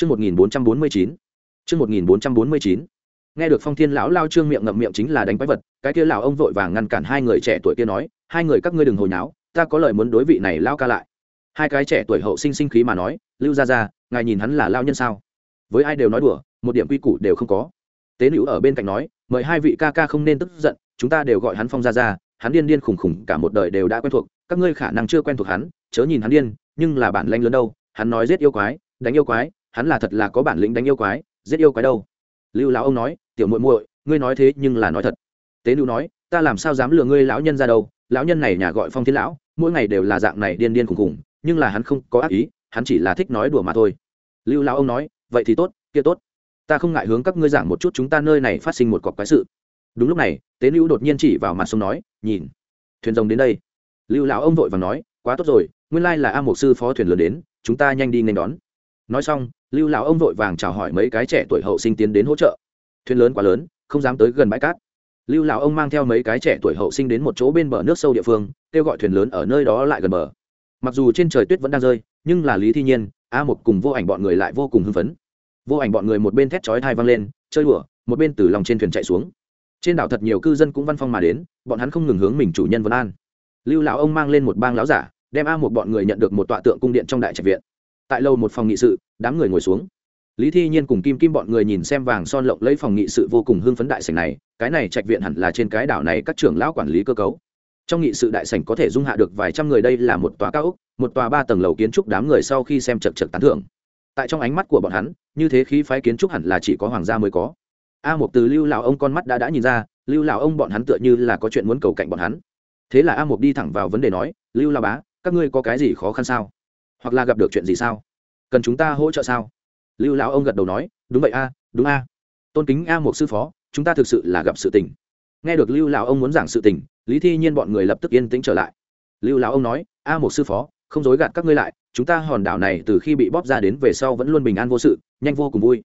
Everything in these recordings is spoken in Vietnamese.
Chương 1449. Chương 1449. Nghe được Phong Thiên lão lao trương miệng ngậm miệng chính là đánh quái vật, cái kia lão ông vội vàng ngăn cản hai người trẻ tuổi kia nói, hai người các ngươi đừng hồi náo, ta có lời muốn đối vị này lao ca lại. Hai cái trẻ tuổi hậu sinh sinh khí mà nói, Lưu gia gia, ngài nhìn hắn là lao nhân sao? Với ai đều nói đùa, một điểm quy củ đều không có. Tế Nữu ở bên cạnh nói, mời hai vị ca ca không nên tức giận, chúng ta đều gọi hắn Phong gia gia, hắn điên điên khủng khủng cả một đời đều đã quen thuộc, các ngươi khả năng chưa quen thuộc hắn, chớ nhìn hắn điên, nhưng là bản lanh lớn đâu, hắn nói giết yêu quái, đánh yêu quái, hắn là thật là có bản lĩnh đánh yêu quái, giết yêu quái đâu? Lưu lão ông nói, tiểu muội muội, ngươi nói thế nhưng là nói thật. Tế nữ nói, ta làm sao dám lừa ngươi lão nhân ra đâu? Lão nhân này nhà gọi phong thiên lão, mỗi ngày đều là dạng này điên điên khùng khùng, nhưng là hắn không có ác ý, hắn chỉ là thích nói đùa mà thôi. Lưu lão ông nói, vậy thì tốt, kia tốt. Ta không ngại hướng các ngươi giảng một chút chúng ta nơi này phát sinh một cọc quái sự. Đúng lúc này, tế nữ đột nhiên chỉ vào mặt sông nói, nhìn, thuyền rồng đến đây. Lưu lão ông vội và nói, quá tốt rồi, nguyên lai là a một sư phó thuyền lớn đến, chúng ta nhanh đi nên đón. Nói xong lưu lão ông vội vàng chào hỏi mấy cái trẻ tuổi hậu sinh tiến đến hỗ trợ. Thuyền lớn quá lớn, không dám tới gần bãi cát. Lưu lão ông mang theo mấy cái trẻ tuổi hậu sinh đến một chỗ bên bờ nước sâu địa phương, kêu gọi thuyền lớn ở nơi đó lại gần bờ. Mặc dù trên trời tuyết vẫn đang rơi, nhưng là lý thi nhiên, a một cùng vô ảnh bọn người lại vô cùng hưng phấn. Vô ảnh bọn người một bên thét chói thai văng lên, chơi đùa, một bên từ lòng trên thuyền chạy xuống. Trên đảo thật nhiều cư dân cũng văn phong mà đến, bọn hắn không ngừng hướng mình chủ nhân vân an. Lưu lão ông mang lên một bang lão giả, đem a một bọn người nhận được một tọa tượng cung điện trong đại trạch viện tại lâu một phòng nghị sự, đám người ngồi xuống. Lý thi nhiên cùng kim kim bọn người nhìn xem vàng son lộng lấy phòng nghị sự vô cùng hưng phấn đại sảnh này, cái này trạch viện hẳn là trên cái đảo này các trưởng lão quản lý cơ cấu. Trong nghị sự đại sảnh có thể dung hạ được vài trăm người, đây là một tòa cao ốc, một tòa ba tầng lầu kiến trúc đám người sau khi xem chật chật tán thưởng. Tại trong ánh mắt của bọn hắn, như thế khí phái kiến trúc hẳn là chỉ có hoàng gia mới có. A một từ lưu lão ông con mắt đã đã nhìn ra, lưu lão ông bọn hắn tựa như là có chuyện muốn cầu cạnh bọn hắn. Thế là a một đi thẳng vào vấn đề nói, lưu lão bá, các ngươi có cái gì khó khăn sao? Hoặc là gặp được chuyện gì sao? Cần chúng ta hỗ trợ sao? Lưu lão ông gật đầu nói, đúng vậy a, đúng a. Tôn kính a một sư phó, chúng ta thực sự là gặp sự tình. Nghe được lưu lão ông muốn giảng sự tình, lý thi nhiên bọn người lập tức yên tĩnh trở lại. Lưu lão ông nói, a một sư phó, không dối gạt các ngươi lại, chúng ta hòn đảo này từ khi bị bóp ra đến về sau vẫn luôn bình an vô sự, nhanh vô cùng vui.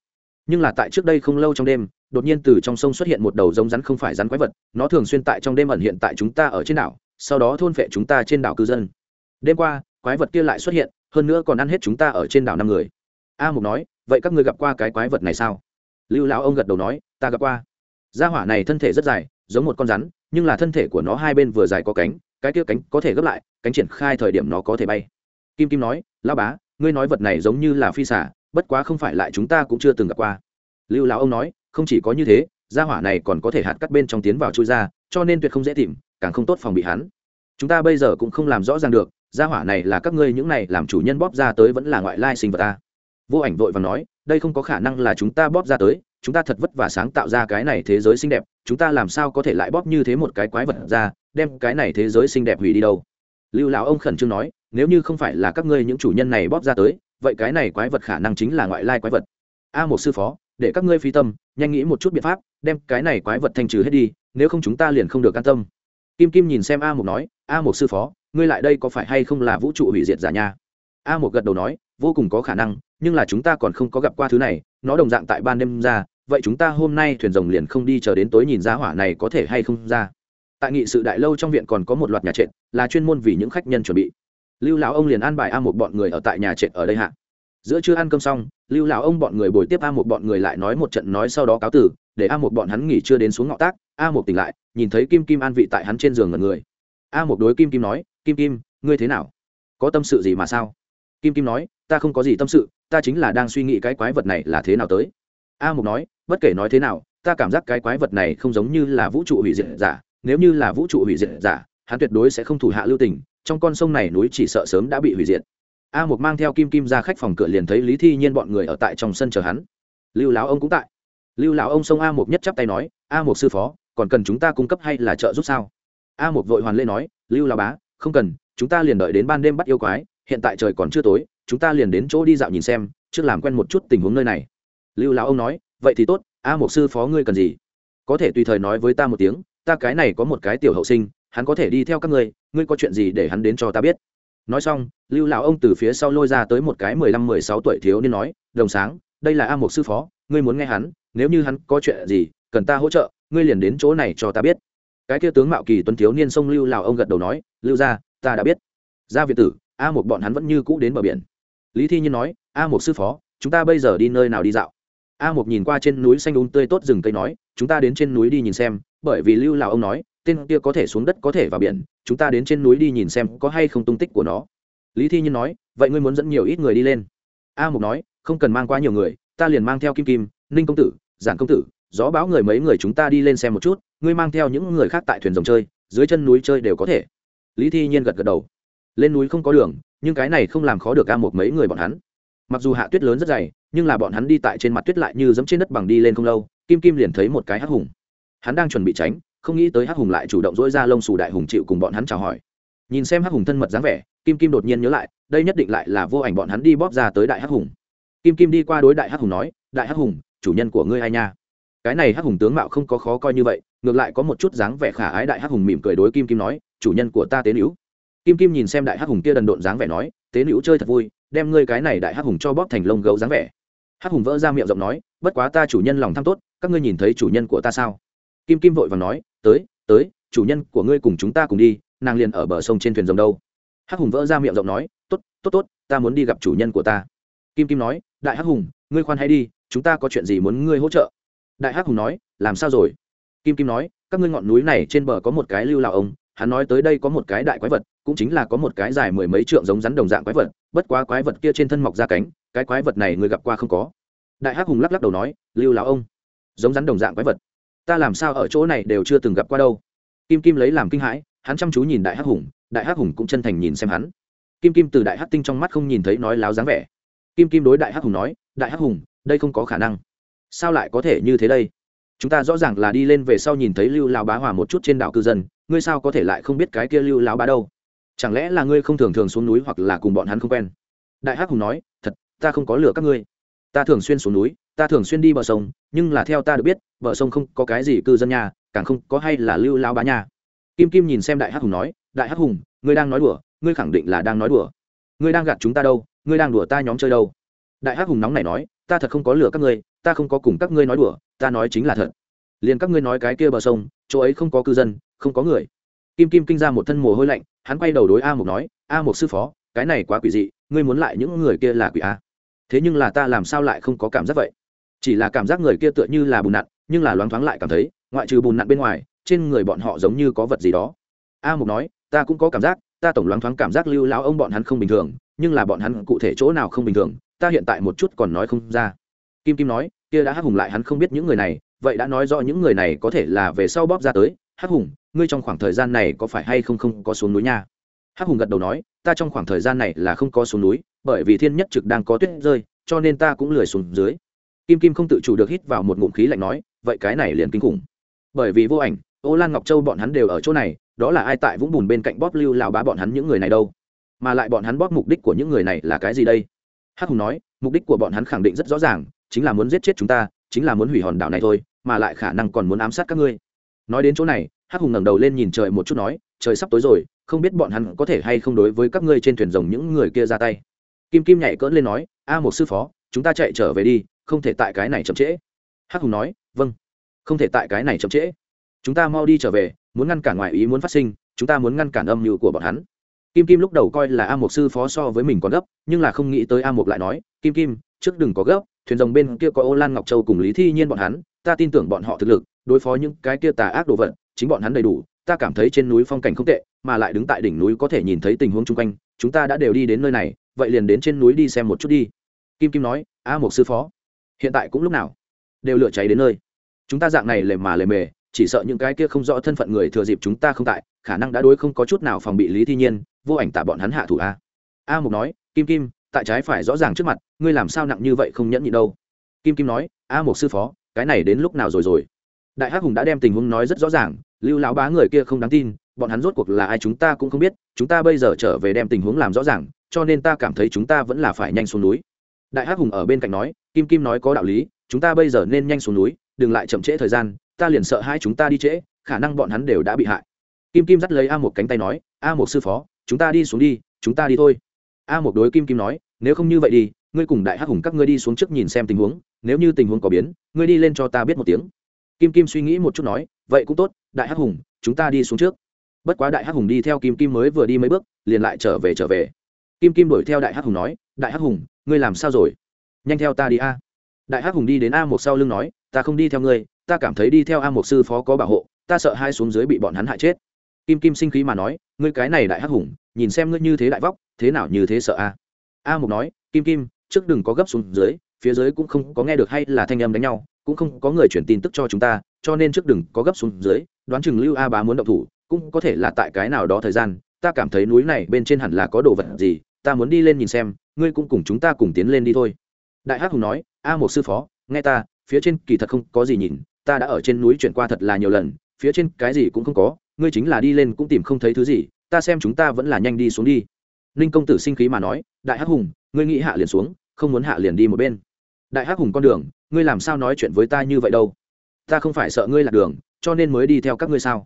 Nhưng là tại trước đây không lâu trong đêm, đột nhiên từ trong sông xuất hiện một đầu giống rắn không phải rắn quái vật, nó thường xuyên tại trong đêm ẩn hiện tại chúng ta ở trên đảo, sau đó thôn phệ chúng ta trên đảo cư dân. Đêm qua, quái vật kia lại xuất hiện hơn nữa còn ăn hết chúng ta ở trên đảo năm người. A mục nói, vậy các ngươi gặp qua cái quái vật này sao? Lưu lão ông gật đầu nói, ta gặp qua. Gia hỏa này thân thể rất dài, giống một con rắn, nhưng là thân thể của nó hai bên vừa dài có cánh, cái kia cánh có thể gấp lại, cánh triển khai thời điểm nó có thể bay. Kim kim nói lao bá, ngươi nói vật này giống như là phi xả bất quá không phải lại chúng ta cũng chưa từng gặp qua. Lưu lão ông nói, không chỉ có như thế, gia hỏa này còn có thể hạt cắt bên trong tiến vào chui ra, cho nên tuyệt không dễ tìm, càng không tốt phòng bị hắn. Chúng ta bây giờ cũng không làm rõ ràng được gia hỏa này là các ngươi những này làm chủ nhân bóp ra tới vẫn là ngoại lai sinh vật ta. Vô ảnh vội và nói, đây không có khả năng là chúng ta bóp ra tới, chúng ta thật vất vả sáng tạo ra cái này thế giới xinh đẹp, chúng ta làm sao có thể lại bóp như thế một cái quái vật ra, đem cái này thế giới xinh đẹp hủy đi đâu. Lưu lão ông khẩn trương nói, nếu như không phải là các ngươi những chủ nhân này bóp ra tới, vậy cái này quái vật khả năng chính là ngoại lai quái vật. A một sư phó, để các ngươi phi tâm, nhanh nghĩ một chút biện pháp, đem cái này quái vật thanh trừ hết đi, nếu không chúng ta liền không được an tâm kim kim nhìn xem a một nói, a một sư phó, ngươi lại đây có phải hay không là vũ trụ hủy diệt giả nha? A một gật đầu nói, vô cùng có khả năng, nhưng là chúng ta còn không có gặp qua thứ này, nó đồng dạng tại ban đêm ra, vậy chúng ta hôm nay thuyền rồng liền không đi chờ đến tối nhìn ra hỏa này có thể hay không ra. Tại nghị sự đại lâu trong viện còn có một loạt nhà trệt, là chuyên môn vì những khách nhân chuẩn bị. Lưu lão ông liền an bài a một bọn người ở tại nhà trệt ở đây hạ. Giữa chưa ăn cơm xong, lưu lão ông bọn người bồi tiếp a một bọn người lại nói một trận nói sau đó cáo tử, để a một bọn hắn nghỉ chưa đến xuống ngọ tác a một tỉnh lại, nhìn thấy kim kim an vị tại hắn trên giường ngần người. A một đối kim kim nói, kim kim, ngươi thế nào? Có tâm sự gì mà sao? Kim kim nói, ta không có gì tâm sự, ta chính là đang suy nghĩ cái quái vật này là thế nào tới. A mục nói, bất kể nói thế nào, ta cảm giác cái quái vật này không giống như là vũ trụ hủy diệt giả, nếu như là vũ trụ hủy diệt giả, hắn tuyệt đối sẽ không thủ hạ lưu tình, trong con sông này núi chỉ sợ sớm đã bị hủy diệt. A mục mang theo kim kim ra khách phòng cửa liền thấy lý thi nhiên bọn người ở tại trong sân chờ hắn. Lưu lão ông cũng tại. Lưu lão ông xông a mục nhất chắp tay nói, a mục sư phó còn cần chúng ta cung cấp hay là trợ giúp sao? A mục vội hoàn lê nói, lưu lão bá, không cần, chúng ta liền đợi đến ban đêm bắt yêu quái, hiện tại trời còn chưa tối, chúng ta liền đến chỗ đi dạo nhìn xem, trước làm quen một chút tình huống nơi này. Lưu lão ông nói, vậy thì tốt, a một sư phó ngươi cần gì? Có thể tùy thời nói với ta một tiếng, ta cái này có một cái tiểu hậu sinh, hắn có thể đi theo các ngươi ngươi có chuyện gì để hắn đến cho ta biết? Nói xong, lưu lão ông từ phía sau lôi ra tới một cái mười lăm, mười sáu tuổi thiếu niên nói, đồng sáng, đây là a một sư phó, ngươi muốn nghe hắn, nếu như hắn có chuyện gì, cần ta hỗ trợ ngươi liền đến chỗ này cho ta biết. Cái kia tướng mạo kỳ tuấn thiếu niên sông lưu Lào ông gật đầu nói, lưu ra ta đã biết. Ra việt tử, a một bọn hắn vẫn như cũ đến bờ biển. Lý thi nhiên nói, a một sư phó, chúng ta bây giờ đi nơi nào đi dạo? A một nhìn qua trên núi xanh đúng um tươi tốt rừng cây nói, chúng ta đến trên núi đi nhìn xem, bởi vì lưu lào ông nói, tên kia có thể xuống đất có thể vào biển, chúng ta đến trên núi đi nhìn xem có hay không tung tích của nó. Lý thi nhiên nói, vậy ngươi muốn dẫn nhiều ít người đi lên? A mục nói, không cần mang quá nhiều người, ta liền mang theo kim kim, ninh công tử, giản công tử gió báo người mấy người chúng ta đi lên xem một chút, ngươi mang theo những người khác tại thuyền rồng chơi, dưới chân núi chơi đều có thể. Lý thi nhiên gật gật đầu. Lên núi không có đường, nhưng cái này không làm khó được a một mấy người bọn hắn. Mặc dù hạ tuyết lớn rất dày, nhưng là bọn hắn đi tại trên mặt tuyết lại như dẫm trên đất bằng đi lên không lâu, kim kim liền thấy một cái hắc hùng. Hắn đang chuẩn bị tránh, không nghĩ tới hắc hùng lại chủ động dỗi ra lông xù đại hùng chịu cùng bọn hắn chào hỏi. Nhìn xem hắc hùng thân mật dáng vẻ, kim kim đột nhiên nhớ lại, đây nhất định lại là vô ảnh bọn hắn đi bóp ra tới đại hắc hùng. Kim kim đi qua đối đại hắc hùng nói, đại hắc hùng, chủ nhân của ngươi ai nha? Cái này hắc hùng tướng mạo không có khó coi như vậy, ngược lại có một chút dáng vẻ khả ái đại hắc hùng mỉm cười đối kim kim nói, chủ nhân của ta tế nữ kim kim nhìn xem đại hắc hùng kia đần độn dáng vẻ nói, tế nữ chơi thật vui, đem ngươi cái này đại hắc hùng cho bóp thành lông gấu dáng vẻ. Hắc hùng vỡ ra miệng rộng nói, bất quá ta chủ nhân lòng tham tốt, các ngươi nhìn thấy chủ nhân của ta sao? Kim kim vội và nói, tới tới, chủ nhân của ngươi cùng chúng ta cùng đi, nàng liền ở bờ sông trên thuyền rồng đâu. Hắc hùng vỡ ra miệng rộng nói, tốt tốt tốt, ta muốn đi gặp chủ nhân của ta. Kim kim nói, đại hắc hùng, ngươi khoan hãy đi, chúng ta có chuyện gì muốn ngươi hỗ trợ? Đại hắc hùng nói, làm sao rồi? Kim kim nói, các ngươi ngọn núi này trên bờ có một cái lưu lào ông, hắn nói tới đây có một cái đại quái vật, cũng chính là có một cái dài mười mấy trượng giống rắn đồng dạng quái vật, bất quá quái vật kia trên thân mọc ra cánh, cái quái vật này người gặp qua không có? Đại hắc hùng lắc lắc đầu nói, lưu lào ông, giống rắn đồng dạng quái vật. Ta làm sao ở chỗ này đều chưa từng gặp qua đâu. Kim kim lấy làm kinh hãi, hắn chăm chú nhìn đại hắc hùng, đại hắc hùng cũng chân thành nhìn xem hắn. Kim kim từ đại hắc tinh trong mắt không nhìn thấy nói láo dáng vẻ. Kim kim đối đại hắc hùng nói, đại hắc hùng, đây không có khả năng sao lại có thể như thế đây? Chúng ta rõ ràng là đi lên về sau nhìn thấy lưu lao bá hòa một chút trên đảo cư dân, ngươi sao có thể lại không biết cái kia lưu lao bá đâu? Chẳng lẽ là ngươi không thường thường xuống núi hoặc là cùng bọn hắn không quen? Đại hắc hùng nói, thật, ta không có lừa các ngươi. Ta thường xuyên xuống núi, ta thường xuyên đi bờ sông, nhưng là theo ta được biết, bờ sông không có cái gì cư dân nhà, càng không có hay là lưu lao bá nhà. Kim kim nhìn xem đại hắc hùng nói, đại hắc hùng, ngươi đang nói đùa, ngươi khẳng định là đang nói đùa. Ngươi đang gạt chúng ta đâu, ngươi đang đùa ta nhóm chơi đâu? Đại hắc hùng nóng này nói, ta thật không có lừa các ngươi ta không có cùng các ngươi nói đùa, ta nói chính là thật. Liền các ngươi nói cái kia bờ sông, chỗ ấy không có cư dân, không có người. Kim kim kinh ra một thân mồ hôi lạnh, hắn quay đầu đối a mục nói, a mục sư phó, cái này quá quỷ dị, ngươi muốn lại những người kia là quỷ a. Thế nhưng là ta làm sao lại không có cảm giác vậy? Chỉ là cảm giác người kia tựa như là bùn nặn, nhưng là loáng thoáng lại cảm thấy, ngoại trừ bùn nặn bên ngoài, trên người bọn họ giống như có vật gì đó. A mục nói, ta cũng có cảm giác, ta tổng loáng thoáng cảm giác lưu lão ông bọn hắn không bình thường, nhưng là bọn hắn cụ thể chỗ nào không bình thường, ta hiện tại một chút còn nói không ra kim kim nói, kia đã hắc hùng lại hắn không biết những người này, vậy đã nói rõ những người này có thể là về sau bóp ra tới. Hắc hùng, ngươi trong khoảng thời gian này có phải hay không không có xuống núi nha? Hắc hùng gật đầu nói, ta trong khoảng thời gian này là không có xuống núi, bởi vì thiên nhất trực đang có tuyết rơi, cho nên ta cũng lười xuống dưới. Kim kim không tự chủ được hít vào một ngụm khí lạnh nói, vậy cái này liền kinh khủng. Bởi vì vô ảnh, ô lan ngọc châu bọn hắn đều ở chỗ này, đó là ai tại vũng bùn bên cạnh bóp lưu lào bá bọn hắn những người này đâu? Mà lại bọn hắn bóp mục đích của những người này là cái gì đây? Hắc hùng nói, mục đích của bọn hắn khẳng định rất rõ ràng chính là muốn giết chết chúng ta, chính là muốn hủy hòn đảo này thôi, mà lại khả năng còn muốn ám sát các ngươi. Nói đến chỗ này, hắc hùng ngẩng đầu lên nhìn trời một chút nói, trời sắp tối rồi, không biết bọn hắn có thể hay không đối với các ngươi trên thuyền rồng những người kia ra tay. Kim kim nhảy cỡn lên nói, a một sư phó, chúng ta chạy trở về đi, không thể tại cái này chậm trễ. Hắc hùng nói vâng không thể tại cái này chậm trễ. Chúng ta mau đi trở về, muốn ngăn cản ngoại ý muốn phát sinh, chúng ta muốn ngăn cản âm mưu của bọn hắn. Kim kim lúc đầu coi là a một sư phó so với mình còn gấp, nhưng là không nghĩ tới a một lại nói, kim kim, trước đừng có gấp thuyền rồng bên kia có ô lan ngọc châu cùng lý thi nhiên bọn hắn, ta tin tưởng bọn họ thực lực, đối phó những cái kia tà ác đồ vật, chính bọn hắn đầy đủ, ta cảm thấy trên núi phong cảnh không tệ, mà lại đứng tại đỉnh núi có thể nhìn thấy tình huống chung quanh, chúng ta đã đều đi đến nơi này, vậy liền đến trên núi đi xem một chút đi. Kim kim nói, a một sư phó, hiện tại cũng lúc nào? Đều lửa cháy đến nơi. Chúng ta dạng này lề mà lề mề, chỉ sợ những cái kia không rõ thân phận người thừa dịp chúng ta không tại, khả năng đã đối không có chút nào phòng bị lý thi nhiên, vô ảnh tạ bọn hắn hạ thủ a. A mục nói, kim kim tại trái phải rõ ràng trước mặt, ngươi làm sao nặng như vậy không nhẫn nhị đâu. Kim kim nói, a mục sư phó, cái này đến lúc nào rồi rồi? Đại hắc hùng đã đem tình huống nói rất rõ ràng, lưu lão bá người kia không đáng tin, bọn hắn rốt cuộc là ai chúng ta cũng không biết, chúng ta bây giờ trở về đem tình huống làm rõ ràng, cho nên ta cảm thấy chúng ta vẫn là phải nhanh xuống núi. Đại hắc hùng ở bên cạnh nói, kim kim nói có đạo lý, chúng ta bây giờ nên nhanh xuống núi, đừng lại chậm trễ thời gian, ta liền sợ hai chúng ta đi trễ, khả năng bọn hắn đều đã bị hại. Kim kim dắt lấy a một cánh tay nói, a một sư phó, chúng ta đi xuống đi, chúng ta đi thôi a một đối kim kim nói, nếu không như vậy đi, ngươi cùng đại hắc hùng các ngươi đi xuống trước nhìn xem tình huống, nếu như tình huống có biến, ngươi đi lên cho ta biết một tiếng. Kim kim suy nghĩ một chút nói, vậy cũng tốt, đại hắc hùng, chúng ta đi xuống trước. Bất quá đại hắc hùng đi theo kim kim mới vừa đi mấy bước, liền lại trở về trở về. Kim kim đuổi theo đại hắc hùng nói, đại hắc hùng, ngươi làm sao rồi? Nhanh theo ta đi a. Đại hắc hùng đi đến a một sau lưng nói, ta không đi theo ngươi, ta cảm thấy đi theo a một sư phó có bảo hộ, ta sợ hai xuống dưới bị bọn hắn hại chết kim kim sinh khí mà nói, ngươi cái này đại hắc hùng, nhìn xem ngươi như thế đại vóc, thế nào như thế sợ a? A Mục nói, kim kim, trước đừng có gấp xuống dưới, phía dưới cũng không có nghe được hay là thanh âm đánh nhau, cũng không có người chuyển tin tức cho chúng ta, cho nên trước đừng có gấp xuống dưới, đoán chừng lưu a bá muốn động thủ, cũng có thể là tại cái nào đó thời gian, ta cảm thấy núi này bên trên hẳn là có đồ vật gì, ta muốn đi lên nhìn xem, ngươi cũng cùng chúng ta cùng tiến lên đi thôi. Đại hắc hùng nói, a một sư phó, nghe ta, phía trên kỳ thật không có gì nhìn, ta đã ở trên núi chuyển qua thật là nhiều lần, phía trên cái gì cũng không có ngươi chính là đi lên cũng tìm không thấy thứ gì ta xem chúng ta vẫn là nhanh đi xuống đi. Ninh công tử sinh khí mà nói đại hắc hùng ngươi nghĩ hạ liền xuống không muốn hạ liền đi một bên. Đại hắc hùng con đường ngươi làm sao nói chuyện với ta như vậy đâu? Ta không phải sợ ngươi lạc đường cho nên mới đi theo các ngươi sao?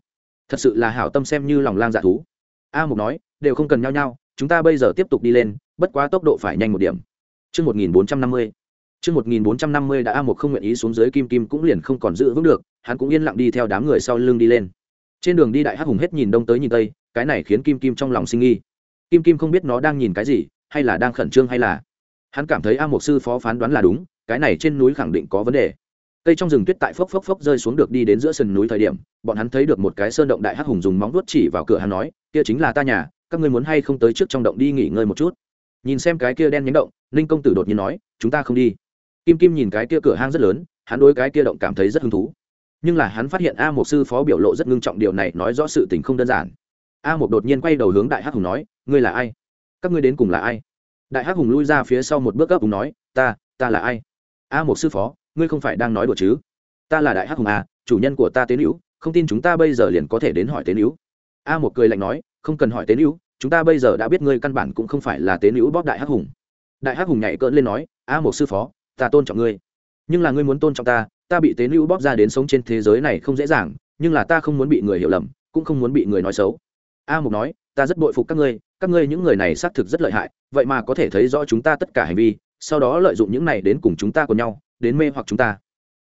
Thật sự là hảo tâm xem như lòng lang dạ thú. A mục nói đều không cần nhau nhau chúng ta bây giờ tiếp tục đi lên bất quá tốc độ phải nhanh một điểm. Chương 1450. Chương 1450 đã A Mục không nguyện ý xuống dưới Kim Kim cũng liền không còn giữ vững được, hắn cũng yên lặng đi theo đám người sau lưng đi lên. Trên đường đi đại hắc hùng hết nhìn đông tới nhìn tây, cái này khiến Kim Kim trong lòng sinh nghi. Kim Kim không biết nó đang nhìn cái gì, hay là đang khẩn trương hay là. Hắn cảm thấy A Mục sư phó phán đoán là đúng, cái này trên núi khẳng định có vấn đề. Cây trong rừng tuyết tại phốc phốc phốc rơi xuống được đi đến giữa sườn núi thời điểm, bọn hắn thấy được một cái sơn động đại hắc hùng dùng móng vuốt chỉ vào cửa hắn nói, kia chính là ta nhà, các ngươi muốn hay không tới trước trong động đi nghỉ ngơi một chút nhìn xem cái kia đen nhánh động ninh công tử đột nhiên nói chúng ta không đi kim kim nhìn cái kia cửa hang rất lớn hắn đối cái kia động cảm thấy rất hứng thú nhưng là hắn phát hiện a một sư phó biểu lộ rất ngưng trọng, điều này nói rõ sự tình không đơn giản. A một đột nhiên quay đầu hướng đại hắc hùng nói, ngươi là ai? Các ngươi đến cùng là ai? Đại hắc hùng lui ra phía sau một bước gấp hùng nói, ta ta là ai? A một sư phó, ngươi không phải đang nói đùa chứ? Ta là đại hắc hùng à chủ nhân của ta tế nữ không tin chúng ta bây giờ liền có thể đến hỏi tế nữ a một cười lạnh nói, không cần hỏi tế nữ chúng ta bây giờ đã biết ngươi căn bản cũng không phải là tế nữ bóp đại hắc hùng. Đại hắc hùng nhảy cỡn lên nói, a một sư phó, ta tôn trọng ngươi, nhưng là ngươi muốn tôn trọng ta ta bị tế nữ bóp ra đến sống trên thế giới này không dễ dàng, nhưng là ta không muốn bị người hiểu lầm, cũng không muốn bị người nói xấu. A mục nói, ta rất bội phục các ngươi các ngươi những người này xác thực rất lợi hại, vậy mà có thể thấy rõ chúng ta tất cả hành vi, sau đó lợi dụng những này đến cùng chúng ta cùng nhau, đến mê hoặc chúng ta.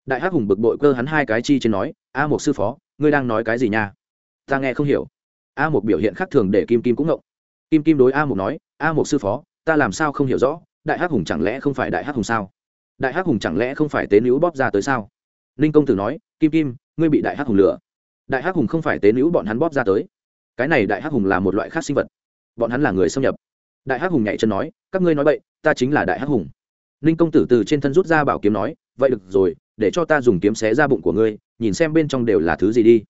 Đại hắc hùng bực bội cơ hắn hai cái chi trên nói, a một sư phó, ngươi đang nói cái gì nha? Ta nghe không hiểu. A một biểu hiện khác thường để kim kim cũng ngộng. Kim kim đối a một nói, a một sư phó, ta làm sao không hiểu rõ, đại hắc hùng chẳng lẽ không phải đại hắc hùng sao? Đại hắc hùng chẳng lẽ không phải tế nữ bóp ra tới sao? Ninh công tử nói, kim kim, ngươi bị đại hắc hùng lừa. Đại hắc hùng không phải tế nữ bọn hắn bóp ra tới. Cái này đại hắc hùng là một loại khác sinh vật. Bọn hắn là người xâm nhập. Đại hắc hùng nhảy chân nói, các ngươi nói vậy ta chính là đại hắc hùng. Ninh công tử từ trên thân rút ra bảo kiếm nói, vậy được rồi, để cho ta dùng kiếm xé ra bụng của ngươi, nhìn xem bên trong đều là thứ gì đi.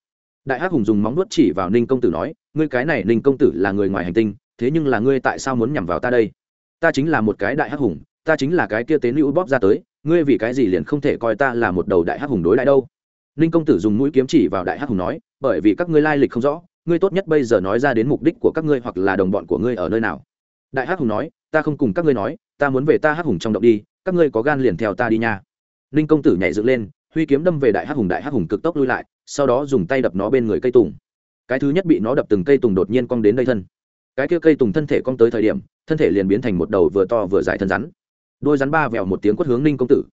Đại hắc hùng dùng móng nuốt chỉ vào ninh công tử nói, ngươi cái này ninh công tử là người ngoài hành tinh, thế nhưng là ngươi tại sao muốn nhằm vào ta đây? Ta chính là một cái đại hắc hùng, ta chính là cái kia tế nữ bóp ra tới ngươi vì cái gì liền không thể coi ta là một đầu đại hắc hùng đối lại đâu? Ninh công tử dùng mũi kiếm chỉ vào đại hắc hùng nói, bởi vì các ngươi lai lịch không rõ, ngươi tốt nhất bây giờ nói ra đến mục đích của các ngươi hoặc là đồng bọn của ngươi ở nơi nào. Đại hắc hùng nói, ta không cùng các ngươi nói, ta muốn về ta hắc hùng trong động đi, các ngươi có gan liền theo ta đi nha. Ninh công tử nhảy dựng lên, huy kiếm đâm về đại hắc hùng, đại hắc hùng cực tốc lui lại, sau đó dùng tay đập nó bên người cây tùng. Cái thứ nhất bị nó đập từng cây tùng đột nhiên cong đến đây thân. Cái kia cây tùng thân thể cong tới thời điểm, thân thể liền biến thành một đầu vừa to vừa dài thân rắn đôi rắn ba vẹo một tiếng quất hướng ninh công tử.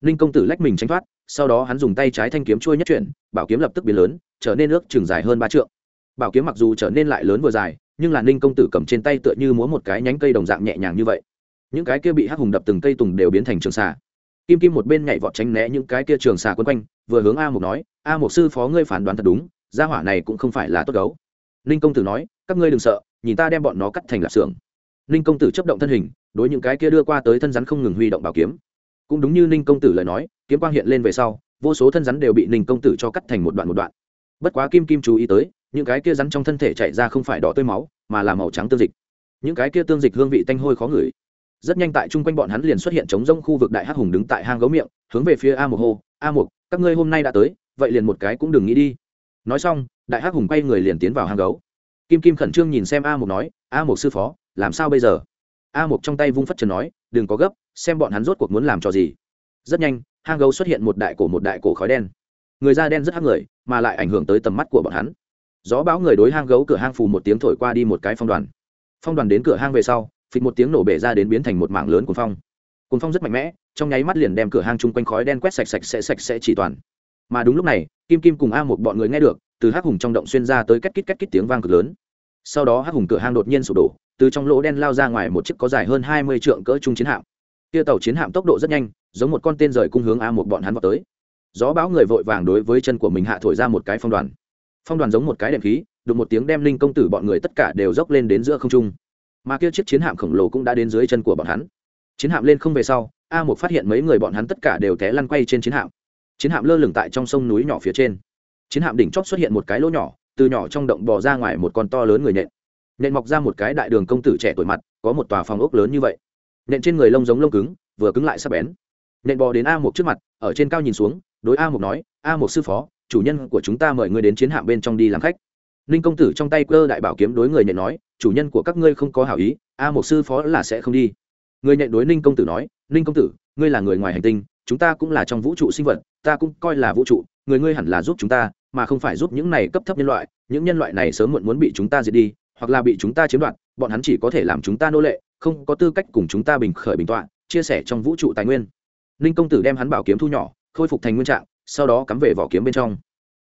Ninh công tử lách mình tránh thoát, sau đó hắn dùng tay trái thanh kiếm trôi nhất chuyển, bảo kiếm lập tức biến lớn, trở nên ước chừng dài hơn ba trượng. Bảo kiếm mặc dù trở nên lại lớn vừa dài, nhưng là ninh công tử cầm trên tay tựa như múa một cái nhánh cây đồng dạng nhẹ nhàng như vậy. Những cái kia bị hắc hùng đập từng cây tùng đều biến thành trường xà. Kim kim một bên nhảy vọt tránh né những cái kia trường xà quấn quanh, vừa hướng a Mục nói, a Mục sư phó ngươi phản đoán thật đúng, gia hỏa này cũng không phải là tốt gấu. Ninh công tử nói, các ngươi đừng sợ, nhìn ta đem bọn nó cắt thành lạp xưởng ninh công tử chấp động thân hình, đối những cái kia đưa qua tới thân rắn không ngừng huy động bảo kiếm. Cũng đúng như ninh công tử lời nói, kiếm quang hiện lên về sau, vô số thân rắn đều bị ninh công tử cho cắt thành một đoạn một đoạn. Bất quá kim kim chú ý tới, những cái kia rắn trong thân thể chạy ra không phải đỏ tươi máu, mà là màu trắng tương dịch. Những cái kia tương dịch hương vị tanh hôi khó ngửi. Rất nhanh tại chung quanh bọn hắn liền xuất hiện chống rông khu vực đại hắc hùng đứng tại hang gấu miệng, hướng về phía a một hô, a một các ngươi hôm nay đã tới, vậy liền một cái cũng đừng nghĩ đi. Nói xong, đại hắc hùng quay người liền tiến vào hang gấu. Kim kim khẩn trương nhìn xem a một nói, a một sư phó làm sao bây giờ? A một trong tay vung phất trần nói, đừng có gấp, xem bọn hắn rốt cuộc muốn làm trò gì. Rất nhanh, hang gấu xuất hiện một đại cổ một đại cổ khói đen. Người da đen rất hắc người, mà lại ảnh hưởng tới tầm mắt của bọn hắn. Gió báo người đối hang gấu cửa hang phù một tiếng thổi qua đi một cái phong đoàn. Phong đoàn đến cửa hang về sau, phịch một tiếng nổ bể ra đến biến thành một mảng lớn cuồng phong. Cuồng phong rất mạnh mẽ, trong nháy mắt liền đem cửa hang chung quanh khói đen quét sạch sạch sẽ sạch sẽ chỉ toàn. Mà đúng lúc này, kim kim cùng a một bọn người nghe được, từ hắc hùng trong động xuyên ra tới két kít két kít tiếng vang cực lớn. Sau đó hắc hùng cửa hang đột nhiên sụp đổ từ trong lỗ đen lao ra ngoài một chiếc có dài hơn hai mươi trượng cỡ trung chiến hạm. Kia tàu chiến hạm tốc độ rất nhanh, giống một con tên rời cung hướng a một bọn hắn vào tới. Gió bão người vội vàng đối với chân của mình hạ thổi ra một cái phong đoàn. Phong đoàn giống một cái đệm khí, đụng một tiếng đem linh công tử bọn người tất cả đều dốc lên đến giữa không trung. Mà kia chiếc chiến hạm khổng lồ cũng đã đến dưới chân của bọn hắn. Chiến hạm lên không về sau, a một phát hiện mấy người bọn hắn tất cả đều té lăn quay trên chiến hạm. Chiến hạm lơ lửng tại trong sông núi nhỏ phía trên. Chiến hạm đỉnh chót xuất hiện một cái lỗ nhỏ, từ nhỏ trong động bò ra ngoài một con to lớn người nện nện mọc ra một cái đại đường công tử trẻ tuổi mặt, có một tòa phòng ốc lớn như vậy. Nện trên người lông giống lông cứng, vừa cứng lại sắp bén. Nện bò đến a một trước mặt, ở trên cao nhìn xuống, đối a một nói, a một sư phó, chủ nhân của chúng ta mời ngươi đến chiến hạm bên trong đi làm khách. Ninh công tử trong tay cơ đại bảo kiếm đối người nện nói, chủ nhân của các ngươi không có hảo ý, a một sư phó là sẽ không đi. Người nện đối ninh công tử nói ninh công tử, ngươi là người ngoài hành tinh, chúng ta cũng là trong vũ trụ sinh vật, ta cũng coi là vũ trụ, người ngươi hẳn là giúp chúng ta, mà không phải giúp những này cấp thấp nhân loại, những nhân loại này sớm muộn muốn bị chúng ta diệt đi hoặc là bị chúng ta chiếm đoạt bọn hắn chỉ có thể làm chúng ta nô lệ không có tư cách cùng chúng ta bình khởi bình tọa chia sẻ trong vũ trụ tài nguyên. Ninh công tử đem hắn bảo kiếm thu nhỏ khôi phục thành nguyên trạng sau đó cắm về vỏ kiếm bên trong.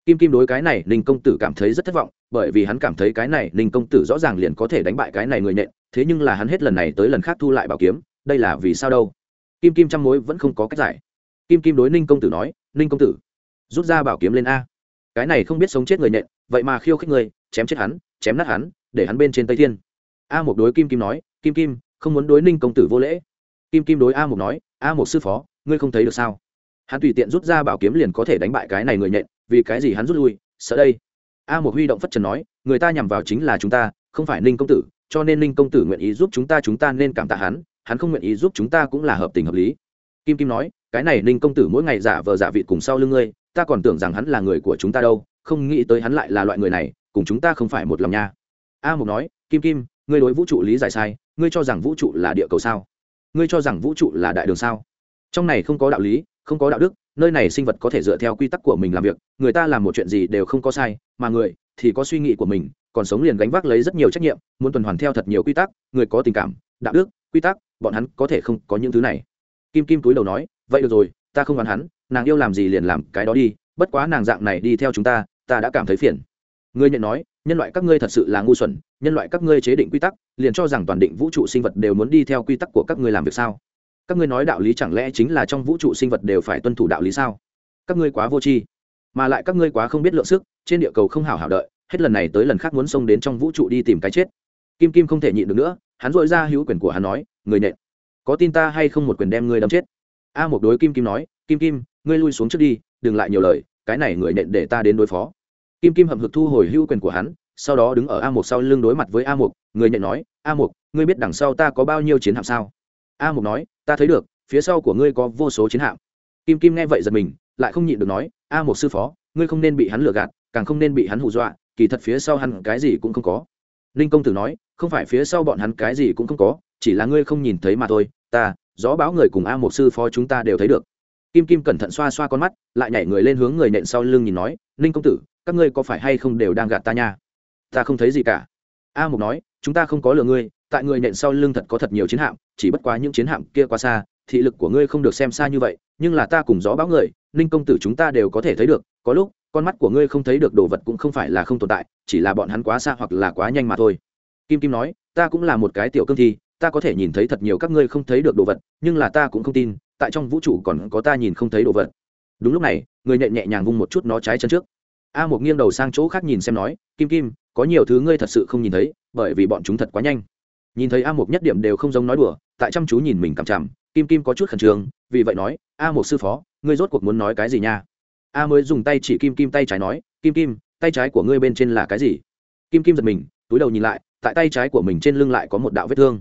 Kim kim đối cái này ninh công tử cảm thấy rất thất vọng bởi vì hắn cảm thấy cái này ninh công tử rõ ràng liền có thể đánh bại cái này người nện, thế nhưng là hắn hết lần này tới lần khác thu lại bảo kiếm đây là vì sao đâu? Kim kim trăm mối vẫn không có cách giải. Kim kim đối ninh công tử nói ninh công tử rút ra bảo kiếm lên a. Cái này không biết sống chết người nện, vậy mà khiêu khích người chém chết hắn chém nát hắn để hắn bên trên tây thiên. A một đối kim kim nói, kim kim, không muốn đối ninh công tử vô lễ. Kim kim đối a một nói, a một sư phó, ngươi không thấy được sao? Hắn tùy tiện rút ra bảo kiếm liền có thể đánh bại cái này người nhện, vì cái gì hắn rút lui, sợ đây? A một huy động phất trần nói, người ta nhằm vào chính là chúng ta, không phải ninh công tử, cho nên ninh công tử nguyện ý giúp chúng ta chúng ta nên cảm tạ hắn hắn không nguyện ý giúp chúng ta cũng là hợp tình hợp lý. Kim kim nói, cái này ninh công tử mỗi ngày giả vờ giả vị cùng sau lưng ngươi, ta còn tưởng rằng hắn là người của chúng ta đâu, không nghĩ tới hắn lại là loại người này, cùng chúng ta không phải một lòng nha a mục nói, kim kim, ngươi đối vũ trụ lý giải sai, ngươi cho rằng vũ trụ là địa cầu sao? Ngươi cho rằng vũ trụ là đại đường sao? Trong này không có đạo lý, không có đạo đức, nơi này sinh vật có thể dựa theo quy tắc của mình làm việc, người ta làm một chuyện gì đều không có sai, mà người thì có suy nghĩ của mình, còn sống liền gánh vác lấy rất nhiều trách nhiệm, muốn tuần hoàn theo thật nhiều quy tắc, người có tình cảm, đạo đức, quy tắc, bọn hắn có thể không có những thứ này. Kim kim túi đầu nói, vậy được rồi, ta không đoán hắn, nàng yêu làm gì liền làm cái đó đi, bất quá nàng dạng này đi theo chúng ta ta đã cảm thấy phiền. Ngươi nhận nói nhân loại các ngươi thật sự là ngu xuẩn, nhân loại các ngươi chế định quy tắc, liền cho rằng toàn định vũ trụ sinh vật đều muốn đi theo quy tắc của các ngươi làm việc sao? Các ngươi nói đạo lý chẳng lẽ chính là trong vũ trụ sinh vật đều phải tuân thủ đạo lý sao? Các ngươi quá vô tri, mà lại các ngươi quá không biết lượng sức, trên địa cầu không hảo hảo đợi, hết lần này tới lần khác muốn xông đến trong vũ trụ đi tìm cái chết. Kim kim không thể nhịn được nữa, hắn dội ra hữu quyền của hắn nói, người nện, có tin ta hay không một quyền đem ngươi đâm chết? A một đối kim kim nói, kim kim, ngươi lui xuống trước đi, đừng lại nhiều lời, cái này người nện để ta đến đối phó kim kim hậm hực thu hồi hữu quyền của hắn sau đó đứng ở a Mục sau lưng đối mặt với a Mục, người nện nói a Mục, ngươi biết đằng sau ta có bao nhiêu chiến hạm sao? A Mục nói ta thấy được phía sau của ngươi có vô số chiến hạm. Kim kim nghe vậy giật mình lại không nhịn được nói a Mục sư phó ngươi không nên bị hắn lừa gạt càng không nên bị hắn hù dọa kỳ thật phía sau hắn cái gì cũng không có. Ninh công tử nói không phải phía sau bọn hắn cái gì cũng không có chỉ là ngươi không nhìn thấy mà thôi ta gió báo người cùng a Mục sư phó chúng ta đều thấy được. Kim kim cẩn thận xoa xoa con mắt lại nhảy người lên hướng người nện sau lưng nhìn nói ninh công tử các ngươi có phải hay không đều đang gạt ta nha? Ta không thấy gì cả. A mục nói, chúng ta không có lừa ngươi, tại người nện sau lưng thật có thật nhiều chiến hạm, chỉ bất quá những chiến hạm kia quá xa, thị lực của ngươi không được xem xa như vậy, nhưng là ta cùng gió báo người, ninh công tử chúng ta đều có thể thấy được, có lúc, con mắt của ngươi không thấy được đồ vật cũng không phải là không tồn tại, chỉ là bọn hắn quá xa hoặc là quá nhanh mà thôi. Kim kim nói, ta cũng là một cái tiểu cương thi, ta có thể nhìn thấy thật nhiều các ngươi không thấy được đồ vật, nhưng là ta cũng không tin, tại trong vũ trụ còn có ta nhìn không thấy đồ vật. Đúng lúc này, người nhẹ nhẹ nhàng vung một chút nó trái chân trước a một nghiêng đầu sang chỗ khác nhìn xem nói, kim kim, có nhiều thứ ngươi thật sự không nhìn thấy, bởi vì bọn chúng thật quá nhanh. Nhìn thấy a một nhất điểm đều không giống nói đùa, tại chăm chú nhìn mình cằm chằm, kim kim có chút khẩn trương, vì vậy nói, a một sư phó, ngươi rốt cuộc muốn nói cái gì nha? A mới dùng tay chỉ kim kim tay trái nói, kim kim, tay trái của ngươi bên trên là cái gì? Kim kim giật mình, túi đầu nhìn lại, tại tay trái của mình trên lưng lại có một đạo vết thương.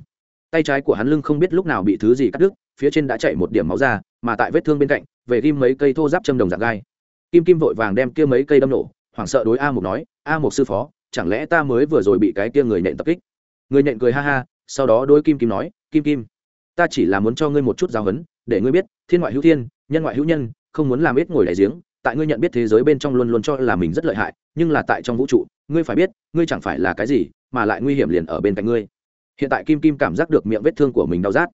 Tay trái của hắn lưng không biết lúc nào bị thứ gì cắt đứt, phía trên đã chảy một điểm máu ra, mà tại vết thương bên cạnh, về ghim mấy cây thô giáp châm đồng dạng gai kim kim vội vàng đem kia mấy cây đâm nổ, hoảng sợ đối a mục nói, a mục sư phó, chẳng lẽ ta mới vừa rồi bị cái kia người nện tập kích? Người nện cười ha ha, sau đó đôi kim kim nói, kim kim, ta chỉ là muốn cho ngươi một chút giáo huấn, để ngươi biết, thiên ngoại hữu thiên, nhân ngoại hữu nhân, không muốn làm ít ngồi đại giếng, tại ngươi nhận biết thế giới bên trong luôn luôn cho là mình rất lợi hại, nhưng là tại trong vũ trụ, ngươi phải biết, ngươi chẳng phải là cái gì, mà lại nguy hiểm liền ở bên cạnh ngươi. Hiện tại kim kim cảm giác được miệng vết thương của mình đau rát.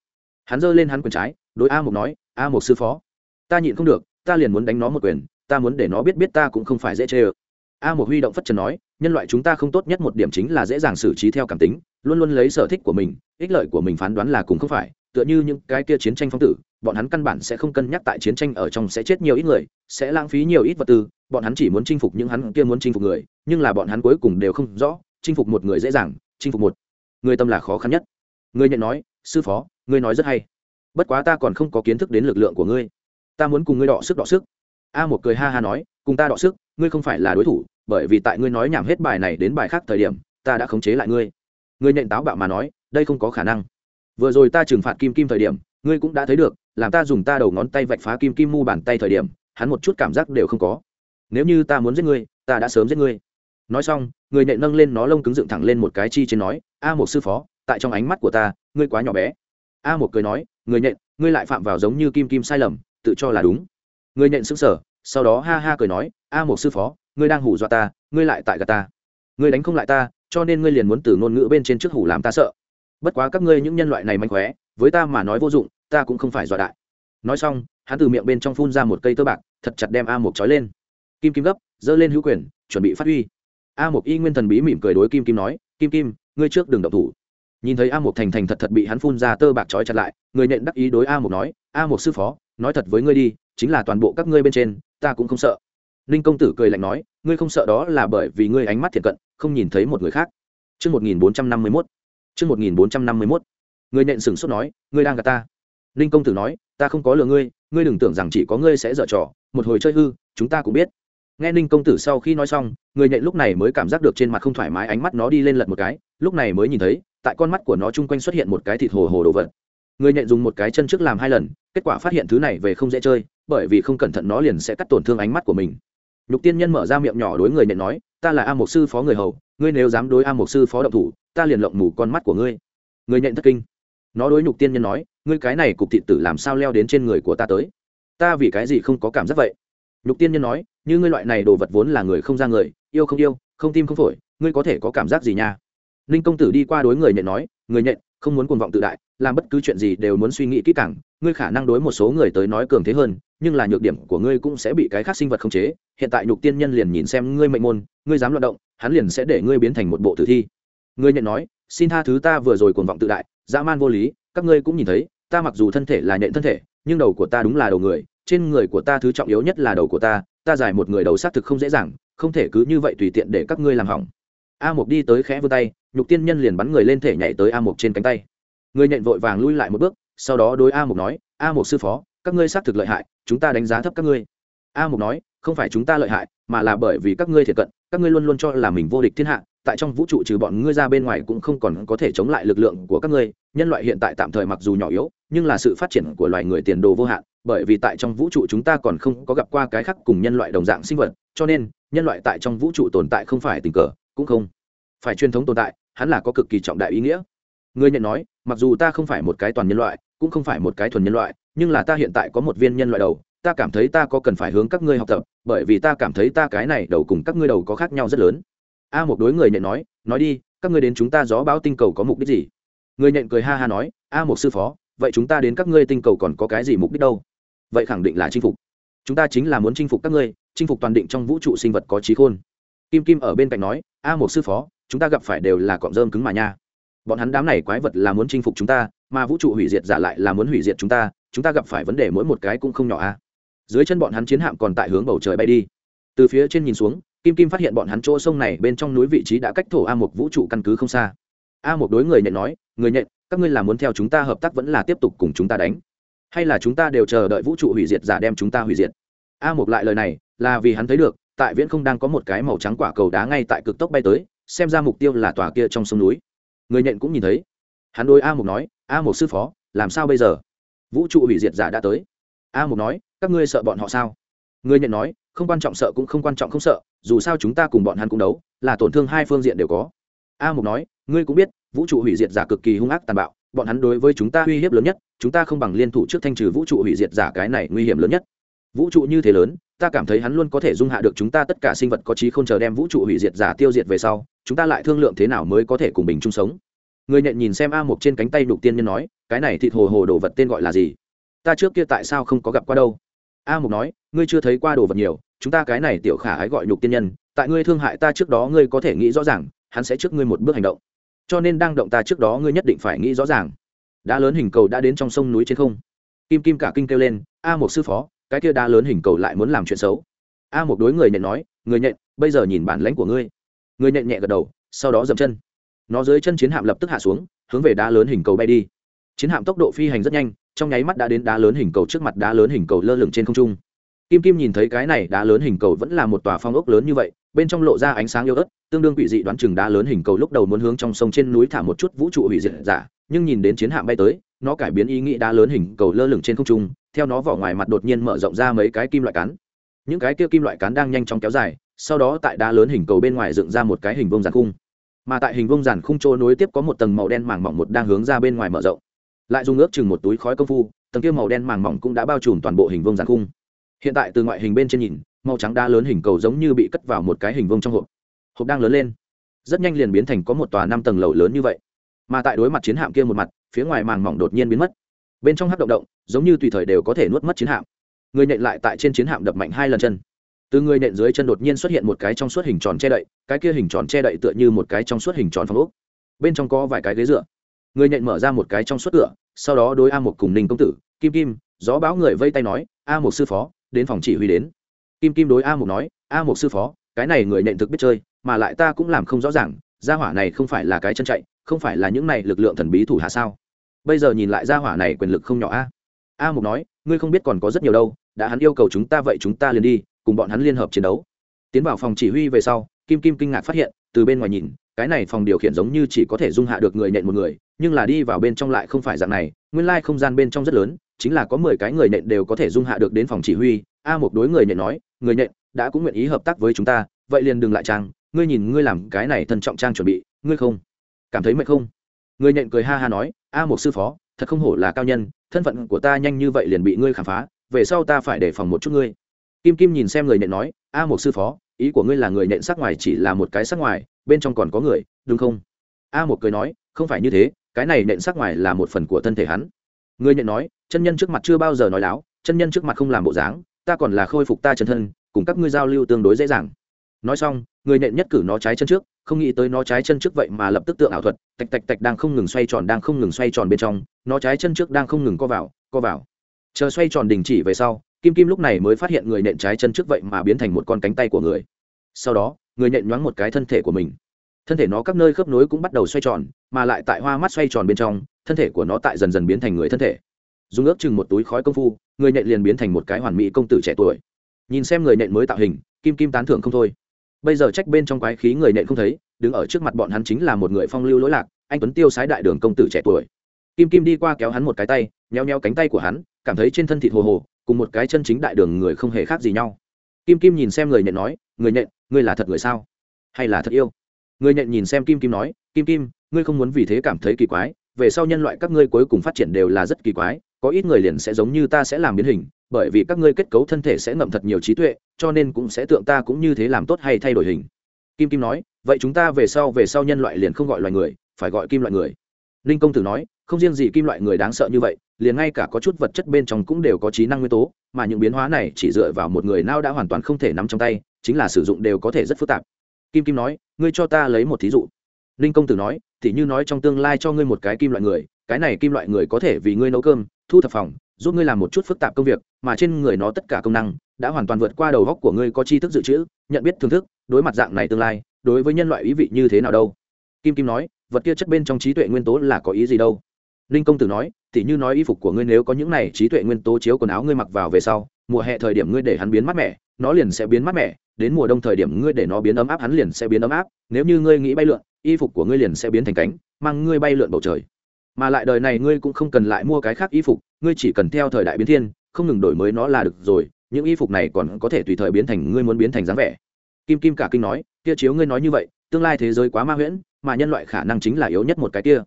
Hắn giơ lên hắn quyền trái, đối a mục nói, a mục sư phó, ta nhịn không được, ta liền muốn đánh nó một quyền ta muốn để nó biết biết ta cũng không phải dễ chê ơ. A Mộc huy động phất trần nói, nhân loại chúng ta không tốt nhất một điểm chính là dễ dàng xử trí theo cảm tính, luôn luôn lấy sở thích của mình, ích lợi của mình phán đoán là cùng không phải, tựa như những cái kia chiến tranh phong tử, bọn hắn căn bản sẽ không cân nhắc tại chiến tranh ở trong sẽ chết nhiều ít người, sẽ lãng phí nhiều ít vật tư, bọn hắn chỉ muốn chinh phục những hắn kia muốn chinh phục người, nhưng là bọn hắn cuối cùng đều không rõ, chinh phục một người dễ dàng, chinh phục một người tâm là khó khăn nhất. Người nhận nói, sư phó, ngươi nói rất hay. Bất quá ta còn không có kiến thức đến lực lượng của ngươi. Ta muốn cùng ngươi đọ sức đọ sức a một cười ha ha nói, cùng ta đọ sức, ngươi không phải là đối thủ, bởi vì tại ngươi nói nhảm hết bài này đến bài khác thời điểm, ta đã khống chế lại ngươi. Ngươi nhện táo bạo mà nói, đây không có khả năng. Vừa rồi ta trừng phạt kim kim thời điểm, ngươi cũng đã thấy được, làm ta dùng ta đầu ngón tay vạch phá kim kim mu bàn tay thời điểm, hắn một chút cảm giác đều không có. Nếu như ta muốn giết ngươi, ta đã sớm giết ngươi. Nói xong, người nhện nâng lên nó lông cứng dựng thẳng lên một cái chi trên nói, a một sư phó, tại trong ánh mắt của ta, ngươi quá nhỏ bé. A một cười nói, người nhện, ngươi lại phạm vào giống như kim kim sai lầm, tự cho là đúng người nhện sững sờ, sau đó ha ha cười nói a một sư phó ngươi đang hủ dọa ta ngươi lại tại gà ta. Ngươi đánh không lại ta cho nên ngươi liền muốn từ ngôn ngữ bên trên trước hủ làm ta sợ. Bất quá các ngươi những nhân loại này manh khóe với ta mà nói vô dụng ta cũng không phải dọa đại. Nói xong hắn từ miệng bên trong phun ra một cây tơ bạc thật chặt đem a một trói lên. Kim kim gấp giơ lên hữu quyền chuẩn bị phát huy. A một y nguyên thần bí mỉm cười đối kim kim nói kim kim ngươi trước đừng động thủ. Nhìn thấy a một thành thành thật thật bị hắn phun ra tơ bạc trói chặt lại người nện đắc ý đối a một nói a một sư phó nói thật với ngươi đi chính là toàn bộ các ngươi bên trên ta cũng không sợ ninh công tử cười lạnh nói ngươi không sợ đó là bởi vì ngươi ánh mắt thiệt cận không nhìn thấy một người khác Trước 1451. Trước 1451. Người nện sừng sốt nói, ngươi đang gạt ta. Ninh công tử nói, ta không có lừa ngươi, ngươi đừng tưởng rằng chỉ có ngươi sẽ dở trò, một hồi chơi hư, chúng ta cũng biết. Nghe Ninh công tử sau khi nói xong, người nện lúc này mới cảm giác được trên mặt không thoải mái, ánh mắt nó đi lên lật một cái, lúc này mới nhìn thấy, tại con mắt của nó chung quanh xuất hiện một cái thịt hồ hồ đồ vật. Người nhện dùng một cái chân trước làm hai lần, kết quả phát hiện thứ này về không dễ chơi, bởi vì không cẩn thận nó liền sẽ cắt tổn thương ánh mắt của mình. Nhục Tiên Nhân mở ra miệng nhỏ đối người nhện nói, ta là A Mục sư phó người hầu, ngươi nếu dám đối A Mục sư phó động thủ, ta liền lộng mù con mắt của ngươi. Người nhện thất kinh. Nó đối nhục tiên nhân nói ngươi cái này cục thị tử làm sao leo đến trên người của ta tới? Ta vì cái gì không có cảm giác vậy? Nhục tiên nhân nói như ngươi loại này đồ vật vốn là người không ra người yêu không yêu không tim không phổi ngươi có thể có cảm giác gì nha? Ninh công tử đi qua đối người nhện nói người nhện không muốn cuồng vọng tự đại, làm bất cứ chuyện gì đều muốn suy nghĩ kỹ càng, ngươi khả năng đối một số người tới nói cường thế hơn, nhưng là nhược điểm của ngươi cũng sẽ bị cái khác sinh vật khống chế. Hiện tại nhục tiên nhân liền nhìn xem ngươi mệnh môn, ngươi dám loạt động, hắn liền sẽ để ngươi biến thành một bộ tử thi. Ngươi nhận nói, xin tha thứ ta vừa rồi cuồng vọng tự đại, dã man vô lý, các ngươi cũng nhìn thấy, ta mặc dù thân thể là nhện thân thể, nhưng đầu của ta đúng là đầu người, trên người của ta thứ trọng yếu nhất là đầu của ta ta giải một người đầu xác thực không dễ dàng, không thể cứ như vậy tùy tiện để các ngươi làm hỏng a mục đi tới khẽ vươn tay, nhục tiên nhân liền bắn người lên thể nhảy tới a mục trên cánh tay. Người nhện vội vàng lui lại một bước, sau đó đối a mục nói, a mục sư phó, các ngươi xác thực lợi hại, chúng ta đánh giá thấp các ngươi. A mục nói, không phải chúng ta lợi hại, mà là bởi vì các ngươi thiệt cận, các ngươi luôn luôn cho là mình vô địch thiên hạ, tại trong vũ trụ trừ bọn ngươi ra bên ngoài cũng không còn có thể chống lại lực lượng của các ngươi, nhân loại hiện tại tạm thời mặc dù nhỏ yếu, nhưng là sự phát triển của loài người tiền đồ vô hạn, bởi vì tại trong vũ trụ chúng ta còn không có gặp qua cái khác cùng nhân loại đồng dạng sinh vật, cho nên, nhân loại tại trong vũ trụ tồn tại không phải tình cờ cũng không. Phải truyền thống tồn tại, hắn là có cực kỳ trọng đại ý nghĩa. Người nhận nói, mặc dù ta không phải một cái toàn nhân loại, cũng không phải một cái thuần nhân loại, nhưng là ta hiện tại có một viên nhân loại đầu, ta cảm thấy ta có cần phải hướng các ngươi học tập, bởi vì ta cảm thấy ta cái này đầu cùng các ngươi đầu có khác nhau rất lớn. A một đối người nhận nói nói đi, các ngươi đến chúng ta gió báo tinh cầu có mục đích gì? Người nhận cười ha ha nói, a một sư phó, vậy chúng ta đến các ngươi tinh cầu còn có cái gì mục đích đâu? Vậy khẳng định là chinh phục. Chúng ta chính là muốn chinh phục các ngươi, chinh phục toàn định trong vũ trụ sinh vật có trí khôn kim kim ở bên cạnh nói, a một sư phó, chúng ta gặp phải đều là cọng rơm cứng mà nha. Bọn hắn đám này quái vật là muốn chinh phục chúng ta, mà vũ trụ hủy diệt giả lại là muốn hủy diệt chúng ta chúng ta gặp phải vấn đề mỗi một cái cũng không nhỏ a. Dưới chân bọn hắn chiến hạm còn tại hướng bầu trời bay đi. Từ phía trên nhìn xuống, kim kim phát hiện bọn hắn chỗ sông này bên trong núi vị trí đã cách thổ a một vũ trụ căn cứ không xa. A một đối người nhện nói, người nhện, các ngươi là muốn theo chúng ta hợp tác vẫn là tiếp tục cùng chúng ta đánh? Hay là chúng ta đều chờ đợi vũ trụ hủy diệt giả đem chúng ta hủy diệt? A một lại lời này, là vì hắn thấy được tại viễn không đang có một cái màu trắng quả cầu đá ngay tại cực tốc bay tới, xem ra mục tiêu là tòa kia trong sông núi. Người Nhện cũng nhìn thấy. Hắn đôi a Mục nói, a Mục sư phó, làm sao bây giờ? Vũ trụ hủy diệt giả đã tới. A Mục nói, các ngươi sợ bọn họ sao? Người Nhện nói, không quan trọng sợ cũng không quan trọng không sợ, dù sao chúng ta cùng bọn hắn cũng đấu, là tổn thương hai phương diện đều có. A mục nói, ngươi cũng biết, vũ trụ hủy diệt giả cực kỳ hung ác tàn bạo, bọn hắn đối với chúng ta uy hiếp lớn nhất, chúng ta không bằng liên thủ trước thanh trừ vũ trụ hủy diệt giả cái này nguy hiểm lớn nhất. Vũ trụ như thế lớn ta cảm thấy hắn luôn có thể dung hạ được chúng ta tất cả sinh vật có trí không chờ đem vũ trụ hủy diệt giả tiêu diệt về sau, chúng ta lại thương lượng thế nào mới có thể cùng bình chung sống. Người nhện nhìn xem a một trên cánh tay đục tiên nhân nói, cái này thịt hồ hồ đồ vật tên gọi là gì? Ta trước kia tại sao không có gặp qua đâu? A mục nói, ngươi chưa thấy qua đồ vật nhiều, chúng ta cái này tiểu khả ái gọi nhục tiên nhân, tại ngươi thương hại ta trước đó ngươi có thể nghĩ rõ ràng, hắn sẽ trước ngươi một bước hành động. Cho nên đang động ta trước đó ngươi nhất định phải nghĩ rõ ràng. Đã lớn hình cầu đã đến trong sông núi trên không. Kim kim cả kinh kêu lên, a một sư phó cái kia đá lớn hình cầu lại muốn làm chuyện xấu. A một đối người nhện nói, người nhện, bây giờ nhìn bản lãnh của ngươi. Người nhện nhẹ gật đầu, sau đó dậm chân. Nó dưới chân chiến hạm lập tức hạ xuống, hướng về đá lớn hình cầu bay đi. Chiến hạm tốc độ phi hành rất nhanh, trong nháy mắt đã đến đá lớn hình cầu trước mặt đá lớn hình cầu lơ lửng trên không trung. Kim kim nhìn thấy cái này đá lớn hình cầu vẫn là một tòa phong ốc lớn như vậy, bên trong lộ ra ánh sáng yếu ớt, tương đương quỷ dị đoán chừng đá lớn hình cầu lúc đầu muốn hướng trong sông trên núi thả một chút vũ trụ hủy diệt giả, nhưng nhìn đến chiến hạm bay tới, nó cải biến ý nghĩ đá lớn hình cầu lơ lửng trên không trung theo nó vỏ ngoài mặt đột nhiên mở rộng ra mấy cái kim loại cán. Những cái kia kim loại cán đang nhanh chóng kéo dài, sau đó tại đá lớn hình cầu bên ngoài dựng ra một cái hình vông giàn khung. Mà tại hình vông giàn khung trôi nối tiếp có một tầng màu đen màng mỏng một đang hướng ra bên ngoài mở rộng. Lại dùng ước chừng một túi khói công phu, tầng kia màu đen màng mỏng cũng đã bao trùm toàn bộ hình vông giàn khung. Hiện tại từ ngoại hình bên trên nhìn, màu trắng đá lớn hình cầu giống như bị cất vào một cái hình vông trong hộp. Hộp đang lớn lên. Rất nhanh liền biến thành có một tòa năm tầng lầu lớn như vậy. Mà tại đối mặt chiến hạm kia một mặt, phía ngoài màng mỏng đột nhiên biến mất bên trong hắc động động, giống như tùy thời đều có thể nuốt mất chiến hạm. Người nện lại tại trên chiến hạm đập mạnh hai lần chân. Từ người nện dưới chân đột nhiên xuất hiện một cái trong suốt hình tròn che đậy, cái kia hình tròn che đậy tựa như một cái trong suốt hình tròn phong ốc. Bên trong có vài cái ghế dựa. Người nện mở ra một cái trong suốt cửa, sau đó đối a một cùng ninh công tử, kim kim, gió báo người vây tay nói, a một sư phó, đến phòng chỉ huy đến. Kim kim đối a một nói, a một sư phó, cái này người nện thực biết chơi, mà lại ta cũng làm không rõ ràng, gia hỏa này không phải là cái chân chạy, không phải là những này lực lượng thần bí thủ hạ sao? Bây giờ nhìn lại gia hỏa này quyền lực không nhỏ a. A mục nói, ngươi không biết còn có rất nhiều đâu, đã hắn yêu cầu chúng ta vậy chúng ta liền đi, cùng bọn hắn liên hợp chiến đấu. Tiến vào phòng chỉ huy về sau, kim kim kinh ngạc phát hiện, từ bên ngoài nhìn, cái này phòng điều khiển giống như chỉ có thể dung hạ được người nện một người, nhưng là đi vào bên trong lại không phải dạng này, nguyên lai không gian bên trong rất lớn, chính là có mười cái người nện đều có thể dung hạ được đến phòng chỉ huy. A một đối người nện nói, người nện đã cũng nguyện ý hợp tác với chúng ta, vậy liền đừng lại trang, ngươi nhìn ngươi làm cái này thân trọng trang chuẩn bị, ngươi không cảm thấy mệt không? Người nện cười ha ha nói, a một sư phó, thật không hổ là cao nhân, thân phận của ta nhanh như vậy liền bị ngươi khám phá, về sau ta phải đề phòng một chút ngươi. Kim kim nhìn xem người nện nói, a một sư phó, ý của ngươi là người nện sắc ngoài chỉ là một cái sắc ngoài, bên trong còn có người, đúng không? A một cười nói, không phải như thế, cái này nện sắc ngoài là một phần của thân thể hắn. Người nện nói, chân nhân trước mặt chưa bao giờ nói láo, chân nhân trước mặt không làm bộ dáng, ta còn là khôi phục ta chân thân, cùng các ngươi giao lưu tương đối dễ dàng. Nói xong, người nện nhất cử nó trái chân trước không nghĩ tới nó trái chân trước vậy mà lập tức tượng ảo thuật, tạch tạch tạch đang không ngừng xoay tròn, đang không ngừng xoay tròn bên trong, nó trái chân trước đang không ngừng co vào co vào. Chờ xoay tròn đình chỉ về sau, kim kim lúc này mới phát hiện người nện trái chân trước vậy mà biến thành một con cánh tay của người. Sau đó, người nện nhoáng một cái thân thể của mình. Thân thể nó các nơi khớp nối cũng bắt đầu xoay tròn, mà lại tại hoa mắt xoay tròn bên trong, thân thể của nó tại dần dần biến thành người thân thể. Dùng ước chừng một túi khói công phu, người nện liền biến thành một cái hoàn mỹ công tử trẻ tuổi. Nhìn xem người nện mới tạo hình, kim kim tán thưởng không thôi bây giờ trách bên trong quái khí người nện không thấy, đứng ở trước mặt bọn hắn chính là một người phong lưu lỗi lạc, anh tuấn tiêu sái đại đường công tử trẻ tuổi. Kim kim đi qua kéo hắn một cái tay nheo nheo cánh tay của hắn, cảm thấy trên thân thịt hồ hồ, cùng một cái chân chính đại đường người không hề khác gì nhau. Kim kim nhìn xem người nhện nói, người nhện ngươi là thật người sao? Hay là thật yêu? Người nhện nhìn xem kim kim nói, kim kim, ngươi không muốn vì thế cảm thấy kỳ quái, về sau nhân loại các ngươi cuối cùng phát triển đều là rất kỳ quái, có ít người liền sẽ giống như ta sẽ làm biến hình bởi vì các ngươi kết cấu thân thể sẽ ngậm thật nhiều trí tuệ, cho nên cũng sẽ tượng ta cũng như thế làm tốt hay thay đổi hình. Kim kim nói, vậy chúng ta về sau về sau nhân loại liền không gọi loài người, phải gọi kim loại người. Ninh công tử nói, không riêng gì kim loại người đáng sợ như vậy, liền ngay cả có chút vật chất bên trong cũng đều có trí năng nguyên tố, mà những biến hóa này chỉ dựa vào một người nào đã hoàn toàn không thể nắm trong tay, chính là sử dụng đều có thể rất phức tạp. Kim kim nói, ngươi cho ta lấy một thí dụ. Ninh công tử nói thì như nói trong tương lai cho ngươi một cái kim loại người, cái này kim loại người có thể vì ngươi nấu cơm, thu thập phòng giúp ngươi làm một chút phức tạp công việc, mà trên người nó tất cả công năng đã hoàn toàn vượt qua đầu góc của ngươi có tri thức dự trữ, nhận biết thưởng thức, đối mặt dạng này tương lai, đối với nhân loại ý vị như thế nào đâu? Kim kim nói, vật kia chất bên trong trí tuệ nguyên tố là có ý gì đâu? Ninh công tử nói thì như nói y phục của ngươi nếu có những này trí tuệ nguyên tố chiếu quần áo ngươi mặc vào về sau, mùa hè thời điểm ngươi để hắn biến mát mẻ, nó liền sẽ biến mát mẻ, đến mùa đông thời điểm ngươi để nó biến ấm áp, hắn liền sẽ biến ấm áp, nếu như ngươi nghĩ bay lượn, y phục của ngươi liền sẽ biến thành cánh, mang ngươi bay lượn bầu trời mà lại đời này ngươi cũng không cần lại mua cái khác y phục, ngươi chỉ cần theo thời đại biến thiên, không ngừng đổi mới nó là được rồi, những y phục này còn có thể tùy thời biến thành ngươi muốn biến thành dáng vẻ. Kim kim cả kinh nói, kia chiếu ngươi nói như vậy, tương lai thế giới quá ma huyễn, mà nhân loại khả năng chính là yếu nhất một cái kia.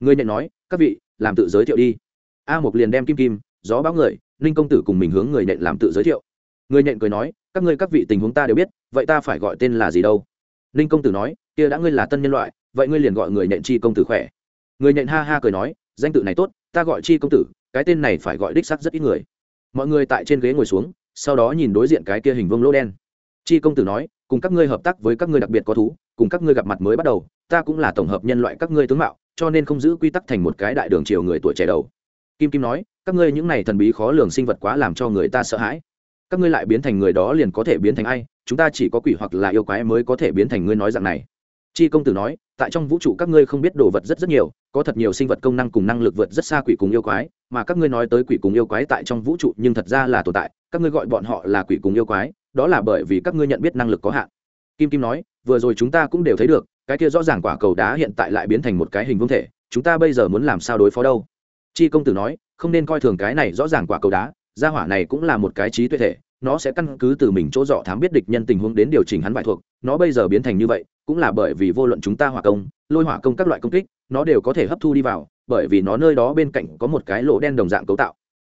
Ngươi nhận nói, các vị, làm tự giới thiệu đi. A một liền đem kim kim, gió báo người, ninh công tử cùng mình hướng người nện làm tự giới thiệu. Người nện cười nói, các ngươi các vị tình huống ta đều biết, vậy ta phải gọi tên là gì đâu? Ninh công tử nói, kia đã ngươi là tân nhân loại, vậy ngươi liền gọi người nện chi công tử khỏe người nện ha ha cười nói, danh tự này tốt, ta gọi chi công tử, cái tên này phải gọi đích sắc rất ít người. Mọi người tại trên ghế ngồi xuống, sau đó nhìn đối diện cái kia hình vông lỗ đen. Chi công tử nói, cùng các ngươi hợp tác với các ngươi đặc biệt có thú, cùng các ngươi gặp mặt mới bắt đầu, ta cũng là tổng hợp nhân loại các ngươi tướng mạo, cho nên không giữ quy tắc thành một cái đại đường chiều người tuổi trẻ đầu. Kim kim nói, các ngươi những này thần bí khó lường sinh vật quá làm cho người ta sợ hãi. Các ngươi lại biến thành người đó liền có thể biến thành ai, chúng ta chỉ có quỷ hoặc là yêu quái mới có thể biến thành ngươi nói dạng này chi công tử nói, tại trong vũ trụ các ngươi không biết đồ vật rất rất nhiều, có thật nhiều sinh vật công năng cùng năng lực vượt rất xa quỷ cùng yêu quái, mà các ngươi nói tới quỷ cùng yêu quái tại trong vũ trụ nhưng thật ra là tồn tại, các ngươi gọi bọn họ là quỷ cùng yêu quái, đó là bởi vì các ngươi nhận biết năng lực có hạn. Kim kim nói, vừa rồi chúng ta cũng đều thấy được, cái kia rõ ràng quả cầu đá hiện tại lại biến thành một cái hình vương thể, chúng ta bây giờ muốn làm sao đối phó đâu? Chi công tử nói, không nên coi thường cái này rõ ràng quả cầu đá, gia hỏa này cũng là một cái trí tuệ thể nó sẽ căn cứ từ mình chỗ dọ thám biết địch nhân tình huống đến điều chỉnh hắn bài thuộc. Nó bây giờ biến thành như vậy, cũng là bởi vì vô luận chúng ta hỏa công, lôi hỏa công các loại công kích, nó đều có thể hấp thu đi vào, bởi vì nó nơi đó bên cạnh có một cái lỗ đen đồng dạng cấu tạo.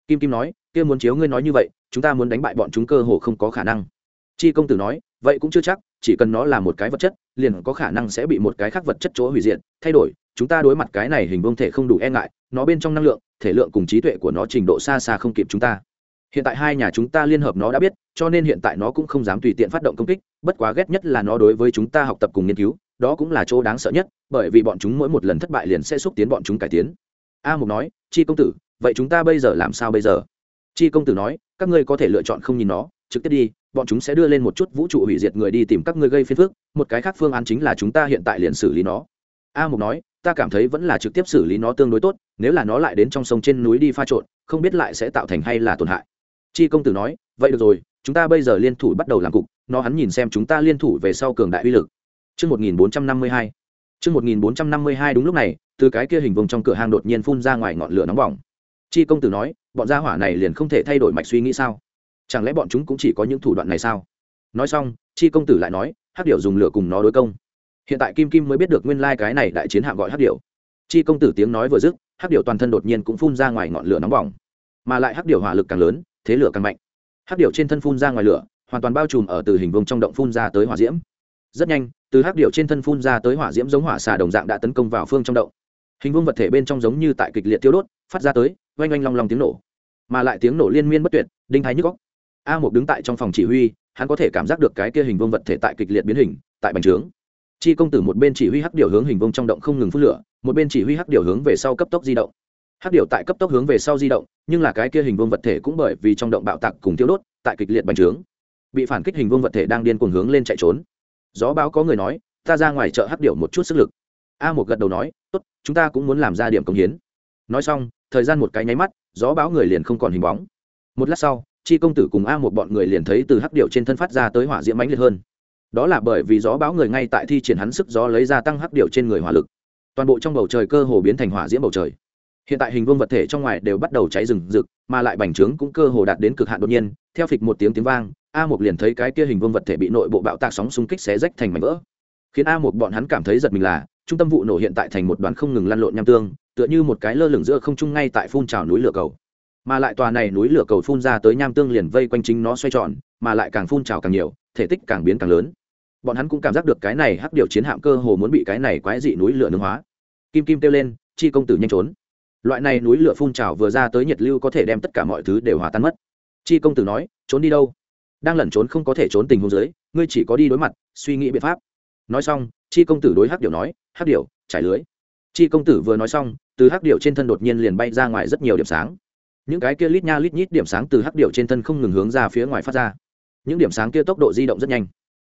Kim kim nói, kia muốn chiếu ngươi nói như vậy, chúng ta muốn đánh bại bọn chúng cơ hồ không có khả năng. Chi công tử nói, vậy cũng chưa chắc, chỉ cần nó là một cái vật chất, liền có khả năng sẽ bị một cái khác vật chất chỗ hủy diệt. Thay đổi, chúng ta đối mặt cái này hình vương thể không đủ e ngại, nó bên trong năng lượng, thể lượng cùng trí tuệ của nó trình độ xa xa không kịp chúng ta hiện tại hai nhà chúng ta liên hợp nó đã biết, cho nên hiện tại nó cũng không dám tùy tiện phát động công kích, bất quá ghét nhất là nó đối với chúng ta học tập cùng nghiên cứu, đó cũng là chỗ đáng sợ nhất, bởi vì bọn chúng mỗi một lần thất bại liền sẽ xúc tiến bọn chúng cải tiến. A mục nói, chi công tử, vậy chúng ta bây giờ làm sao bây giờ? Chi công tử nói, các ngươi có thể lựa chọn không nhìn nó, trực tiếp đi, bọn chúng sẽ đưa lên một chút vũ trụ hủy diệt người đi tìm các ngươi gây phiền phức, một cái khác phương án chính là chúng ta hiện tại liền xử lý nó. A mục nói, ta cảm thấy vẫn là trực tiếp xử lý nó tương đối tốt, nếu là nó lại đến trong sông trên núi đi pha trộn, không biết lại sẽ tạo thành hay là tổn hại chi công tử nói vậy được rồi chúng ta bây giờ liên thủ bắt đầu làm cục nó hắn nhìn xem chúng ta liên thủ về sau cường đại uy lực Trước 1452. Trước 1452 đúng lúc này, từ cái kia hình vùng trong cửa hàng đột nhiên phun ra ngoài ngọn lửa nóng bỏng. Chi công tử nói, bọn gia hỏa này liền không thể thay đổi mạch suy nghĩ sao? Chẳng lẽ bọn chúng cũng chỉ có những thủ đoạn này sao? Nói xong, Chi công tử lại nói, Hắc điểu dùng lửa cùng nó đối công. Hiện tại Kim Kim mới biết được nguyên lai cái này đại chiến hạm gọi Hắc điểu. Chi công tử tiếng nói vừa dứt, Hắc điểu toàn thân đột nhiên cũng phun ra ngoài ngọn lửa nóng bỏng. Mà lại Hắc điểu hỏa lực càng lớn, thế lửa càng mạnh. Hắc điệu trên thân phun ra ngoài lửa, hoàn toàn bao trùm ở từ hình vùng trong động phun ra tới hỏa diễm. Rất nhanh, từ hắc điệu trên thân phun ra tới hỏa diễm giống hỏa xà đồng dạng đã tấn công vào phương trong động. Hình vuông vật thể bên trong giống như tại kịch liệt tiêu đốt, phát ra tới, oanh oanh long long tiếng nổ. Mà lại tiếng nổ liên miên bất tuyệt, đinh thái nhức góc a một đứng tại trong phòng chỉ huy, hắn có thể cảm giác được cái kia hình vuông vật thể tại kịch liệt biến hình, tại bành trướng. Chi công tử một bên chỉ huy hắc điệu hướng hình vuông trong động không ngừng phun lửa, một bên chỉ huy hắc điệu hướng về sau cấp tốc di động hắc điệu tại cấp tốc hướng về sau di động, nhưng là cái kia hình vuông vật thể cũng bởi vì trong động bạo tạc cùng tiêu đốt, tại kịch liệt bành trướng. Bị phản kích hình vuông vật thể đang điên cuồng hướng lên chạy trốn. Gió báo có người nói, ta ra ngoài chợ hắc điệu một chút sức lực. A một gật đầu nói, tốt, chúng ta cũng muốn làm ra điểm công hiến. Nói xong, thời gian một cái nháy mắt, gió báo người liền không còn hình bóng. Một lát sau, chi công tử cùng a một bọn người liền thấy từ hắc điệu trên thân phát ra tới hỏa diễm mãnh liệt hơn. Đó là bởi vì gió báo người ngay tại thi triển hắn sức gió lấy ra tăng hắc điệu trên người hỏa lực. Toàn bộ trong bầu trời cơ hồ biến thành hỏa diễm bầu trời hiện tại hình vuông vật thể trong ngoài đều bắt đầu cháy rừng rực, mà lại bành trướng cũng cơ hồ đạt đến cực hạn đột nhiên, theo phịch một tiếng tiếng vang, a một liền thấy cái kia hình vuông vật thể bị nội bộ bạo tạc sóng xung kích xé rách thành mảnh vỡ. Khiến a một bọn hắn cảm thấy giật mình là, trung tâm vụ nổ hiện tại thành một đoàn không ngừng lăn lộn nham tương, tựa như một cái lơ lửng giữa không trung ngay tại phun trào núi lửa cầu. Mà lại tòa này núi lửa cầu phun ra tới nham tương liền vây quanh chính nó xoay tròn, mà lại càng phun trào càng nhiều, thể tích càng biến càng lớn. Bọn hắn cũng cảm giác được cái này hắc điều chiến hạm cơ hồ muốn bị cái này quái dị núi lửa nướng hóa. Kim kim kêu lên, chi công tử nhanh trốn loại này núi lửa phun trào vừa ra tới nhiệt lưu có thể đem tất cả mọi thứ đều hòa tan mất. Chi công tử nói, trốn đi đâu? Đang lẩn trốn không có thể trốn tình huống dưới, ngươi chỉ có đi đối mặt, suy nghĩ biện pháp. Nói xong, chi công tử đối hắc điệu nói, hắc điệu trải lưới. Chi công tử vừa nói xong, từ hắc điệu trên thân đột nhiên liền bay ra ngoài rất nhiều điểm sáng. Những cái kia lít nha lít nhít điểm sáng từ hắc điệu trên thân không ngừng hướng ra phía ngoài phát ra. Những điểm sáng kia tốc độ di động rất nhanh.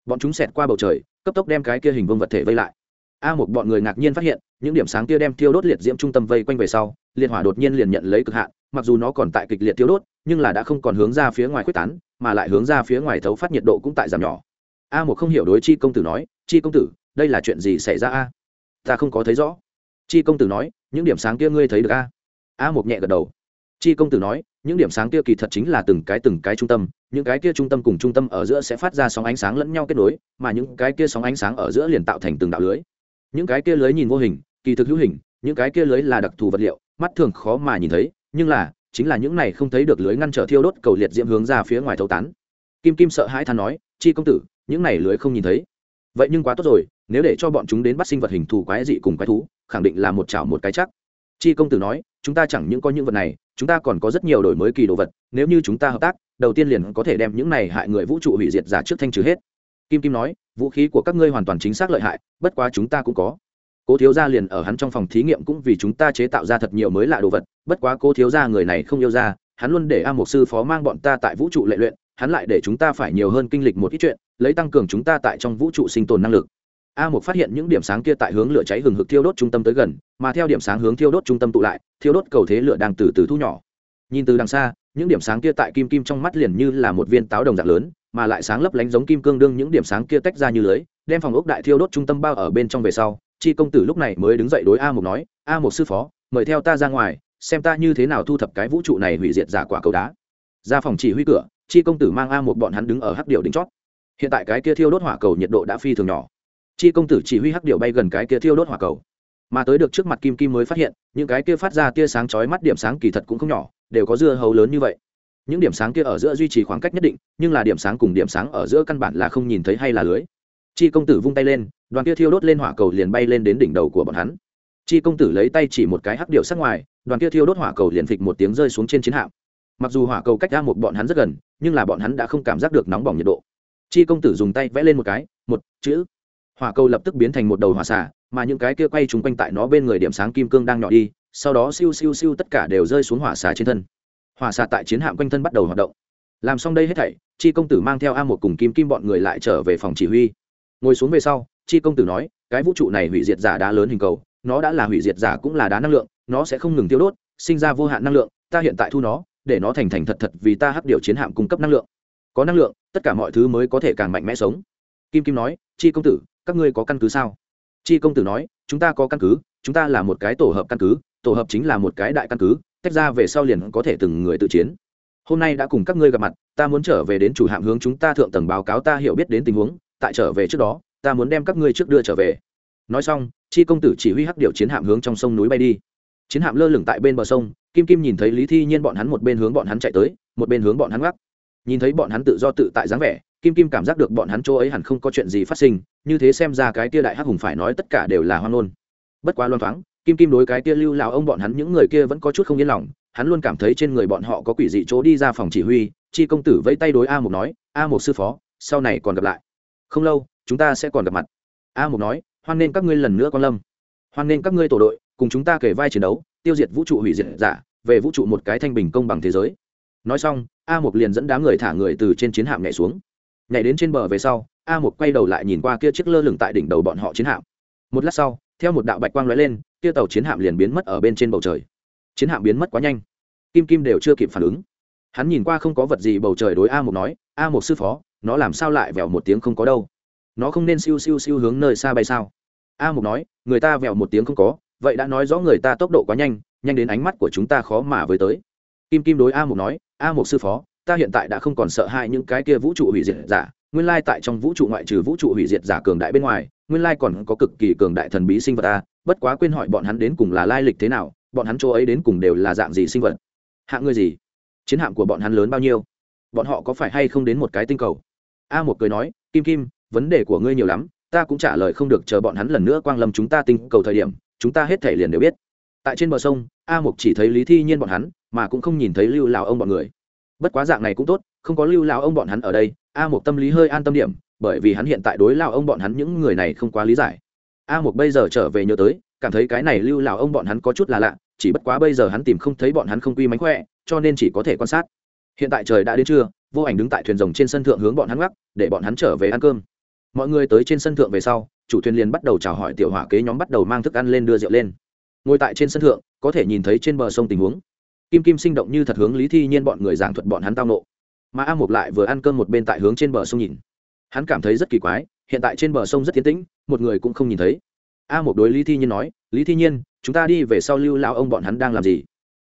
Bọn chúng xẹt qua bầu trời, cấp tốc đem cái kia hình vương vật thể vây lại. A một bọn người ngạc nhiên phát hiện, những điểm sáng kia đem tiêu đốt liệt diễm trung tâm vây quanh về sau liệt hỏa đột nhiên liền nhận lấy cực hạn, mặc dù nó còn tại kịch liệt tiêu đốt, nhưng là đã không còn hướng ra phía ngoài quyết tán, mà lại hướng ra phía ngoài thấu phát nhiệt độ cũng tại giảm nhỏ. A một không hiểu đối chi công tử nói, chi công tử, đây là chuyện gì xảy ra a? Ta không có thấy rõ. Chi công tử nói, những điểm sáng kia ngươi thấy được a? A một nhẹ gật đầu. Chi công tử nói, những điểm sáng kia kỳ thật chính là từng cái từng cái trung tâm, những cái kia trung tâm cùng trung tâm ở giữa sẽ phát ra sóng ánh sáng lẫn nhau kết nối, mà những cái kia sóng ánh sáng ở giữa liền tạo thành từng đạo lưới. Những cái kia lưới nhìn vô hình, kỳ thực hữu hình, những cái kia lưới là đặc thù vật liệu mắt thường khó mà nhìn thấy, nhưng là, chính là những này không thấy được lưới ngăn trở thiêu đốt cầu liệt diễm hướng ra phía ngoài thấu tán. Kim kim sợ hãi than nói, chi công tử, những này lưới không nhìn thấy. Vậy nhưng quá tốt rồi, nếu để cho bọn chúng đến bắt sinh vật hình thù quái dị cùng quái thú, khẳng định là một chảo một cái chắc. Chi công tử nói, chúng ta chẳng những có những vật này, chúng ta còn có rất nhiều đổi mới kỳ đồ vật, nếu như chúng ta hợp tác, đầu tiên liền có thể đem những này hại người vũ trụ hủy diệt giả trước thanh trừ hết. Kim kim nói, vũ khí của các ngươi hoàn toàn chính xác lợi hại, bất quá chúng ta cũng có cố thiếu gia liền ở hắn trong phòng thí nghiệm cũng vì chúng ta chế tạo ra thật nhiều mới lạ đồ vật, bất quá cố thiếu gia người này không yêu ra, hắn luôn để a mục sư phó mang bọn ta tại vũ trụ lệ luyện, hắn lại để chúng ta phải nhiều hơn kinh lịch một ít chuyện, lấy tăng cường chúng ta tại trong vũ trụ sinh tồn năng lực. A mục phát hiện những điểm sáng kia tại hướng lửa cháy hừng hực thiêu đốt trung tâm tới gần, mà theo điểm sáng hướng thiêu đốt trung tâm tụ lại, thiêu đốt cầu thế lửa đang từ từ thu nhỏ. Nhìn từ đằng xa, những điểm sáng kia tại kim kim trong mắt liền như là một viên táo đồng dạng lớn, mà lại sáng lấp lánh giống kim cương đương những điểm sáng kia tách ra như lưới, đem phòng ốc đại thiêu đốt trung tâm bao ở bên trong về sau chi công tử lúc này mới đứng dậy đối a một nói, a một sư phó, mời theo ta ra ngoài, xem ta như thế nào thu thập cái vũ trụ này hủy diệt giả quả cầu đá. Ra phòng chỉ huy cửa, chi công tử mang a một bọn hắn đứng ở hắc điệu đỉnh chót. Hiện tại cái kia thiêu đốt hỏa cầu nhiệt độ đã phi thường nhỏ. Chi công tử chỉ huy hắc điệu bay gần cái kia thiêu đốt hỏa cầu. Mà tới được trước mặt kim kim mới phát hiện, những cái kia phát ra tia sáng chói mắt điểm sáng kỳ thật cũng không nhỏ, đều có dưa hấu lớn như vậy. Những điểm sáng kia ở giữa duy trì khoảng cách nhất định, nhưng là điểm sáng cùng điểm sáng ở giữa căn bản là không nhìn thấy hay là lưới. Chi công tử vung tay lên đoàn kia thiêu đốt lên hỏa cầu liền bay lên đến đỉnh đầu của bọn hắn. Chi công tử lấy tay chỉ một cái hắc điệu sắc ngoài, đoàn kia thiêu đốt hỏa cầu liền phịch một tiếng rơi xuống trên chiến hạm. Mặc dù hỏa cầu cách ra một bọn hắn rất gần, nhưng là bọn hắn đã không cảm giác được nóng bỏng nhiệt độ. Chi công tử dùng tay vẽ lên một cái, một, chữ. Hỏa cầu lập tức biến thành một đầu hỏa xả mà những cái kia quay trúng quanh tại nó bên người điểm sáng kim cương đang nhỏ đi, sau đó siêu siêu siêu tất cả đều rơi xuống hỏa xả trên thân. Hỏa xả tại chiến hạm quanh thân bắt đầu hoạt động. Làm xong đây hết thảy, chi công tử mang theo a một cùng kim kim bọn người lại trở về phòng chỉ huy. Ngồi xuống về sau chi công tử nói, cái vũ trụ này hủy diệt giả đá lớn hình cầu, nó đã là hủy diệt giả cũng là đá năng lượng, nó sẽ không ngừng tiêu đốt, sinh ra vô hạn năng lượng, ta hiện tại thu nó, để nó thành thành thật thật vì ta hấp điều chiến hạm cung cấp năng lượng. Có năng lượng, tất cả mọi thứ mới có thể càng mạnh mẽ sống. Kim kim nói, chi công tử, các ngươi có căn cứ sao? Chi công tử nói, chúng ta có căn cứ, chúng ta là một cái tổ hợp căn cứ, tổ hợp chính là một cái đại căn cứ, tách ra về sau liền có thể từng người tự chiến. Hôm nay đã cùng các ngươi gặp mặt, ta muốn trở về đến chủ hạm hướng chúng ta thượng tầng báo cáo ta hiểu biết đến tình huống, tại trở về trước đó ta muốn đem các ngươi trước đưa trở về. Nói xong, chi công tử chỉ huy hắc điều chiến hạm hướng trong sông núi bay đi. Chiến hạm lơ lửng tại bên bờ sông, kim kim nhìn thấy lý thi nhiên bọn hắn một bên hướng bọn hắn chạy tới, một bên hướng bọn hắn gác. Nhìn thấy bọn hắn tự do tự tại dáng vẻ, kim kim cảm giác được bọn hắn chỗ ấy hẳn không có chuyện gì phát sinh, như thế xem ra cái tia đại hắc hùng phải nói tất cả đều là hoang ngôn. Bất quá loan thoáng, kim kim đối cái tia lưu lào ông bọn hắn những người kia vẫn có chút không yên lòng, hắn luôn cảm thấy trên người bọn họ có quỷ dị chỗ đi ra phòng chỉ huy, chi công tử vẫy tay đối a một nói, a một sư phó, sau này còn gặp lại không lâu, chúng ta sẽ còn gặp mặt. A một nói, hoan nên các ngươi lần nữa quan lâm. Hoan nên các ngươi tổ đội, cùng chúng ta kể vai chiến đấu, tiêu diệt vũ trụ hủy diệt giả, về vũ trụ một cái thanh bình công bằng thế giới. Nói xong, a một liền dẫn đám người thả người từ trên chiến hạm nhảy xuống. Nhảy đến trên bờ về sau, a một quay đầu lại nhìn qua kia chiếc lơ lửng tại đỉnh đầu bọn họ chiến hạm. Một lát sau, theo một đạo bạch quang lóe lên, kia tàu chiến hạm liền biến mất ở bên trên bầu trời. Chiến hạm biến mất quá nhanh. Kim kim đều chưa kịp phản ứng. Hắn nhìn qua không có vật gì bầu trời đối a một nói, a một sư phó nó làm sao lại vèo một tiếng không có đâu? Nó không nên siêu siêu siêu hướng nơi xa bay sao? A mục nói, người ta vèo một tiếng không có, vậy đã nói rõ người ta tốc độ quá nhanh nhanh đến ánh mắt của chúng ta khó mà với tới. Kim kim đối a mục nói, a mục sư phó, ta hiện tại đã không còn sợ hãi những cái kia vũ trụ hủy diệt giả, nguyên lai tại trong vũ trụ ngoại trừ vũ trụ hủy diệt giả cường đại bên ngoài, nguyên lai còn có cực kỳ cường đại thần bí sinh vật a, bất quá quên hỏi bọn hắn đến cùng là lai lịch thế nào, bọn hắn chỗ ấy đến cùng đều là dạng gì sinh vật? Hạng ngươi gì? Chiến hạm của bọn hắn lớn bao nhiêu? Bọn họ có phải hay không đến một cái tinh cầu? A một cười nói, kim kim, vấn đề của ngươi nhiều lắm, ta cũng trả lời không được chờ bọn hắn lần nữa quang lâm chúng ta tinh cầu thời điểm, chúng ta hết thể liền đều biết. Tại trên bờ sông, a mục chỉ thấy lý thi nhiên bọn hắn, mà cũng không nhìn thấy lưu lào ông bọn người. Bất quá dạng này cũng tốt, không có lưu lào ông bọn hắn ở đây, a mục tâm lý hơi an tâm điểm, bởi vì hắn hiện tại đối lào ông bọn hắn những người này không quá lý giải. A mục bây giờ trở về nhớ tới, cảm thấy cái này lưu lào ông bọn hắn có chút là lạ, chỉ bất quá bây giờ hắn tìm không thấy bọn hắn không quy mánh khỏe, cho nên chỉ có thể quan sát. Hiện tại trời đã đến trưa vô ảnh đứng tại thuyền rồng trên sân thượng hướng bọn hắn gác, để bọn hắn trở về ăn cơm. Mọi người tới trên sân thượng về sau, chủ thuyền liền bắt đầu chào hỏi tiểu hỏa kế nhóm bắt đầu mang thức ăn lên đưa rượu lên. Ngồi tại trên sân thượng, có thể nhìn thấy trên bờ sông tình huống. Kim kim sinh động như thật hướng lý thi nhiên bọn người giảng thuật bọn hắn tao nộ. Mà a Mục lại vừa ăn cơm một bên tại hướng trên bờ sông nhìn. Hắn cảm thấy rất kỳ quái, hiện tại trên bờ sông rất tiến tĩnh, một người cũng không nhìn thấy. A Mục đối lý thi nhiên nói, lý thi nhiên, chúng ta đi về sau lưu lao ông bọn hắn đang làm gì?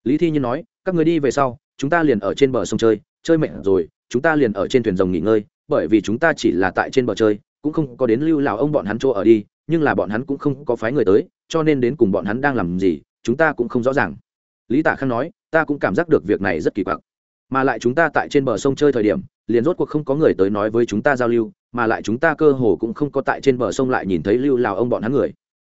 Lý thi nhiên nói, các người đi về sau, chúng ta liền ở trên bờ sông chơi chơi mệt rồi, chúng ta liền ở trên thuyền rồng nghỉ ngơi, bởi vì chúng ta chỉ là tại trên bờ chơi, cũng không có đến lưu lào ông bọn hắn chỗ ở đi, nhưng là bọn hắn cũng không có phái người tới, cho nên đến cùng bọn hắn đang làm gì, chúng ta cũng không rõ ràng. Lý tạ khang nói, ta cũng cảm giác được việc này rất kỳ quặc. Mà lại chúng ta tại trên bờ sông chơi thời điểm, liền rốt cuộc không có người tới nói với chúng ta giao lưu, mà lại chúng ta cơ hồ cũng không có tại trên bờ sông lại nhìn thấy lưu lào ông bọn hắn người.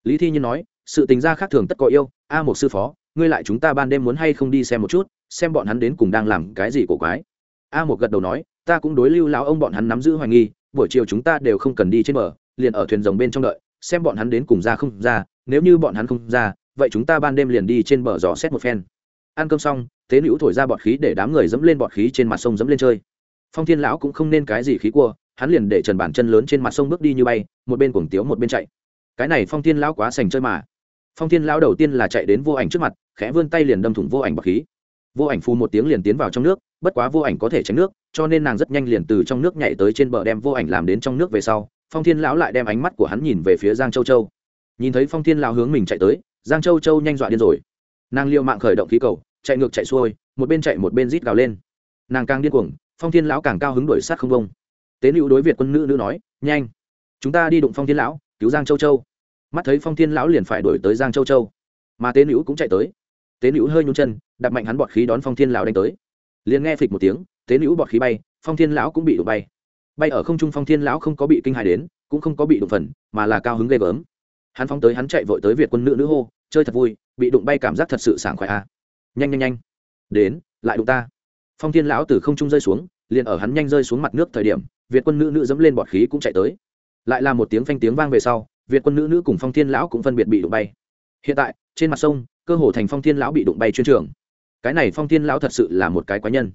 Lý thi nhiên nói, sự tình ra khác thường tất có yêu, a một sư phó, ngươi lại chúng ta ban đêm muốn hay không đi xem một chút, xem bọn hắn đến cùng đang làm cái gì cổ quái a một gật đầu nói, ta cũng đối lưu lão ông bọn hắn nắm giữ hoài nghi, buổi chiều chúng ta đều không cần đi trên bờ, liền ở thuyền rồng bên trong đợi, xem bọn hắn đến cùng ra không ra, nếu như bọn hắn không ra, vậy chúng ta ban đêm liền đi trên bờ dò xét một phen. Ăn cơm xong, tế nữ thổi ra bọt khí để đám người dẫm lên bọt khí trên mặt sông dẫm lên chơi. Phong thiên lão cũng không nên cái gì khí cua, hắn liền để trần bản chân lớn trên mặt sông bước đi như bay, một bên cuồng tiếu một bên chạy. Cái này phong thiên lão quá sành chơi mà. Phong thiên lão đầu tiên là chạy đến vô ảnh trước mặt, khẽ vươn tay liền đâm thủng vô ảnh bọt khí. Vô ảnh phù một tiếng liền tiến vào trong nước bất quá vô ảnh có thể tránh nước, cho nên nàng rất nhanh liền từ trong nước nhảy tới trên bờ đem vô ảnh làm đến trong nước về sau, phong thiên lão lại đem ánh mắt của hắn nhìn về phía giang châu châu. Nhìn thấy phong thiên lão hướng mình chạy tới, giang châu châu nhanh dọa điên rồi. Nàng liệu mạng khởi động khí cầu, chạy ngược chạy xuôi, một bên chạy một bên rít gào lên. Nàng càng điên cuồng, phong thiên lão càng cao hứng đuổi sát không bông tế nữ đối việt quân nữ nữ nói, nhanh, chúng ta đi đụng phong thiên lão, cứu giang châu châu. Mắt thấy phong thiên lão liền phải đuổi tới giang châu châu. Mà tế nữ cũng chạy tới. Tế nữ hơi nhún chân đặt mạnh hắn bọt khí đón phong thiên lão đánh tới liền nghe phịch một tiếng, tế nữ bọt khí bay, phong thiên lão cũng bị đụng bay. Bay ở không trung phong thiên lão không có bị kinh hài đến, cũng không có bị đụng phần, mà là cao hứng ghê gớm. Hắn phóng tới hắn chạy vội tới việt quân nữ nữ hô, chơi thật vui, bị đụng bay cảm giác thật sự sảng khoái a. À. nhanh nhanh nhanh. Đến, lại đụng ta. Phong thiên lão từ không trung rơi xuống, liền ở hắn nhanh rơi xuống mặt nước thời điểm, việt quân nữ nữ dẫm lên bọt khí cũng chạy tới. Lại là một tiếng phanh tiếng vang về sau, việt quân nữ nữ cùng phong thiên lão cũng phân biệt bị đụng bay. Hiện tại, trên mặt sông, cơ hồ thành phong thiên lão bị đụng bay chuyên trường cái này phong thiên lão thật sự là một cái quái nhân.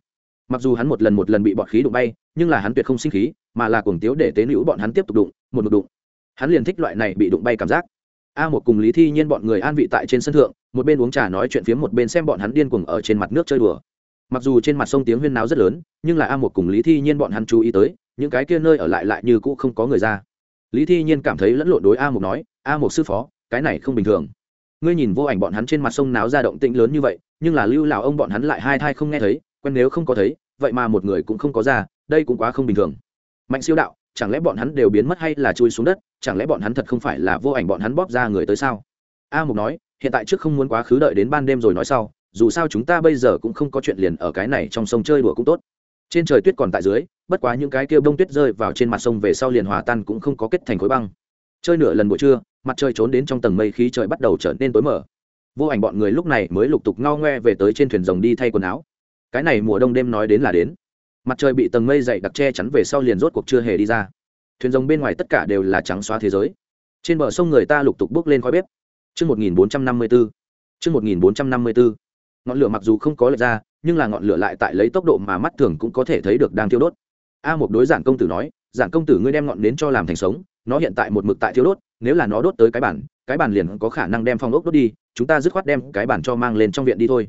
Mặc dù hắn một lần một lần bị bọt khí đụng bay, nhưng là hắn tuyệt không sinh khí, mà là cuồng tiếu để tế nữ bọn hắn tiếp tục đụng, một một đụng. Hắn liền thích loại này bị đụng bay cảm giác. A một cùng lý thi nhiên bọn người an vị tại trên sân thượng, một bên uống trà nói chuyện phiếm, một bên xem bọn hắn điên cuồng ở trên mặt nước chơi đùa. Mặc dù trên mặt sông tiếng huyên náo rất lớn, nhưng là a một cùng lý thi nhiên bọn hắn chú ý tới, những cái kia nơi ở lại lại như cũ không có người ra. Lý thi nhiên cảm thấy lẫn lộn đối a một nói, a một sư phó, cái này không bình thường. Ngươi nhìn vô ảnh bọn hắn trên mặt sông náo ra động tĩnh lớn như vậy nhưng là lưu lào ông bọn hắn lại hai thai không nghe thấy, quen nếu không có thấy, vậy mà một người cũng không có ra, đây cũng quá không bình thường. Mạnh siêu đạo, chẳng lẽ bọn hắn đều biến mất hay là chui xuống đất, chẳng lẽ bọn hắn thật không phải là vô ảnh bọn hắn bóp ra người tới sao? A mục nói, hiện tại trước không muốn quá khứ đợi đến ban đêm rồi nói sau, dù sao chúng ta bây giờ cũng không có chuyện liền ở cái này trong sông chơi đùa cũng tốt. Trên trời tuyết còn tại dưới, bất quá những cái kia bông tuyết rơi vào trên mặt sông về sau liền hòa tan cũng không có kết thành khối băng. Chơi nửa lần buổi trưa, mặt trời trốn đến trong tầng mây khí trời bắt đầu trở nên tối mở vô ảnh bọn người lúc này mới lục tục ngao ngoe về tới trên thuyền rồng đi thay quần áo cái này mùa đông đêm nói đến là đến mặt trời bị tầng mây dày đặc che chắn về sau liền rốt cuộc chưa hề đi ra thuyền rồng bên ngoài tất cả đều là trắng xóa thế giới trên bờ sông người ta lục tục bước lên khói bếp Trước 1454. Trước 1454. Ngọn lửa mặc dù không có lệch ra, nhưng là ngọn lửa lại tại lấy tốc độ mà mắt thường cũng có thể thấy được đang thiêu đốt. A một đối giản công tử nói, giản công tử ngươi đem ngọn nến cho làm thành sống, nó hiện tại một mực tại thiêu đốt, nếu là nó đốt tới cái bản, cái bàn liền có khả năng đem phong ốc đốt đi, chúng ta dứt khoát đem cái bàn cho mang lên trong viện đi thôi.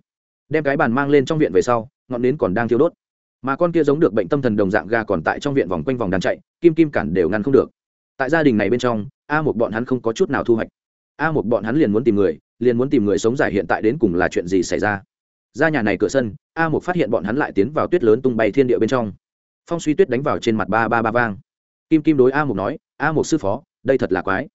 Đem cái bàn mang lên trong viện về sau, ngọn nến còn đang thiêu đốt. Mà con kia giống được bệnh tâm thần đồng dạng gà còn tại trong viện vòng quanh vòng đàn chạy kim kim cản đều ngăn không được. Tại gia đình này bên trong a một bọn hắn không có chút nào thu hoạch. A một bọn hắn liền muốn tìm người liền muốn tìm người sống giải hiện tại đến cùng là chuyện gì xảy ra. Ra nhà này cửa sân a một phát hiện bọn hắn lại tiến vào tuyết lớn tung bay thiên địa bên trong. Phong suy tuyết đánh vào trên mặt ba ba ba vang. Kim kim đối a một nói a một sư phó đây thật là quái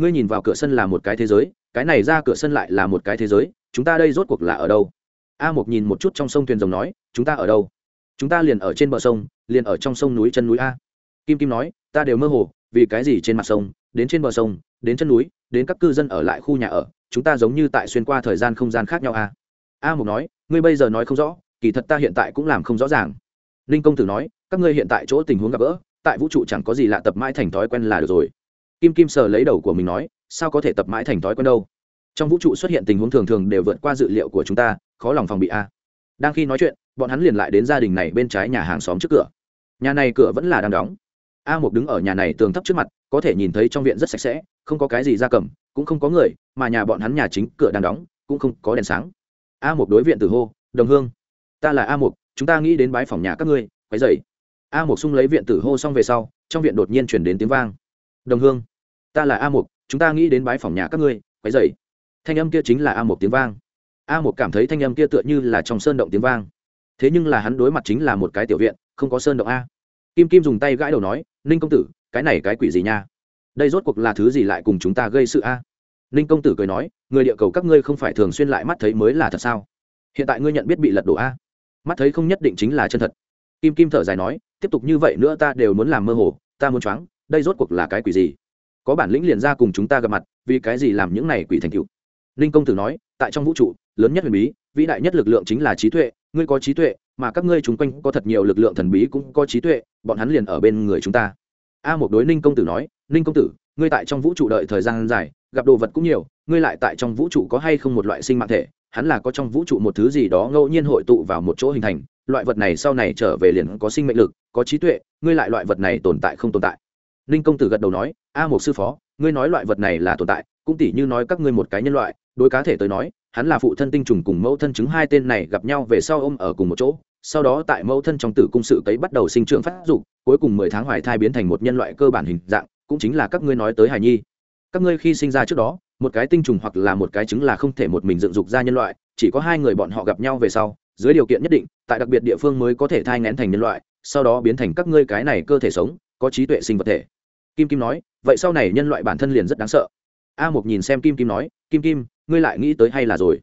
ngươi nhìn vào cửa sân là một cái thế giới, cái này ra cửa sân lại là một cái thế giới, chúng ta đây rốt cuộc là ở đâu? A một nhìn một chút trong sông thuyền rồng nói, chúng ta ở đâu? Chúng ta liền ở trên bờ sông, liền ở trong sông núi chân núi a. Kim kim nói, ta đều mơ hồ, vì cái gì trên mặt sông, đến trên bờ sông, đến chân núi, đến các cư dân ở lại khu nhà ở, chúng ta giống như tại xuyên qua thời gian không gian khác nhau a. A mục nói, ngươi bây giờ nói không rõ, kỳ thật ta hiện tại cũng làm không rõ ràng. Ninh công tử nói, các ngươi hiện tại chỗ tình huống gặp gỡ, tại vũ trụ chẳng có gì lạ tập mãi thành thói quen là được rồi kim kim sờ lấy đầu của mình nói, sao có thể tập mãi thành thói quen đâu? Trong vũ trụ xuất hiện tình huống thường thường đều vượt qua dự liệu của chúng ta, khó lòng phòng bị a. Đang khi nói chuyện, bọn hắn liền lại đến gia đình này bên trái nhà hàng xóm trước cửa. Nhà này cửa vẫn là đang đóng. A một đứng ở nhà này tường thấp trước mặt, có thể nhìn thấy trong viện rất sạch sẽ, không có cái gì ra cầm, cũng không có người, mà nhà bọn hắn nhà chính cửa đang đóng, cũng không có đèn sáng. A một đối viện từ hô, đồng hương, ta là a một chúng ta nghĩ đến bái phòng nhà các ngươi, quấy dậy a một xung lấy viện tử hô xong về sau, trong viện đột nhiên chuyển đến tiếng vang đồng hương, ta là a một chúng ta nghĩ đến bái phòng nhà các ngươi, quấy dậy thanh âm kia chính là a một tiếng vang. A một cảm thấy thanh âm kia tựa như là trong sơn động tiếng vang. Thế nhưng là hắn đối mặt chính là một cái tiểu viện, không có sơn động a. Kim kim dùng tay gãi đầu nói, ninh công tử, cái này cái quỷ gì nha? Đây rốt cuộc là thứ gì lại cùng chúng ta gây sự a? Ninh công tử cười nói, người địa cầu các ngươi không phải thường xuyên lại mắt thấy mới là thật sao? Hiện tại ngươi nhận biết bị lật đổ a. Mắt thấy không nhất định chính là chân thật. Kim kim thở dài nói, tiếp tục như vậy nữa ta đều muốn làm mơ hồ, ta muốn choáng đây rốt cuộc là cái quỷ gì? Có bản lĩnh liền ra cùng chúng ta gặp mặt, vì cái gì làm những này quỷ thành cựu ninh công tử nói, tại trong vũ trụ, lớn nhất huyền bí, vĩ đại nhất lực lượng chính là trí tuệ, ngươi có trí tuệ, mà các ngươi chung quanh có thật nhiều lực lượng thần bí cũng có trí tuệ, bọn hắn liền ở bên người chúng ta. A một đối ninh công tử nói ninh công tử, ngươi tại trong vũ trụ đợi thời gian dài, gặp đồ vật cũng nhiều, ngươi lại tại trong vũ trụ có hay không một loại sinh mạng thể? Hắn là có trong vũ trụ một thứ gì đó ngẫu nhiên hội tụ vào một chỗ hình thành, loại vật này sau này trở về liền có sinh mệnh lực, có trí tuệ, ngươi lại loại vật này tồn tại không tồn tại? Ninh công tử gật đầu nói, a một sư phó, ngươi nói loại vật này là tồn tại, cũng tỉ như nói các ngươi một cái nhân loại, đối cá thể tới nói, hắn là phụ thân tinh trùng cùng mẫu thân chứng hai tên này gặp nhau về sau ôm ở cùng một chỗ, sau đó tại mẫu thân trong tử cung sự cấy bắt đầu sinh trưởng phát dục, cuối cùng mười tháng hoài thai biến thành một nhân loại cơ bản hình dạng, cũng chính là các ngươi nói tới hài nhi. Các ngươi khi sinh ra trước đó, một cái tinh trùng hoặc là một cái trứng là không thể một mình dựng dục ra nhân loại, chỉ có hai người bọn họ gặp nhau về sau, dưới điều kiện nhất định, tại đặc biệt địa phương mới có thể thai ngén thành nhân loại, sau đó biến thành các ngươi cái này cơ thể sống, có trí tuệ sinh vật thể kim kim nói, vậy sau này nhân loại bản thân liền rất đáng sợ. A Mục nhìn xem kim kim nói, kim kim, ngươi lại nghĩ tới hay là rồi?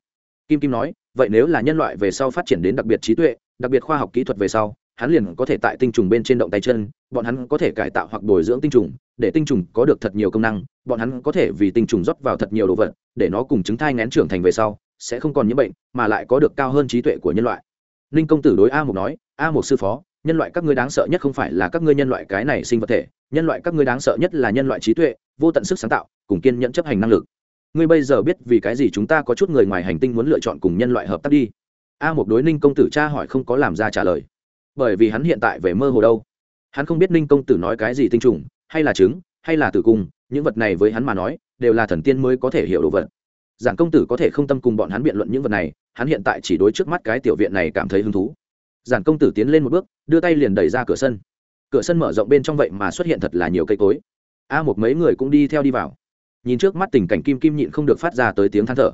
Kim kim nói, vậy nếu là nhân loại về sau phát triển đến đặc biệt trí tuệ, đặc biệt khoa học kỹ thuật về sau, hắn liền có thể tại tinh trùng bên trên động tay chân, bọn hắn có thể cải tạo hoặc bồi dưỡng tinh trùng, để tinh trùng có được thật nhiều công năng, bọn hắn có thể vì tinh trùng rót vào thật nhiều đồ vật, để nó cùng chứng thai ngén trưởng thành về sau, sẽ không còn những bệnh, mà lại có được cao hơn trí tuệ của nhân loại. Ninh công tử đối a Mục nói, a Mục sư phó nhân loại các ngươi đáng sợ nhất không phải là các ngươi nhân loại cái này sinh vật thể, nhân loại các ngươi đáng sợ nhất là nhân loại trí tuệ, vô tận sức sáng tạo, cùng kiên nhẫn chấp hành năng lực. Ngươi bây giờ biết vì cái gì chúng ta có chút người ngoài hành tinh muốn lựa chọn cùng nhân loại hợp tác đi? A một đối ninh công tử cha hỏi không có làm ra trả lời. Bởi vì hắn hiện tại về mơ hồ đâu. Hắn không biết ninh công tử nói cái gì tinh trùng, hay là trứng, hay là tử cung, những vật này với hắn mà nói, đều là thần tiên mới có thể hiểu đồ vật. Giảng công tử có thể không tâm cùng bọn hắn biện luận những vật này, hắn hiện tại chỉ đối trước mắt cái tiểu viện này cảm thấy hứng thú giản công tử tiến lên một bước, đưa tay liền đẩy ra cửa sân. Cửa sân mở rộng bên trong vậy mà xuất hiện thật là nhiều cây cối. A một mấy người cũng đi theo đi vào. Nhìn trước mắt tình cảnh kim kim nhịn không được phát ra tới tiếng than thở.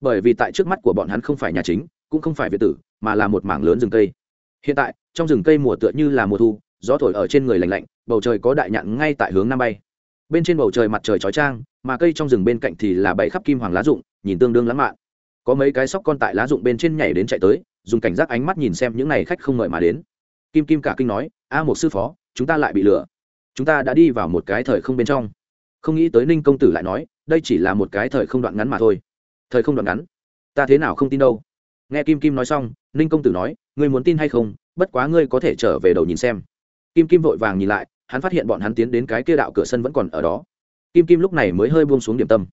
Bởi vì tại trước mắt của bọn hắn không phải nhà chính, cũng không phải việt tử, mà là một mảng lớn rừng cây. Hiện tại, trong rừng cây mùa tựa như là mùa thu, gió thổi ở trên người lành lạnh, bầu trời có đại nhạn ngay tại hướng nam bay. Bên trên bầu trời mặt trời chói trang mà cây trong rừng bên cạnh thì là bảy khắp kim hoàng lá rụng, nhìn tương đương lãng mạn có mấy cái sóc con tại lá rụng bên trên nhảy đến chạy tới, dùng cảnh giác ánh mắt nhìn xem những n à y khách không mời mà đến. Kim kim cả kinh nói, a một sư phó, chúng ta lại bị lừa. Chúng ta đã đi vào một cái thời không bên trong. Không nghĩ tới ninh công tử lại nói, đây chỉ là một cái thời không đoạn ngắn mà thôi. Thời không đoạn ngắn? Ta thế nào không tin đâu? Nghe kim kim nói xong, ninh công tử nói, ngươi muốn tin hay không? Bất quá ngươi có thể trở về đầu nhìn xem. Kim kim vội vàng nhìn lại, hắn phát hiện bọn hắn tiến đến cái kia đạo cửa sân vẫn còn ở đó. Kim kim lúc này mới hơi buông xuống điểm tâm.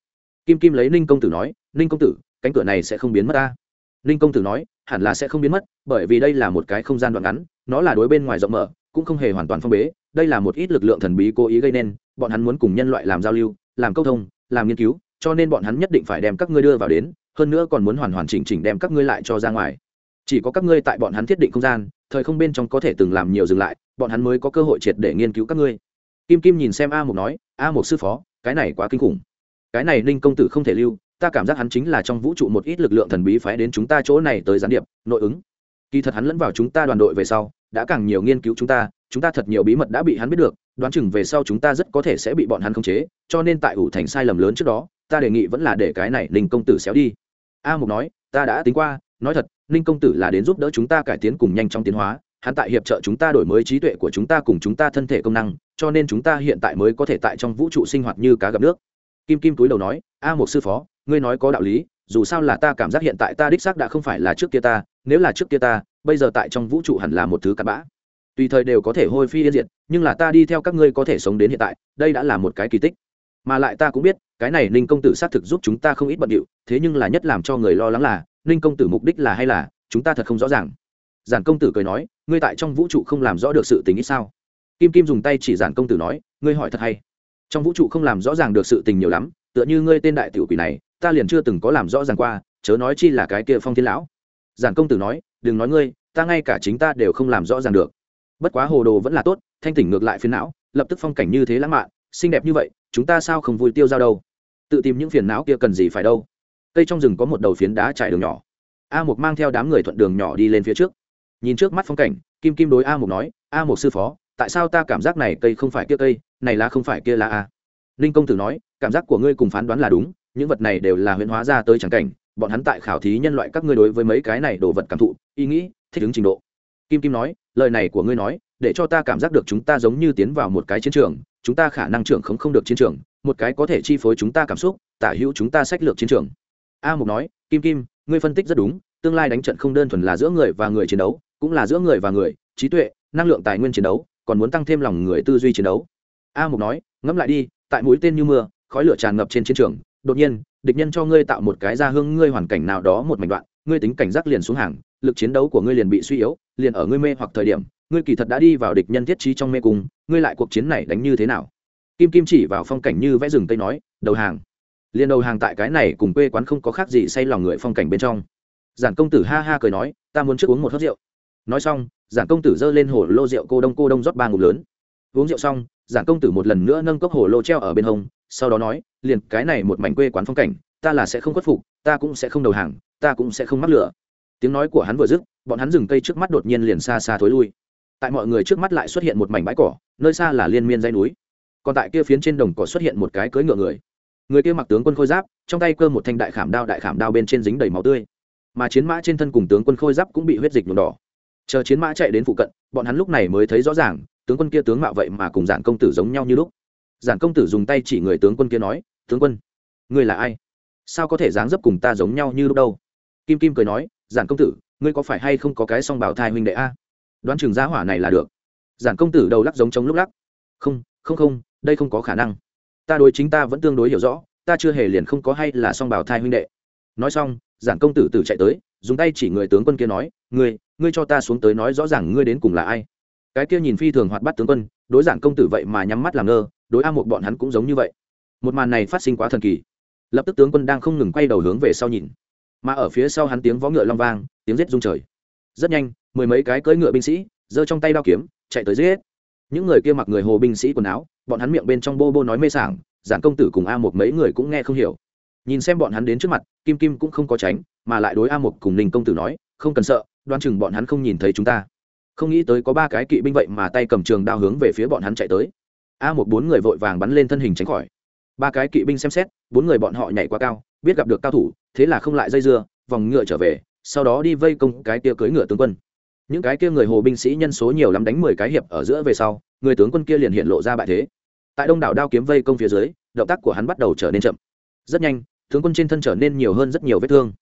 Kim kim lấy ninh công tử nói, ninh công tử cánh cửa này sẽ không biến mất ta. Ninh công tử nói, hẳn là sẽ không biến mất, bởi vì đây là một cái không gian đoạn ngắn, nó là đối bên ngoài rộng mở, cũng không hề hoàn toàn phong bế, đây là một ít lực lượng thần bí cố ý gây nên, bọn hắn muốn cùng nhân loại làm giao lưu, làm câu thông, làm nghiên cứu, cho nên bọn hắn nhất định phải đem các ngươi đưa vào đến, hơn nữa còn muốn hoàn hoàn chỉnh chỉnh đem các ngươi lại cho ra ngoài. Chỉ có các ngươi tại bọn hắn thiết định không gian, thời không bên trong có thể từng làm nhiều dừng lại, bọn hắn mới có cơ hội triệt để nghiên cứu các ngươi. Kim kim nhìn xem a mục nói, a mục sư phó, cái này quá kinh khủng. Cái này ninh công tử không thể lưu ta cảm giác hắn chính là trong vũ trụ một ít lực lượng thần bí phái đến chúng ta chỗ này tới gián điệp, nội ứng. Kỳ thật hắn lẫn vào chúng ta đoàn đội về sau, đã càng nhiều nghiên cứu chúng ta chúng ta thật nhiều bí mật đã bị hắn biết được, đoán chừng về sau chúng ta rất có thể sẽ bị bọn hắn khống chế, cho nên tại ủ thành sai lầm lớn trước đó, ta đề nghị vẫn là để cái này ninh công tử xéo đi. A mục nói, ta đã tính qua, nói thật, ninh công tử là đến giúp đỡ chúng ta cải tiến cùng nhanh trong tiến hóa, hắn tại hiệp trợ chúng ta đổi mới trí tuệ của chúng ta cùng chúng ta thân thể công năng, cho nên chúng ta hiện tại mới có thể tại trong vũ trụ sinh hoạt như cá gặp nước. Kim kim túi đầu nói, a một sư phó ngươi nói có đạo lý, dù sao là ta cảm giác hiện tại ta đích xác đã không phải là trước kia ta, nếu là trước kia ta, bây giờ tại trong vũ trụ hẳn là một thứ cặn bã. Tùy thời đều có thể hôi phi yên diệt, nhưng là ta đi theo các ngươi có thể sống đến hiện tại, đây đã là một cái kỳ tích. Mà lại ta cũng biết, cái này ninh công tử xác thực giúp chúng ta không ít bận điệu, thế nhưng là nhất làm cho người lo lắng là, ninh công tử mục đích là hay là, chúng ta thật không rõ ràng. Giản công tử cười nói, ngươi tại trong vũ trụ không làm rõ được sự tình ít sao? Kim kim dùng tay chỉ giản công tử nói, ngươi hỏi thật hay. Trong vũ trụ không làm rõ ràng được sự tình nhiều lắm, tựa như ngươi tên đại tiểu quỷ này ta liền chưa từng có làm rõ ràng qua, chớ nói chi là cái kia phong thiên lão. Giản công tử nói, đừng nói ngươi, ta ngay cả chính ta đều không làm rõ ràng được. Bất quá hồ đồ vẫn là tốt, thanh tỉnh ngược lại phiền não, lập tức phong cảnh như thế lãng mạn, xinh đẹp như vậy, chúng ta sao không vui tiêu dao đâu? Tự tìm những phiền não kia cần gì phải đâu? Cây trong rừng có một đầu phiến đá trải đường nhỏ. A mục mang theo đám người thuận đường nhỏ đi lên phía trước. Nhìn trước mắt phong cảnh, kim kim đối a mục nói, a mục sư phó, tại sao ta cảm giác này cây không phải kia cây, này là không phải kia là a? Ninh công tử nói, cảm giác của ngươi cùng phán đoán là đúng những vật này đều là huyễn hóa ra tới trắng cảnh, bọn hắn tại khảo thí nhân loại các ngươi đối với mấy cái này đồ vật cảm thụ, ý nghĩ, thích ứng trình độ. Kim kim nói, lời này của ngươi nói, để cho ta cảm giác được chúng ta giống như tiến vào một cái chiến trường, chúng ta khả năng trưởng không không được chiến trường, một cái có thể chi phối chúng ta cảm xúc, tả hữu chúng ta sách lược chiến trường. A mục nói, kim kim, ngươi phân tích rất đúng, tương lai đánh trận không đơn thuần là giữa người và người chiến đấu, cũng là giữa người và người, trí tuệ, năng lượng tài nguyên chiến đấu, còn muốn tăng thêm lòng người tư duy chiến đấu. A mục nói, ngẫm lại đi, tại mũi tên như mưa, khói lửa tràn ngập trên chiến trường đột nhiên, địch nhân cho ngươi tạo một cái ra hương, ngươi hoàn cảnh nào đó một mảnh đoạn, ngươi tính cảnh giác liền xuống hàng, lực chiến đấu của ngươi liền bị suy yếu, liền ở ngươi mê hoặc thời điểm, ngươi kỳ thật đã đi vào địch nhân thiết trí trong mê cung, ngươi lại cuộc chiến này đánh như thế nào? Kim kim chỉ vào phong cảnh như vẽ rừng tây nói, đầu hàng. Liền đầu hàng tại cái này cùng quê quán không có khác gì say lòng người phong cảnh bên trong. Giản công tử ha ha cười nói, ta muốn trước uống một hớt rượu. Nói xong, giản công tử giơ lên hồ lô rượu cô đông cô đông rót ba ngục lớn. Uống rượu xong, giản công tử một lần nữa nâng cốc hồ lô treo ở bên hông sau đó nói, liền cái này một mảnh quê quán phong cảnh, ta là sẽ không khuất phục, ta cũng sẽ không đầu hàng, ta cũng sẽ không mắc lửa. Tiếng nói của hắn vừa dứt, bọn hắn dừng cây trước mắt đột nhiên liền xa xa thối lui. Tại mọi người trước mắt lại xuất hiện một mảnh bãi cỏ, nơi xa là liên miên dây núi. Còn tại kia phiến trên đồng cỏ xuất hiện một cái cưỡi ngựa người. Người kia mặc tướng quân khôi giáp, trong tay cơ một thanh đại khảm đao đại khảm đao bên trên dính đầy máu tươi. Mà chiến mã trên thân cùng tướng quân khôi giáp cũng bị huyết dịch nhuộm đỏ. Chờ chiến mã chạy đến phụ cận, bọn hắn lúc này mới thấy rõ ràng, tướng quân kia tướng mạo vậy mà cùng giảng công tử giống nhau như lúc giản công tử dùng tay chỉ người tướng quân kia nói, tướng quân, ngươi là ai? Sao có thể dáng dấp cùng ta giống nhau như lúc đâu? Kim kim cười nói, giản công tử, ngươi có phải hay không có cái song bảo thai huynh đệ a? Đoán chừng giá hỏa này là được. Giản công tử đầu lắc giống chống lúc lắc, không không không, đây không có khả năng. Ta đối chính ta vẫn tương đối hiểu rõ, ta chưa hề liền không có hay là song bảo thai huynh đệ. Nói xong, giản công tử tử chạy tới, dùng tay chỉ người tướng quân kia nói, ngươi ngươi cho ta xuống tới nói rõ ràng ngươi đến cùng là ai. Cái kia nhìn phi thường hoạt bắt tướng quân, đối giản công tử vậy mà nhắm mắt làm ngơ đối a một bọn hắn cũng giống như vậy. Một màn này phát sinh quá thần kỳ. Lập tức tướng quân đang không ngừng quay đầu hướng về sau nhìn. Mà ở phía sau hắn tiếng vó ngựa long vang, tiếng rết rung trời. Rất nhanh, mười mấy cái cưỡi ngựa binh sĩ giơ trong tay đao kiếm, chạy tới giết. Những người kia mặc người hồ binh sĩ quần áo, bọn hắn miệng bên trong bô bô nói mê sảng giản công tử cùng a một mấy người cũng nghe không hiểu. Nhìn xem bọn hắn đến trước mặt, kim kim cũng không có tránh, mà lại đối a một cùng ninh công tử nói, không cần sợ, đoan chừng bọn hắn không nhìn thấy chúng ta. Không nghĩ tới có ba cái kỵ binh vậy mà tay cầm trường đao hướng về phía bọn hắn chạy tới a một bốn người vội vàng bắn lên thân hình tránh khỏi. Ba cái kỵ binh xem xét, bốn người bọn họ nhảy quá cao, biết gặp được cao thủ, thế là không lại dây dưa, vòng ngựa trở về, sau đó đi vây công cái kia cưỡi ngựa tướng quân. Những cái kia người hồ binh sĩ nhân số nhiều lắm đánh mười cái hiệp ở giữa về sau, người tướng quân kia liền hiện lộ ra bại thế. Tại đông đảo đao kiếm vây công phía dưới, động tác của hắn bắt đầu trở nên chậm. Rất nhanh, tướng quân trên thân trở nên nhiều hơn rất nhiều vết thương.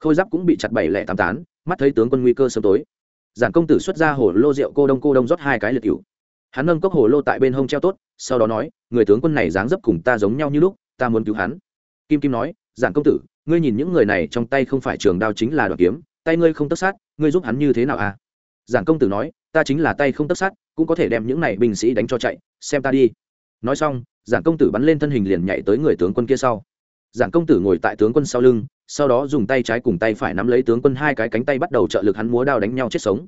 Khôi giáp cũng bị chặt bảy lẻ tám tán, mắt thấy tướng quân nguy cơ sớm tối. Giản công tử xuất ra hồ lô rượu cô đông cô đông rót hai cái liệt cựu hắn nâng cốc hồ lô tại bên hông treo tốt, sau đó nói, người tướng quân này dáng dấp cùng ta giống nhau như lúc, ta muốn cứu hắn. Kim kim nói, giản công tử, ngươi nhìn những người này trong tay không phải trường đao chính là đoạn kiếm, tay ngươi không tất sát, ngươi giúp hắn như thế nào à? Giản công tử nói, ta chính là tay không tất sát, cũng có thể đem những này binh sĩ đánh cho chạy, xem ta đi. Nói xong, giản công tử bắn lên thân hình liền nhảy tới người tướng quân kia sau. Giản công tử ngồi tại tướng quân sau lưng, sau đó dùng tay trái cùng tay phải nắm lấy tướng quân hai cái cánh tay bắt đầu trợ lực hắn múa đao đánh nhau chết sống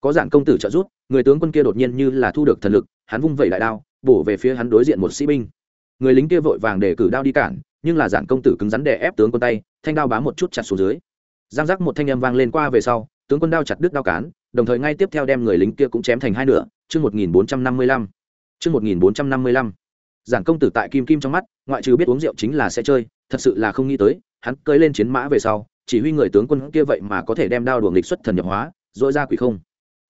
có giản công tử trợ giúp, người tướng quân kia đột nhiên như là thu được thần lực, hắn vung vẩy đại đao, bổ về phía hắn đối diện một sĩ binh. Người lính kia vội vàng để cử đao đi cản, nhưng là giản công tử cứng rắn đè ép tướng quân tay, thanh đao bám một chút chặt xuống dưới. Giang giác một thanh âm vang lên qua về sau, tướng quân đao chặt đứt đao cán, đồng thời ngay tiếp theo đem người lính kia cũng chém thành hai nửa. Chương một nghìn bốn trăm năm mươi lăm. Chương một nghìn bốn trăm năm mươi lăm. Giản công tử tại kim kim trong mắt, ngoại trừ biết uống rượu chính là sẽ chơi, thật sự là không nghĩ tới, hắn cưỡi lên chiến mã về sau, chỉ huy người tướng quân kia vậy mà có thể đem đao đuồng lịch xuất thần nhập hóa dội ra quỷ không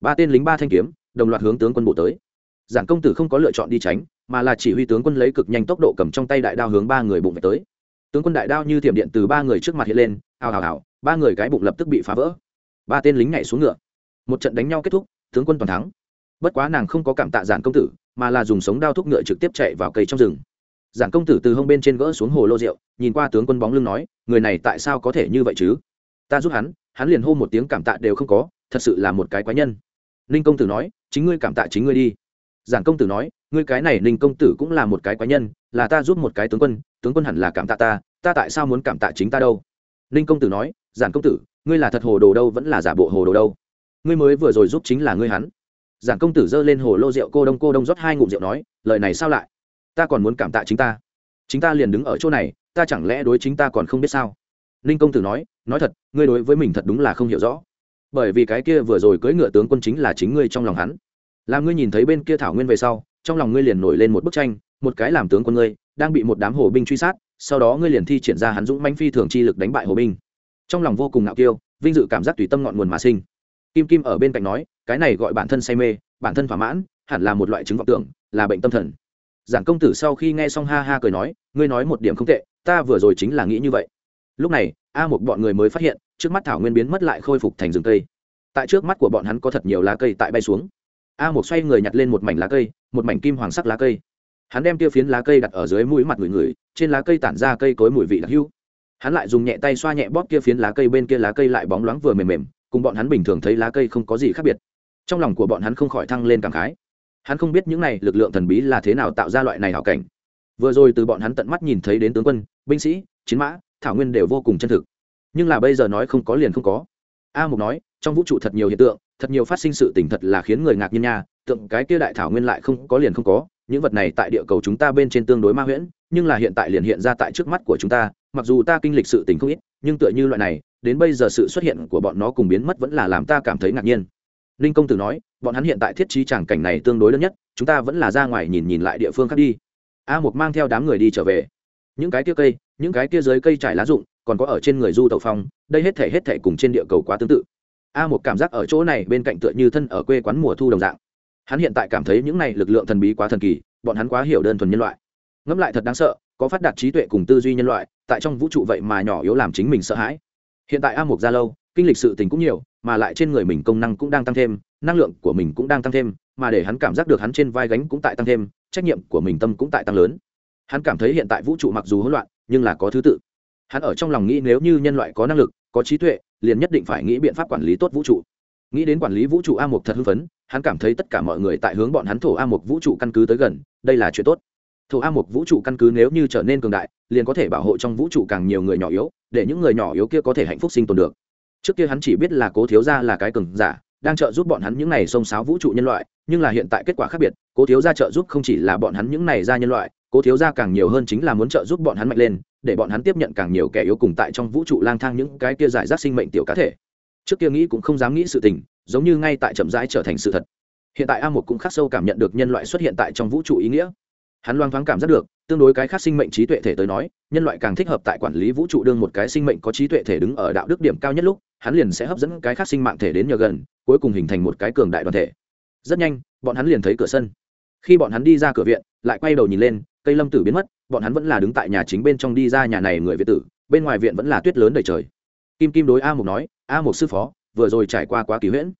ba tên lính ba thanh kiếm, đồng loạt hướng tướng quân bộ tới. Giản công tử không có lựa chọn đi tránh, mà là chỉ huy tướng quân lấy cực nhanh tốc độ cầm trong tay đại đao hướng ba người bụng về tới. Tướng quân đại đao như thiểm điện từ ba người trước mặt hiện lên ào ào ào ba người cái bụng lập tức bị phá vỡ. Ba tên lính nhảy xuống ngựa. Một trận đánh nhau kết thúc, tướng quân toàn thắng. Bất quá nàng không có cảm tạ giản công tử, mà là dùng sống đao thúc ngựa trực tiếp chạy vào cây trong rừng. Giản công tử từ hông bên trên gỡ xuống hồ lô rượu, nhìn qua tướng quân bóng lưng nói, người này tại sao có thể như vậy chứ? Ta giúp hắn hắn liền hô một tiếng cảm tạ đều không có, thật sự là một cái quái nhân ninh công tử nói, chính ngươi cảm tạ chính ngươi đi. Giản công tử nói, ngươi cái này ninh công tử cũng là một cái quái nhân, là ta giúp một cái tướng quân tướng quân hẳn là cảm tạ ta ta tại sao muốn cảm tạ chính ta đâu? Ninh công tử nói giản công tử, ngươi là thật hồ đồ đâu, vẫn là giả bộ hồ đồ đâu? Ngươi mới vừa rồi giúp chính là ngươi hắn. Giản công tử giơ lên hồ lô rượu cô đông cô đông rót hai ngụm rượu nói, lời này sao lại? Ta còn muốn cảm tạ chính ta. Chính ta liền đứng ở chỗ này, ta chẳng lẽ đối chính ta còn không biết sao? Ninh công tử nói nói thật, ngươi đối với mình thật đúng là không hiểu rõ bởi vì cái kia vừa rồi cưỡi ngựa tướng quân chính là chính ngươi trong lòng hắn. Làm ngươi nhìn thấy bên kia thảo nguyên về sau, trong lòng ngươi liền nổi lên một bức tranh, một cái làm tướng quân ngươi, đang bị một đám hồ binh truy sát, sau đó ngươi liền thi triển ra hắn dũng manh phi thường chi lực đánh bại hồ binh. Trong lòng vô cùng ngạo kiêu, vinh dự cảm giác tùy tâm ngọn nguồn mà sinh. Kim kim ở bên cạnh nói, cái này gọi bản thân say mê, bản thân thỏa mãn, hẳn là một loại chứng vọng tưởng, là bệnh tâm thần. Giảng công tử sau khi nghe xong ha ha cười nói, ngươi nói một điểm không tệ, ta vừa rồi chính là nghĩ như vậy lúc này, a một bọn người mới phát hiện, trước mắt thảo nguyên biến mất lại khôi phục thành rừng cây. Tại trước mắt của bọn hắn có thật nhiều lá cây tại bay xuống. A một xoay người nhặt lên một mảnh lá cây, một mảnh kim hoàng sắc lá cây. Hắn đem kia phiến lá cây đặt ở dưới mũi mặt người người, trên lá cây tản ra cây cối mùi vị đặc hữu. Hắn lại dùng nhẹ tay xoa nhẹ bóp kia phiến lá cây bên kia lá cây lại bóng loáng vừa mềm mềm, cùng bọn hắn bình thường thấy lá cây không có gì khác biệt. Trong lòng của bọn hắn không khỏi thăng lên cảm khái. Hắn không biết những này lực lượng thần bí là thế nào tạo ra loại này hảo cảnh. Vừa rồi từ bọn hắn tận mắt nhìn thấy đến tướng quân, binh sĩ, chiến mã thảo nguyên đều vô cùng chân thực. Nhưng là bây giờ nói không có liền không có. A mục nói, trong vũ trụ thật nhiều hiện tượng, thật nhiều phát sinh sự tình thật là khiến người ngạc nhiên nha, tượng cái kia đại thảo nguyên lại không có liền không có, những vật này tại địa cầu chúng ta bên trên tương đối ma huyễn, nhưng là hiện tại liền hiện ra tại trước mắt của chúng ta, mặc dù ta kinh lịch sự tình không ít, nhưng tựa như loại này, đến bây giờ sự xuất hiện của bọn nó cùng biến mất vẫn là làm ta cảm thấy ngạc nhiên. Ninh công tử nói, bọn hắn hiện tại thiết trí tràng cảnh này tương đối lớn nhất, chúng ta vẫn là ra ngoài nhìn nhìn lại địa phương khác đi. A mục mang theo đám người đi trở về. Những cái kia cây những cái kia dưới cây trải lá rụng còn có ở trên người du tàu phong, đây hết thể hết thể cùng trên địa cầu quá tương tự. A một cảm giác ở chỗ này bên cạnh tựa như thân ở quê quán mùa thu đồng dạng. Hắn hiện tại cảm thấy những này lực lượng thần bí quá thần kỳ, bọn hắn quá hiểu đơn thuần nhân loại. Ngẫm lại thật đáng sợ, có phát đạt trí tuệ cùng tư duy nhân loại, tại trong vũ trụ vậy mà nhỏ yếu làm chính mình sợ hãi. Hiện tại a một ra lâu, kinh lịch sự tình cũng nhiều, mà lại trên người mình công năng cũng đang tăng thêm, năng lượng của mình cũng đang tăng thêm, mà để hắn cảm giác được hắn trên vai gánh cũng tại tăng thêm, trách nhiệm của mình tâm cũng tại tăng lớn. Hắn cảm thấy hiện tại vũ trụ mặc dù hỗn loạn nhưng là có thứ tự. Hắn ở trong lòng nghĩ nếu như nhân loại có năng lực, có trí tuệ, liền nhất định phải nghĩ biện pháp quản lý tốt vũ trụ. Nghĩ đến quản lý vũ trụ a mục thật hưng phấn, hắn cảm thấy tất cả mọi người tại hướng bọn hắn thổ a mục vũ trụ căn cứ tới gần, đây là chuyện tốt. Thổ a mục vũ trụ căn cứ nếu như trở nên cường đại, liền có thể bảo hộ trong vũ trụ càng nhiều người nhỏ yếu, để những người nhỏ yếu kia có thể hạnh phúc sinh tồn được. Trước kia hắn chỉ biết là cố thiếu gia là cái cường giả, đang trợ giúp bọn hắn những này xông xáo vũ trụ nhân loại, nhưng là hiện tại kết quả khác biệt, cố thiếu gia trợ giúp không chỉ là bọn hắn những này ra nhân loại cố thiếu gia càng nhiều hơn chính là muốn trợ giúp bọn hắn mạnh lên, để bọn hắn tiếp nhận càng nhiều kẻ yếu cùng tại trong vũ trụ lang thang những cái kia giải rác sinh mệnh tiểu cá thể. Trước kia nghĩ cũng không dám nghĩ sự tình, giống như ngay tại chậm rãi trở thành sự thật. Hiện tại a một cũng khắc sâu cảm nhận được nhân loại xuất hiện tại trong vũ trụ ý nghĩa. Hắn loang thoáng cảm giác được, tương đối cái khác sinh mệnh trí tuệ thể tới nói, nhân loại càng thích hợp tại quản lý vũ trụ đương một cái sinh mệnh có trí tuệ thể đứng ở đạo đức điểm cao nhất lúc, hắn liền sẽ hấp dẫn cái khác sinh mạng thể đến nhờ gần, cuối cùng hình thành một cái cường đại đoàn thể. Rất nhanh, bọn hắn liền thấy cửa sân. Khi bọn hắn đi ra cửa viện, lại quay đầu nhìn lên cây lâm tử biến mất, bọn hắn vẫn là đứng tại nhà chính bên trong đi ra nhà này người việt tử, bên ngoài viện vẫn là tuyết lớn đầy trời. Kim kim đối a mục nói, a mục sư phó, vừa rồi trải qua quá kỳ huyễn.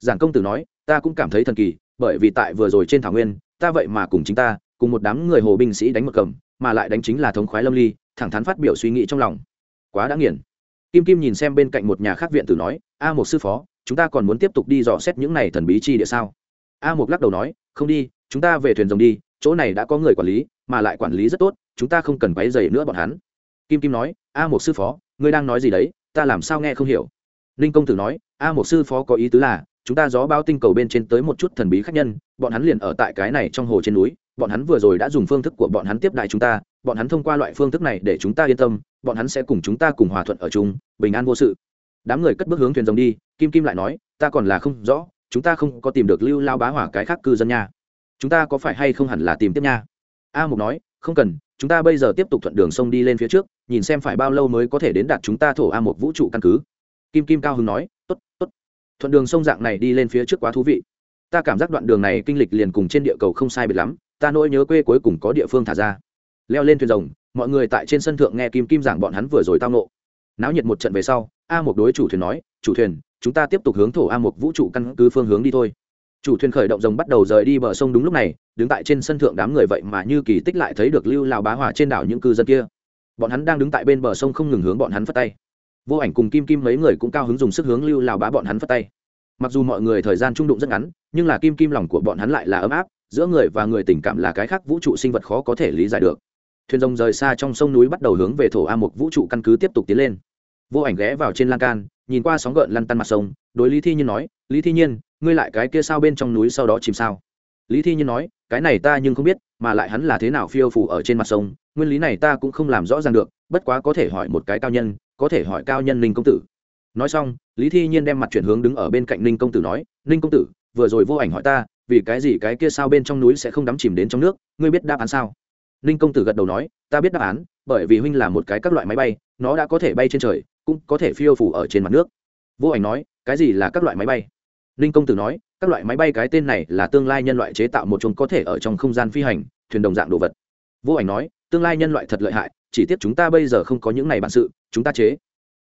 Giảng công tử nói, ta cũng cảm thấy thần kỳ, bởi vì tại vừa rồi trên thảo nguyên, ta vậy mà cùng chính ta, cùng một đám người hồ binh sĩ đánh một cầm, mà lại đánh chính là thống khoái lâm ly, thẳng thắn phát biểu suy nghĩ trong lòng. Quá đã nghiền. Kim kim nhìn xem bên cạnh một nhà khác viện tử nói, a một sư phó, chúng ta còn muốn tiếp tục đi dò xét những này thần bí chi địa sao? A một lắc đầu nói, không đi, chúng ta về thuyền rồng đi chỗ này đã có người quản lý, mà lại quản lý rất tốt, chúng ta không cần quấy dày nữa bọn hắn. Kim kim nói, a một sư phó, ngươi đang nói gì đấy? Ta làm sao nghe không hiểu? Ninh công tử nói, a một sư phó có ý tứ là, chúng ta gió bao tinh cầu bên trên tới một chút thần bí khác nhân, bọn hắn liền ở tại cái này trong hồ trên núi, bọn hắn vừa rồi đã dùng phương thức của bọn hắn tiếp đại chúng ta, bọn hắn thông qua loại phương thức này để chúng ta yên tâm, bọn hắn sẽ cùng chúng ta cùng hòa thuận ở chung, bình an vô sự. Đám người cất bước hướng thuyền rồng đi, kim kim lại nói, ta còn là không rõ, chúng ta không có tìm được lưu lao bá hỏa cái khác cư dân nha chúng ta có phải hay không hẳn là tìm tiếp nha? A mục nói, không cần, chúng ta bây giờ tiếp tục thuận đường sông đi lên phía trước, nhìn xem phải bao lâu mới có thể đến đạt chúng ta thổ a một vũ trụ căn cứ. Kim kim cao hưng nói, tốt tốt. Thuận đường sông dạng này đi lên phía trước quá thú vị. Ta cảm giác đoạn đường này kinh lịch liền cùng trên địa cầu không sai biệt lắm, ta nỗi nhớ quê cuối cùng có địa phương thả ra. Leo lên thuyền rồng, mọi người tại trên sân thượng nghe kim kim giảng bọn hắn vừa rồi tao nộ náo nhiệt một trận về sau, a một đối chủ thuyền nói, chủ thuyền, chúng ta tiếp tục hướng thổ a một vũ trụ căn cứ phương hướng đi thôi chủ thuyền khởi động rồng bắt đầu rời đi bờ sông đúng lúc này, đứng tại trên sân thượng đám người vậy mà như kỳ tích lại thấy được lưu lào bá hòa trên đảo những cư dân kia. Bọn hắn đang đứng tại bên bờ sông không ngừng hướng bọn hắn phất tay. Vô ảnh cùng kim kim mấy người cũng cao hứng dùng sức hướng lưu lào bá bọn hắn phất tay. Mặc dù mọi người thời gian trung đụng rất ngắn, nhưng là kim kim lòng của bọn hắn lại là ấm áp, giữa người và người tình cảm là cái khác vũ trụ sinh vật khó có thể lý giải được. Thuyền rồng rời xa trong sông núi bắt đầu hướng về thổ a một vũ trụ căn cứ tiếp tục tiến lên. Vô ảnh ghé vào trên lan can, nhìn qua sóng gợn lăn tăn mặt sông, đối lý thi nhiên nói, lý thi nhiên ngươi lại cái kia sao bên trong núi sau đó chìm sao? Lý thi nhiên nói, cái này ta nhưng không biết, mà lại hắn là thế nào phiêu phủ ở trên mặt sông, nguyên lý này ta cũng không làm rõ ràng được, bất quá có thể hỏi một cái cao nhân, có thể hỏi cao nhân ninh công tử. Nói xong, lý thi nhiên đem mặt chuyển hướng đứng ở bên cạnh ninh công tử nói, ninh công tử, vừa rồi vô ảnh hỏi ta, vì cái gì cái kia sao bên trong núi sẽ không đắm chìm đến trong nước, ngươi biết đáp án sao? Ninh công tử gật đầu nói, ta biết đáp án, bởi vì huynh là một cái các loại máy bay, nó đã có thể bay trên trời, cũng có thể phiêu phủ ở trên mặt nước. Vô ảnh nói, cái gì là các loại máy bay? Ninh công tử nói, các loại máy bay cái tên này là tương lai nhân loại chế tạo một chúng có thể ở trong không gian phi hành, thuyền đồng dạng đồ vật. Vô ảnh nói, tương lai nhân loại thật lợi hại, chỉ tiếc chúng ta bây giờ không có những này bản sự, chúng ta chế.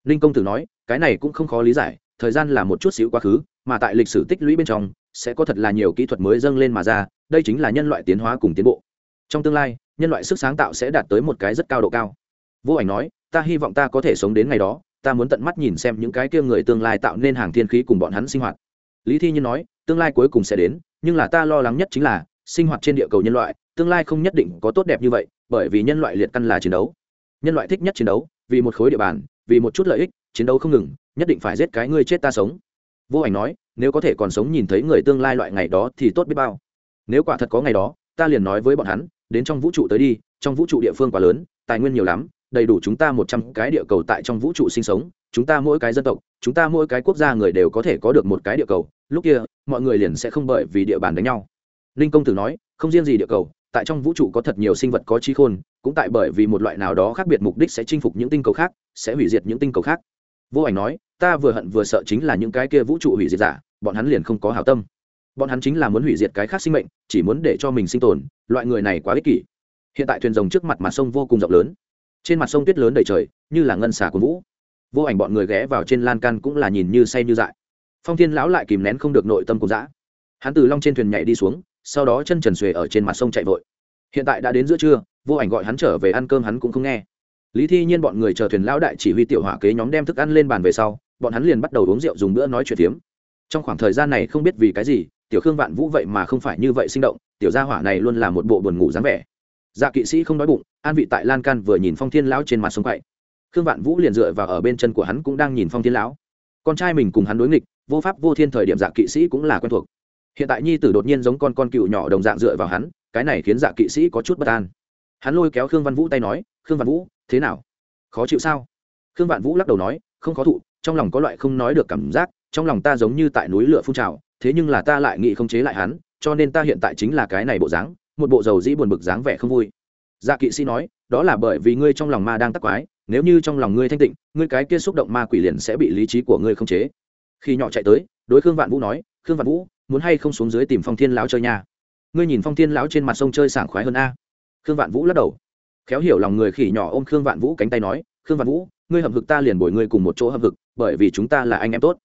Ninh công tử nói, cái này cũng không khó lý giải, thời gian là một chút xíu quá khứ, mà tại lịch sử tích lũy bên trong, sẽ có thật là nhiều kỹ thuật mới dâng lên mà ra, đây chính là nhân loại tiến hóa cùng tiến bộ. Trong tương lai, nhân loại sức sáng tạo sẽ đạt tới một cái rất cao độ cao. Vô ảnh nói, ta hy vọng ta có thể sống đến ngày đó, ta muốn tận mắt nhìn xem những cái kia người tương lai tạo nên hàng thiên khí cùng bọn hắn sinh hoạt lý thi nhiên nói, tương lai cuối cùng sẽ đến, nhưng là ta lo lắng nhất chính là, sinh hoạt trên địa cầu nhân loại, tương lai không nhất định có tốt đẹp như vậy, bởi vì nhân loại liệt căn là chiến đấu. Nhân loại thích nhất chiến đấu, vì một khối địa bàn, vì một chút lợi ích, chiến đấu không ngừng, nhất định phải giết cái ngươi chết ta sống. Vô ảnh nói, nếu có thể còn sống nhìn thấy người tương lai loại ngày đó thì tốt biết bao. Nếu quả thật có ngày đó, ta liền nói với bọn hắn, đến trong vũ trụ tới đi, trong vũ trụ địa phương quá lớn, tài nguyên nhiều lắm, đầy đủ chúng ta một trăm cái địa cầu tại trong vũ trụ sinh sống chúng ta mỗi cái dân tộc, chúng ta mỗi cái quốc gia người đều có thể có được một cái địa cầu, lúc kia, mọi người liền sẽ không bởi vì địa bàn đánh nhau. Ninh công tử nói, không riêng gì địa cầu, tại trong vũ trụ có thật nhiều sinh vật có trí khôn, cũng tại bởi vì một loại nào đó khác biệt mục đích sẽ chinh phục những tinh cầu khác, sẽ hủy diệt những tinh cầu khác. Vô ảnh nói, ta vừa hận vừa sợ chính là những cái kia vũ trụ hủy diệt giả, bọn hắn liền không có hảo tâm. Bọn hắn chính là muốn hủy diệt cái khác sinh mệnh, chỉ muốn để cho mình sinh tồn, loại người này quá ích kỷ. Hiện tại thuyền rồng trước mặt mặt sông vô cùng rộng lớn. Trên mặt sông tuyết lớn đầy trời, như là ngân xà của vũ vô ảnh bọn người ghé vào trên lan can cũng là nhìn như say như dại. Phong thiên lão lại kìm nén không được nội tâm cùng dã. Hắn từ long trên thuyền nhảy đi xuống, sau đó chân trần xuề ở trên mặt sông chạy vội. Hiện tại đã đến giữa trưa, vô ảnh gọi hắn trở về ăn cơm hắn cũng không nghe. Lý thi nhiên bọn người chờ thuyền lão đại chỉ huy tiểu hỏa kế nhóm đem thức ăn lên bàn về sau, bọn hắn liền bắt đầu uống rượu dùng bữa nói chuyện tiếm trong khoảng thời gian này không biết vì cái gì, tiểu khương vạn vũ vậy mà không phải như vậy sinh động, tiểu gia hỏa này luôn là một bộ buồn ngủ dáng vẻ. Dạ kỵ sĩ không đói bụng, an vị tại lan can vừa nhìn phong thiên lão trên mặt sông quậy khương vạn vũ liền dựa vào ở bên chân của hắn cũng đang nhìn phong thiên lão. Con trai mình cùng hắn đối nghịch, vô pháp vô thiên thời điểm dạ kỵ sĩ cũng là quen thuộc. Hiện tại nhi tử đột nhiên giống con con cựu nhỏ đồng dạng dựa vào hắn, cái này khiến dạ kỵ sĩ có chút bất an. Hắn lôi kéo khương văn vũ tay nói, khương văn vũ, thế nào? Khó chịu sao? Khương vạn vũ lắc đầu nói, không khó thụ, trong lòng có loại không nói được cảm giác, trong lòng ta giống như tại núi lửa phun trào, thế nhưng là ta lại nghĩ không chế lại hắn, cho nên ta hiện tại chính là cái này bộ dáng, một bộ dầu dĩ buồn bực dáng vẻ không vui. Dạ kỵ sĩ nói, đó là bởi vì ngươi trong lòng ma đang tắc quái nếu như trong lòng ngươi thanh tịnh, ngươi cái kia xúc động ma quỷ liền sẽ bị lý trí của ngươi không chế. Khi nhỏ chạy tới, đối khương vạn vũ nói, khương vạn vũ, muốn hay không xuống dưới tìm phong thiên lão chơi nhà ngươi nhìn phong thiên lão trên mặt sông chơi sảng khoái hơn a. Khương vạn vũ lắc đầu. Khéo hiểu lòng người khỉ nhỏ ôm khương vạn vũ cánh tay nói, khương vạn vũ, ngươi hầm hực ta liền bồi ngươi cùng một chỗ hầm hực, bởi vì chúng ta là anh em tốt.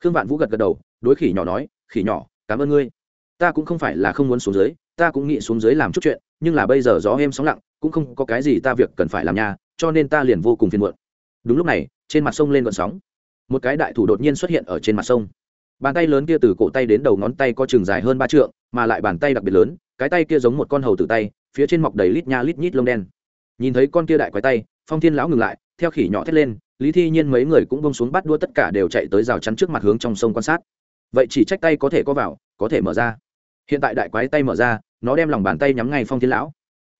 Khương vạn vũ gật gật đầu, đối khỉ nhỏ nói, khỉ nhỏ, cảm ơn ngươi. Ta cũng không phải là không muốn xuống dưới, ta cũng nghĩ xuống dưới làm chút chuyện, nhưng là bây giờ gió êm sóng lặng, cũng không có cái gì ta việc cần phải làm nhà cho nên ta liền vô cùng phiền muộn. Đúng lúc này, trên mặt sông lên vận sóng. Một cái đại thủ đột nhiên xuất hiện ở trên mặt sông. Bàn tay lớn kia từ cổ tay đến đầu ngón tay có chừng dài hơn ba trượng, mà lại bàn tay đặc biệt lớn, cái tay kia giống một con hầu tử tay, phía trên mọc đầy lít nha lít nhít lông đen. Nhìn thấy con kia đại quái tay, phong thiên lão ngừng lại, theo khỉ nhỏ thét lên, lý thi nhiên mấy người cũng bông xuống bắt đua tất cả đều chạy tới rào chắn trước mặt hướng trong sông quan sát. Vậy chỉ trách tay có thể có vào, có thể mở ra. Hiện tại đại quái tay mở ra, nó đem lòng bàn tay nhắm ngay phong thiên lão.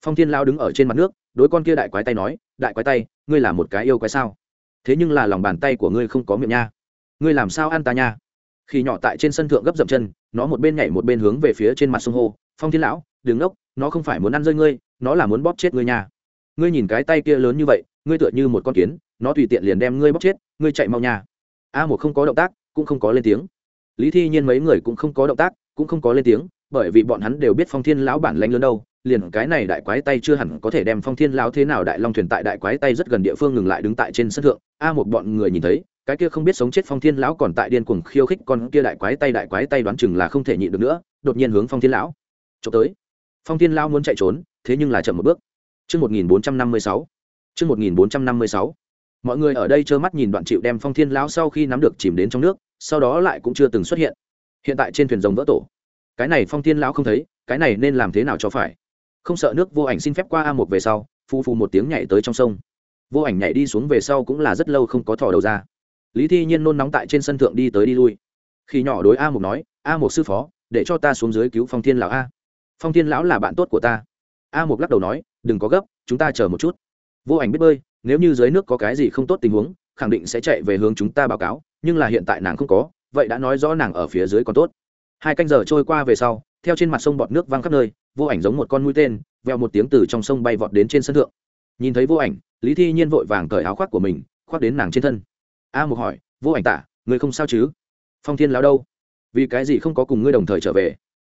Phong thiên lão đứng ở trên mặt nước, đối con kia đại quái tay nói đại quái tay, ngươi là một cái yêu quái sao? Thế nhưng là lòng bàn tay của ngươi không có miệng nha. Ngươi làm sao ăn ta nha? Khi nhỏ tại trên sân thượng gấp dậm chân, nó một bên nhảy một bên hướng về phía trên mặt sông hồ phong thiên lão đứng ốc nó không phải muốn ăn rơi ngươi, nó là muốn bóp chết ngươi nha. Ngươi nhìn cái tay kia lớn như vậy, ngươi tựa như một con kiến, nó tùy tiện liền đem ngươi bóp chết, ngươi chạy mau nha. A một không có động tác, cũng không có lên tiếng. Lý thi nhiên mấy người cũng không có động tác, cũng không có lên tiếng bởi vì bọn hắn đều biết phong thiên lão bản lãnh lớn đâu, liền cái này đại quái tay chưa hẳn có thể đem phong thiên lão thế nào đại long thuyền tại đại quái tay rất gần địa phương ngừng lại đứng tại trên sân thượng a một bọn người nhìn thấy, cái kia không biết sống chết phong thiên lão còn tại điên cuồng khiêu khích con kia đại quái tay, đại quái tay đoán chừng là không thể nhịn được nữa, đột nhiên hướng phong thiên lão trộm tới phong thiên lão muốn chạy trốn, thế nhưng là chậm một bước Trước 1456. Trước 1456. mọi người ở đây trơ mắt nhìn đoạn chịu đem phong thiên lão sau khi nắm được chìm đến trong nước, sau đó lại cũng chưa từng xuất hiện hiện tại trên thuyền rồng vỡ tổ cái này phong thiên lão không thấy, cái này nên làm thế nào cho phải? Không sợ nước vô ảnh xin phép qua a một về sau phu phu một tiếng nhảy tới trong sông. Vô ảnh nhảy đi xuống về sau cũng là rất lâu không có thò đầu ra. Lý thi nhiên nôn nóng tại trên sân thượng đi tới đi lui. Khi nhỏ đối a một nói, a một sư phó, để cho ta xuống dưới cứu phong thiên lão a. Phong thiên lão là bạn tốt của ta. A một lắc đầu nói, đừng có gấp, chúng ta chờ một chút. Vô ảnh biết bơi, nếu như dưới nước có cái gì không tốt tình huống, khẳng định sẽ chạy về hướng chúng ta báo cáo, nhưng là hiện tại nàng không có, vậy đã nói rõ nàng ở phía dưới còn tốt hai canh giờ trôi qua về sau, theo trên mặt sông bọt nước văng khắp nơi, vô ảnh giống một con mũi tên veo một tiếng từ trong sông bay vọt đến trên sân thượng. Nhìn thấy vô ảnh, lý thi nhiên vội vàng cởi áo khoác của mình, khoác đến nàng trên thân. A một hỏi, vô ảnh tả, người không sao chứ? Phong thiên lao đâu? Vì cái gì không có cùng ngươi đồng thời trở về?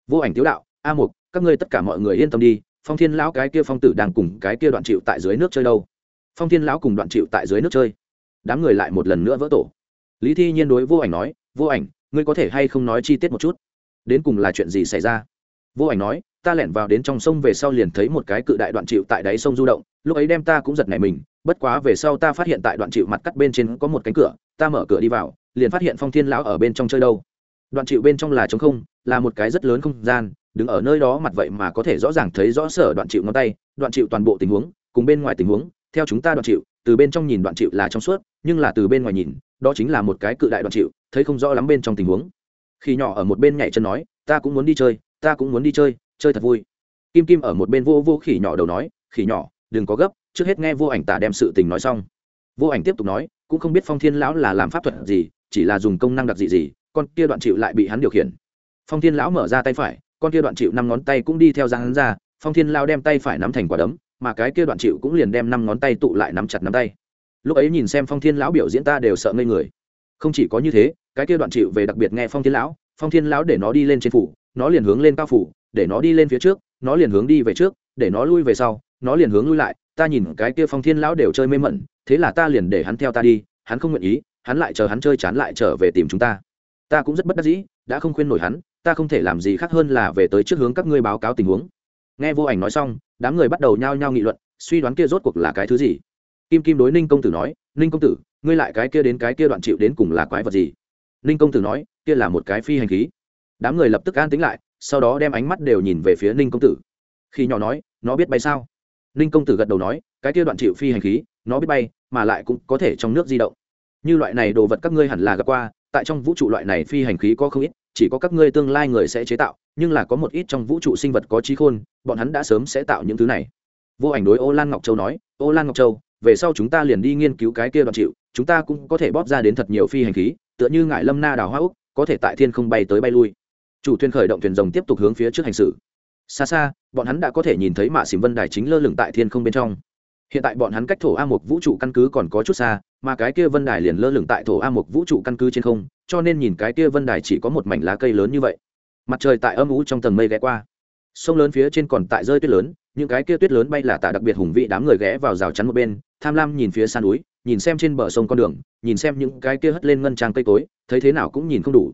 Vô ảnh tiếu đạo, a một các ngươi tất cả mọi người yên tâm đi, phong thiên lão cái kia phong tử đang cùng cái kia đoạn chịu tại dưới nước chơi đâu? Phong thiên lão cùng đoạn chịu tại dưới nước chơi. Đám người lại một lần nữa vỡ tổ. Lý thi nhiên đối vô ảnh nói, vô ảnh, ngươi có thể hay không nói chi tiết một chút? Đến cùng là chuyện gì xảy ra? Vô ảnh nói, ta lẻn vào đến trong sông về sau liền thấy một cái cự đại đoạn chịu tại đáy sông du động, lúc ấy đem ta cũng giật nảy mình, bất quá về sau ta phát hiện tại đoạn chịu mặt cắt bên trên có một cánh cửa, ta mở cửa đi vào, liền phát hiện phong thiên lão ở bên trong chơi đâu. Đoạn chịu bên trong là trống không, là một cái rất lớn không gian, đứng ở nơi đó mặt vậy mà có thể rõ ràng thấy rõ sở đoạn chịu ngón tay, đoạn chịu toàn bộ tình huống, cùng bên ngoài tình huống, theo chúng ta đoạn chịu, từ bên trong nhìn đoạn chịu là trong suốt, nhưng là từ bên ngoài nhìn, đó chính là một cái cự đại đoạn chịu, thấy không rõ lắm bên trong tình huống khi nhỏ ở một bên nhảy chân nói, ta cũng muốn đi chơi, ta cũng muốn đi chơi chơi thật vui. Kim kim ở một bên vô vô khỉ nhỏ đầu nói, khỉ nhỏ, đừng có gấp, trước hết nghe vô ảnh tả đem sự tình nói xong. Vô ảnh tiếp tục nói, cũng không biết phong thiên lão là làm pháp thuật gì, chỉ là dùng công năng đặc dị gì, con kia đoạn chịu lại bị hắn điều khiển. Phong thiên lão mở ra tay phải, con kia đoạn chịu năm ngón tay cũng đi theo ra hắn ra, phong thiên lão đem tay phải nắm thành quả đấm, mà cái kia đoạn chịu cũng liền đem năm ngón tay tụ lại nắm chặt nắm tay. Lúc ấy nhìn xem phong thiên lão biểu diễn ta đều sợ ngây người. Không chỉ có như thế cái kia đoạn chịu về đặc biệt nghe phong thiên lão, phong thiên lão để nó đi lên trên phủ, nó liền hướng lên cao phủ, để nó đi lên phía trước, nó liền hướng đi về trước, để nó lui về sau, nó liền hướng lui lại, ta nhìn cái kia phong thiên lão đều chơi mê mẩn, thế là ta liền để hắn theo ta đi, hắn không nguyện ý, hắn lại chờ hắn chơi chán lại trở về tìm chúng ta. Ta cũng rất bất đắc dĩ, đã không khuyên nổi hắn, ta không thể làm gì khác hơn là về tới trước hướng các ngươi báo cáo tình huống. Nghe vô ảnh nói xong, đám người bắt đầu nhao nhao nghị luận, suy đoán kia rốt cuộc là cái thứ gì. Kim kim đối ninh công tử nói, ninh công tử, ngươi lại cái kia đến cái kia đoạn chịu đến cùng là quái vật gì? Ninh công tử nói, kia là một cái phi hành khí. Đám người lập tức an tính lại, sau đó đem ánh mắt đều nhìn về phía ninh công tử. Khi nhỏ nói, nó biết bay sao? Ninh công tử gật đầu nói, cái kia đoạn chịu phi hành khí, nó biết bay, mà lại cũng có thể trong nước di động. Như loại này đồ vật các ngươi hẳn là gặp qua, tại trong vũ trụ loại này phi hành khí có không ít, chỉ có các ngươi tương lai người sẽ chế tạo, nhưng là có một ít trong vũ trụ sinh vật có trí khôn, bọn hắn đã sớm sẽ tạo những thứ này. Vô ảnh đối ô lan ngọc châu nói, ô lan ngọc châu, về sau chúng ta liền đi nghiên cứu cái kia đoạn chịu, chúng ta cũng có thể bóp ra đến thật nhiều phi hành khí tựa như ngải lâm na đào hoa úc, có thể tại thiên không bay tới bay lui. Chủ thuyền khởi động thuyền rồng tiếp tục hướng phía trước hành xử. Xa xa, bọn hắn đã có thể nhìn thấy mạ xỉm vân đài chính lơ lửng tại thiên không bên trong. Hiện tại bọn hắn cách thổ a một vũ trụ căn cứ còn có chút xa, mà cái kia vân đài liền lơ lửng tại thổ a một vũ trụ căn cứ trên không, cho nên nhìn cái kia vân đài chỉ có một mảnh lá cây lớn như vậy. Mặt trời tại âm ú trong tầng mây ghé qua. Sông lớn phía trên còn tại rơi tuyết lớn, những cái kia tuyết lớn bay là tả đặc biệt hùng vị đám người ghé vào rào chắn một bên tham lam nhìn phía san núi, nhìn xem trên bờ sông con đường, nhìn xem những cái kia hất lên ngân trang cây cối, thấy thế nào cũng nhìn không đủ.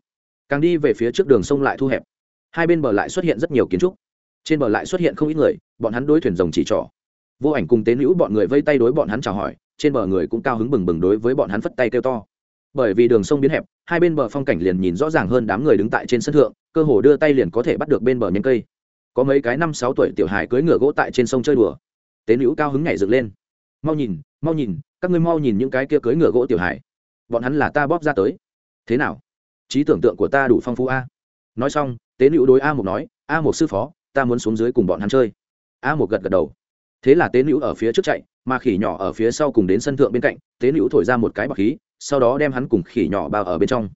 Càng đi về phía trước đường sông lại thu hẹp. Hai bên bờ lại xuất hiện rất nhiều kiến trúc. Trên bờ lại xuất hiện không ít người, bọn hắn đối thuyền rồng chỉ trỏ. Vô ảnh cùng tế nữ bọn người vây tay đối bọn hắn chào hỏi, trên bờ người cũng cao hứng bừng bừng đối với bọn hắn phất tay kêu to. Bởi vì đường sông biến hẹp, hai bên bờ phong cảnh liền nhìn rõ ràng hơn đám người đứng tại trên sân thượng, cơ hồ đưa tay liền có thể bắt được bên bờ nhánh cây. Có mấy cái năm sáu tuổi tiểu hài cưỡi ngựa gỗ tại trên sông chơi đùa. Tế nữ cao hứng nhảy dựng lên mau nhìn mau nhìn các ngươi mau nhìn những cái kia cưỡi ngựa gỗ tiểu hải, bọn hắn là ta bóp ra tới. Thế nào? Trí tưởng tượng của ta đủ phong phú a. Nói xong tế nữ đối a một nói a một sư phó ta muốn xuống dưới cùng bọn hắn chơi. A một gật gật đầu. Thế là tế nữ ở phía trước chạy mà khỉ nhỏ ở phía sau cùng đến sân thượng bên cạnh tế nữ thổi ra một cái bọc khí sau đó đem hắn cùng khỉ nhỏ bao ở bên trong.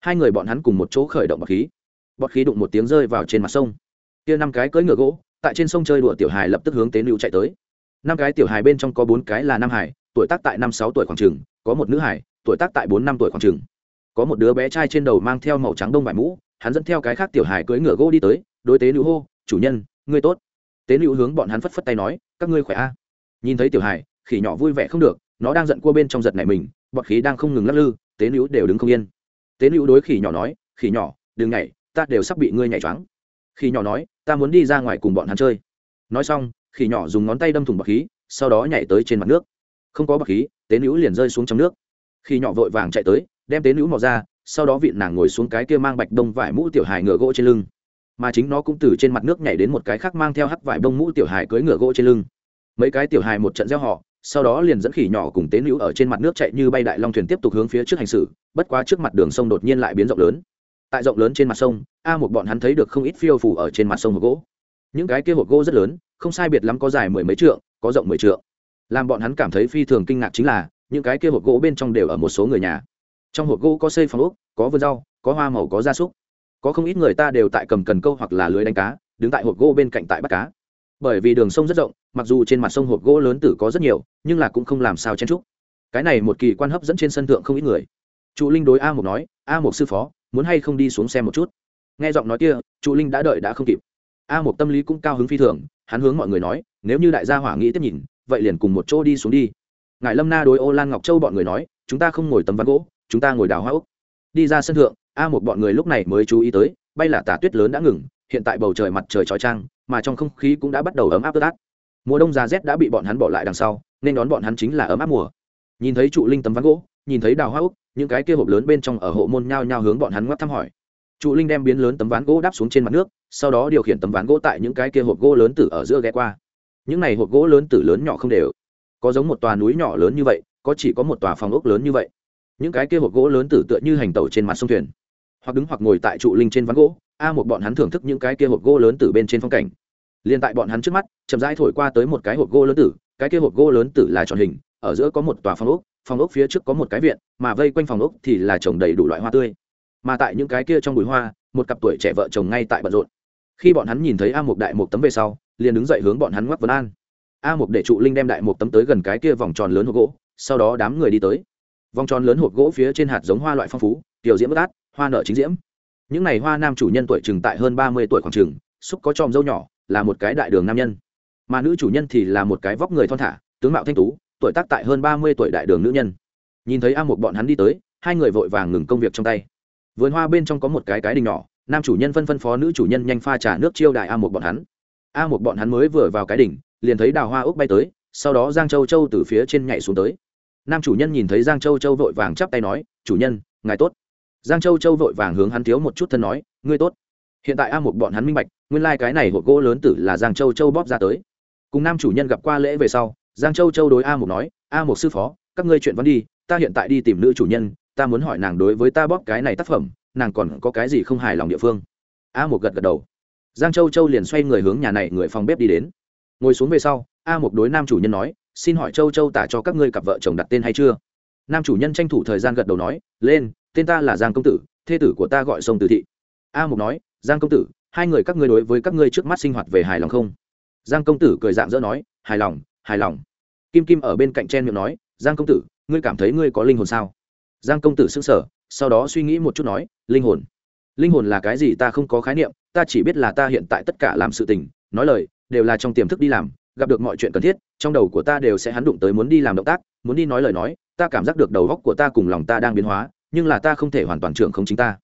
Hai người bọn hắn cùng một chỗ khởi động bọc khí. Bọt khí đụng một tiếng rơi vào trên mặt sông. Kia năm cái cưỡi ngựa gỗ tại trên sông chơi đùa tiểu hài lập tức hướng tế nữ chạy tới năm cái tiểu hài bên trong có bốn cái là nam hải tuổi tác tại năm sáu tuổi khoảng trường có một nữ hải tuổi tác tại bốn năm tuổi khoảng trường có một đứa bé trai trên đầu mang theo màu trắng đông vải mũ, hắn dẫn theo cái khác tiểu hài cưỡi ngựa gỗ đi tới, đối tế nữ hô, chủ nhân, ngươi tốt. Tế nữ hướng bọn hắn phất phất tay nói, các ngươi khỏe a? Nhìn thấy tiểu hài, khỉ nhỏ vui vẻ không được, nó đang giận cua bên trong giật này mình bọt khí đang không ngừng lắc lư, tế nữ đều đứng không yên. Tế nữ đối khỉ nhỏ nói, khỉ nhỏ, đừng nhảy, ta đều sắp bị ngươi nhảy choáng. Khỉ nhỏ nói, ta muốn đi ra ngoài cùng bọn hắn chơi. Nói xong khỉ nhỏ dùng ngón tay đâm thủng bọc khí, sau đó nhảy tới trên mặt nước. Không có bọc khí, tế nữ liền rơi xuống trong nước. Khi nhỏ vội vàng chạy tới, đem tế nữ mò ra, sau đó vị nàng ngồi xuống cái kia mang bạch đông vải mũ tiểu hài ngựa gỗ trên lưng. Mà chính nó cũng từ trên mặt nước nhảy đến một cái khác mang theo hắc vải đông mũ tiểu hài cưỡi ngựa gỗ trên lưng. Mấy cái tiểu hài một trận gieo họ, sau đó liền dẫn khỉ nhỏ cùng tế nữ ở trên mặt nước chạy như bay đại long thuyền tiếp tục hướng phía trước hành xử, bất quá trước mặt đường sông đột nhiên lại biến rộng lớn. Tại rộng lớn trên mặt sông, a một bọn hắn thấy được không ít phiêu phủ ở trên mặt sông gỗ những cái kia hộp gỗ rất lớn, không sai biệt lắm có dài mười mấy trượng, có rộng mười trượng. Làm bọn hắn cảm thấy phi thường kinh ngạc chính là, những cái kia hộp gỗ bên trong đều ở một số người nhà. Trong hộp gỗ có xây phòng ốc, có vườn rau, có hoa màu, có gia súc. Có không ít người ta đều tại cầm cần câu hoặc là lưới đánh cá, đứng tại hộp gỗ bên cạnh tại bắt cá. Bởi vì đường sông rất rộng, mặc dù trên mặt sông hộp gỗ lớn tử có rất nhiều, nhưng là cũng không làm sao chen trúc cái này một kỳ quan hấp dẫn trên sân thượng không ít người. Trụ linh đối a một nói, a một sư phó, muốn hay không đi xuống xem một chút? Nghe giọng nói kia trụ linh đã đợi đã không kịp a một tâm lý cũng cao hứng phi thường, hắn hướng mọi người nói, nếu như đại gia hỏa nghĩ tiếp nhìn, vậy liền cùng một chỗ đi xuống đi. Ngài lâm na đối ô lan ngọc châu bọn người nói, chúng ta không ngồi tấm ván gỗ, chúng ta ngồi đào hoa úc đi ra sân thượng, a một bọn người lúc này mới chú ý tới, bay là tả tuyết lớn đã ngừng, hiện tại bầu trời mặt trời trói trang mà trong không khí cũng đã bắt đầu ấm áp tức át mùa đông giá rét đã bị bọn hắn bỏ lại đằng sau, nên đón bọn hắn chính là ấm áp mùa. Nhìn thấy trụ linh tấm ván gỗ, nhìn thấy đào hoa úc những cái kia hộp lớn bên trong ở hộ môn nhao nhao hướng bọn hắn ngoắc thăm hỏi trụ linh đem biến lớn tấm ván gỗ đáp xuống trên mặt nước, sau đó điều khiển tấm ván gỗ tại những cái kia hộp gỗ lớn tử ở giữa ghé qua. Những này hộp gỗ lớn tử lớn nhỏ không đều. Có giống một tòa núi nhỏ lớn như vậy, có chỉ có một tòa phòng ốc lớn như vậy. Những cái kia hộp gỗ lớn tử tựa như hành tẩu trên mặt sông thuyền. Hoặc đứng hoặc ngồi tại trụ linh trên ván gỗ, a một bọn hắn thưởng thức những cái kia hộp gỗ lớn tử bên trên phong cảnh. Liền tại bọn hắn trước mắt, chậm rãi thổi qua tới một cái hộp gỗ lớn tử, cái kia hộp gỗ lớn tử là tròn hình, ở giữa có một tòa phòng ốc phòng ốc phía trước có một cái viện, mà vây quanh phòng ốc thì là trồng đầy đủ loại hoa tươi mà tại những cái kia trong bụi hoa, một cặp tuổi trẻ vợ chồng ngay tại bận rộn. Khi bọn hắn nhìn thấy a một đại một tấm về sau, liền đứng dậy hướng bọn hắn ngoắc vấn an. A một để trụ linh đem đại một tấm tới gần cái kia vòng tròn lớn hộp gỗ, sau đó đám người đi tới. Vòng tròn lớn hộp gỗ phía trên hạt giống hoa loại phong phú, tiểu diễm bất át, hoa nợ chính diễm. Những này hoa nam chủ nhân tuổi chừng tại hơn ba mươi tuổi khoảng chừng, xúc có tròm dâu nhỏ, là một cái đại đường nam nhân. Mà nữ chủ nhân thì là một cái vóc người thon thả, tướng mạo thanh tú, tuổi tác tại hơn ba mươi tuổi đại đường nữ nhân. Nhìn thấy a một bọn hắn đi tới, hai người vội vàng ngừng công việc trong tay vườn hoa bên trong có một cái cái đình nhỏ, nam chủ nhân phân phân phó nữ chủ nhân nhanh pha trà nước chiêu đại a một bọn hắn. A một bọn hắn mới vừa vào cái đỉnh, liền thấy đào hoa úc bay tới, sau đó giang châu châu từ phía trên nhảy xuống tới. Nam chủ nhân nhìn thấy giang châu châu vội vàng chắp tay nói, chủ nhân, ngài tốt. Giang châu châu vội vàng hướng hắn thiếu một chút thân nói, ngươi tốt. Hiện tại a một bọn hắn minh bạch, nguyên lai、like、cái này hộp gỗ lớn tử là giang châu châu bóp ra tới. Cùng nam chủ nhân gặp qua lễ về sau, giang châu châu đối a một nói, a một sư phó, các ngươi chuyện vẫn đi, ta hiện tại đi tìm nữ chủ nhân ta muốn hỏi nàng đối với ta bóp cái này tác phẩm, nàng còn có cái gì không hài lòng địa phương? A một gật gật đầu. Giang châu châu liền xoay người hướng nhà này người phòng bếp đi đến. Ngồi xuống về sau, a một đối nam chủ nhân nói, xin hỏi châu châu tả cho các ngươi cặp vợ chồng đặt tên hay chưa? Nam chủ nhân tranh thủ thời gian gật đầu nói, lên, tên ta là giang công tử, thê tử của ta gọi sông từ thị. A mục nói, giang công tử, hai người các ngươi đối với các ngươi trước mắt sinh hoạt về hài lòng không? Giang công tử cười dạng dỡ nói, hài lòng hài lòng. Kim kim ở bên cạnh chen miệng nói, giang công tử, ngươi cảm thấy ngươi có linh hồn sao? Giang công tử s ư n g sở sau đó suy nghĩ một chút nói, linh hồn linh hồn là cái gì ta không có khái niệm, ta chỉ biết là ta hiện tại tất cả làm sự tình, nói lời, đều là trong tiềm thức đi làm, gặp được mọi chuyện cần thiết, trong đầu của ta đều sẽ hắn đụng tới muốn đi làm động tác, muốn đi nói lời nói, ta cảm giác được đầu góc của ta cùng lòng ta đang biến hóa, nhưng là ta không thể hoàn toàn trưởng không chính ta.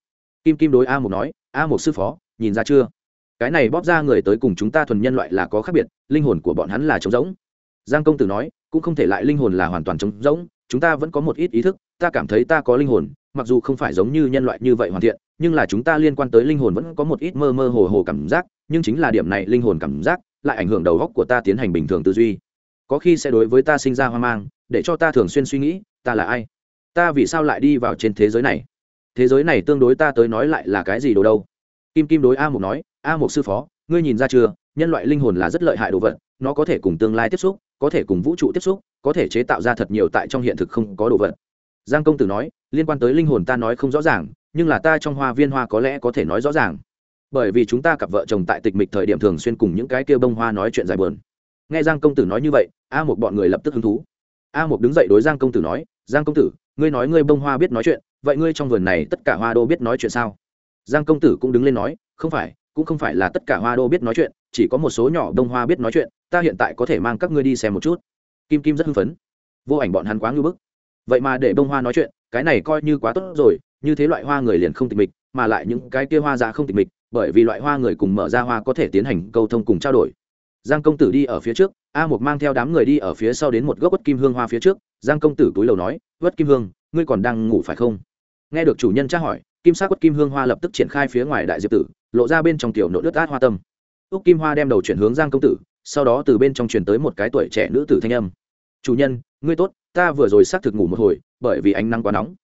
Kim kim đối a một nói, a một sư phó, nhìn ra chưa? Cái này bóp ra người tới cùng chúng ta thuần nhân loại là có khác biệt, linh hồn của bọn hắn là trống rỗng. Giang công tử nói, cũng không thể lại linh hồn là hoàn toàn trống rỗng chúng ta vẫn có một ít ý thức, ta cảm thấy ta có linh hồn, mặc dù không phải giống như nhân loại như vậy hoàn thiện, nhưng là chúng ta liên quan tới linh hồn vẫn có một ít mơ mơ hồ hồ cảm giác, nhưng chính là điểm này linh hồn cảm giác lại ảnh hưởng đầu góc của ta tiến hành bình thường tư duy. Có khi sẽ đối với ta sinh ra hoang mang, để cho ta thường xuyên suy nghĩ, ta là ai? Ta vì sao lại đi vào trên thế giới này? Thế giới này tương đối ta tới nói lại là cái gì đồ đâu? Kim kim đối a mục nói, a mục sư phó, ngươi nhìn ra chưa? Nhân loại linh hồn là rất lợi hại đồ vật, nó có thể cùng tương lai tiếp xúc, có thể cùng vũ trụ tiếp xúc có thể chế tạo ra thật nhiều tại trong hiện thực không có đồ vật. Giang công tử nói, liên quan tới linh hồn ta nói không rõ ràng, nhưng là ta trong hoa viên hoa có lẽ có thể nói rõ ràng. Bởi vì chúng ta cặp vợ chồng tại tịch mịch thời điểm thường xuyên cùng những cái kia bông hoa nói chuyện dài bờn nghe giang công tử nói như vậy, a một bọn người lập tức hứng thú. A một đứng dậy đối giang công tử nói, giang công tử, ngươi nói ngươi bông hoa biết nói chuyện, vậy ngươi trong vườn này tất cả hoa đô biết nói chuyện sao? Giang công tử cũng đứng lên nói, không phải, cũng không phải là tất cả hoa đô biết nói chuyện, chỉ có một số nhỏ đông hoa biết nói chuyện, ta hiện tại có thể mang các ngươi đi xem một chút kim kim rất hưng phấn. Vô ảnh bọn hắn quá ngưỡng bức. Vậy mà để bông hoa nói chuyện, cái này coi như quá tốt rồi, như thế loại hoa người liền không tịch mịch, mà lại những cái kia hoa ra không tịch mịch, bởi vì loại hoa người cùng mở ra hoa có thể tiến hành câu thông cùng trao đổi. Giang công tử đi ở phía trước, a một mang theo đám người đi ở phía sau đến một gốc quất kim hương hoa phía trước. Giang công tử túi lầu nói vất kim hương, ngươi còn đang ngủ phải không? Nghe được chủ nhân tra hỏi, kim sắc quất kim hương hoa lập tức triển khai phía ngoài đại diệp tử, lộ ra bên trong tiểu nội đất át hoa tâm. Úc kim hoa đem đầu chuyển hướng giang công tử sau đó từ bên trong truyền tới một cái tuổi trẻ nữ tử thanh âm chủ nhân ngươi tốt ta vừa rồi xác thực ngủ một hồi bởi vì ánh nắng quá nóng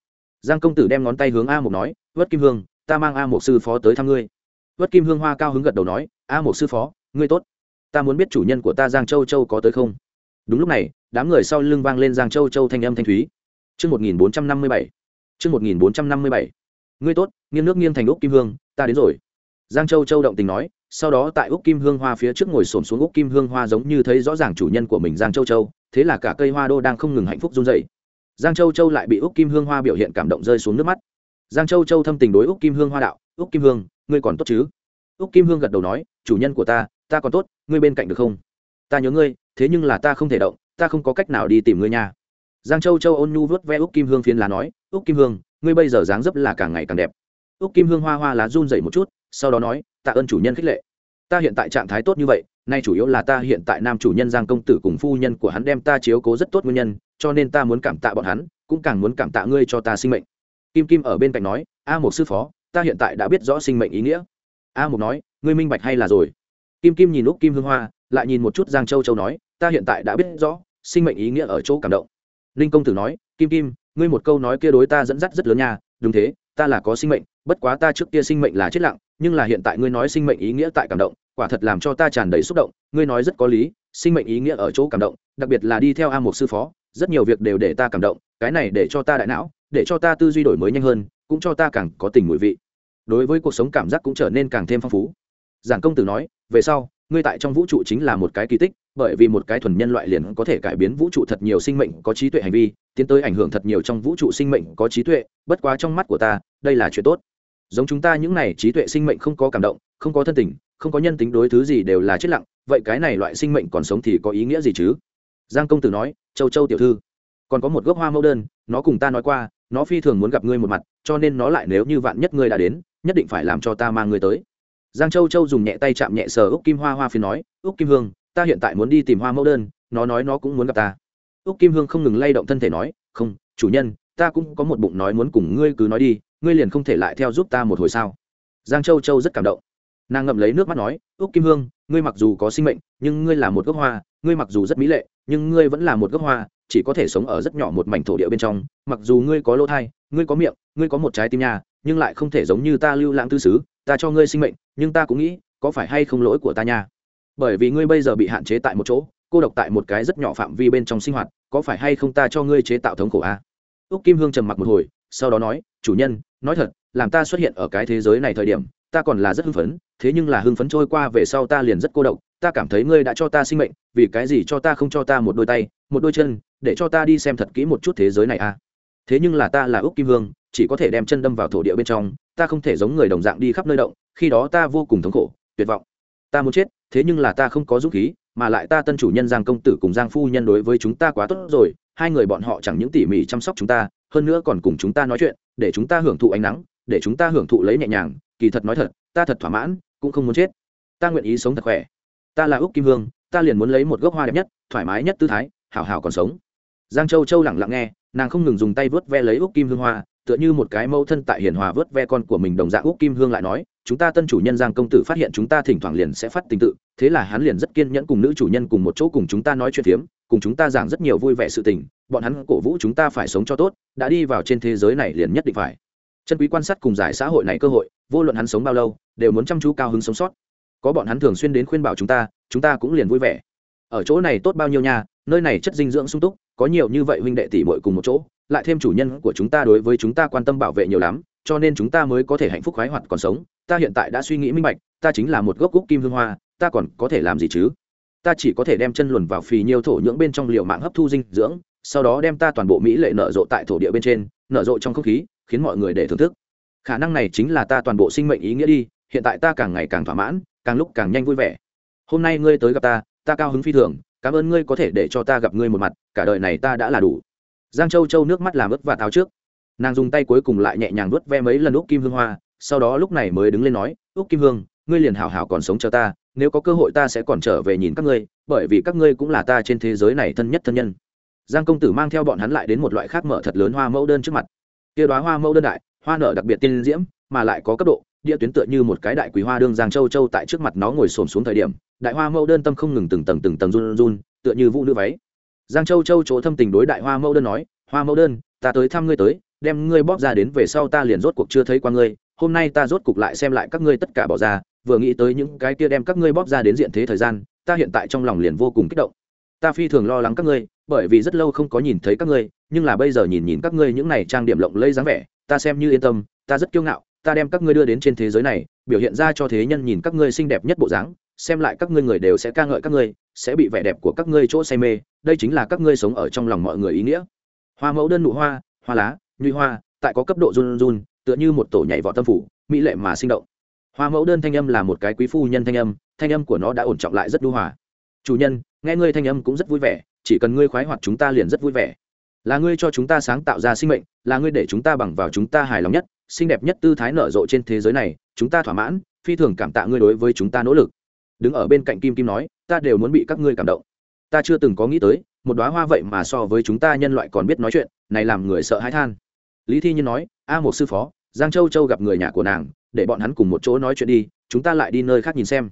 giang công tử đem ngón tay hướng a một nói vất kim hương ta mang a một sư phó tới thăm ngươi vất kim hương hoa cao hứng gật đầu nói a một sư phó ngươi tốt ta muốn biết chủ nhân của ta giang châu châu có tới không đúng lúc này đám người sau lưng vang lên giang châu châu thanh âm thanh thúy Chương 1457. Chương 1457. Ngươi tốt, nghiêng nước nghiêng thành Úc Kim Hương, ta đến rồi. Giang Châu Châu động tình nói, sau đó tại Úc Kim Hương Hoa phía trước ngồi xổm xuống Úc Kim Hương Hoa giống như thấy rõ ràng chủ nhân của mình Giang Châu Châu, thế là cả cây hoa đô đang không ngừng hạnh phúc run rẩy. Giang Châu Châu lại bị Úc Kim Hương Hoa biểu hiện cảm động rơi xuống nước mắt. Giang Châu Châu thâm tình đối Úc Kim Hương Hoa đạo, "Úc Kim Hương, ngươi còn tốt chứ?" Úc Kim Hương gật đầu nói, "Chủ nhân của ta, ta còn tốt, ngươi bên cạnh được không? Ta nhớ ngươi, thế nhưng là ta không thể động, ta không có cách nào đi tìm ngươi nhà giang châu châu ôn nhu vớt ve úc kim hương phiến lá nói úc kim hương ngươi bây giờ dáng dấp là càng ngày càng đẹp úc kim hương hoa hoa lá run dậy một chút sau đó nói, tạ ơn chủ nhân khích lệ. Ta hiện tại trạng thái tốt như vậy, nay chủ yếu là ta hiện tại nam chủ nhân giang công tử cùng phu nhân của hắn đem ta chiếu cố rất tốt nguyên nhân, cho nên ta muốn cảm tạ bọn hắn, cũng càng muốn cảm tạ ngươi cho ta sinh mệnh. Kim kim ở bên cạnh nói, a một sư phó, ta hiện tại đã biết rõ sinh mệnh ý nghĩa. A một nói, ngươi minh bạch hay là rồi? Kim kim nhìn lúc kim hương hoa, lại nhìn một chút giang châu châu nói, ta hiện tại đã biết rõ, sinh mệnh ý nghĩa ở chỗ cảm động. Ninh công tử nói, kim kim, ngươi một câu nói kia đối ta dẫn dắt rất lớn nha, đúng thế, ta là có sinh mệnh, bất quá ta trước kia sinh mệnh là chết lặng nhưng là hiện tại ngươi nói sinh mệnh ý nghĩa tại cảm động, quả thật làm cho ta tràn đầy xúc động, ngươi nói rất có lý, sinh mệnh ý nghĩa ở chỗ cảm động, đặc biệt là đi theo a một sư phó, rất nhiều việc đều để ta cảm động, cái này để cho ta đại não, để cho ta tư duy đổi mới nhanh hơn, cũng cho ta càng có tình mùi vị. Đối với cuộc sống cảm giác cũng trở nên càng thêm phong phú. Giản công tử nói, về sau, ngươi tại trong vũ trụ chính là một cái kỳ tích, bởi vì một cái thuần nhân loại liền có thể cải biến vũ trụ thật nhiều sinh mệnh có trí tuệ hành vi, tiến tới ảnh hưởng thật nhiều trong vũ trụ sinh mệnh có trí tuệ, bất quá trong mắt của ta, đây là chuyện tốt giống chúng ta những này trí tuệ sinh mệnh không có cảm động, không có thân tình, không có nhân tính đối thứ gì đều là chết lặng, vậy cái này loại sinh mệnh còn sống thì có ý nghĩa gì chứ? Giang công tử nói, châu châu tiểu thư, còn có một gốc hoa mẫu đơn, nó cùng ta nói qua, nó phi thường muốn gặp ngươi một mặt, cho nên nó lại nếu như vạn nhất ngươi đã đến, nhất định phải làm cho ta mang ngươi tới. Giang châu châu dùng nhẹ tay chạm nhẹ sờ úc kim hoa hoa phiến nói, úc kim hương, ta hiện tại muốn đi tìm hoa mẫu đơn, nó nói nó cũng muốn gặp ta. Úc kim hương không ngừng lay động thân thể nói, không, chủ nhân, ta cũng có một bụng nói muốn cùng ngươi cứ nói đi ngươi liền không thể lại theo giúp ta một hồi sao? Giang châu châu rất cảm động. Nàng ngậm lấy nước mắt nói, úc kim hương, ngươi mặc dù có sinh mệnh, nhưng ngươi là một gốc hoa, ngươi mặc dù rất mỹ lệ, nhưng ngươi vẫn là một gốc hoa, chỉ có thể sống ở rất nhỏ một mảnh thổ địa bên trong. Mặc dù ngươi có lỗ thai, ngươi có miệng, ngươi có một trái tim nhà nhưng lại không thể giống như ta lưu lãng tư xứ ta cho ngươi sinh mệnh, nhưng ta cũng nghĩ, có phải hay không lỗi của ta nha? Bởi vì ngươi bây giờ bị hạn chế tại một chỗ, cô độc tại một cái rất nhỏ phạm vi bên trong sinh hoạt, có phải hay không ta cho ngươi chế tạo thống khổ a? À? úc kim hương trầm mặc một hồi, sau đó nói, chủ nhân nói thật, làm ta xuất hiện ở cái thế giới này thời điểm, ta còn là rất hưng phấn, thế nhưng là hưng phấn trôi qua về sau ta liền rất cô độc, ta cảm thấy ngươi đã cho ta sinh mệnh, vì cái gì cho ta không cho ta một đôi tay, một đôi chân, để cho ta đi xem thật kỹ một chút thế giới này à? thế nhưng là ta là úc kim hương, chỉ có thể đem chân đâm vào thổ địa bên trong, ta không thể giống người đồng dạng đi khắp nơi động, khi đó ta vô cùng thống khổ, tuyệt vọng ta muốn chết, thế nhưng là ta không có dũng khí, mà lại ta tân chủ nhân giang công tử cùng giang phu nhân đối với chúng ta quá tốt rồi, hai người bọn họ chẳng những tỉ mỉ chăm sóc chúng ta hơn nữa còn cùng chúng ta nói chuyện, để chúng ta hưởng thụ ánh nắng, để chúng ta hưởng thụ lấy nhẹ nhàng, kỳ thật nói thật, ta thật thỏa mãn, cũng không muốn chết. Ta nguyện ý sống thật khỏe. Ta là úc kim hương, ta liền muốn lấy một gốc hoa đẹp nhất, thoải mái nhất tư thái, hảo hảo còn sống. Giang châu châu lẳng lặng nghe, nàng không ngừng dùng tay vớt ve lấy úc kim hương hoa, tựa như một cái mâu thân tại hiền hòa vớt ve con của mình đồng dạng úc kim hương lại nói chúng ta tân chủ nhân giang công tử phát hiện chúng ta thỉnh thoảng liền sẽ phát tình tự, thế là hắn liền rất kiên nhẫn cùng nữ chủ nhân cùng một chỗ cùng chúng ta nói chuyện phiếm, cùng chúng ta giảng rất nhiều vui vẻ sự tình, bọn hắn cổ vũ chúng ta phải sống cho tốt, đã đi vào trên thế giới này liền nhất định phải. Chân quý quan sát cùng giải xã hội này cơ hội, vô luận hắn sống bao lâu, đều muốn chăm chú cao hứng sống sót. Có bọn hắn thường xuyên đến khuyên bảo chúng ta chúng ta cũng liền vui vẻ. Ở chỗ này tốt bao nhiêu nha, nơi này chất dinh dưỡng sung túc, có nhiều như vậy huynh đệ tỷ muội cùng một chỗ, lại thêm chủ nhân của chúng ta đối với chúng ta quan tâm bảo vệ nhiều lắm cho nên chúng ta mới có thể hạnh phúc khoái hoạt còn sống. Ta hiện tại đã suy nghĩ minh bạch, ta chính là một gốc gốc kim hương hoa, ta còn có thể làm gì chứ? Ta chỉ có thể đem chân luồn vào phì nhiêu thổ nhưỡng bên trong liều mạng hấp thu dinh dưỡng, sau đó đem ta toàn bộ mỹ lệ nở rộ tại thổ địa bên trên, nở rộ trong không khí, khiến mọi người để thưởng thức. Khả năng này chính là ta toàn bộ sinh mệnh ý nghĩa đi, hiện tại ta càng ngày càng thỏa mãn, càng lúc càng nhanh vui vẻ. Hôm nay ngươi tới gặp ta ta cao hứng phi thường, cảm ơn ngươi có thể để cho ta gặp ngươi một mặt, cả đời này ta đã là đủ. Giang châu châu nước mắt làm ướt và tháo trước nàng dùng tay cuối cùng lại nhẹ nhàng nuốt ve mấy lần úc kim hương hoa, sau đó lúc này mới đứng lên nói, úc kim hương, ngươi liền hảo hảo còn sống cho ta, nếu có cơ hội ta sẽ còn trở về nhìn các ngươi, bởi vì các ngươi cũng là ta trên thế giới này thân nhất thân nhân. Giang công tử mang theo bọn hắn lại đến một loại khác mở thật lớn hoa mẫu đơn trước mặt. Kia đoá hoa mẫu đơn đại, hoa nở đặc biệt tiên diễm, mà lại có cấp độ, địa tuyến tựa như một cái đại quý hoa đương giang châu châu tại trước mặt nó ngồi xổm xuống thời điểm, đại hoa mẫu đơn tâm không ngừng từng tầng từng tầng run run, tựa như vũ nữ váy. Giang châu châu chỗ thâm tình đối đại hoa mẫu đơn nói, hoa mẫu đơn, ta tới thăm ngươi tới đem ngươi bóp ra đến về sau ta liền rốt cuộc chưa thấy qua ngươi, hôm nay ta rốt cuộc lại xem lại các ngươi tất cả bỏ ra, vừa nghĩ tới những cái kia đem các ngươi bóp ra đến diện thế thời gian, ta hiện tại trong lòng liền vô cùng kích động. Ta phi thường lo lắng các ngươi, bởi vì rất lâu không có nhìn thấy các ngươi, nhưng là bây giờ nhìn nhìn các ngươi những này trang điểm lộng lẫy dáng vẻ, ta xem như yên tâm, ta rất kiêu ngạo, ta đem các ngươi đưa đến trên thế giới này, biểu hiện ra cho thế nhân nhìn các ngươi xinh đẹp nhất bộ dáng, xem lại các ngươi người đều sẽ ca ngợi các ngươi, sẽ bị vẻ đẹp của các ngươi chỗ say mê, đây chính là các ngươi sống ở trong lòng mọi người ý nghĩa. Hoa mẫu đơn nụ hoa hoa lá nhuy hoa, tại có cấp độ run run, tựa như một tổ nhảy vọt tâm phủ, mỹ lệ mà sinh động. Hoa mẫu đơn thanh âm là một cái quý phu nhân thanh âm thanh âm của nó đã ổn trọng lại rất đu hòa. Chủ nhân, nghe ngươi thanh âm cũng rất vui vẻ, chỉ cần ngươi khoái hoạt chúng ta liền rất vui vẻ. Là ngươi cho chúng ta sáng tạo ra sinh mệnh, là ngươi để chúng ta bằng vào chúng ta hài lòng nhất, xinh đẹp nhất tư thái nở rộ trên thế giới này, chúng ta thỏa mãn, phi thường cảm tạ ngươi đối với chúng ta nỗ lực. Đứng ở bên cạnh kim kim nói, ta đều muốn bị các ngươi cảm động. Ta chưa từng có nghĩ tới, một đoá hoa vậy mà so với chúng ta nhân loại còn biết nói chuyện, này làm người sợ hãi than lý thi nhiên nói, a một sư phó, giang châu châu gặp người nhà của nàng, để bọn hắn cùng một chỗ nói chuyện đi, chúng ta lại đi nơi khác nhìn xem.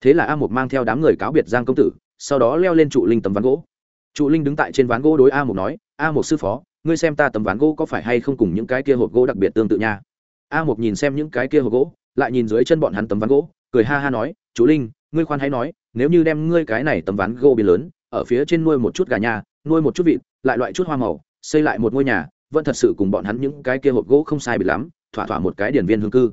Thế là a một mang theo đám người cáo biệt giang công tử, sau đó leo lên trụ linh tấm ván gỗ. Trụ linh đứng tại trên ván gỗ đối a một nói, a một sư phó, ngươi xem ta tấm ván gỗ có phải hay không cùng những cái kia hộp gỗ đặc biệt tương tự nha? A một nhìn xem những cái kia hộp gỗ, lại nhìn dưới chân bọn hắn tấm ván gỗ, cười ha ha nói chú linh, ngươi khoan hãy nói, nếu như đem ngươi cái này tấm ván gỗ biến lớn, ở phía trên nuôi một chút gà nhà nuôi một chút vịt, lại loại chút hoa màu, xây lại một ngôi nhà vẫn thật sự cùng bọn hắn những cái kia hộp gỗ không sai bị lắm, thỏa thỏa một cái điển viên hương cư.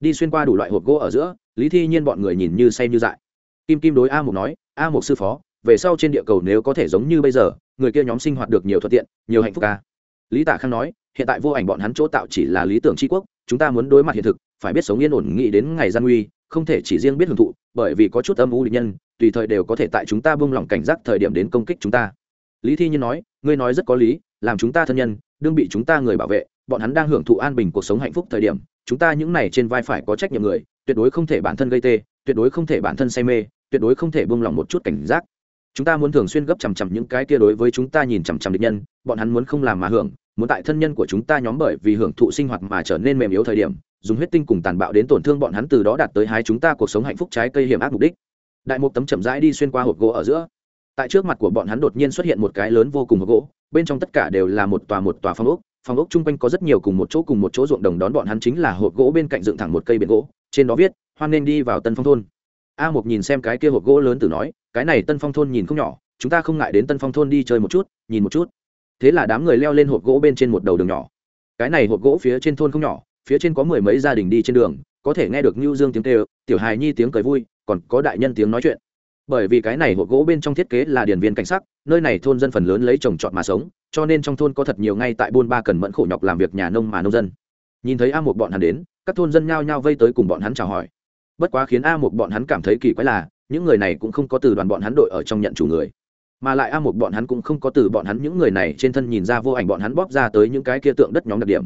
Đi xuyên qua đủ loại hộp gỗ ở giữa, lý thi nhiên bọn người nhìn như say như dại. Kim kim đối a Mục nói, a Mục sư phó, về sau trên địa cầu nếu có thể giống như bây giờ, người kia nhóm sinh hoạt được nhiều thuận tiện, nhiều hạnh phúc ca lý tạ khang nói, hiện tại vô ảnh bọn hắn chỗ tạo chỉ là lý tưởng tri quốc, chúng ta muốn đối mặt hiện thực, phải biết sống yên ổn nghĩ đến ngày gian nguy, không thể chỉ riêng biết hưởng thụ, bởi vì có chút âm u định nhân, tùy thời đều có thể tại chúng ta buông lỏng cảnh giác thời điểm đến công kích chúng ta. Lý thi nhiên nói ngươi nói rất có lý, làm chúng ta thân nhân, đương bị chúng ta người bảo vệ, bọn hắn đang hưởng thụ an bình cuộc sống hạnh phúc thời điểm, chúng ta những này trên vai phải có trách nhiệm người, tuyệt đối không thể bản thân gây tê, tuyệt đối không thể bản thân say mê, tuyệt đối không thể buông lỏng một chút cảnh giác. Chúng ta muốn thường xuyên gấp chằm chằm những cái kia đối với chúng ta nhìn chằm chằm địch nhân, bọn hắn muốn không làm mà hưởng, muốn tại thân nhân của chúng ta nhóm bởi vì hưởng thụ sinh hoạt mà trở nên mềm yếu thời điểm, dùng huyết tinh cùng tàn bạo đến tổn thương bọn hắn từ đó đạt tới hai chúng ta cuộc sống hạnh phúc trái cây hiểm ác mục đích. Đại mục tấm chậm rãi đi xuyên qua hộp gỗ ở giữa tại trước mặt của bọn hắn đột nhiên xuất hiện một cái lớn vô cùng hộp gỗ, bên trong tất cả đều là một tòa một tòa phong ốc. Phòng ốc chung quanh có rất nhiều cùng một chỗ cùng một chỗ ruộng đồng đón bọn hắn chính là hộp gỗ bên cạnh dựng thẳng một cây biển gỗ, trên đó viết, hoan nên đi vào tân phong thôn. A một nhìn xem cái kia hộp gỗ lớn từ nói, cái này tân phong thôn nhìn không nhỏ, chúng ta không ngại đến tân phong thôn đi chơi một chút, nhìn một chút. Thế là đám người leo lên hộp gỗ bên trên một đầu đường nhỏ. Cái này hộp gỗ phía trên thôn không nhỏ, phía trên có mười mấy gia đình đi trên đường, có thể nghe được nhu dương tiếng tê tiểu hài nhi tiếng cười vui, còn có đại nhân tiếng nói chuyện bởi vì cái này hộp gỗ bên trong thiết kế là điển viên cảnh sắc, nơi này thôn dân phần lớn lấy trồng trọt mà sống, cho nên trong thôn có thật nhiều ngay tại buôn ba cần mẫn khổ nhọc làm việc nhà nông mà nông dân. Nhìn thấy a một bọn hắn đến, các thôn dân nhao nhao vây tới cùng bọn hắn chào hỏi. Bất quá khiến a một bọn hắn cảm thấy kỳ quái là, những người này cũng không có từ đoàn bọn hắn đội ở trong nhận chủ người. Mà lại a một bọn hắn cũng không có từ bọn hắn những người này trên thân nhìn ra vô ảnh bọn hắn bóp ra tới những cái kia tượng đất nhóm đặc điểm.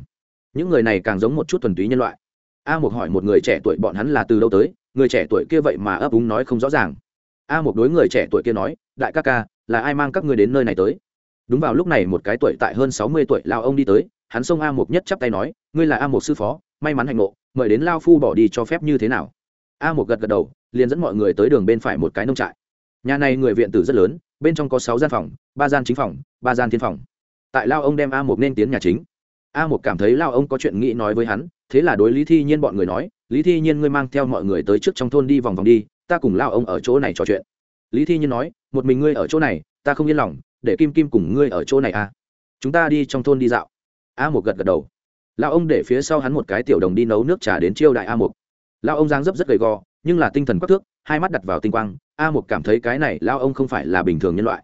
Những người này càng giống một chút thuần túy nhân loại. A một hỏi một người trẻ tuổi bọn hắn là từ đâu tới, người trẻ tuổi kia vậy mà ấp úng nói không rõ ràng a một đối người trẻ tuổi kia nói, đại ca ca, là ai mang các ngươi đến nơi này tới? Đúng vào lúc này một cái tuổi tại hơn sáu mươi tuổi lao ông đi tới, hắn xông a một nhất chắp tay nói, ngươi là a một sư phó, may mắn hạnh ngộ, mời đến lao phu bỏ đi cho phép như thế nào? A một gật gật đầu, liền dẫn mọi người tới đường bên phải một cái nông trại. Nhà này người viện tử rất lớn, bên trong có sáu gian phòng, ba gian chính phòng, ba gian thiên phòng. Tại lao ông đem a một nên tiến nhà chính. A một cảm thấy lao ông có chuyện nghĩ nói với hắn, thế là đối lý thi nhiên bọn người nói, lý thi nhiên ngươi mang theo mọi người tới trước trong thôn đi vòng vòng đi ta cùng lao ông ở chỗ này trò chuyện. Lý thi nhiên nói, một mình ngươi ở chỗ này, ta không yên lòng, để kim kim cùng ngươi ở chỗ này à. Chúng ta đi trong thôn đi dạo. A một gật gật đầu. Lao ông để phía sau hắn một cái tiểu đồng đi nấu nước trà đến chiêu đại a một lao ông giang dấp rất gầy gò, nhưng là tinh thần quắc thước, hai mắt đặt vào tinh quang, a một cảm thấy cái này lao ông không phải là bình thường nhân loại.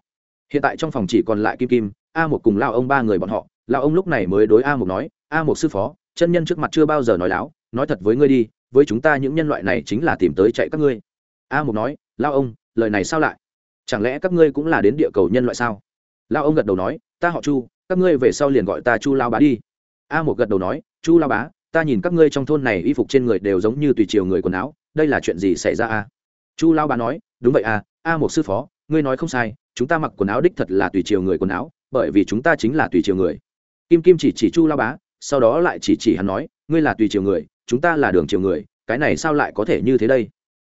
Hiện tại trong phòng chỉ còn lại kim kim, a một cùng lao ông ba người bọn họ. Lao ông lúc này mới đối a một nói, a một sư phó, chân nhân trước mặt chưa bao giờ nói láo, nói thật với ngươi đi, với chúng ta những nhân loại này chính là tìm tới chạy các ngươi a Mục nói, lao ông, lời này sao lại? Chẳng lẽ các ngươi cũng là đến địa cầu nhân loại sao? Lao ông gật đầu nói, ta họ chu, các ngươi về sau liền gọi ta chu lao bá đi. A một gật đầu nói, chu lao bá, ta nhìn các ngươi trong thôn này y phục trên người đều giống như tùy chiều người quần áo, đây là chuyện gì xảy ra a? Chu lao bá nói, đúng vậy à a một sư phó, ngươi nói không sai, chúng ta mặc quần áo đích thật là tùy chiều người quần áo, bởi vì chúng ta chính là tùy chiều người. Kim kim chỉ chỉ chu lao bá, sau đó lại chỉ chỉ hắn nói, ngươi là tùy chiều người, chúng ta là đường chiều người, cái này sao lại có thể như thế đây?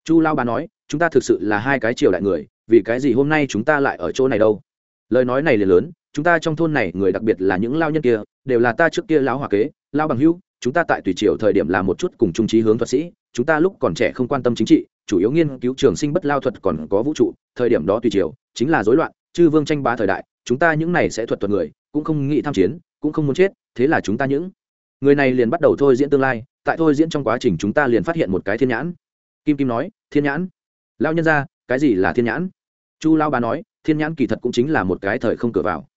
Chu lao bà nói, chúng ta thực sự là hai cái triều đại người, vì cái gì hôm nay chúng ta lại ở chỗ này đâu? Lời nói này liền lớn, chúng ta trong thôn này người đặc biệt là những lao nhân kia, đều là ta trước kia lão hòa kế lao bằng hữu, chúng ta tại tùy triều thời điểm là một chút cùng trung trí hướng thuật sĩ, chúng ta lúc còn trẻ không quan tâm chính trị, chủ yếu nghiên cứu trường sinh bất lao thuật còn có vũ trụ, thời điểm đó tùy triều chính là rối loạn, chư vương tranh bá thời đại, chúng ta những này sẽ thuật thuật người, cũng không nghĩ tham chiến, cũng không muốn chết, thế là chúng ta những người này liền bắt đầu thôi diễn tương lai, tại thôi diễn trong quá trình chúng ta liền phát hiện một cái thiên nhãn kim kim nói thiên nhãn. Lao nhân ra cái gì là thiên nhãn? Chu lao bà nói thiên nhãn kỳ thật cũng chính là một cái thời không cửa vào.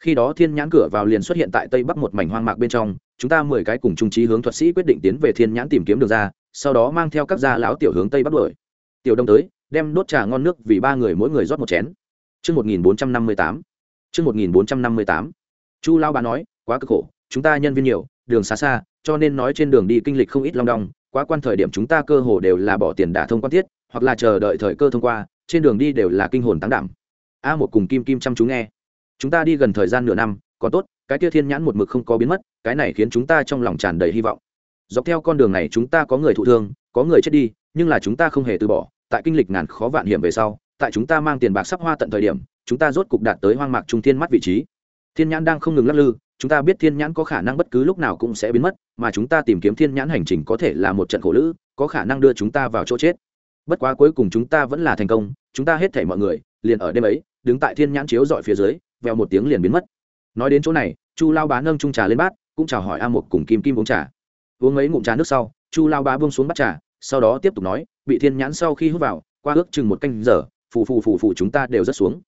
Khi đó thiên nhãn cửa vào liền xuất hiện tại tây bắc một mảnh hoang mạc bên trong chúng ta mười cái cùng trung trí hướng thuật sĩ quyết định tiến về thiên nhãn tìm kiếm đường ra sau đó mang theo các gia lão tiểu hướng tây bắc đuổi. Tiểu đông tới đem đốt trà ngon nước vì ba người mỗi người rót một chén. Trước 1458. Trước 1458. Chu Lao bà nói, quá cực khổ, chúng ta nhân viên nhiều, đường xa xa, cho nên nói trên đường đi kinh lịch không ít long đong, quá quan thời điểm chúng ta cơ hồ đều là bỏ tiền đả thông quan thiết hoặc là chờ đợi thời cơ thông qua, trên đường đi đều là kinh hồn tăng đảm. A một cùng kim kim chăm chú nghe. Chúng ta đi gần thời gian nửa năm, còn tốt, cái kia thiên nhãn một mực không có biến mất, cái này khiến chúng ta trong lòng tràn đầy hy vọng. Dọc theo con đường này chúng ta có người thụ thương, có người chết đi, nhưng là chúng ta không hề từ bỏ, tại kinh lịch ngàn khó vạn hiểm về sau, tại chúng ta mang tiền bạc sắp hoa tận thời điểm, chúng ta rốt cục đạt tới hoang mạc trung thiên mắt vị trí. Thiên nhãn đang không ngừng lắc lư chúng ta biết thiên nhãn có khả năng bất cứ lúc nào cũng sẽ biến mất, mà chúng ta tìm kiếm thiên nhãn hành trình có thể là một trận khổ lữ, có khả năng đưa chúng ta vào chỗ chết. Bất quá cuối cùng chúng ta vẫn là thành công, chúng ta hết thể mọi người, liền ở đêm ấy, đứng tại thiên nhãn chiếu dọi phía dưới, vèo một tiếng liền biến mất. Nói đến chỗ này, chu lao bá nâng trung trà lên bát, cũng chào hỏi a một cùng kim kim uống trà. Uống mấy ngụm trà nước sau, chu lao bá buông xuống bắt trà, sau đó tiếp tục nói, bị thiên nhãn sau khi hút vào, qua ước chừng một canh giờ, phù phù phù phù chúng ta đều rất xuống.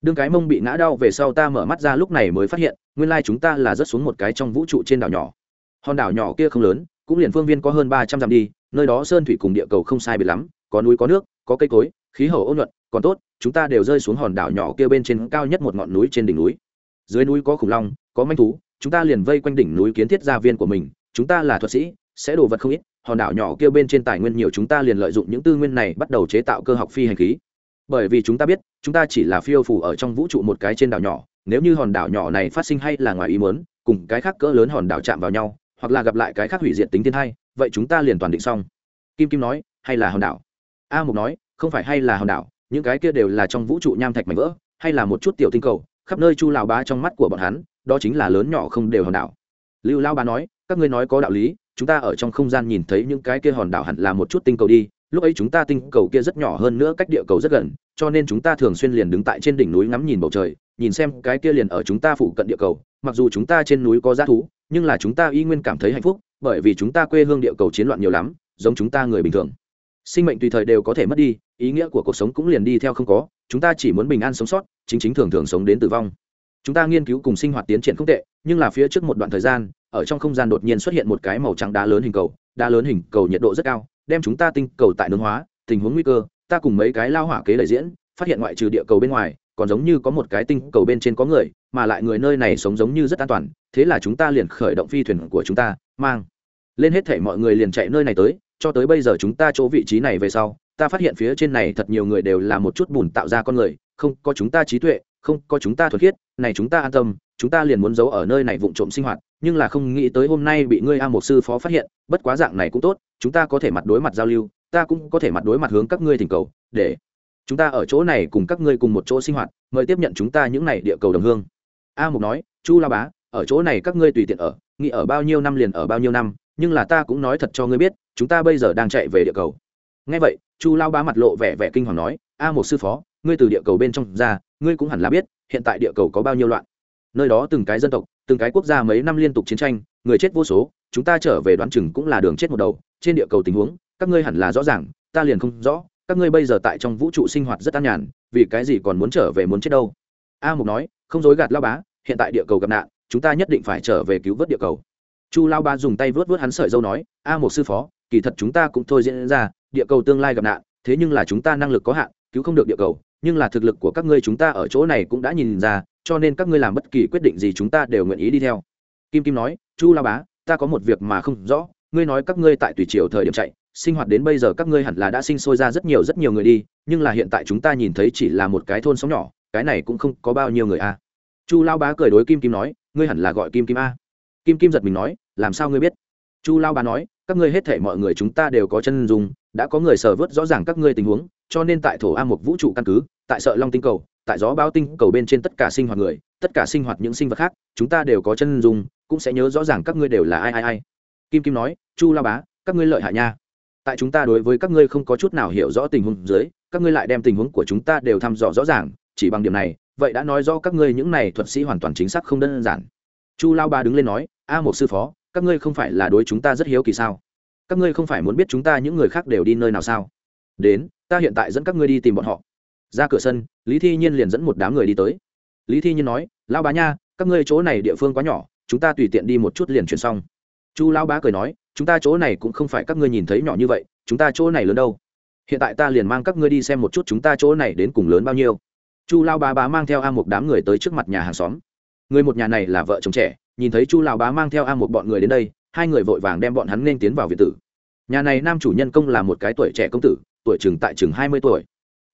Đương cái mông bị ngã đau về sau ta mở mắt ra lúc này mới phát hiện nguyên lai chúng ta là rất xuống một cái trong vũ trụ trên đảo nhỏ. Hòn đảo nhỏ kia không lớn, cũng liền phương viên có hơn ba trăm dặm đi, nơi đó sơn thủy cùng địa cầu không sai biệt lắm, có núi có nước, có cây cối, khí hậu ôn nhuận, còn tốt, chúng ta đều rơi xuống hòn đảo nhỏ kia bên trên cao nhất một ngọn núi trên đỉnh núi. Dưới núi có khủng long, có manh thú, chúng ta liền vây quanh đỉnh núi kiến thiết gia viên của mình, chúng ta là thuật sĩ, sẽ đồ vật không ít, hòn đảo nhỏ kia bên trên tài nguyên nhiều chúng ta liền lợi dụng những tư nguyên này bắt đầu chế tạo cơ học phi hành khí. Bởi vì chúng ta biết, chúng ta chỉ là phiêu phủ ở trong vũ trụ một cái trên đảo nhỏ nếu như hòn đảo nhỏ này phát sinh hay là ngoài ý muốn, cùng cái khác cỡ lớn hòn đảo chạm vào nhau, hoặc là gặp lại cái khác hủy diệt tính thiên hay vậy chúng ta liền toàn định xong. Kim kim nói, hay là hòn đảo? A mục nói, không phải hay là hòn đảo, những cái kia đều là trong vũ trụ nham thạch mảnh vỡ, hay là một chút tiểu tinh cầu, khắp nơi chu lào bá trong mắt của bọn hắn, đó chính là lớn nhỏ không đều hòn đảo. Lưu lao bá nói, các ngươi nói có đạo lý, chúng ta ở trong không gian nhìn thấy những cái kia hòn đảo hẳn là một chút tinh cầu đi, lúc ấy chúng ta tinh cầu kia rất nhỏ hơn nữa cách địa cầu rất gần cho nên chúng ta thường xuyên liền đứng tại trên đỉnh núi ngắm nhìn bầu trời, nhìn xem cái kia liền ở chúng ta phụ cận địa cầu. Mặc dù chúng ta trên núi có g thú, nhưng là chúng ta y nguyên cảm thấy hạnh phúc, bởi vì chúng ta quê hương địa cầu chiến loạn nhiều lắm, giống chúng ta người bình thường. Sinh mệnh tùy thời đều có thể mất đi, ý nghĩa của cuộc sống cũng liền đi theo không có, chúng ta chỉ muốn bình an sống sót, chính chính thường thường sống đến tử vong. Chúng ta nghiên cứu cùng sinh hoạt tiến triển không tệ, nhưng là phía trước một đoạn thời gian, ở trong không gian đột nhiên xuất hiện một cái màu trắng đá lớn hình cầu, đá lớn hình cầu nhiệt độ rất cao, đem chúng ta tinh cầu tại nướng hóa, tình huống nguy cơ ta cùng mấy cái lao hỏa kế lời diễn, phát hiện ngoại trừ địa cầu bên ngoài, còn giống như có một cái tinh cầu bên trên có người, mà lại người nơi này sống giống như rất an toàn, thế là chúng ta liền khởi động phi thuyền của chúng ta, mang lên hết thể mọi người liền chạy nơi này tới, cho tới bây giờ chúng ta chỗ vị trí này về sau, ta phát hiện phía trên này thật nhiều người đều là một chút bùn tạo ra con người, không có chúng ta trí tuệ, không có chúng ta thuật khiết, này chúng ta an tâm, chúng ta liền muốn giấu ở nơi này vụng trộm sinh hoạt, nhưng là không nghĩ tới hôm nay bị ngươi a một sư phó phát hiện, bất quá dạng này cũng tốt, chúng ta có thể mặt đối mặt giao lưu ta cũng có thể mặt đối mặt hướng các ngươi thỉnh cầu, để chúng ta ở chỗ này cùng các ngươi cùng một chỗ sinh hoạt, mời tiếp nhận chúng ta những này địa cầu đồng hương. A mục nói, chu la bá, ở chỗ này các ngươi tùy tiện ở, nghĩ ở bao nhiêu năm liền ở bao nhiêu năm, nhưng là ta cũng nói thật cho ngươi biết, chúng ta bây giờ đang chạy về địa cầu. Ngay vậy, chu lao bá mặt lộ vẻ vẻ kinh hoàng nói, a một sư phó, ngươi từ địa cầu bên trong ra, ngươi cũng hẳn là biết, hiện tại địa cầu có bao nhiêu loạn. Nơi đó từng cái dân tộc, từng cái quốc gia mấy năm liên tục chiến tranh, người chết vô số, chúng ta trở về đoán chừng cũng là đường chết một đầu, trên địa cầu tình huống các ngươi hẳn là rõ ràng, ta liền không rõ, các ngươi bây giờ tại trong vũ trụ sinh hoạt rất an nhàn, vì cái gì còn muốn trở về muốn chết đâu? A mục nói, không dối gạt lao bá, hiện tại địa cầu gặp nạn, chúng ta nhất định phải trở về cứu vớt địa cầu. Chu lao bá dùng tay vớt vớt hắn sợi dâu nói, a một sư phó, kỳ thật chúng ta cũng thôi diễn ra, địa cầu tương lai gặp nạn, thế nhưng là chúng ta năng lực có hạn, cứu không được địa cầu, nhưng là thực lực của các ngươi chúng ta ở chỗ này cũng đã nhìn ra, cho nên các ngươi làm bất kỳ quyết định gì chúng ta đều nguyện ý đi theo. Kim kim nói, chu lao bá, ta có một việc mà không rõ, ngươi nói các ngươi tại tùy triều thời điểm chạy sinh hoạt đến bây giờ các ngươi hẳn là đã sinh sôi ra rất nhiều rất nhiều người đi, nhưng là hiện tại chúng ta nhìn thấy chỉ là một cái thôn sống nhỏ, cái này cũng không có bao nhiêu người a. Chu lao bá cười đối kim kim nói, ngươi hẳn là gọi kim kim a. Kim kim giật mình nói, làm sao ngươi biết? Chu lao bá nói, các ngươi hết thể mọi người chúng ta đều có chân dùng đã có người sờ vớt rõ ràng các ngươi tình huống, cho nên tại thổ a một vũ trụ căn cứ, tại sợ long tinh cầu, tại gió báo tinh cầu bên trên tất cả sinh hoạt người, tất cả sinh hoạt những sinh vật khác, chúng ta đều có chân dùng cũng sẽ nhớ rõ ràng các ngươi đều là ai ai ai. Kim kim nói, chu lao bá, các ngươi lợi hại nha tại chúng ta đối với các ngươi không có chút nào hiểu rõ tình huống dưới, các ngươi lại đem tình huống của chúng ta đều thăm dò rõ ràng, chỉ bằng điểm này, vậy đã nói rõ các ngươi những này thuật sĩ hoàn toàn chính xác không đơn giản. Chu lao ba đứng lên nói, a một sư phó, các ngươi không phải là đối chúng ta rất hiếu kỳ sao? Các ngươi không phải muốn biết chúng ta những người khác đều đi nơi nào sao? Đến, ta hiện tại dẫn các ngươi đi tìm bọn họ. Ra cửa sân, lý thi nhiên liền dẫn một đám người đi tới. Lý thi nhiên nói, lao bá nha, các ngươi chỗ này địa phương quá nhỏ, chúng ta tùy tiện đi một chút liền chuyển xong. Chu lao bá cười nói chúng ta chỗ này cũng không phải các ngươi nhìn thấy nhỏ như vậy, chúng ta chỗ này lớn đâu? Hiện tại ta liền mang các ngươi đi xem một chút chúng ta chỗ này đến cùng lớn bao nhiêu. Chu lao bá bá mang theo a một đám người tới trước mặt nhà hàng xóm. Người một nhà này là vợ chồng trẻ, nhìn thấy chu lao bá mang theo a một bọn người đến đây, hai người vội vàng đem bọn hắn nên tiến vào việt tử. Nhà này nam chủ nhân công là một cái tuổi trẻ công tử, tuổi chừng tại chừng hai mươi tuổi.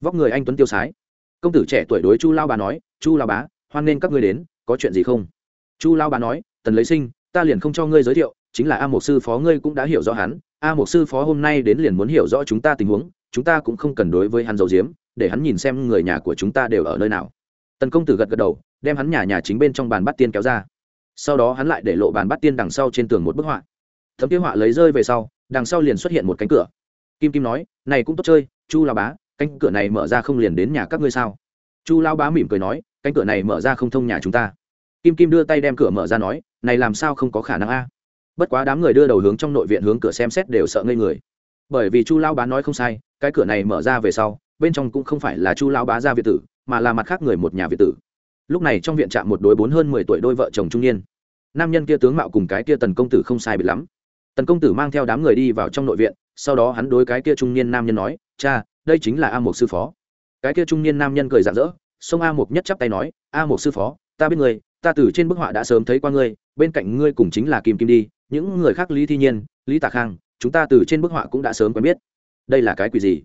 Vóc người anh tuấn tiêu sái. Công tử trẻ tuổi đối chu lao bà nói, chu lao bá, hoan nghênh các ngươi đến, có chuyện gì không? Chu lao bà nói, tần lấy sinh, ta liền không cho ngươi giới thiệu chính là a mục sư phó ngươi cũng đã hiểu rõ hắn, a mục sư phó hôm nay đến liền muốn hiểu rõ chúng ta tình huống, chúng ta cũng không cần đối với hắn dầu diếm để hắn nhìn xem người nhà của chúng ta đều ở nơi nào. Tần công tử gật gật đầu, đem hắn nhà nhà chính bên trong bàn bắt tiên kéo ra. Sau đó hắn lại để lộ bàn bắt tiên đằng sau trên tường một bức họa. Thấm kế họa lấy rơi về sau, đằng sau liền xuất hiện một cánh cửa. Kim kim nói, này cũng tốt chơi, chu lao bá, cánh cửa này mở ra không liền đến nhà các ngươi sao? Chu lao bá mỉm cười nói, cánh cửa này mở ra không thông nhà chúng ta. Kim kim đưa tay đem cửa mở ra nói, này làm sao không có khả năng a? Bất quá đám người đưa đầu hướng trong nội viện hướng cửa xem xét đều sợ ngây người. Bởi vì chu lao bá nói không sai, cái cửa này mở ra về sau, bên trong cũng không phải là chu lao bá ra việt tử, mà là mặt khác người một nhà việt tử. Lúc này trong viện trạm một đối bốn hơn mười tuổi đôi vợ chồng trung niên. Nam nhân kia tướng mạo cùng cái kia tần công tử không sai biệt lắm. Tần công tử mang theo đám người đi vào trong nội viện, sau đó hắn đối cái kia trung niên nam nhân nói, cha, đây chính là a một sư phó. Cái kia trung niên nam nhân cười rạng rỡ sông a một nhất chắp tay nói, a một sư phó, ta biết người ta từ trên bức họa đã sớm thấy qua ngươi, bên cạnh ngươi cùng chính là kim kim đi những người khác lý thi nhiên, lý tạ khang, chúng ta từ trên bức họa cũng đã sớm quen biết. Đây là cái quỷ gì?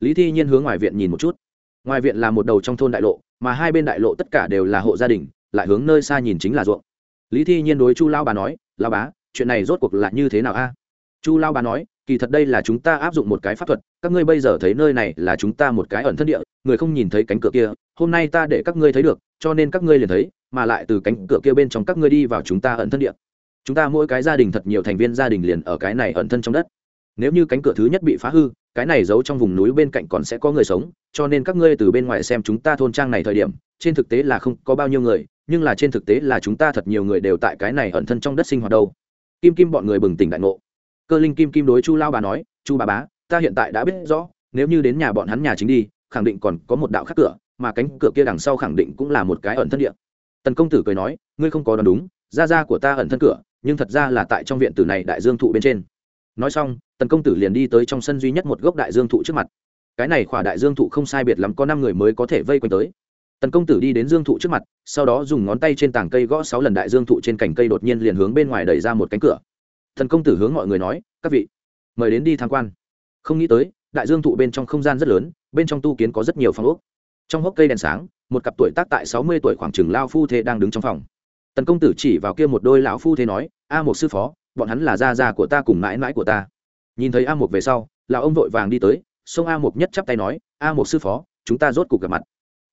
Lý thi nhiên hướng ngoài viện nhìn một chút. Ngoài viện là một đầu trong thôn đại lộ, mà hai bên đại lộ tất cả đều là hộ gia đình, lại hướng nơi xa nhìn chính là ruộng. Lý thi nhiên đối chu lao bà nói, lao bá, chuyện này rốt cuộc là như thế nào a? Chu lao bà nói, kỳ thật đây là chúng ta áp dụng một cái pháp thuật, các ngươi bây giờ thấy nơi này là chúng ta một cái ẩn thân địa, người không nhìn thấy cánh cửa kia, hôm nay ta để các ngươi thấy được, cho nên các ngươi liền thấy, mà lại từ cánh cửa kia bên trong các ngươi đi vào chúng ta ẩn thân địa chúng ta mỗi cái gia đình thật nhiều thành viên gia đình liền ở cái này ẩn thân trong đất. Nếu như cánh cửa thứ nhất bị phá hư, cái này giấu trong vùng núi bên cạnh còn sẽ có người sống, cho nên các ngươi từ bên ngoài xem chúng ta thôn trang này thời điểm, trên thực tế là không có bao nhiêu người, nhưng là trên thực tế là chúng ta thật nhiều người đều tại cái này ẩn thân trong đất sinh hoạt đâu. Kim kim bọn người bừng tỉnh đại ngộ. Cơ linh kim kim đối chu lao bà nói, chu bà bá, ta hiện tại đã biết rõ, nếu như đến nhà bọn hắn nhà chính đi, khẳng định còn có một đạo khác cửa, mà cánh cửa kia đằng sau khẳng định cũng là một cái ẩn thân địa. Tần công tử cười nói, ngươi không có đoán đúng, gia gia của ta ẩn thân cửa nhưng thật ra là tại trong viện tử này đại dương thụ bên trên. Nói xong, tần công tử liền đi tới trong sân duy nhất một gốc đại dương thụ trước mặt. Cái này khỏa đại dương thụ không sai biệt lắm có năm người mới có thể vây quanh tới. Tần công tử đi đến dương thụ trước mặt, sau đó dùng ngón tay trên tảng cây gõ sáu lần đại dương thụ trên cành cây đột nhiên liền hướng bên ngoài đẩy ra một cánh cửa. Thần công tử hướng mọi người nói, các vị, mời đến đi tham quan. Không nghĩ tới, đại dương thụ bên trong không gian rất lớn, bên trong tu kiến có rất nhiều phòng ốc. Trong hốc cây đèn sáng, một cặp tuổi tác tại sáu mươi tuổi khoảng chừng lao phu thê đang đứng trong phòng tần công tử chỉ vào kia một đôi lão phu thế nói, a một sư phó, bọn hắn là gia gia của ta cùng mãi mãi của ta. Nhìn thấy a một về sau, lão ông vội vàng đi tới sông a một nhất chắp tay nói, a một sư phó, chúng ta rốt cuộc gặp mặt.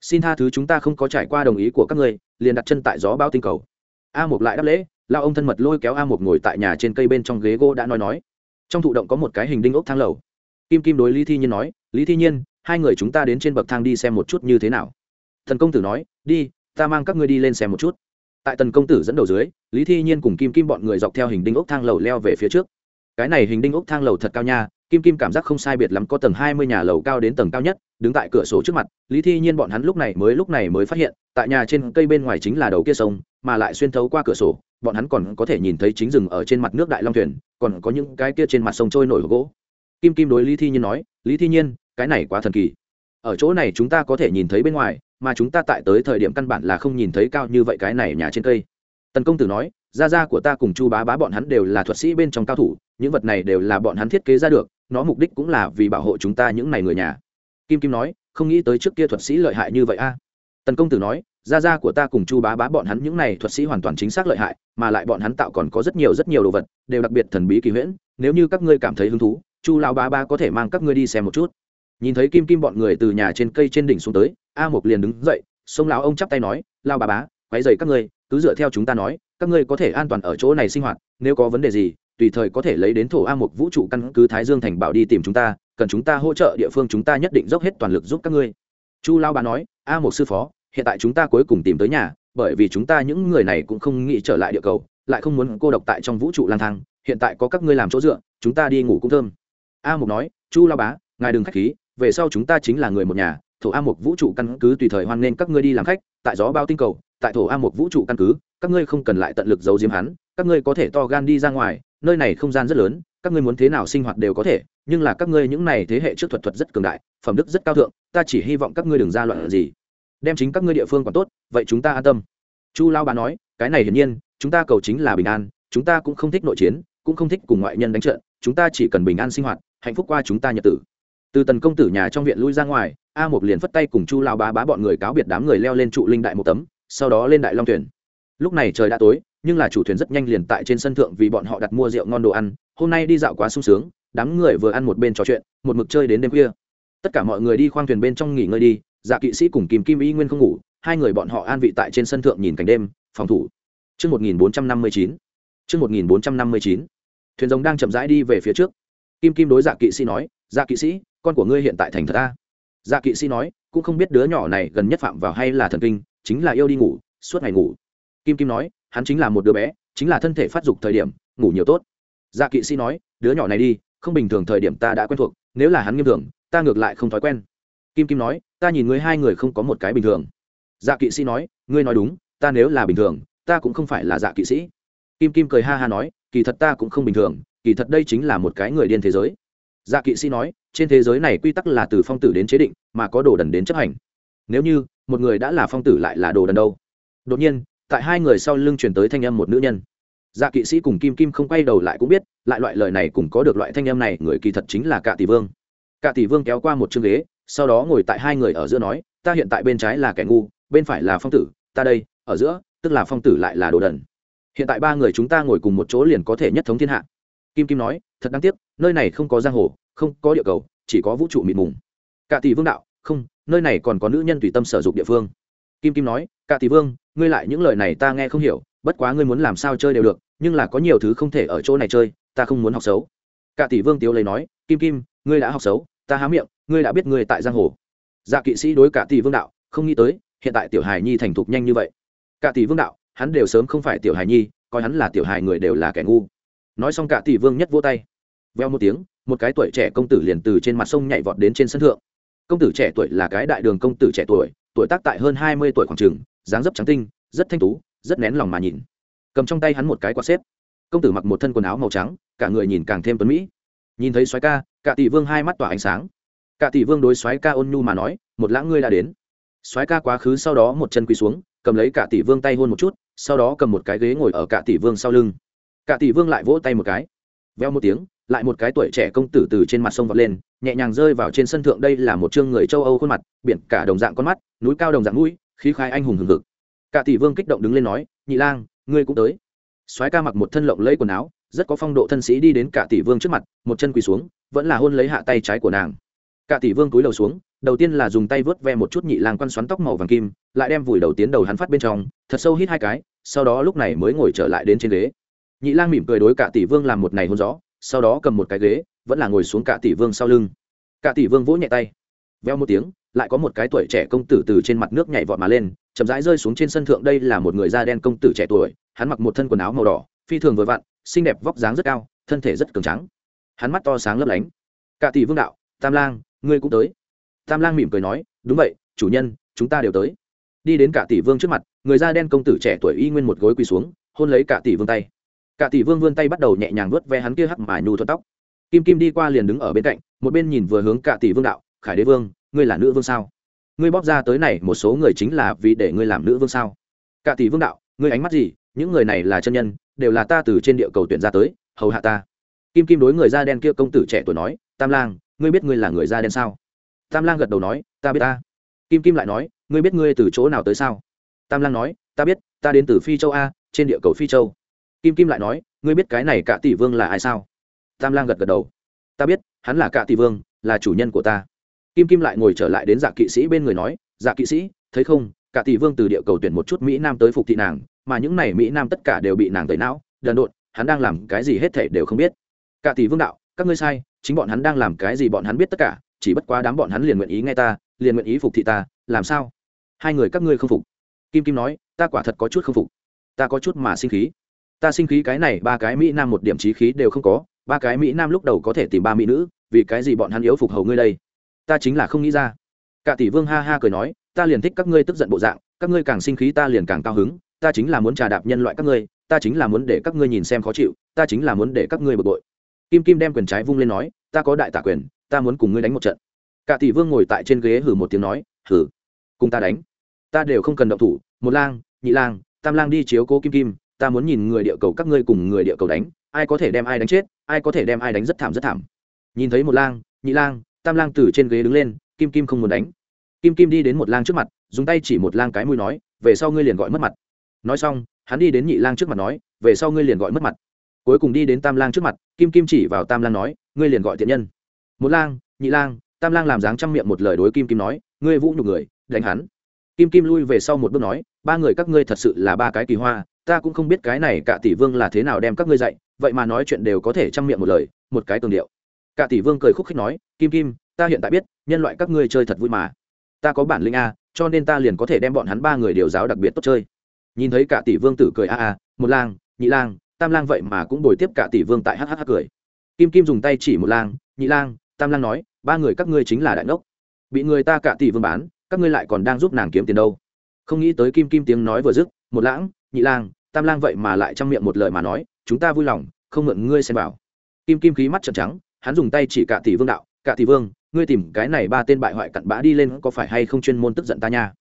Xin tha thứ chúng ta không có trải qua đồng ý của các ngươi, liền đặt chân tại gió bao tinh cầu. A một lại đáp lễ, lão ông thân mật lôi kéo a một ngồi tại nhà trên cây bên trong ghế gỗ đã nói nói. Trong thụ động có một cái hình đinh ốc thang lầu. Kim kim đối lý thi nhiên nói, lý thi nhiên, hai người chúng ta đến trên bậc thang đi xem một chút như thế nào. Thần công tử nói, đi, ta mang các ngươi đi lên xem một chút tại tần công tử dẫn đầu dưới, lý thi nhiên cùng kim kim bọn người dọc theo hình đinh ốc thang lầu leo về phía trước. Cái này hình đinh ốc thang lầu thật cao nha, kim kim cảm giác không sai biệt lắm có tầng hai mươi nhà lầu cao đến tầng cao nhất, đứng tại cửa sổ trước mặt, lý thi nhiên bọn hắn lúc này mới lúc này mới phát hiện, tại nhà trên cây bên ngoài chính là đầu kia sông, mà lại xuyên thấu qua cửa sổ, bọn hắn còn có thể nhìn thấy chính rừng ở trên mặt nước đại long thuyền, còn có những cái kia trên mặt sông trôi nổi gỗ. Kim kim đối lý thi nhiên nói, lý thi nhiên, cái này quá thần kỳ. Ở chỗ này chúng ta có thể nhìn thấy bên ngoài mà chúng ta tại tới thời điểm căn bản là không nhìn thấy cao như vậy cái này nhà trên cây. Tần công tử nói, gia gia của ta cùng chu bá bá bọn hắn đều là thuật sĩ bên trong cao thủ, những vật này đều là bọn hắn thiết kế ra được, nó mục đích cũng là vì bảo hộ chúng ta những này người nhà. Kim kim nói, không nghĩ tới trước kia thuật sĩ lợi hại như vậy a. Tần công tử nói, gia gia của ta cùng chu bá bá bọn hắn những này thuật sĩ hoàn toàn chính xác lợi hại, mà lại bọn hắn tạo còn có rất nhiều rất nhiều đồ vật, đều đặc biệt thần bí kỳ huyễn, nếu như các ngươi cảm thấy hứng thú, chu lão bá bá có thể mang các ngươi đi xem một chút. Nhìn thấy kim kim bọn người từ nhà trên cây trên đỉnh xuống tới a mục liền đứng dậy sông lão ông chắp tay nói, lao bà bá, quấy dày các ngươi, cứ dựa theo chúng ta nói, các ngươi có thể an toàn ở chỗ này sinh hoạt, nếu có vấn đề gì, tùy thời có thể lấy đến thổ a mục vũ trụ căn cứ thái dương thành bảo đi tìm chúng ta, cần chúng ta hỗ trợ địa phương chúng ta nhất định dốc hết toàn lực giúp các ngươi. Chu lao bà nói, a một sư phó, hiện tại chúng ta cuối cùng tìm tới nhà, bởi vì chúng ta những người này cũng không nghĩ trở lại địa cầu, lại không muốn cô độc tại trong vũ trụ lang thang, hiện tại có các ngươi làm chỗ dựa, chúng ta đi ngủ cũng thơm. A mục nói, chu lao bá ngài đừng k h á c h khí, về sau chúng ta chính là người một nhà thổ a mục vũ trụ căn cứ tùy thời hoan nghênh các ngươi đi làm khách, tại gió bao tinh cầu, tại thổ a mục vũ trụ căn cứ, các ngươi không cần lại tận lực giấu diếm hắn, các ngươi có thể to gan đi ra ngoài, nơi này không gian rất lớn, các ngươi muốn thế nào sinh hoạt đều có thể, nhưng là các ngươi những này thế hệ trước thuật thuật rất cường đại, phẩm đức rất cao thượng, ta chỉ hy vọng các ngươi đừng ra loạn gì. Đem chính các ngươi địa phương còn tốt, vậy chúng ta an tâm. Chu lao bà nói, cái này hiển nhiên, chúng ta cầu chính là bình an, chúng ta cũng không thích nội chiến, cũng không thích cùng ngoại nhân đánh trận, chúng ta chỉ cần bình an sinh hoạt, hạnh phúc qua chúng ta nhật tử từ tần công tử nhà trong viện lui ra ngoài a một liền phất tay cùng chu lao bá bá bọn người cáo biệt đám người leo lên trụ linh đại một tấm sau đó lên đại long thuyền lúc này trời đã tối nhưng là chủ thuyền rất nhanh liền tại trên sân thượng vì bọn họ đặt mua rượu ngon đồ ăn hôm nay đi dạo quá sung sướng đám người vừa ăn một bên trò chuyện một mực chơi đến đêm khuya tất cả mọi người đi khoang thuyền bên trong nghỉ ngơi đi dạ kỵ sĩ cùng kìm kim y nguyên không ngủ hai người bọn họ an vị tại trên sân thượng nhìn cảnh đêm phòng thủ Trước 1459. Trước 1459. Thuyền rồng đang chậm rãi đi về phía trước. Kim Kim đối dạ kỵ sĩ nói, dạ kỵ sĩ, con của ngươi hiện tại thành thật ta. Dạ kỵ sĩ nói, cũng không biết đứa nhỏ này gần nhất phạm vào hay là thần kinh, chính là yêu đi ngủ, suốt ngày ngủ. Kim Kim nói, hắn chính là một đứa bé, chính là thân thể phát dục thời điểm, ngủ nhiều tốt. Dạ kỵ sĩ nói, đứa nhỏ này đi, không bình thường thời điểm ta đã quen thuộc, nếu là hắn nghiêm thường, ta ngược lại không thói quen. Kim Kim nói, ta nhìn ngươi hai người không có một cái bình thường. Dạ kỵ sĩ nói, ngươi nói đúng, ta nếu là bình thường, ta cũng không phải là dạ kỵ sĩ kim kim cười ha ha nói kỳ thật ta cũng không bình thường kỳ thật đây chính là một cái người điên thế giới dạ kỵ sĩ nói, trên thế giới này quy tắc là từ phong tử đến chế định, mà có đồ đần đến chấp hành. Nếu như, một người đã là phong tử lại là đồ đần đâu? Đột nhiên, tại hai người sau lưng truyền tới thanh âm một nữ nhân. Dạ kỵ sĩ cùng kim kim không quay đầu lại cũng biết, lại loại lời này cùng có được loại thanh âm này, người kỳ thật chính là cạ tỷ vương. Cạ tỷ vương kéo qua một chương ghế, sau đó ngồi tại hai người ở giữa nói, ta hiện tại bên trái là kẻ ngu, bên phải là phong tử, ta đây, ở giữa, tức là phong tử lại là đồ đần. Hiện tại ba người chúng ta ngồi cùng một chỗ liền có thể nhất thống thiên hạ kim kim nói, thật đáng tiếc, nơi này không có giang hồ, không có địa cầu, chỉ có vũ trụ mịt mùng. Cả tỷ vương đạo, không, nơi này còn có nữ nhân tùy tâm sở dục địa phương. Kim kim nói, cả tỷ vương, ngươi lại những lời này ta nghe không hiểu, bất quá ngươi muốn làm sao chơi đều được, nhưng là có nhiều thứ không thể ở chỗ này chơi, ta không muốn học xấu. Cả tỷ vương tiếu lấy nói, kim kim, ngươi đã học xấu, ta há miệng, ngươi đã biết ngươi tại giang hồ. Dạ kỵ sĩ đối cả tỷ vương đạo, không nghĩ tới, hiện tại tiểu hài nhi thành thục nhanh như vậy. Cả tỷ vương đạo, hắn đều sớm không phải tiểu hài nhi, coi hắn là tiểu hài người đều là kẻ ngu nói xong cả tỷ vương nhất vô tay. Veo một tiếng, một cái tuổi trẻ công tử liền từ trên mặt sông nhảy vọt đến trên sân thượng. Công tử trẻ tuổi là cái đại đường công tử trẻ tuổi tuổi tác tại hơn hai mươi tuổi khoảng trường dáng dấp trắng tinh, rất thanh tú, rất nén lòng mà nhìn. Cầm trong tay hắn một cái quạt xếp. Công tử mặc một thân quần áo màu trắng, cả người nhìn càng thêm tuấn mỹ. Nhìn thấy soái ca, cả tỷ vương hai mắt tỏa ánh sáng. Cả tỷ vương đối soái ca ôn nhu mà nói, một lãng ngươi đã đến. Soái ca quá khứ sau đó một chân quỳ xuống, cầm lấy cả tỷ vương tay hôn một chút, sau đó cầm một cái ghế ngồi ở cả tỷ vương sau lưng cả tỷ vương lại vỗ tay một cái. Veo một tiếng, lại một cái tuổi trẻ công tử từ trên mặt sông vọt lên, nhẹ nhàng rơi vào trên sân thượng đây là một chương người châu âu khuôn mặt, biển cả đồng dạng con mắt, núi cao đồng dạng mũi, khí khai anh hùng hừng hực. Cả tỷ vương kích động đứng lên nói, nhị lang, ngươi cũng tới. Soái ca mặc một thân lộng lẫy quần áo, rất có phong độ thân sĩ đi đến cả tỷ vương trước mặt, một chân quỳ xuống, vẫn là hôn lấy hạ tay trái của nàng. Cả tỷ vương cúi đầu xuống, đầu tiên là dùng tay vớt ve một chút nhị lang quan xoắn tóc màu vàng kim, lại đem vùi đầu tiến đầu hắn phát bên trong, thật sâu hít hai cái, sau đó lúc này mới ngồi trở lại đến trên ghế nhị lang mỉm cười đối cả tỷ vương làm một này hôn gió, sau đó cầm một cái ghế, vẫn là ngồi xuống cả tỷ vương sau lưng. Cả tỷ vương vỗ nhẹ tay. Veo một tiếng, lại có một cái tuổi trẻ công tử từ trên mặt nước nhảy vọt mà lên, chậm rãi rơi xuống trên sân thượng. Đây là một người da đen công tử trẻ tuổi, hắn mặc một thân quần áo màu đỏ, phi thường vừa vặn, xinh đẹp, vóc dáng rất cao, thân thể rất cường trắng hắn mắt to sáng lấp lánh. Cả tỷ vương đạo, tam lang, ngươi cũng tới. Tam lang mỉm cười nói, đúng vậy, chủ nhân, chúng ta đều tới. Đi đến cả tỷ vương trước mặt, người da đen công tử trẻ tuổi y nguyên một gối quỳ xuống, hôn lấy cả tỷ vương tay cả tỷ vương vươn tay bắt đầu nhẹ nhàng vớt ve hắn kia hắc mài nhu thuật tóc. Kim kim đi qua liền đứng ở bên cạnh, một bên nhìn vừa hướng cả tỷ vương đạo, khải đế vương, ngươi là nữ vương sao? Ngươi bóp ra tới này, một số người chính là vì để ngươi làm nữ vương sao? Cả tỷ vương đạo, ngươi ánh mắt gì? Những người này là chân nhân, đều là ta từ trên địa cầu tuyển ra tới, hầu hạ ta. Kim kim đối người da đen kia công tử trẻ tuổi nói, tam lang, ngươi biết ngươi là người da đen sao? Tam lang gật đầu nói, ta biết ta. Kim kim lại nói, ngươi biết ngươi từ chỗ nào tới sao? Tam lang nói, ta biết, ta đến từ phi châu a, trên địa cầu phi châu kim kim lại nói, ngươi biết cái này cả tỷ vương là ai sao? Tam lang gật gật đầu. Ta biết, hắn là cả tỷ vương, là chủ nhân của ta. Kim kim lại ngồi trở lại đến dạ kỵ sĩ bên người nói dạ kỵ sĩ, thấy không? Cả tỷ vương từ địa cầu tuyển một chút mỹ nam tới phục thị nàng, mà những này mỹ nam tất cả đều bị nàng tẩy não, đần độn, hắn đang làm cái gì hết thể đều không biết. Cả tỷ vương đạo, các ngươi sai, chính bọn hắn đang làm cái gì bọn hắn biết tất cả, chỉ bất quá đám bọn hắn liền nguyện ý nghe ta, liền nguyện ý phục thị ta, làm sao? Hai người các ngươi không phục. Kim kim nói, ta quả thật có chút không phục. Ta có chút mà sinh khí ta sinh khí cái này, ba cái mỹ nam một điểm trí khí đều không có, ba cái mỹ nam lúc đầu có thể tìm ba mỹ nữ, vì cái gì bọn hắn yếu phục hầu ngươi đây? Ta chính là không nghĩ ra. Cả tỷ vương ha ha cười nói, ta liền thích các ngươi tức giận bộ dạng, các ngươi càng sinh khí ta liền càng cao hứng, ta chính là muốn trà đạp nhân loại các ngươi, ta chính là muốn để các ngươi nhìn xem khó chịu, ta chính là muốn để các ngươi bực bội. Kim kim đem quyền trái vung lên nói, ta có đại tả quyền, ta muốn cùng ngươi đánh một trận. Cả tỷ vương ngồi tại trên ghế hử một tiếng nói, hử, cùng ta đánh. Ta đều không cần động thủ, một lang, nhị lang, tam lang đi chiếu cố kim kim ta muốn nhìn người địa cầu các ngươi cùng người địa cầu đánh, ai có thể đem ai đánh chết, ai có thể đem ai đánh rất thảm rất thảm. Nhìn thấy một lang, nhị lang, tam lang từ trên ghế đứng lên, kim kim không muốn đánh. Kim kim đi đến một lang trước mặt, dùng tay chỉ một lang cái mũi nói, về sau ngươi liền gọi mất mặt. Nói xong, hắn đi đến nhị lang trước mặt nói, về sau ngươi liền gọi mất mặt. Cuối cùng đi đến tam lang trước mặt, kim kim chỉ vào tam lang nói, ngươi liền gọi thiện nhân. Một lang, nhị lang, tam lang làm dáng trăm miệng một lời đối kim kim nói, ngươi vũ nhục người, đánh hắn. Kim kim lui về sau một bước nói, ba người các ngươi thật sự là ba cái kỳ hoa ta cũng không biết cái này cả tỷ vương là thế nào đem các ngươi dạy, vậy mà nói chuyện đều có thể trăm miệng một lời, một cái cường điệu. Cả tỷ vương cười khúc khích nói, kim kim, ta hiện tại biết, nhân loại các ngươi chơi thật vui mà. Ta có bản linh a, cho nên ta liền có thể đem bọn hắn ba người điều giáo đặc biệt tốt chơi. Nhìn thấy cả tỷ vương tử cười a a, một lang, nhị lang, tam lang vậy mà cũng bồi tiếp cả tỷ vương tại hhh cười. Kim kim dùng tay chỉ một lang, nhị lang, tam lang nói, ba người các ngươi chính là đại ngốc bị người ta cả tỷ vương bán, các ngươi lại còn đang giúp nàng kiếm tiền đâu. Không nghĩ tới kim kim tiếng nói vừa dứt, một lãng, nhị lang tam lang vậy mà lại trong miệng một lời mà nói, chúng ta vui lòng, không mượn ngươi xem bảo kim kim khí mắt trợn trắng, hắn dùng tay chỉ cả tỷ vương đạo cả tỷ vương, ngươi tìm cái này ba tên bại hoại cặn bã đi lên có phải hay không chuyên môn tức giận ta nha?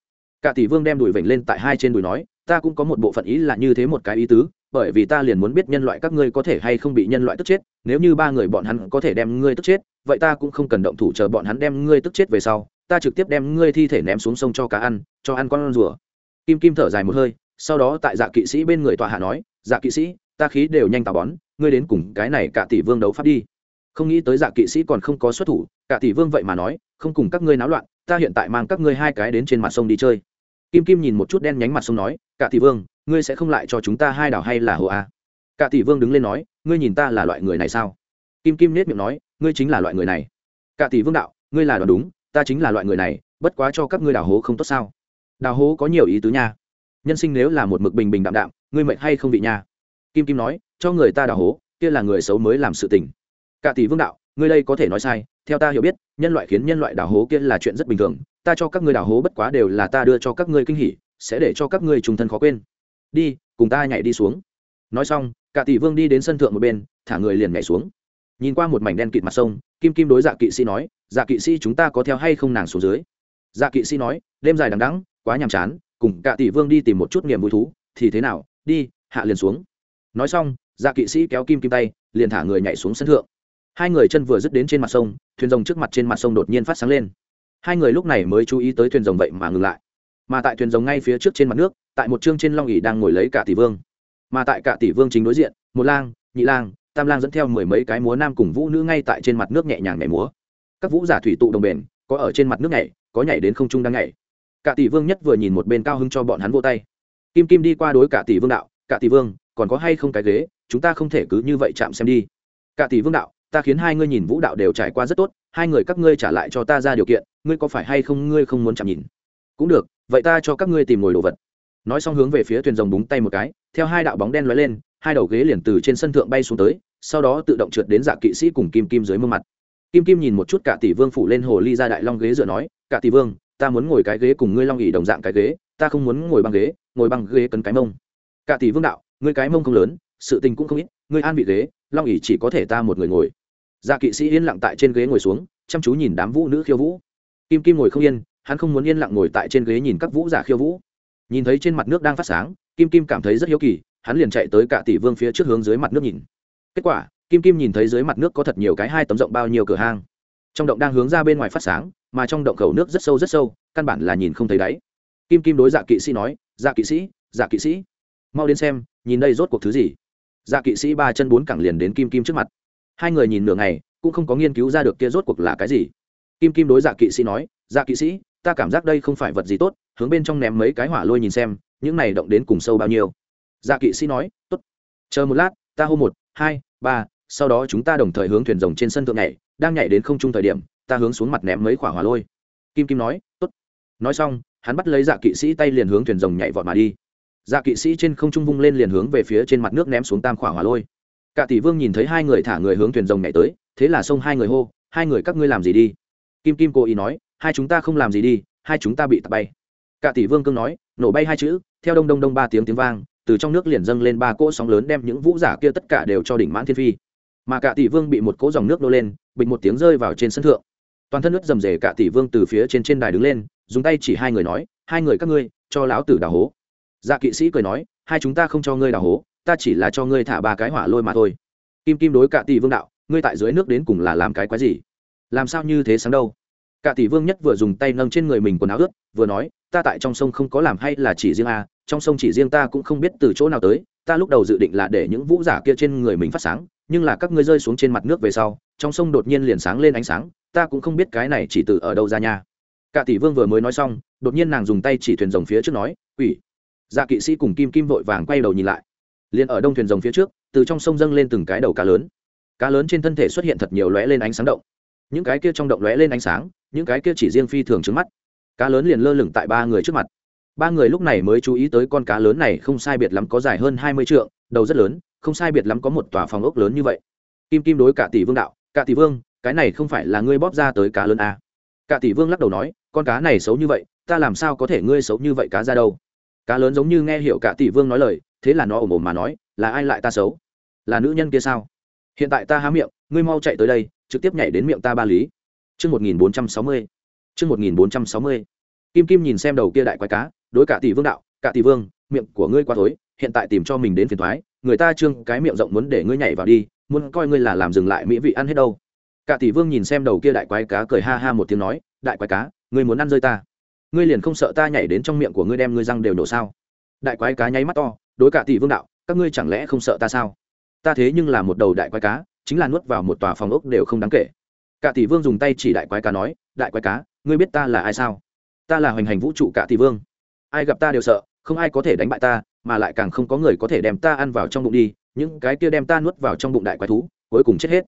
Cả tỷ vương đem đùi vểnh lên tại hai trên đùi nói, ta cũng có một bộ phận ý là như thế một cái ý tứ, bởi vì ta liền muốn biết nhân loại các ngươi có thể hay không bị nhân loại tức chết, nếu như ba người bọn hắn có thể đem ngươi tức chết, vậy ta cũng không cần động thủ chờ bọn hắn đem ngươi tức chết về sau, ta trực tiếp đem ngươi thi thể ném xuống sông cho cá ăn, cho ăn con rùa. Kim kim thở dài một hơi sau đó tại dạ kỵ sĩ bên người tọa hạ nói dạ kỵ sĩ, ta khí đều nhanh tào bón, ngươi đến cùng cái này cả tỷ vương đấu pháp đi. Không nghĩ tới dạ kỵ sĩ còn không có xuất thủ, cả tỷ vương vậy mà nói, không cùng các ngươi náo loạn, ta hiện tại mang các ngươi hai cái đến trên mặt sông đi chơi. Kim kim nhìn một chút đen nhánh mặt sông nói, cả tỷ vương, ngươi sẽ không lại cho chúng ta hai đảo hay là hồ a? Cả tỷ vương đứng lên nói, ngươi nhìn ta là loại người này sao? Kim kim nết miệng nói, ngươi chính là loại người này. Cả tỷ vương đạo, ngươi là đoán đúng, ta chính là loại người này, bất quá cho các ngươi đào hố không tốt sao? Đào hố có nhiều ý tứ nha nhân sinh nếu là một mực bình bình đạm đạm, ngươi mệnh hay không vị nha? Kim kim nói, cho người ta đào hố, kia là người xấu mới làm sự tình. Cả tỷ vương đạo, ngươi đây có thể nói sai, theo ta hiểu biết, nhân loại khiến nhân loại đào hố kia là chuyện rất bình thường, ta cho các ngươi đào hố bất quá đều là ta đưa cho các ngươi kinh hỉ, sẽ để cho các ngươi trùng thân khó quên. Đi, cùng ta nhảy đi xuống. Nói xong, cả tỷ vương đi đến sân thượng một bên, thả người liền nhảy xuống. Nhìn qua một mảnh đen kịt mặt sông, kim kim đối dạ kỵ sĩ nói dạ kỵ sĩ chúng ta có theo hay không nàng xuống dưới? Dạ kỵ sĩ nói, đêm dài đằng đắng quá nhàm chán cùng cả tỷ vương đi tìm một chút niềm vui thú, thì thế nào? Đi, hạ liền xuống. Nói xong dạ kỵ sĩ kéo kim kim tay, liền thả người nhảy xuống sân thượng. Hai người chân vừa dứt đến trên mặt sông, thuyền rồng trước mặt trên mặt sông đột nhiên phát sáng lên. Hai người lúc này mới chú ý tới thuyền rồng vậy mà ngừng lại. Mà tại thuyền rồng ngay phía trước trên mặt nước, tại một chương trên long ỉ đang ngồi lấy cả tỷ vương. Mà tại cả tỷ vương chính đối diện, một lang, nhị lang, tam lang dẫn theo mười mấy cái múa nam cùng vũ nữ ngay tại trên mặt nước nhẹ nhàng nhảy múa. Các vũ giả thủy tụ đồng bền, có ở trên mặt nước nhảy, có nhảy đến không trung đang nhảy cả tỷ vương nhất vừa nhìn một bên cao hưng cho bọn hắn vô tay. Kim kim đi qua đối cả tỷ vương đạo, cả tỷ vương, còn có hay không cái ghế? Chúng ta không thể cứ như vậy chạm xem đi. Cả tỷ vương đạo, ta khiến hai ngươi nhìn vũ đạo đều trải qua rất tốt, hai người các ngươi trả lại cho ta ra điều kiện, ngươi có phải hay không, ngươi không muốn chạm nhìn? Cũng được, vậy ta cho các ngươi tìm ngồi đồ vật. Nói xong hướng về phía thuyền rồng búng tay một cái, theo hai đạo bóng đen lóe lên, hai đầu ghế liền từ trên sân thượng bay xuống tới, sau đó tự động trượt đến dạ kỵ sĩ cùng kim kim dưới mương mặt. Kim kim nhìn một chút cả tỷ vương phủ lên hồ ly ra đại long ghế dựa nói, cả tỷ vương ta muốn ngồi cái ghế cùng ngươi long ỉ đồng dạng cái ghế, ta không muốn ngồi băng ghế, ngồi băng ghế cấn cái mông. Cả tỷ vương đạo, ngươi cái mông không lớn, sự tình cũng không ít, ngươi an vị ghế, long ỉ chỉ có thể ta một người ngồi. Dạ kỵ sĩ yên lặng tại trên ghế ngồi xuống, chăm chú nhìn đám vũ nữ khiêu vũ. Kim kim ngồi không yên, hắn không muốn yên lặng ngồi tại trên ghế nhìn các vũ giả khiêu vũ. Nhìn thấy trên mặt nước đang phát sáng, kim kim cảm thấy rất hiếu kỳ, hắn liền chạy tới cả tỷ vương phía trước hướng dưới mặt nước nhìn. Kết quả, kim kim nhìn thấy dưới mặt nước có thật nhiều cái hai tấm rộng bao nhiêu cửa hang. Trong động đang hướng ra bên ngoài phát sáng mà trong động khẩu nước rất sâu rất sâu, căn bản là nhìn không thấy đáy. Kim kim đối dạ kỵ sĩ nói dạ kỵ sĩ dạ kỵ sĩ, mau đến xem, nhìn đây rốt cuộc thứ gì. Dạ kỵ sĩ ba chân bốn cẳng liền đến kim kim trước mặt. Hai người nhìn nửa ngày, cũng không có nghiên cứu ra được kia rốt cuộc là cái gì. Kim kim đối dạ kỵ sĩ nói dạ kỵ sĩ, ta cảm giác đây không phải vật gì tốt, hướng bên trong ném mấy cái hỏa lôi nhìn xem, những này động đến cùng sâu bao nhiêu. Dạ kỵ sĩ nói t ố t chờ một lát, ta hô một, hai, ba, sau đó chúng ta đồng thời hướng thuyền rồng trên sân thượng nhảy, đang nhảy đến không trung thời điểm ta hướng xuống mặt ném mấy quả hỏa lôi. Kim kim nói, tốt. nói xong, hắn bắt lấy dạ kỵ sĩ tay liền hướng thuyền rồng nhảy vọt mà đi. Dạ kỵ sĩ trên không trung vung lên liền hướng về phía trên mặt nước ném xuống tam quả hỏa lôi. Cả tỷ vương nhìn thấy hai người thả người hướng thuyền rồng nhảy tới, thế là xông hai người hô, hai người các ngươi làm gì đi? Kim kim cố ý nói, hai chúng ta không làm gì đi, hai chúng ta bị tạt bay. Cả tỷ vương cương nói, nổ bay hai chữ, theo đông đông đông ba tiếng tiếng vang, từ trong nước liền dâng lên ba cỗ sóng lớn đem những vũ giả kia tất cả đều cho đỉnh mãn thiên phi. Mà cả tỷ vương bị một cỗ dòng nước nô lên bịch một tiếng rơi vào trên sân thượng toàn thân ướt dầm rề cả tỷ vương từ phía trên trên đài đứng lên, dùng tay chỉ hai người nói, hai người các ngươi, cho lão tử đào hố. Dạ kỵ sĩ cười nói, hai chúng ta không cho ngươi đào hố, ta chỉ là cho ngươi thả ba cái hỏa lôi mà thôi. Kim kim đối cả tỷ vương đạo, ngươi tại dưới nước đến cùng là làm cái quái gì? Làm sao như thế sáng đâu? Cả tỷ vương nhất vừa dùng tay nâng trên người mình quần áo ướt, vừa nói, ta tại trong sông không có làm hay là chỉ riêng a, trong sông chỉ riêng ta cũng không biết từ chỗ nào tới, ta lúc đầu dự định là để những vũ giả kia trên người mình phát sáng, nhưng là các ngươi rơi xuống trên mặt nước về sau, trong sông đột nhiên liền sáng lên ánh sáng ta cũng không biết cái này chỉ từ ở đâu ra nha. Cả tỷ vương vừa mới nói xong, đột nhiên nàng dùng tay chỉ thuyền rồng phía trước nói, quỷ. Dạ kỵ sĩ cùng kim kim vội vàng quay đầu nhìn lại. Liền ở đông thuyền rồng phía trước, từ trong sông dâng lên từng cái đầu cá lớn. Cá lớn trên thân thể xuất hiện thật nhiều lóe lên ánh sáng động. Những cái kia trong động lóe lên ánh sáng, những cái kia chỉ riêng phi thường trước mắt. Cá lớn liền lơ lửng tại ba người trước mặt. Ba người lúc này mới chú ý tới con cá lớn này không sai biệt lắm có dài hơn hai mươi trượng, đầu rất lớn, không sai biệt lắm có một tòa phòng ốc lớn như vậy. Kim kim đối cả tỷ vương đạo, cả tỷ vương cái này không phải là ngươi bóp ra tới cá lớn à. cả tỷ vương lắc đầu nói con cá này xấu như vậy ta làm sao có thể ngươi xấu như vậy cá ra đâu cá lớn giống như nghe hiểu cả tỷ vương nói lời thế là nó ồm ồm mà nói là ai lại ta xấu là nữ nhân kia sao hiện tại ta há miệng ngươi mau chạy tới đây trực tiếp nhảy đến miệng ta ba lý Chương 1460. Chương 1460. Kim Kim nhìn xem đầu kia đại quái cá, đối cả tỷ vương đạo, "Cả tỷ vương, miệng của ngươi quá thối, hiện tại tìm cho mình đến phiền toái, người ta trương cái miệng rộng muốn để ngươi nhảy vào đi, muốn coi ngươi là làm dừng lại mỹ vị ăn hết đâu." Cả tỷ vương nhìn xem đầu kia đại quái cá cười ha ha một tiếng nói, "Đại quái cá, ngươi muốn ăn rơi ta? Ngươi liền không sợ ta nhảy đến trong miệng của ngươi đem ngươi răng đều nổ sao?" Đại quái cá nháy mắt to, đối cả tỷ vương đạo, "Các ngươi chẳng lẽ không sợ ta sao? Ta thế nhưng là một đầu đại quái cá, chính là nuốt vào một tòa phòng ốc đều không đáng kể." cả tỷ vương dùng tay chỉ đại quái cá nói đại quái cá ngươi biết ta là ai sao ta là hoành hành vũ trụ cả tỷ vương ai gặp ta đều sợ không ai có thể đánh bại ta mà lại càng không có người có thể đem ta ăn vào trong bụng đi những cái kia đem ta nuốt vào trong bụng đại quái thú cuối cùng chết hết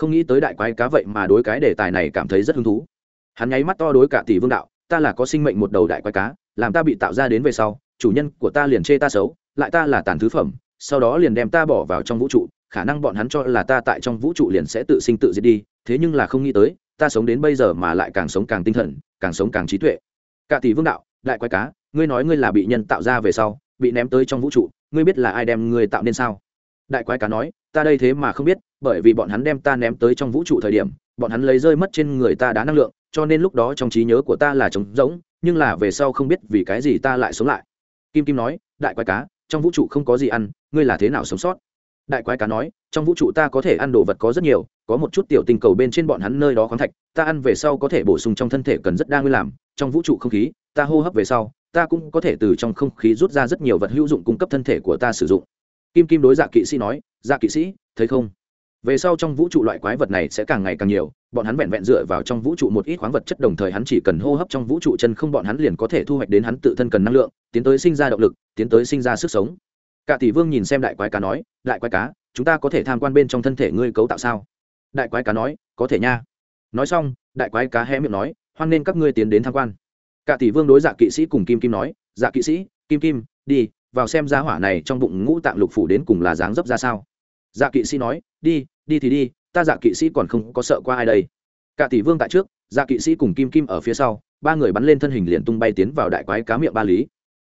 không nghĩ tới đại quái cá vậy mà đối cái đề tài này cảm thấy rất hứng thú. Hắn nháy mắt to đối cả tỷ vương đạo, ta là có sinh mệnh một đầu đại quái cá, làm ta bị tạo ra đến về sau, chủ nhân của ta liền chê ta xấu, lại ta là tàn thứ phẩm, sau đó liền đem ta bỏ vào trong vũ trụ, khả năng bọn hắn cho là ta tại trong vũ trụ liền sẽ tự sinh tự diệt đi, thế nhưng là không nghĩ tới, ta sống đến bây giờ mà lại càng sống càng tinh thần, càng sống càng trí tuệ. Cả tỷ vương đạo, đại quái cá, ngươi nói ngươi là bị nhân tạo ra về sau, bị ném tới trong vũ trụ, ngươi biết là ai đem ngươi tạo nên sao? Đại quái cá nói ta đây thế mà không biết, bởi vì bọn hắn đem ta ném tới trong vũ trụ thời điểm, bọn hắn lấy rơi mất trên người ta đá năng lượng, cho nên lúc đó trong trí nhớ của ta là trống rỗng, nhưng là về sau không biết vì cái gì ta lại sống lại. Kim kim nói, đại quái cá, trong vũ trụ không có gì ăn, ngươi là thế nào sống sót? Đại quái cá nói, trong vũ trụ ta có thể ăn đồ vật có rất nhiều, có một chút tiểu tinh cầu bên trên bọn hắn nơi đó khoáng thạch, ta ăn về sau có thể bổ sung trong thân thể cần rất đa nguyên làm, trong vũ trụ không khí, ta hô hấp về sau, ta cũng có thể từ trong không khí rút ra rất nhiều vật hữu dụng cung cấp thân thể của ta sử dụng kim kim đối dạ kỵ sĩ nói dạ kỵ sĩ, thấy không? Về sau trong vũ trụ loại quái vật này sẽ càng ngày càng nhiều, bọn hắn vẹn vẹn dựa vào trong vũ trụ một ít khoáng vật chất đồng thời hắn chỉ cần hô hấp trong vũ trụ chân không bọn hắn liền có thể thu hoạch đến hắn tự thân cần năng lượng, tiến tới sinh ra động lực, tiến tới sinh ra sức sống. Cả tỷ vương nhìn xem đại quái cá nói, đại quái cá, chúng ta có thể tham quan bên trong thân thể ngươi cấu tạo sao? Đại quái cá nói, có thể nha. Nói xong, đại quái cá hé miệng nói, hoan nên các ngươi tiến đến tham quan. Cả tỷ vương đối dạ kỵ sĩ cùng kim kim nói dạ kỵ sĩ, kim kim, đi vào xem ra hỏa này trong bụng ngũ tạng lục phủ đến cùng là dáng dấp ra sao. Dạ kỵ sĩ nói, đi đi thì đi, ta dạ kỵ sĩ còn không có sợ qua ai đây. Cả tỷ vương tại trước dạ kỵ sĩ cùng kim kim ở phía sau, ba người bắn lên thân hình liền tung bay tiến vào đại quái cá miệng ba lý.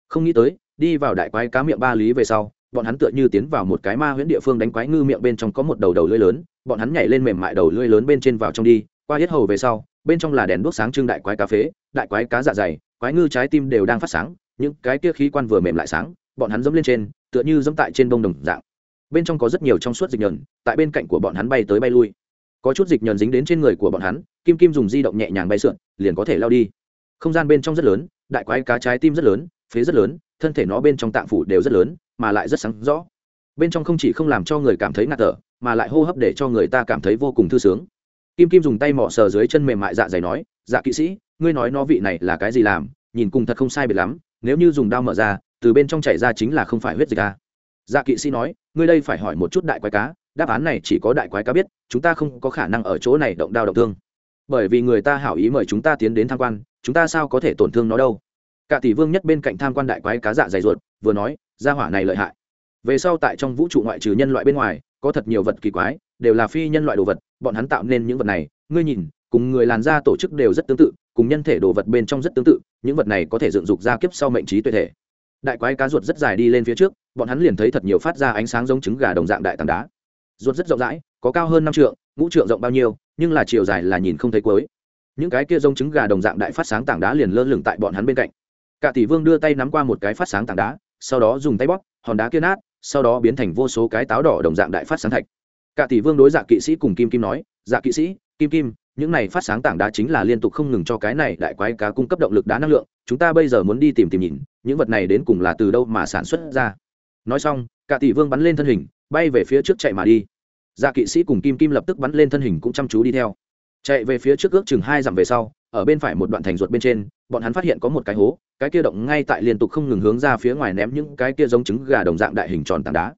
Không nghĩ tới, đi vào đại quái cá miệng ba lý về sau, bọn hắn tựa như tiến vào một cái ma huyễn địa phương đánh quái ngư miệng bên trong có một đầu đầu lưỡi lớn, bọn hắn nhảy lên mềm mại đầu lưỡi lớn bên trên vào trong đi, qua hết hầu về sau, bên trong là đèn đuốc sáng trưng đại quái cà phê đại quái cá dạ dày, quái ngư trái tim đều đang phát sáng, những cái kia khí quan vừa mềm lại sáng bọn hắn dẫm lên trên, tựa như dẫm tại trên bông đồng dạng. Bên trong có rất nhiều trong suốt dịch nhờn, tại bên cạnh của bọn hắn bay tới bay lui. Có chút dịch nhờn dính đến trên người của bọn hắn, kim kim dùng di động nhẹ nhàng bay sượn, liền có thể lao đi. Không gian bên trong rất lớn, đại quái cá trái tim rất lớn, phế rất lớn, thân thể nó bên trong tạng phủ đều rất lớn, mà lại rất sáng rõ. Bên trong không chỉ không làm cho người cảm thấy ngạt thở, mà lại hô hấp để cho người ta cảm thấy vô cùng thư sướng. Kim kim dùng tay mỏ sờ dưới chân mềm mại dạ dày nói dạ kỵ sĩ, ngươi nói nó vị này là cái gì làm? Nhìn cùng thật không sai biệt lắm, nếu như dùng đao mở ra từ bên trong chảy ra chính là không phải huyết dịch à. dạ kỵ sĩ nói, ngươi đây phải hỏi một chút đại quái cá, đáp án này chỉ có đại quái cá biết, chúng ta không có khả năng ở chỗ này động đao động thương. Bởi vì người ta hảo ý mời chúng ta tiến đến tham quan, chúng ta sao có thể tổn thương nó đâu. Cả tỷ vương nhất bên cạnh tham quan đại quái cá dạ dày ruột, vừa nói, gia hỏa này lợi hại. Về sau tại trong vũ trụ ngoại trừ nhân loại bên ngoài, có thật nhiều vật kỳ quái, đều là phi nhân loại đồ vật, bọn hắn tạo nên những vật này, ngươi nhìn, cùng người làn da tổ chức đều rất tương tự, cùng nhân thể đồ vật bên trong rất tương tự, những vật này có thể dựng dục ra kiếp sau mệnh trí tuệ thể đại quái cá ruột rất dài đi lên phía trước, bọn hắn liền thấy thật nhiều phát ra ánh sáng giống trứng gà đồng dạng đại tảng đá. Ruột rất rộng rãi, có cao hơn năm trượng, ngũ trượng rộng bao nhiêu, nhưng là chiều dài là nhìn không thấy cuối. Những cái kia giống trứng gà đồng dạng đại phát sáng tảng đá liền lơ lửng tại bọn hắn bên cạnh. Cả tỷ vương đưa tay nắm qua một cái phát sáng tảng đá, sau đó dùng tay bóp, hòn đá kia nát, sau đó biến thành vô số cái táo đỏ đồng dạng đại phát sáng thạch. Cả tỷ vương đối dạ kỵ sĩ cùng kim kim nói dạ kỵ sĩ, kim kim những này phát sáng tảng đá chính là liên tục không ngừng cho cái này đại quái cá cung cấp động lực đá năng lượng, chúng ta bây giờ muốn đi tìm tìm nhìn, những vật này đến cùng là từ đâu mà sản xuất ra. Nói xong cả tỷ vương bắn lên thân hình, bay về phía trước chạy mà đi. Dạ kỵ sĩ cùng kim kim lập tức bắn lên thân hình cũng chăm chú đi theo. Chạy về phía trước ước chừng hai dặm về sau, ở bên phải một đoạn thành ruột bên trên, bọn hắn phát hiện có một cái hố, cái kia động ngay tại liên tục không ngừng hướng ra phía ngoài ném những cái kia giống trứng gà đồng dạng đại hình tròn tảng đá.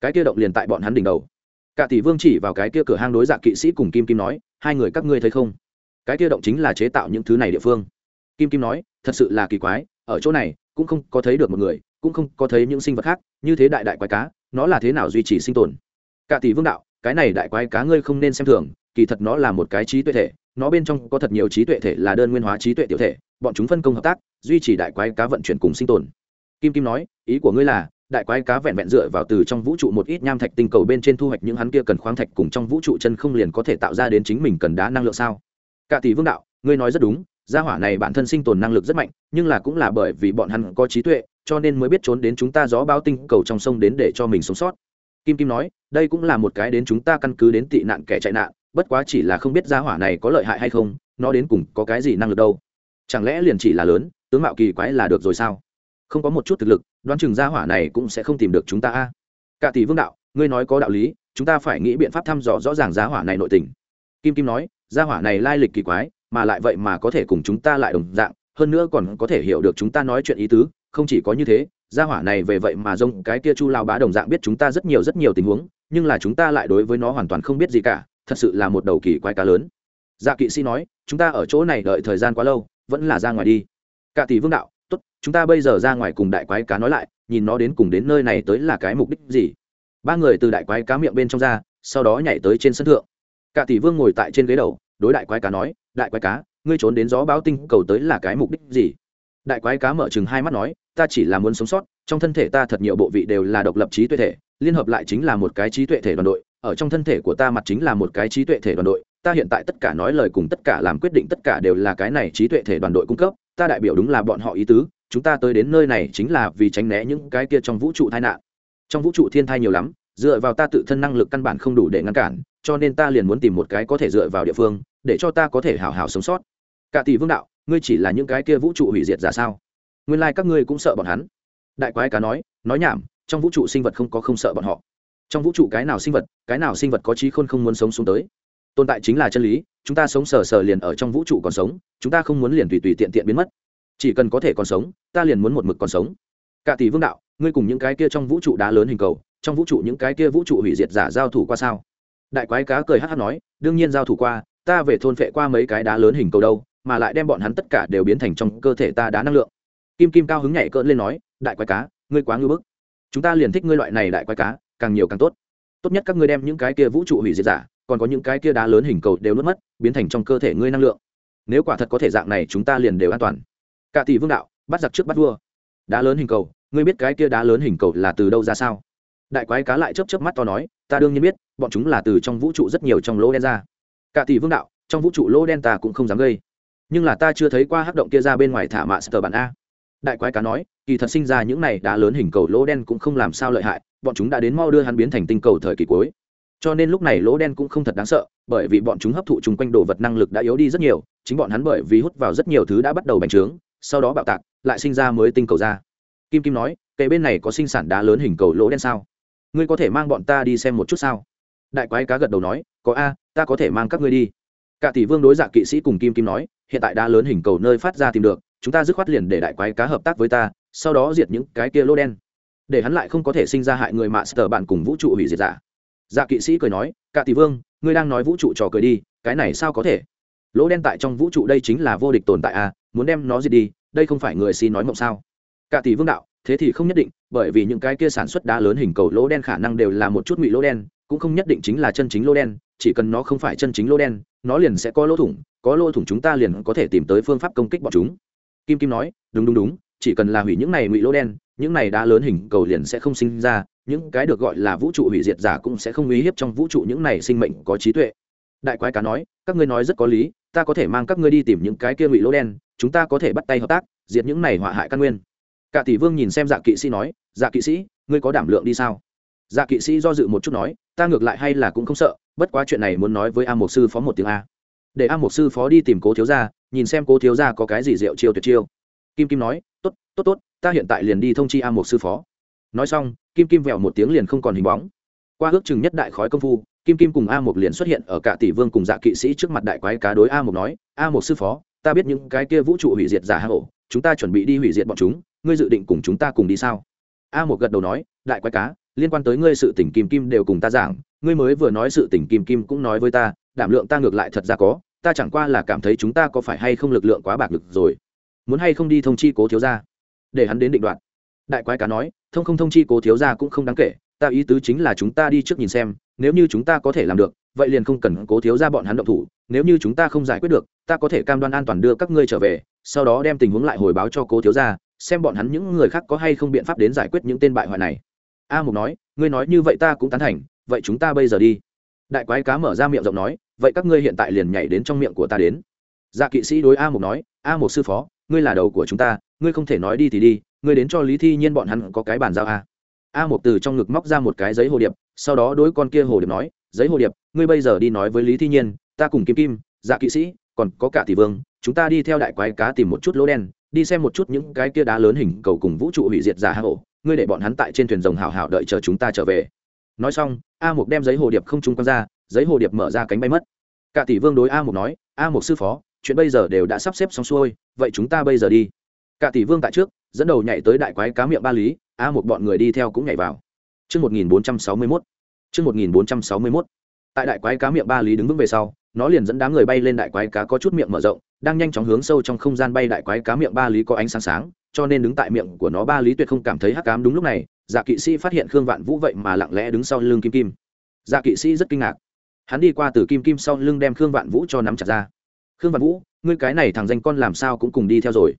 Cái kia động liền tại bọn hắn đỉnh đầu. Cả tỷ vương chỉ vào cái kia cửa hang đối dạ kỵ sĩ cùng kim kim nói hai người các ngươi thấy không? Cái kia động chính là chế tạo những thứ này địa phương. Kim kim nói, thật sự là kỳ quái, ở chỗ này cũng không có thấy được một người, cũng không có thấy những sinh vật khác, như thế đại đại quái cá, nó là thế nào duy trì sinh tồn? Cả tỷ vương đạo, cái này đại quái cá ngươi không nên xem thường, kỳ thật nó là một cái trí tuệ thể, nó bên trong có thật nhiều trí tuệ thể là đơn nguyên hóa trí tuệ tiểu thể, bọn chúng phân công hợp tác, duy trì đại quái cá vận chuyển cùng sinh tồn. Kim kim nói, ý của ngươi là đại quái cá vẹn vẹn dựa vào từ trong vũ trụ một ít nham thạch tinh cầu bên trên thu hoạch những hắn kia cần khoáng thạch cùng trong vũ trụ chân không liền có thể tạo ra đến chính mình cần đá năng lượng sao? Cả tỷ vương đạo, ngươi nói rất đúng, gia hỏa này bản thân sinh tồn năng lực rất mạnh, nhưng là cũng là bởi vì bọn hắn có trí tuệ, cho nên mới biết trốn đến chúng ta gió bao tinh cầu trong sông đến để cho mình sống sót. Kim kim nói, đây cũng là một cái đến chúng ta căn cứ đến tị nạn kẻ chạy nạn, bất quá chỉ là không biết gia hỏa này có lợi hại hay không, nó đến cùng có cái gì năng lực đâu? Chẳng lẽ liền chỉ là lớn, tướng mạo kỳ quái là được rồi sao? Không có một chút thực lực, đoán chừng gia hỏa này cũng sẽ không tìm được chúng ta a. Cả tỷ vương đạo, ngươi nói có đạo lý, chúng ta phải nghĩ biện pháp thăm dò rõ ràng gia hỏa này nội tình. Kim kim nói, gia hỏa này lai lịch kỳ quái, mà lại vậy mà có thể cùng chúng ta lại đồng dạng, hơn nữa còn có thể hiểu được chúng ta nói chuyện ý tứ, không chỉ có như thế, gia hỏa này về vậy mà rông cái kia chu lao bá đồng dạng biết chúng ta rất nhiều rất nhiều tình huống, nhưng là chúng ta lại đối với nó hoàn toàn không biết gì cả, thật sự là một đầu kỳ quái cá lớn. Dạ kỵ sĩ nói, chúng ta ở chỗ này đợi thời gian quá lâu, vẫn là ra ngoài đi. Cả tỷ vương đạo tốt, chúng ta bây giờ ra ngoài cùng đại quái cá nói lại, nhìn nó đến cùng đến nơi này tới là cái mục đích gì? Ba người từ đại quái cá miệng bên trong ra, sau đó nhảy tới trên sân thượng. Cả tỷ vương ngồi tại trên ghế đầu, đối đại quái cá nói, đại quái cá, ngươi trốn đến gió báo tinh cầu tới là cái mục đích gì? Đại quái cá mở chừng hai mắt nói, ta chỉ là muốn sống sót, trong thân thể ta thật nhiều bộ vị đều là độc lập trí tuệ thể, liên hợp lại chính là một cái trí tuệ thể đoàn đội, ở trong thân thể của ta mặt chính là một cái trí tuệ thể đoàn đội, ta hiện tại tất cả nói lời cùng tất cả làm quyết định tất cả đều là cái này trí tuệ thể đoàn đội cung cấp ta đại biểu đúng là bọn họ ý tứ, chúng ta tới đến nơi này chính là vì tránh né những cái kia trong vũ trụ tai nạn. Trong vũ trụ thiên thai nhiều lắm, dựa vào ta tự thân năng lực căn bản không đủ để ngăn cản, cho nên ta liền muốn tìm một cái có thể dựa vào địa phương, để cho ta có thể hào hào sống sót. Cả tỷ vương đạo, ngươi chỉ là những cái kia vũ trụ hủy diệt ra sao? Nguyên lai、like、các ngươi cũng sợ bọn hắn. Đại quái cá nói nói nhảm, trong vũ trụ sinh vật không có không sợ bọn họ. Trong vũ trụ cái nào sinh vật, cái nào sinh vật có trí khôn không muốn sống xuống tới? Tồn tại chính là chân lý, chúng ta sống sờ sờ liền ở trong vũ trụ còn sống, chúng ta không muốn liền tùy tùy tiện tiện biến mất. Chỉ cần có thể còn sống, ta liền muốn một mực còn sống. Cả tỷ vương đạo, ngươi cùng những cái kia trong vũ trụ đá lớn hình cầu, trong vũ trụ những cái kia vũ trụ hủy diệt giả giao thủ qua sao? Đại quái cá cười hát hát nói, đương nhiên giao thủ qua, ta về thôn phệ qua mấy cái đá lớn hình cầu đâu, mà lại đem bọn hắn tất cả đều biến thành trong cơ thể ta đá năng lượng. Kim kim cao hứng nhảy cỡn lên nói, đại quái cá, ngươi quá ngưỡng bức. Chúng ta liền thích ngươi loại này đại quái cá, càng nhiều càng tốt. Tốt nhất các ngươi đem những cái kia vũ trụ hủy diệt giả còn có những cái kia đá lớn hình cầu đều nuốt mất, biến thành trong cơ thể ngươi năng lượng. Nếu quả thật có thể dạng này, chúng ta liền đều an toàn. Cả tỷ vương đạo, bắt giặc trước bắt vua. Đá lớn hình cầu, ngươi biết cái kia đá lớn hình cầu là từ đâu ra sao? Đại quái cá lại chớp chớp mắt to nói, ta đương nhiên biết, bọn chúng là từ trong vũ trụ rất nhiều trong lỗ đen ra. Cả tỷ vương đạo, trong vũ trụ lỗ đen ta cũng không dám gây. Nhưng là ta chưa thấy qua hắc động kia ra bên ngoài thả mạ sờ bản a. Đại quái cá nói, kỳ thật sinh ra những này đá lớn hình cầu lỗ đen cũng không làm sao lợi hại, bọn chúng đã đến mau đưa hắn biến thành tinh cầu thời kỳ cuối cho nên lúc này lỗ đen cũng không thật đáng sợ, bởi vì bọn chúng hấp thụ chung quanh đồ vật năng lực đã yếu đi rất nhiều, chính bọn hắn bởi vì hút vào rất nhiều thứ đã bắt đầu bành trướng, sau đó bạo tạc, lại sinh ra mới tinh cầu ra. Kim kim nói kệ bên này có sinh sản đá lớn hình cầu lỗ đen sao? Ngươi có thể mang bọn ta đi xem một chút sao? Đại quái cá gật đầu nói, có a, ta có thể mang các ngươi đi. Cả tỷ vương đối dạ kỵ sĩ cùng kim kim nói, hiện tại đá lớn hình cầu nơi phát ra tìm được, chúng ta dứt khoát liền để đại quái cá hợp tác với ta, sau đó diệt những cái kia lỗ đen, để hắn lại không có thể sinh ra hại người mạ sờ bạn cùng vũ trụ hủy diệt giả dạ kỵ sĩ cười nói cả tỷ vương, ngươi đang nói vũ trụ trò cười đi, cái này sao có thể? Lỗ đen tại trong vũ trụ đây chính là vô địch tồn tại à muốn đem nó diệt đi, đây không phải người xin nói mộng sao? Cả tỷ vương đạo, thế thì không nhất định, bởi vì những cái kia sản xuất đá lớn hình cầu lỗ đen khả năng đều là một chút ngụy lỗ đen, cũng không nhất định chính là chân chính lỗ đen, chỉ cần nó không phải chân chính lỗ đen, nó liền sẽ có lỗ thủng, có lỗ thủng chúng ta liền có thể tìm tới phương pháp công kích bọn chúng. Kim kim nói, đúng đúng đúng, chỉ cần là hủy những này ngụy lỗ đen những này đá lớn hình cầu liền sẽ không sinh ra, những cái được gọi là vũ trụ hủy diệt giả cũng sẽ không uy hiếp trong vũ trụ những này sinh mệnh có trí tuệ. Đại quái cá nói, các ngươi nói rất có lý, ta có thể mang các ngươi đi tìm những cái kia ngụy lỗ đen, chúng ta có thể bắt tay hợp tác, diệt những này họa hại căn nguyên. Cả tỷ vương nhìn xem dạ kỵ sĩ nói dạ kỵ sĩ, ngươi có đảm lượng đi sao? Dạ kỵ sĩ do dự một chút nói, ta ngược lại hay là cũng không sợ, bất quá chuyện này muốn nói với a mục sư phó một tiếng a. Để a một sư phó đi tìm cố thiếu gia, nhìn xem cố thiếu gia có cái gì rượu chiêu tuyệt chiêu. Kim kim nói tốt tốt tốt, ta hiện tại liền đi thông chi a một sư phó. Nói xong, kim kim vẹo một tiếng liền không còn hình bóng. Qua ước chừng nhất đại khói công phu, kim kim cùng a một liền xuất hiện ở cả tỷ vương cùng dạ kỵ sĩ trước mặt đại quái cá đối a một nói, a một sư phó, ta biết những cái kia vũ trụ hủy diệt giả hà hổ chúng ta chuẩn bị đi hủy diệt bọn chúng, ngươi dự định cùng chúng ta cùng đi sao? A một gật đầu nói, đại quái cá, liên quan tới ngươi sự tỉnh kim kim đều cùng ta giảng, ngươi mới vừa nói sự tỉnh kim kim cũng nói với ta, đảm lượng ta ngược lại thật ra có, ta chẳng qua là cảm thấy chúng ta có phải hay không lực lượng quá bạc lực rồi muốn hay không đi thông chi cố thiếu gia? Để hắn đến định đoạn đại quái cá nói, thông không thông chi cố thiếu gia cũng không đáng kể, ta ý tứ chính là chúng ta đi trước nhìn xem, nếu như chúng ta có thể làm được, vậy liền không cần cố thiếu gia bọn hắn động thủ, nếu như chúng ta không giải quyết được, ta có thể cam đoan an toàn đưa các ngươi trở về, sau đó đem tình huống lại hồi báo cho cố thiếu gia, xem bọn hắn những người khác có hay không biện pháp đến giải quyết những tên bại hoại này. A mục nói, ngươi nói như vậy ta cũng tán thành, vậy chúng ta bây giờ đi. Đại quái cá mở ra miệng rộng nói, vậy các ngươi hiện tại liền nhảy đến trong miệng của ta đến. Dạ kỵ sĩ đối a mục nói, a mục sư phó ngươi là đầu của chúng ta, ngươi không thể nói đi thì đi, ngươi đến cho lý thi nhiên bọn hắn có cái bàn giao à. a a mục từ trong ngực móc ra một cái giấy hồ điệp, sau đó đối con kia hồ điệp nói, giấy hồ điệp, ngươi bây giờ đi nói với lý thi nhiên, ta cùng kim kim dạ kỵ sĩ, còn có cả tỷ vương, chúng ta đi theo đại quái cá tìm một chút lỗ đen, đi xem một chút những cái kia đá lớn hình cầu cùng vũ trụ hủy diệt giả hạ hộ ngươi để bọn hắn tại trên thuyền rồng hào hào đợi chờ chúng ta trở về. Nói xong, a mục đem giấy hồ điệp không trung quăng ra, giấy hồ điệp mở ra cánh bay mất. Cả tỷ vương đối a mục nói, a mục sư phó chuyện bây giờ đều đã sắp xếp xong xuôi vậy chúng ta bây giờ đi cả tỷ vương tại trước dẫn đầu nhảy tới đại quái cá miệng ba lý a một bọn người đi theo cũng nhảy vào Trước 1461. Trước 1461. Tại đại quái cá miệng ba lý đứng vững về sau, nó liền dẫn đám người bay lên đại quái cá có chút miệng mở rộng, đang nhanh chóng hướng sâu trong không gian bay đại quái cá miệng ba lý có ánh sáng sáng, cho nên đứng tại miệng của nó ba lý tuyệt không cảm thấy hắc ám đúng lúc này, Dạ Kỵ Sĩ phát hiện Khương Vạn Vũ vậy mà lặng lẽ đứng sau lưng Kim Kim. Dạ Kỵ Sĩ rất kinh ngạc. Hắn đi qua từ Kim Kim sau lưng đem Khương Vạn Vũ cho nắm chặt ra. "Khương Vạn Vũ, ngươi cái này thằng danh con làm sao cũng cùng đi theo rồi?"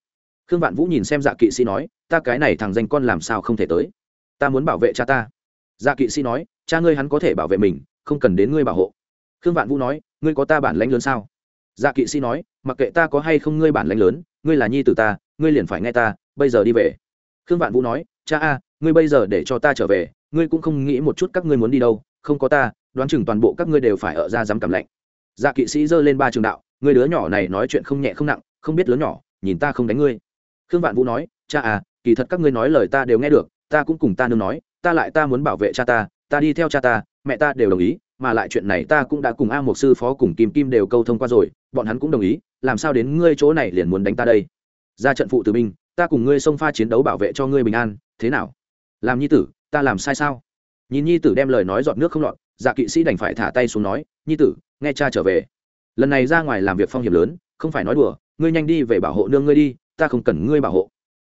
Khương Vạn Vũ nhìn xem Dạ Kỵ Sĩ nói, "Ta cái này thằng danh con làm sao không thể tới? Ta muốn bảo vệ cha ta." Dạ Kỵ Sĩ nói, "Cha ngươi hắn có thể bảo vệ mình, không cần đến ngươi bảo hộ." Khương Vạn Vũ nói, "Ngươi có ta bản lãnh lớn sao?" Dạ Kỵ Sĩ nói, "Mặc kệ ta có hay không ngươi bản lãnh lớn, ngươi là nhi tử ta, ngươi liền phải nghe ta, bây giờ đi về." khương vạn vũ nói cha a ngươi bây giờ để cho ta trở về ngươi cũng không nghĩ một chút các ngươi muốn đi đâu không có ta đoán chừng toàn bộ các ngươi đều phải ở ra dám cảm lạnh dạ kỵ sĩ giơ lên ba trường đạo người đứa nhỏ này nói chuyện không nhẹ không nặng, không biết lớn nhỏ, nhìn ta không đánh ngươi. Khương vạn vũ nói, cha à kỳ thật các ngươi nói lời ta đều nghe được, ta cũng cùng ta nương nói, ta lại ta muốn bảo vệ cha ta ta đi theo cha ta, mẹ ta đều đồng ý, mà lại chuyện này ta cũng đã cùng a một sư phó cùng kim kim đều câu thông qua rồi, bọn hắn cũng đồng ý, làm sao đến ngươi chỗ này liền muốn đánh ta đây? Ra trận phụ tử binh, ta cùng ngươi xông pha chiến đấu bảo vệ cho ngươi bình an, thế nào? Làm nhi tử, ta làm sai sao? Nhìn nhi tử đem lời nói giọt nước không lọt dạ kỵ sĩ đành phải thả tay xuống nói, nhi tử, nghe cha trở về lần này ra ngoài làm việc phong hiểm lớn, không phải nói đùa, ngươi nhanh đi về bảo hộ nương ngươi đi, ta không cần ngươi bảo hộ.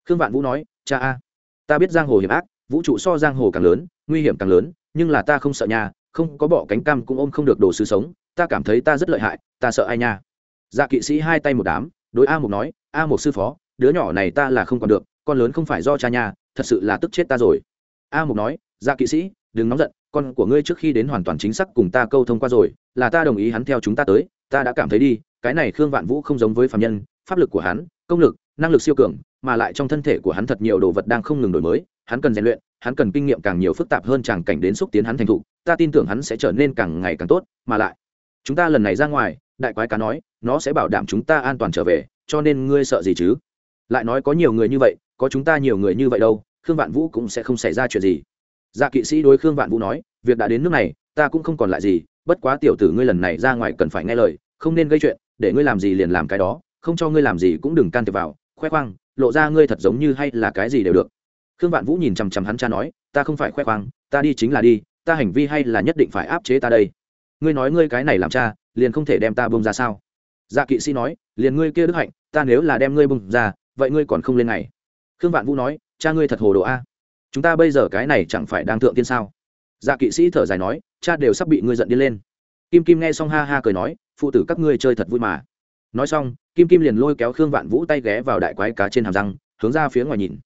Khương vạn vũ nói, cha a, ta biết giang hồ hiểm ác, vũ trụ so giang hồ càng lớn, nguy hiểm càng lớn, nhưng là ta không sợ nhà không có bỏ cánh cam cũng ôm không được đồ sứ sống, ta cảm thấy ta rất lợi hại, ta sợ ai nha. Dạ kỵ sĩ hai tay một đám, đối a một nói, a một sư phó, đứa nhỏ này ta là không còn được, con lớn không phải do cha nhà thật sự là tức chết ta rồi. A một nói dạ kỵ sĩ, đừng nóng giận, con của ngươi trước khi đến hoàn toàn chính xác cùng ta câu thông qua rồi, là ta đồng ý hắn theo chúng ta tới ta đã cảm thấy đi, cái này khương vạn vũ không giống với phạm nhân, pháp lực của hắn, công lực, năng lực siêu cường, mà lại trong thân thể của hắn thật nhiều đồ vật đang không ngừng đổi mới, hắn cần rèn luyện, hắn cần kinh nghiệm càng nhiều phức tạp hơn chàng cảnh đến xúc tiến hắn thành thục, ta tin tưởng hắn sẽ trở nên càng ngày càng tốt, mà lại, chúng ta lần này ra ngoài, đại quái cá nói, nó sẽ bảo đảm chúng ta an toàn trở về, cho nên ngươi sợ gì chứ? Lại nói có nhiều người như vậy, có chúng ta nhiều người như vậy đâu, khương vạn vũ cũng sẽ không xảy ra chuyện gì. Dạ kỵ sĩ đối khương vạn vũ nói, việc đã đến nước này, ta cũng không còn lại gì bất quá tiểu tử ngươi lần này ra ngoài cần phải nghe lời, không nên gây chuyện, để ngươi làm gì liền làm cái đó, không cho ngươi làm gì cũng đừng can thiệp vào. Khoe khoang, lộ ra ngươi thật giống như hay là cái gì đều được. Khương vạn vũ nhìn chằm chằm hắn cha nói, ta không phải khoe khoang, ta đi chính là đi, ta hành vi hay là nhất định phải áp chế ta đây. Ngươi nói ngươi cái này làm cha, liền không thể đem ta bông ra sao? Dạ kỵ sĩ nói, liền ngươi kia đức hạnh, ta nếu là đem ngươi bông ra, vậy ngươi còn không lên ngày. Khương vạn vũ nói, cha ngươi thật hồ đồ a. Chúng ta bây giờ cái này chẳng phải đang thượng tiên sao? Dạ kỵ sĩ thở dài nói, cha đều sắp bị ngươi giận đi lên. Kim kim nghe xong ha ha cười nói, phụ tử các ngươi chơi thật vui mà. Nói xong, kim kim liền lôi kéo khương vạn vũ tay ghé vào đại quái cá trên hàm răng, hướng ra phía ngoài nhìn.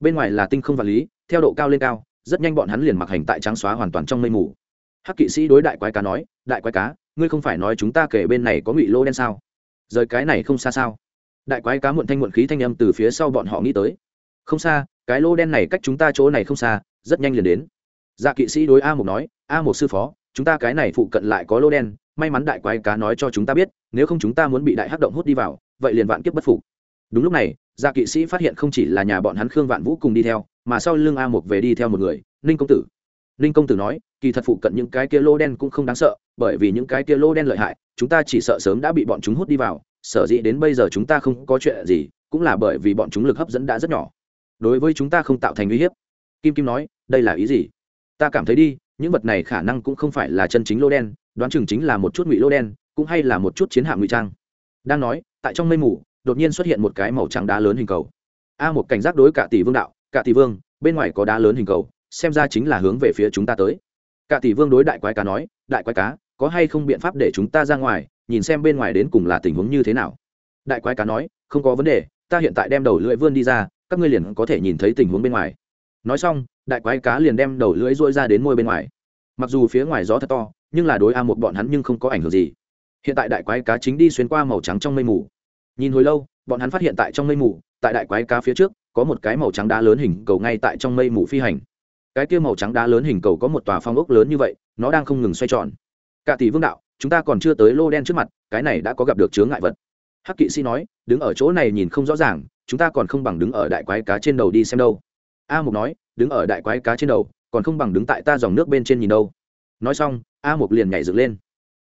Bên ngoài là tinh không vật lý, theo độ cao lên cao, rất nhanh bọn hắn liền mặc hành tại trắng xóa hoàn toàn trong mây mù. Hắc kỵ sĩ đối đại quái cá nói, đại quái cá, ngươi không phải nói chúng ta kể bên này có ngụy lô đen sao? Rời cái này không xa sao? Đại quái cá muộn thanh muộn khí thanh âm từ phía sau bọn họ nghĩ tới. Không xa, cái lô đen này cách chúng ta chỗ này không xa, rất nhanh liền đến dạ kỵ sĩ đối a một nói, a một sư phó, chúng ta cái này phụ cận lại có lô đen, may mắn đại quái cá nói cho chúng ta biết, nếu không chúng ta muốn bị đại hắc động hút đi vào, vậy liền vạn kiếp bất phục. Đúng lúc này gia kỵ sĩ phát hiện không chỉ là nhà bọn hắn khương vạn vũ cùng đi theo, mà sau lưng a một về đi theo một người, ninh công tử. Ninh công tử nói, kỳ thật phụ cận những cái kia lô đen cũng không đáng sợ, bởi vì những cái kia lô đen lợi hại, chúng ta chỉ sợ sớm đã bị bọn chúng hút đi vào, sở dĩ đến bây giờ chúng ta không có chuyện gì, cũng là bởi vì bọn chúng lực hấp dẫn đã rất nhỏ. Đối với chúng ta không tạo thành uy hiếp. Kim kim nói, đây là ý gì? Ta cảm thấy đi, những vật này khả năng cũng không phải là chân chính lô đen, đoán chừng chính là một chút ngụy lô đen, cũng hay là một chút chiến hạm ngụy trang. Đang nói, tại trong mây mù, đột nhiên xuất hiện một cái màu trắng đá lớn hình cầu. A một cảnh giác đối cả tỷ vương đạo, cả tỷ vương, bên ngoài có đá lớn hình cầu, xem ra chính là hướng về phía chúng ta tới. Cả tỷ vương đối đại quái cá nói, đại quái cá, có hay không biện pháp để chúng ta ra ngoài, nhìn xem bên ngoài đến cùng là tình huống như thế nào? Đại quái cá nói, không có vấn đề, ta hiện tại đem đầu lưỡi vươn đi ra, các ngươi liền có thể nhìn thấy tình huống bên ngoài. Nói xong đại quái cá liền đem đầu lưỡi rôi ra đến môi bên ngoài. Mặc dù phía ngoài gió thật to, nhưng là đối a một bọn hắn nhưng không có ảnh hưởng gì. Hiện tại đại quái cá chính đi xuyên qua màu trắng trong mây mù. Nhìn hồi lâu, bọn hắn phát hiện tại trong mây mù, tại đại quái cá phía trước, có một cái màu trắng đá lớn hình cầu ngay tại trong mây mù phi hành. Cái kia màu trắng đá lớn hình cầu có một tòa phong ốc lớn như vậy, nó đang không ngừng xoay tròn. Cả tỷ vương đạo, chúng ta còn chưa tới lô đen trước mặt, cái này đã có gặp được chướng ngại vật. Hắc kỵ sĩ nói, đứng ở chỗ này nhìn không rõ ràng, chúng ta còn không bằng đứng ở đại quái cá trên đầu đi xem đâu. A mục nói đứng ở đại quái cá trên đầu, còn không bằng đứng tại ta dòng nước bên trên nhìn đâu. Nói xong, a mục liền nhảy dựng lên.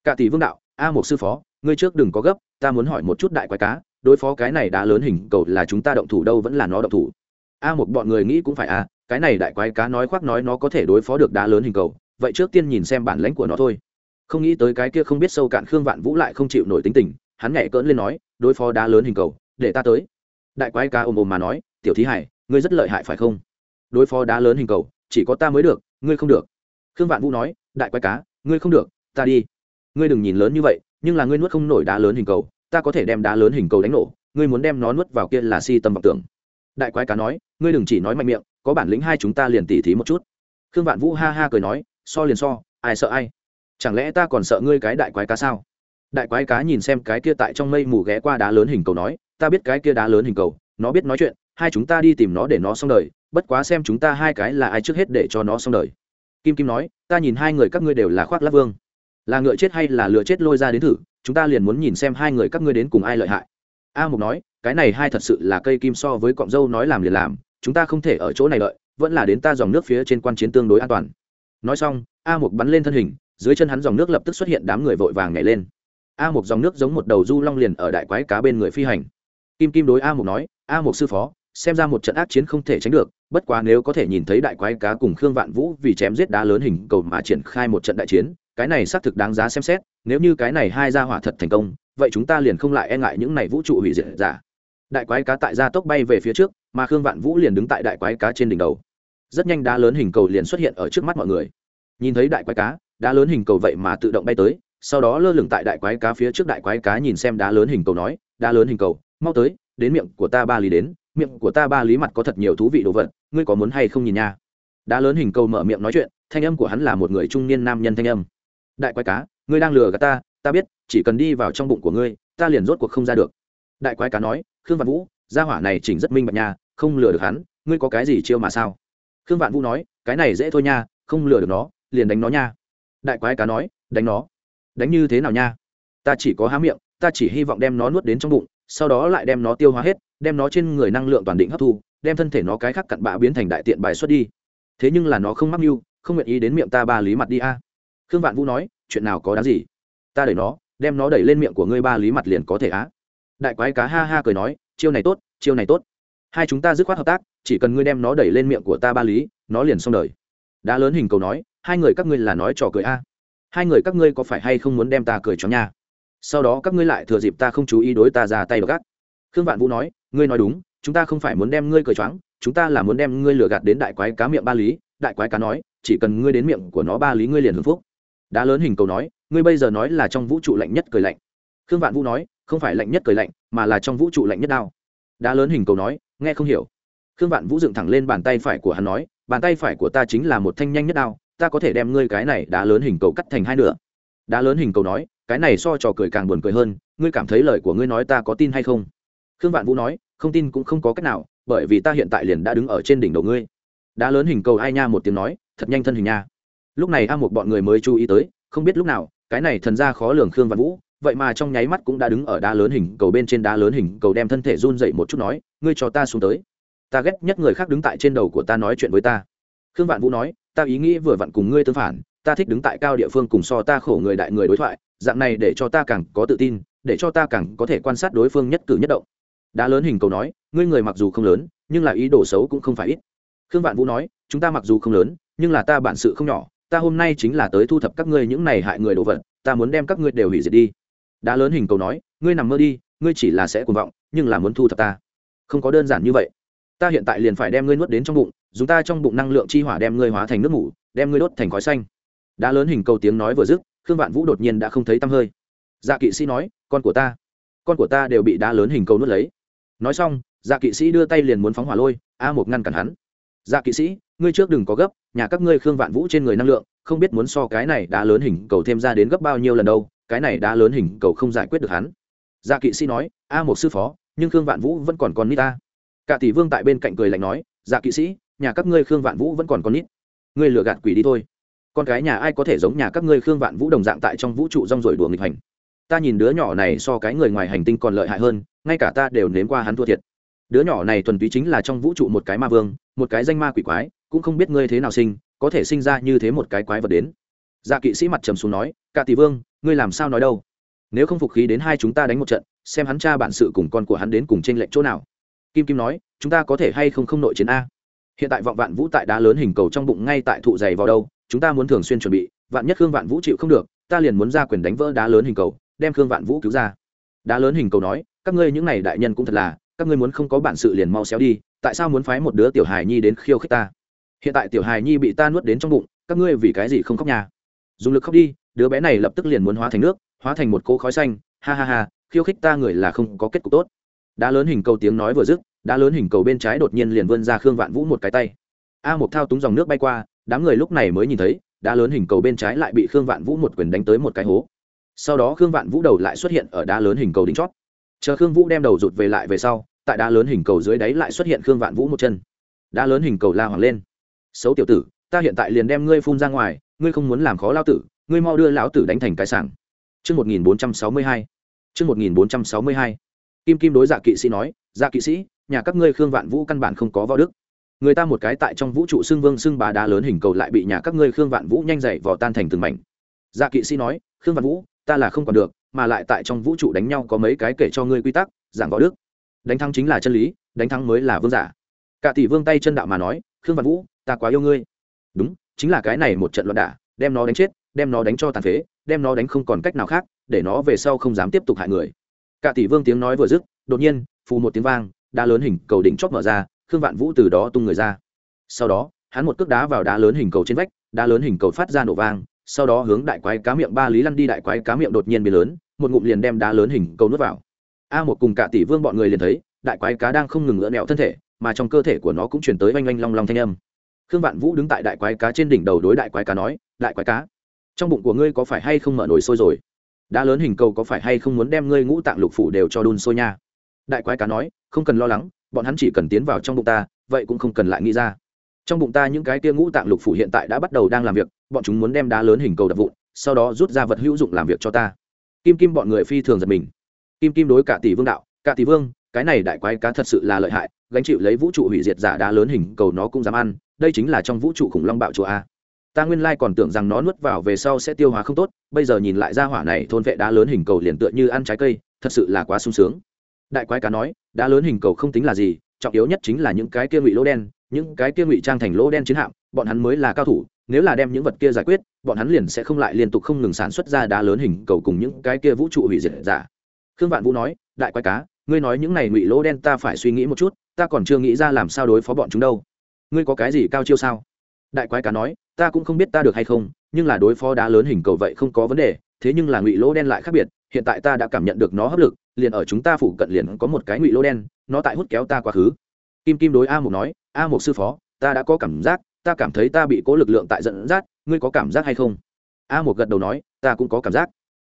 Cả tỷ vương đạo, a mục sư phó, ngươi trước đừng có gấp, ta muốn hỏi một chút đại quái cá, đối phó cái này đã lớn hình cầu là chúng ta động thủ đâu vẫn là nó động thủ? A một bọn người nghĩ cũng phải a cái này đại quái cá nói khoác nói nó có thể đối phó được đá lớn hình cầu, vậy trước tiên nhìn xem bản lãnh của nó thôi. Không nghĩ tới cái kia không biết sâu cạn khương vạn vũ lại không chịu nổi tính tình, hắn nhảy cỡn lên nói, đối phó đá lớn hình cầu, để ta tới. Đại quái cá ôm ôm mà nói, tiểu thí hải, ngươi rất lợi hại phải không? Đối phó đá lớn hình cầu, chỉ có ta mới được, ngươi không được. Khương vạn vũ nói, đại quái cá, ngươi không được, ta đi. Ngươi đừng nhìn lớn như vậy, nhưng là ngươi nuốt không nổi đá lớn hình cầu, ta có thể đem đá lớn hình cầu đánh nổ, ngươi muốn đem nó nuốt vào kia là si tâm vọng tưởng. Đại quái cá nói, ngươi đừng chỉ nói mạnh miệng, có bản lĩnh hai chúng ta liền tỉ thí một chút. Khương vạn vũ ha ha cười nói, so liền so, ai sợ ai? Chẳng lẽ ta còn sợ ngươi cái đại quái cá sao? Đại quái cá nhìn xem cái kia tại trong mây mù ghé qua đá lớn hình cầu nói, ta biết cái kia đá lớn hình cầu, nó biết nói chuyện hai chúng ta đi tìm nó để nó xong đời, bất quá xem chúng ta hai cái là ai trước hết để cho nó xong đời. Kim kim nói, ta nhìn hai người các ngươi đều là khoác lát vương. Là ngựa chết hay là lừa chết lôi ra đến thử, chúng ta liền muốn nhìn xem hai người các ngươi đến cùng ai lợi hại. A mục nói, cái này hai thật sự là cây kim so với cọng dâu nói làm liền làm, chúng ta không thể ở chỗ này đợi, vẫn là đến ta dòng nước phía trên quan chiến tương đối an toàn. Nói xong, a mục bắn lên thân hình, dưới chân hắn dòng nước lập tức xuất hiện đám người vội vàng nhảy lên. A mục dòng nước giống một đầu du long liền ở đại quái cá bên người phi hành. Kim kim đối a mục nói, a mục sư phó xem ra một trận ác chiến không thể tránh được, bất quá nếu có thể nhìn thấy đại quái cá cùng khương vạn vũ vì chém giết đá lớn hình cầu mà triển khai một trận đại chiến, cái này xác thực đáng giá xem xét, nếu như cái này hai ra hỏa thật thành công, vậy chúng ta liền không lại e ngại những này vũ trụ hủy diệt giả. Đại quái cá tại gia tốc bay về phía trước, mà khương vạn vũ liền đứng tại đại quái cá trên đỉnh đầu. Rất nhanh đá lớn hình cầu liền xuất hiện ở trước mắt mọi người. Nhìn thấy đại quái cá, đá lớn hình cầu vậy mà tự động bay tới, sau đó lơ lửng tại đại quái cá phía trước đại quái cá nhìn xem đá lớn hình cầu nói, đá lớn hình cầu, mau tới, đến miệng của ta ba lý đến miệng của ta ba lý mặt có thật nhiều thú vị đồ vật, ngươi có muốn hay không nhìn nha? Đá lớn hình cầu mở miệng nói chuyện, thanh âm của hắn là một người trung niên nam nhân thanh âm. Đại quái cá, ngươi đang lừa gạt ta ta biết, chỉ cần đi vào trong bụng của ngươi, ta liền rốt cuộc không ra được. Đại quái cá nói, khương vạn vũ, gia hỏa này chỉnh rất minh bạch nha, không lừa được hắn, ngươi có cái gì chiêu mà sao? Khương vạn vũ nói, cái này dễ thôi nha, không lừa được nó, liền đánh nó nha. Đại quái cá nói, đánh nó. Đánh như thế nào nha? Ta chỉ có há miệng, ta chỉ hy vọng đem nó nuốt đến trong bụng sau đó lại đem nó tiêu hóa hết, đem nó trên người năng lượng toàn định hấp thu, đem thân thể nó cái khác cặn bã biến thành đại tiện bài xuất đi. Thế nhưng là nó không mắc mưu, không nguyện ý đến miệng ta ba lý mặt đi a. Khương vạn vũ nói, chuyện nào có đáng gì? Ta đẩy nó, đem nó đẩy lên miệng của ngươi ba lý mặt liền có thể á. Đại quái cá ha ha cười nói, chiêu này tốt, chiêu này tốt. Hai chúng ta dứt khoát hợp tác, chỉ cần ngươi đem nó đẩy lên miệng của ta ba lý, nó liền xong đời. Đã lớn hình cầu nói, hai người các ngươi là nói trò cười a. Hai người các ngươi có phải hay không muốn đem ta cười cho nha? Sau đó các ngươi lại thừa dịp ta không chú ý đối ta ra tay gác khương vạn vũ nói, ngươi nói đúng, chúng ta không phải muốn đem ngươi cười choáng, chúng ta là muốn đem ngươi lừa gạt đến đại quái cá miệng ba lý, đại quái cá nói, chỉ cần ngươi đến miệng của nó ba lý ngươi liền hưng phúc. Đã lớn hình cầu nói, ngươi bây giờ nói là trong vũ trụ lạnh nhất cười lạnh. Khương vạn vũ nói, không phải lạnh nhất cười lạnh, mà là trong vũ trụ lạnh nhất đao đã lớn hình cầu nói, nghe không hiểu. Khương vạn vũ dựng thẳng lên bàn tay phải của hắn nói, bàn tay phải của ta chính là một thanh nhanh nhất đao ta có thể đem ngươi cái này đá lớn hình cầu cắt thành hai nửa. Đá lớn hình cầu nói cái này so trò cười càng buồn cười hơn, ngươi cảm thấy lời của ngươi nói ta có tin hay không? Khương vạn vũ nói, không tin cũng không có cách nào, bởi vì ta hiện tại liền đã đứng ở trên đỉnh đầu ngươi. Đá lớn hình cầu ai nha một tiếng nói, thật nhanh thân hình nha. Lúc này a một bọn người mới chú ý tới, không biết lúc nào, cái này thần ra khó lường khương Vạn vũ, vậy mà trong nháy mắt cũng đã đứng ở đá lớn hình cầu bên trên đá lớn hình cầu đem thân thể run dậy một chút nói, ngươi cho ta xuống tới. Ta ghét nhất người khác đứng tại trên đầu của ta nói chuyện với ta. Khương vạn vũ nói, ta ý nghĩ vừa vặn cùng ngươi tương phản ta thích đứng tại cao địa phương cùng so ta khổ người đại người đối thoại, dạng này để cho ta càng có tự tin, để cho ta càng có thể quan sát đối phương nhất cử nhất động. Đá lớn hình cầu nói, ngươi người mặc dù không lớn, nhưng là ý đồ xấu cũng không phải ít. Khương vạn vũ nói, chúng ta mặc dù không lớn, nhưng là ta bản sự không nhỏ, ta hôm nay chính là tới thu thập các ngươi những này hại người đồ vật, ta muốn đem các ngươi đều hủy diệt đi. Đá lớn hình cầu nói, ngươi nằm mơ đi, ngươi chỉ là sẽ cuồng vọng, nhưng là muốn thu thập ta. Không có đơn giản như vậy. Ta hiện tại liền phải đem ngươi nuốt đến trong bụng, dùng ta trong bụng năng lượng chi hỏa đem ngươi hóa thành nước ngủ đem ngươi đốt thành khói xanh đã lớn hình cầu tiếng nói vừa dứt, khương vạn vũ đột nhiên đã không thấy tăm hơi. Dạ kỵ sĩ nói, con của ta, con của ta đều bị đá lớn hình cầu nuốt lấy. Nói xong dạ kỵ sĩ đưa tay liền muốn phóng hỏa lôi, a một ngăn cản hắn. Dạ kỵ sĩ, ngươi trước đừng có gấp, nhà các ngươi khương vạn vũ trên người năng lượng, không biết muốn so cái này đá lớn hình cầu thêm ra đến gấp bao nhiêu lần đâu, cái này đá lớn hình cầu không giải quyết được hắn. Dạ kỵ sĩ nói, a một sư phó, nhưng khương vạn vũ vẫn còn con nít ta. Cả tỷ vương tại bên cạnh cười lạnh nói dạ kỵ sĩ, nhà các ngươi khương vạn vũ vẫn còn con nít. Ngươi lừa gạt quỷ đi thôi con cái nhà ai có thể giống nhà các ngươi khương vạn vũ đồng dạng tại trong vũ trụ rong rồi đùa nghịch hành? Ta nhìn đứa nhỏ này so cái người ngoài hành tinh còn lợi hại hơn, ngay cả ta đều nếm qua hắn thua thiệt. Đứa nhỏ này thuần túy chính là trong vũ trụ một cái ma vương, một cái danh ma quỷ quái, cũng không biết ngươi thế nào sinh, có thể sinh ra như thế một cái quái vật đến. Dạ kỵ sĩ mặt trầm xuống nói cả tỷ vương, ngươi làm sao nói đâu? Nếu không phục khí đến hai chúng ta đánh một trận, xem hắn cha bản sự cùng con của hắn đến cùng trên lệnh chỗ nào. Kim kim nói, chúng ta có thể hay không không nội chiến a? Hiện tại vọng vạn vũ tại đá lớn hình cầu trong bụng ngay tại thụ dày vào đâu chúng ta muốn thường xuyên chuẩn bị, vạn nhất khương vạn vũ chịu không được, ta liền muốn ra quyền đánh vỡ đá lớn hình cầu, đem khương vạn vũ cứu ra. Đá lớn hình cầu nói, các ngươi những n à y đại nhân cũng thật là, các ngươi muốn không có bản sự liền mau xéo đi, tại sao muốn phái một đứa tiểu hài nhi đến khiêu khích ta? Hiện tại tiểu hài nhi bị ta nuốt đến trong bụng, các ngươi vì cái gì không khóc nhà dùng lực khóc đi, đứa bé này lập tức liền muốn hóa thành nước, hóa thành một cỗ khói xanh, ha ha ha, khiêu khích ta người là không có kết cục tốt. Đá lớn hình cầu tiếng nói vừa dứt, đá lớn hình cầu bên trái đột nhiên liền vươn ra khương vạn vũ một cái tay. A một thao túng dòng nước bay qua đám người lúc này mới nhìn thấy đá lớn hình cầu bên trái lại bị khương vạn vũ một quyền đánh tới một cái hố sau đó khương vạn vũ đầu lại xuất hiện ở đá lớn hình cầu đỉnh chót chờ khương vũ đem đầu rụt về lại về sau tại đá lớn hình cầu dưới đáy lại xuất hiện khương vạn vũ một chân đá lớn hình cầu la hoàng lên xấu tiểu tử ta hiện tại liền đem ngươi phun ra ngoài ngươi không muốn làm khó lao tử ngươi mau đưa lão tử đánh thành cái sảng Trước 1462. Trước 1462. Kim Kim đối dạ kỵ sĩ nói, dạ kỵ sĩ, nhà các ngươi Khương Vạn Vũ căn bản không có võ đức. Người ta một cái tại trong vũ trụ xưng vương xưng bá đá lớn hình cầu lại bị nhà các ngươi Khương Vạn Vũ nhanh dậy vò tan thành từng mảnh. Dạ kỵ sĩ nói, Khương Vạn Vũ, ta là không còn được, mà lại tại trong vũ trụ đánh nhau có mấy cái kể cho ngươi quy tắc, giảng võ đức. Đánh thắng chính là chân lý, đánh thắng mới là vương giả. Cả tỷ vương tay chân đạo mà nói, Khương Vạn Vũ, ta quá yêu ngươi. Đúng, chính là cái này một trận loạn đả, đem nó đánh chết, đem nó đánh cho tàn phế, đem nó đánh không còn cách nào khác, để nó về sau không dám tiếp tục hại người. Cả tỷ vương tiếng nói vừa dứt, đột nhiên, phù một tiếng vang, đá lớn hình cầu đỉnh chót mở ra, Khương Vạn Vũ từ đó tung người ra. Sau đó, hắn một cước đá vào đá lớn hình cầu trên vách, đá lớn hình cầu phát ra nổ vang, sau đó hướng đại quái cá miệng ba lý lăn đi đại quái cá miệng đột nhiên biến lớn, một ngụm liền đem đá lớn hình cầu nuốt vào. A một cùng cả tỷ vương bọn người liền thấy, đại quái cá đang không ngừng ngửa nẹo thân thể, mà trong cơ thể của nó cũng truyền tới oanh oanh long long thanh âm. Khương Vạn Vũ đứng tại đại quái cá trên đỉnh đầu đối đại quái cá nói, đại quái cá, trong bụng của ngươi có phải hay không mở nổi sôi rồi? Đá lớn hình cầu có phải hay không muốn đem ngươi ngũ tạng lục phủ đều cho đun sôi nha? Đại quái cá nói, không cần lo lắng, bọn hắn chỉ cần tiến vào trong bụng ta, vậy cũng không cần lại nghĩ ra. Trong bụng ta những cái kia ngũ tạng lục phủ hiện tại đã bắt đầu đang làm việc bọn chúng muốn đem đá lớn hình cầu đập vụn sau đó rút ra vật hữu dụng làm việc cho ta. Kim kim bọn người phi thường giật mình. Kim kim đối cả tỷ vương đạo cả tỷ vương cái này đại quái cá thật sự là lợi hại gánh chịu lấy vũ trụ hủy diệt giả đá lớn hình cầu nó cũng dám ăn đây chính là trong vũ trụ khủng long bạo chùa a. Ta nguyên lai còn tưởng rằng nó nuốt vào về sau sẽ tiêu hóa không tốt bây giờ nhìn lại ra hỏa này thôn vệ đá lớn hình cầu liền tựa như ăn trái cây thật sự là quá sung sướng đại quái cá nói, đá lớn hình cầu không tính là gì, trọng yếu nhất chính là những cái kia ngụy lỗ đen, những cái kia ngụy trang thành lỗ đen chiến hạm, bọn hắn mới là cao thủ, nếu là đem những vật kia giải quyết, bọn hắn liền sẽ không lại liên tục không ngừng sản xuất ra đá lớn hình cầu cùng những cái kia vũ trụ hủy diệt giả. Khương vạn vũ nói, đại quái cá, ngươi nói những này ngụy lỗ đen ta phải suy nghĩ một chút, ta còn chưa nghĩ ra làm sao đối phó bọn chúng đâu. Ngươi có cái gì cao chiêu sao? Đại quái cá nói, ta cũng không biết ta được hay không, nhưng là đối phó đá lớn hình cầu vậy không có vấn đề, thế nhưng là ngụy lỗ đen lại khác biệt, hiện tại ta đã cảm nhận được nó hấp lực liền ở chúng ta phủ cận liền có một cái ngụy lô đen, nó tại hút kéo ta quá khứ. Kim kim đối a mục nói, a mục sư phó, ta đã có cảm giác, ta cảm thấy ta bị cố lực lượng tại dẫn dắt, ngươi có cảm giác hay không? A mục gật đầu nói, ta cũng có cảm giác.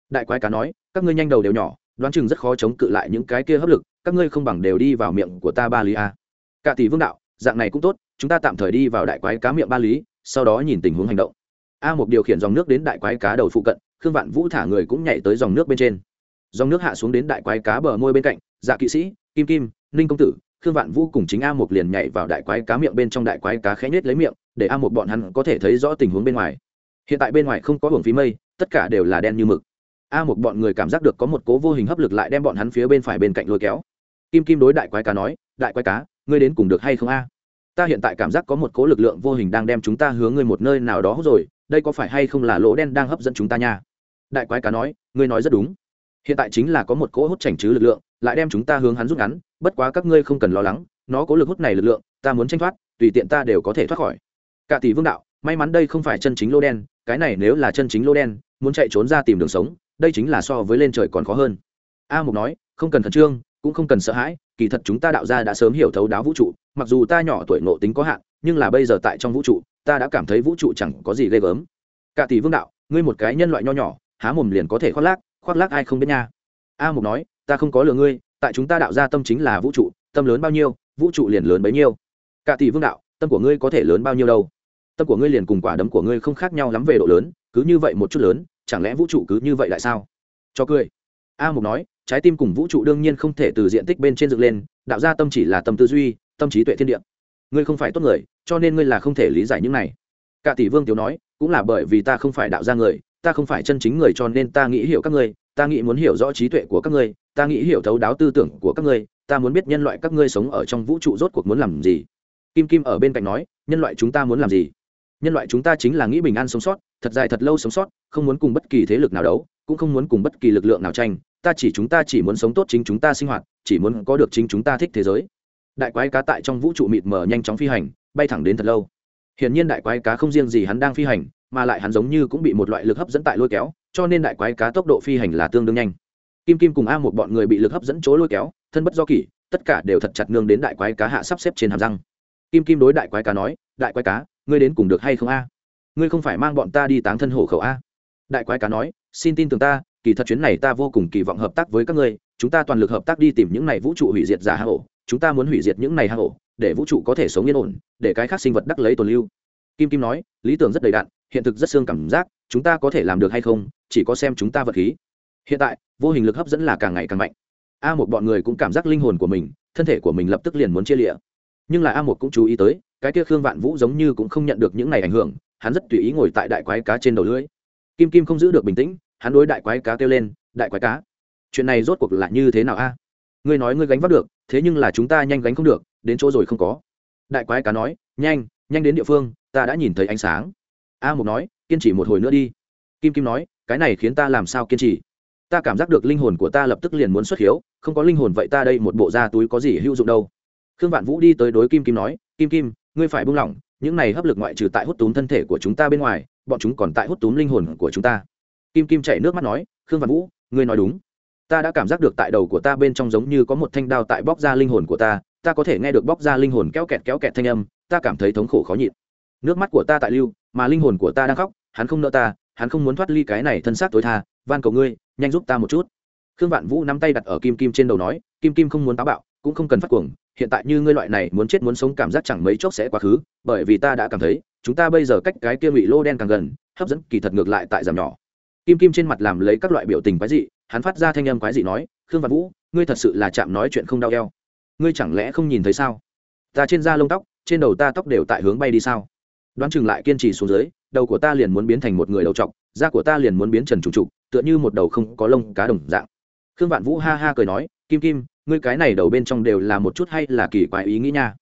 Đại quái cá nói, các ngươi nhanh đầu đều nhỏ, đoán chừng rất khó chống cự lại những cái kia hấp lực, các ngươi không bằng đều đi vào miệng của ta ba lý a. Cả tỷ vương đạo, dạng này cũng tốt, chúng ta tạm thời đi vào đại quái cá miệng ba lý, sau đó nhìn tình huống hành động. A Mục điều khiển dòng nước đến đại quái cá đầu phụ cận, khương vạn vũ thả người cũng nhảy tới dòng nước bên trên dòng nước hạ xuống đến đại quái cá bờ môi bên cạnh dạ kỵ sĩ, kim kim, ninh công tử, khương vạn vũ cùng chính a một liền nhảy vào đại quái cá miệng bên trong đại quái cá khẽ nhết lấy miệng, để a một bọn hắn có thể thấy rõ tình huống bên ngoài. Hiện tại bên ngoài không có hưởng phí mây, tất cả đều là đen như mực. A một bọn người cảm giác được có một cố vô hình hấp lực lại đem bọn hắn phía bên phải bên cạnh lôi kéo. Kim kim đối đại quái cá nói, đại quái cá, ngươi đến cùng được hay không a? Ta hiện tại cảm giác có một cố lực lượng vô hình đang đem chúng ta hướng ngươi một nơi nào đó rồi, đây có phải hay không là lỗ đen đang hấp dẫn chúng ta nha? Đại quái cá nói, ngươi nói rất đúng hiện tại chính là có một cỗ hút chảnh chứ lực lượng, lại đem chúng ta hướng hắn rút ngắn, bất quá các ngươi không cần lo lắng, nó có lực hút này lực lượng, ta muốn tranh thoát, tùy tiện ta đều có thể thoát khỏi. Cả tỷ vương đạo, may mắn đây không phải chân chính lô đen, cái này nếu là chân chính lô đen, muốn chạy trốn ra tìm đường sống, đây chính là so với lên trời còn khó hơn. A mục nói, không cần khẩn trương, cũng không cần sợ hãi, kỳ thật chúng ta đạo ra đã sớm hiểu thấu đáo vũ trụ, mặc dù ta nhỏ tuổi nộ tính có hạn, nhưng là bây giờ tại trong vũ trụ, ta đã cảm thấy vũ trụ chẳng có gì ghê gớm. Cả tỷ vương đạo, ngươi một cái nhân loại nho nhỏ, há mồm liền có thể khoác lác khoác lác ai không biết nha. A mục nói, ta không có lừa ngươi, tại chúng ta đạo ra tâm chính là vũ trụ, tâm lớn bao nhiêu, vũ trụ liền lớn bấy nhiêu. Cả tỷ vương đạo, tâm của ngươi có thể lớn bao nhiêu đâu? Tâm của ngươi liền cùng quả đấm của ngươi không khác nhau lắm về độ lớn, cứ như vậy một chút lớn, chẳng lẽ vũ trụ cứ như vậy lại sao? Cho cười. A mục nói, trái tim cùng vũ trụ đương nhiên không thể từ diện tích bên trên dựng lên, đạo ra tâm chỉ là tâm tư duy, tâm trí tuệ thiên địa. Ngươi không phải tốt người, cho nên ngươi là không thể lý giải những này. Cả tỷ vương tiểu nói, cũng là bởi vì ta không phải đạo ra người ta không phải chân chính người cho nên ta nghĩ hiểu các ngươi, ta nghĩ muốn hiểu rõ trí tuệ của các ngươi, ta nghĩ hiểu thấu đáo tư tưởng của các ngươi, ta muốn biết nhân loại các ngươi sống ở trong vũ trụ rốt cuộc muốn làm gì. Kim kim ở bên cạnh nói, nhân loại chúng ta muốn làm gì? Nhân loại chúng ta chính là nghĩ bình an sống sót, thật dài thật lâu sống sót, không muốn cùng bất kỳ thế lực nào đấu, cũng không muốn cùng bất kỳ lực lượng nào tranh, ta chỉ chúng ta chỉ muốn sống tốt chính chúng ta sinh hoạt, chỉ muốn có được chính chúng ta thích thế giới. Đại quái cá tại trong vũ trụ mịt mờ nhanh chóng phi hành, bay thẳng đến thật lâu. Hiển nhiên đại quái cá không riêng gì hắn đang phi hành mà lại hắn giống như cũng bị một loại lực hấp dẫn tại lôi kéo, cho nên đại quái cá tốc độ phi hành là tương đương nhanh. Kim kim cùng a một bọn người bị lực hấp dẫn chỗ lôi kéo, thân bất do kỷ, tất cả đều thật chặt nương đến đại quái cá hạ sắp xếp trên hàm răng. Kim kim đối đại quái cá nói, đại quái cá, ngươi đến cùng được hay không a? Ngươi không phải mang bọn ta đi táng thân hổ khẩu a? Đại quái cá nói, xin tin tưởng ta, kỳ thật chuyến này ta vô cùng kỳ vọng hợp tác với các ngươi, chúng ta toàn lực hợp tác đi tìm những này vũ trụ hủy diệt giả hạ hổ, chúng ta muốn hủy diệt những này hạ hổ, để vũ trụ có thể sống yên ổn, để cái khác sinh vật đắc lấy tồn lưu. Kim kim nói, lý tưởng rất đầy đạn hiện thực rất xương cảm giác, chúng ta có thể làm được hay không, chỉ có xem chúng ta vật khí. Hiện tại, vô hình lực hấp dẫn là càng ngày càng mạnh. A một bọn người cũng cảm giác linh hồn của mình, thân thể của mình lập tức liền muốn chia lịa. Nhưng là a một cũng chú ý tới, cái kia khương vạn vũ giống như cũng không nhận được những này ảnh hưởng, hắn rất tùy ý ngồi tại đại quái cá trên đầu lưỡi kim kim không giữ được bình tĩnh, hắn đối đại quái cá kêu lên, đại quái cá, chuyện này rốt cuộc là như thế nào a? Ngươi nói ngươi gánh vác được, thế nhưng là chúng ta nhanh gánh không được, đến chỗ rồi không có. Đại quái cá nói, nhanh nhanh đến địa phương, ta đã nhìn thấy ánh sáng a mục nói, kiên trì một hồi nữa đi. Kim kim nói, cái này khiến ta làm sao kiên trì? Ta cảm giác được linh hồn của ta lập tức liền muốn xuất hiếu, không có linh hồn vậy ta đây một bộ da túi có gì hữu dụng đâu. Khương vạn vũ đi tới đối kim kim nói, kim kim, ngươi phải buông lỏng, những này hấp lực ngoại trừ tại hút túm thân thể của chúng ta bên ngoài, bọn chúng còn tại hút túm linh hồn của chúng ta. Kim kim chảy nước mắt nói, khương vạn vũ, ngươi nói đúng. Ta đã cảm giác được tại đầu của ta bên trong giống như có một thanh đao tại bóc ra linh hồn của ta ta có thể nghe được bóc ra linh hồn kéo kẹt kéo kẹt thanh âm, ta cảm thấy thống khổ khó nhịn nước mắt của ta tại lưu, mà linh hồn của ta đang khóc, hắn không nợ ta, hắn không muốn thoát ly cái này thân xác tối tha, van cầu ngươi, nhanh giúp ta một chút. Khương vạn vũ nắm tay đặt ở kim kim trên đầu nói, kim kim không muốn táo bạo, cũng không cần phát cuồng, hiện tại như ngươi loại này muốn chết muốn sống cảm giác chẳng mấy chốc sẽ quá khứ, bởi vì ta đã cảm thấy, chúng ta bây giờ cách cái kia ngụy lô đen càng gần, hấp dẫn kỳ thật ngược lại tại giảm nhỏ. Kim kim trên mặt làm lấy các loại biểu tình quái dị, hắn phát ra thanh âm quái dị nói, khương vạn vũ, ngươi thật sự là chạm nói chuyện không đau eo. Ngươi chẳng lẽ không nhìn thấy sao? Ta trên da lông tóc, trên đầu ta tóc đều tại hướng bay đi sao? Đoán chừng lại kiên trì xuống dưới, đầu của ta liền muốn biến thành một người đầu trọc, da của ta liền muốn biến trần trùng trục, tựa như một đầu không có lông cá đồng dạng. Khương vạn vũ ha ha cười nói, kim kim, ngươi cái này đầu bên trong đều là một chút hay là kỳ quái ý nghĩ nha?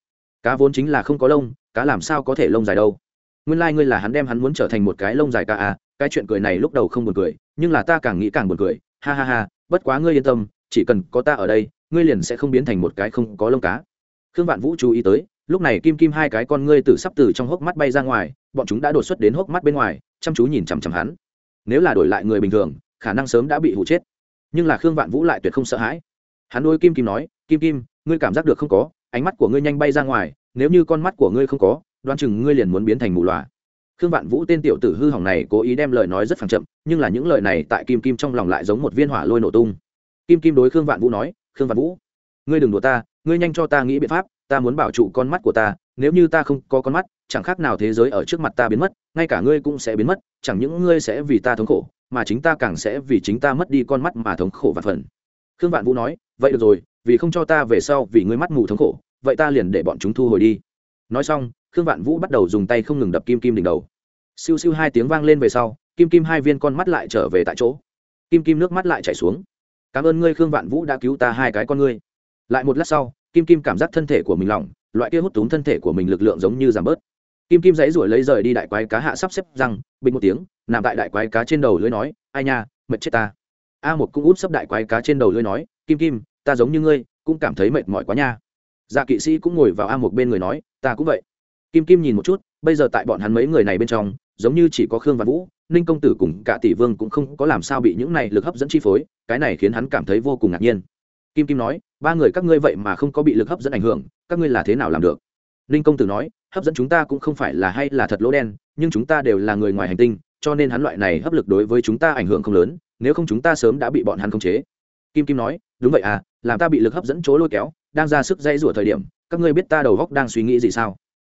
Cá vốn chính là không có lông, cá làm sao có thể lông dài đâu? Nguyên lai、like、ngươi là hắn đem hắn muốn trở thành một cái lông dài ca à cái chuyện cười này lúc đầu không buồn cười, nhưng là ta càng nghĩ càng buồn cười. Ha ha ha, bất quá ngươi yên tâm, chỉ cần có ta ở đây, ngươi liền sẽ không biến thành một cái không có lông cá. Khương vạn vũ chú ý tới lúc này kim kim hai cái con ngươi từ sắp từ trong hốc mắt bay ra ngoài, bọn chúng đã đột xuất đến hốc mắt bên ngoài, chăm chú nhìn chằm chằm hắn. Nếu là đổi lại người bình thường, khả năng sớm đã bị hụ chết. Nhưng là khương vạn vũ lại tuyệt không sợ hãi. Hắn đôi kim kim nói, kim kim, ngươi cảm giác được không có, ánh mắt của ngươi nhanh bay ra ngoài, nếu như con mắt của ngươi không có đoan chừng ngươi liền muốn biến thành mù loà. Khương vạn vũ tên tiểu tử hư hỏng này cố ý đem lời nói rất phẳng chậm, nhưng là những lời này tại kim kim trong lòng lại giống một viên hỏa lôi nổ tung. Kim kim đối khương vạn vũ nói, khương vạn vũ, ngươi đừng đùa ta, ngươi nhanh cho ta nghĩ biện pháp ta muốn bảo trụ con mắt của ta, nếu như ta không có con mắt, chẳng khác nào thế giới ở trước mặt ta biến mất, ngay cả ngươi cũng sẽ biến mất, chẳng những ngươi sẽ vì ta thống khổ, mà chính ta càng sẽ vì chính ta mất đi con mắt mà thống khổ và phần. Khương vạn vũ nói, vậy được rồi, vì không cho ta về sau vì ngươi mắt mù thống khổ, vậy ta liền để bọn chúng thu hồi đi. Nói xong, khương vạn vũ bắt đầu dùng tay không ngừng đập kim kim đỉnh đầu. Siêu siêu hai tiếng vang lên về sau, kim kim hai viên con mắt lại trở về tại chỗ. Kim kim nước mắt lại chảy xuống. Cảm ơn ngươi, khương vạn vũ đã cứu ta hai cái con ngươi. Lại một lát sau kim kim cảm giác thân thể của mình lỏng, loại kia hút túm thân thể của mình lực lượng giống như giảm bớt. Kim kim dãy ruổi lấy rời đi đại quái cá hạ sắp xếp răng, bình một tiếng, nằm tại đại quái cá trên đầu lưới nói, ai nha, mệt chết ta. A một cũng út sấp đại quái cá trên đầu lưới nói, kim kim, ta giống như ngươi, cũng cảm thấy mệt mỏi quá nha. Dạ kỵ sĩ cũng ngồi vào a một bên người nói, ta cũng vậy. Kim kim nhìn một chút, bây giờ tại bọn hắn mấy người này bên trong, giống như chỉ có khương văn vũ, ninh công tử cùng cả tỷ vương cũng không có làm sao bị những này lực hấp dẫn chi phối, cái này khiến hắn cảm thấy vô cùng ngạc nhiên. Kim kim nói ba người các ngươi vậy mà không có bị lực hấp dẫn ảnh hưởng, các ngươi là thế nào làm được? Ninh công tử nói, hấp dẫn chúng ta cũng không phải là hay là thật lỗ đen, nhưng chúng ta đều là người ngoài hành tinh, cho nên hắn loại này hấp lực đối với chúng ta ảnh hưởng không lớn, nếu không chúng ta sớm đã bị bọn hắn khống chế. Kim kim nói, đúng vậy à làm ta bị lực hấp dẫn chỗ lôi kéo, đang ra sức dây rủa thời điểm, các ngươi biết ta đầu góc đang suy nghĩ gì sao?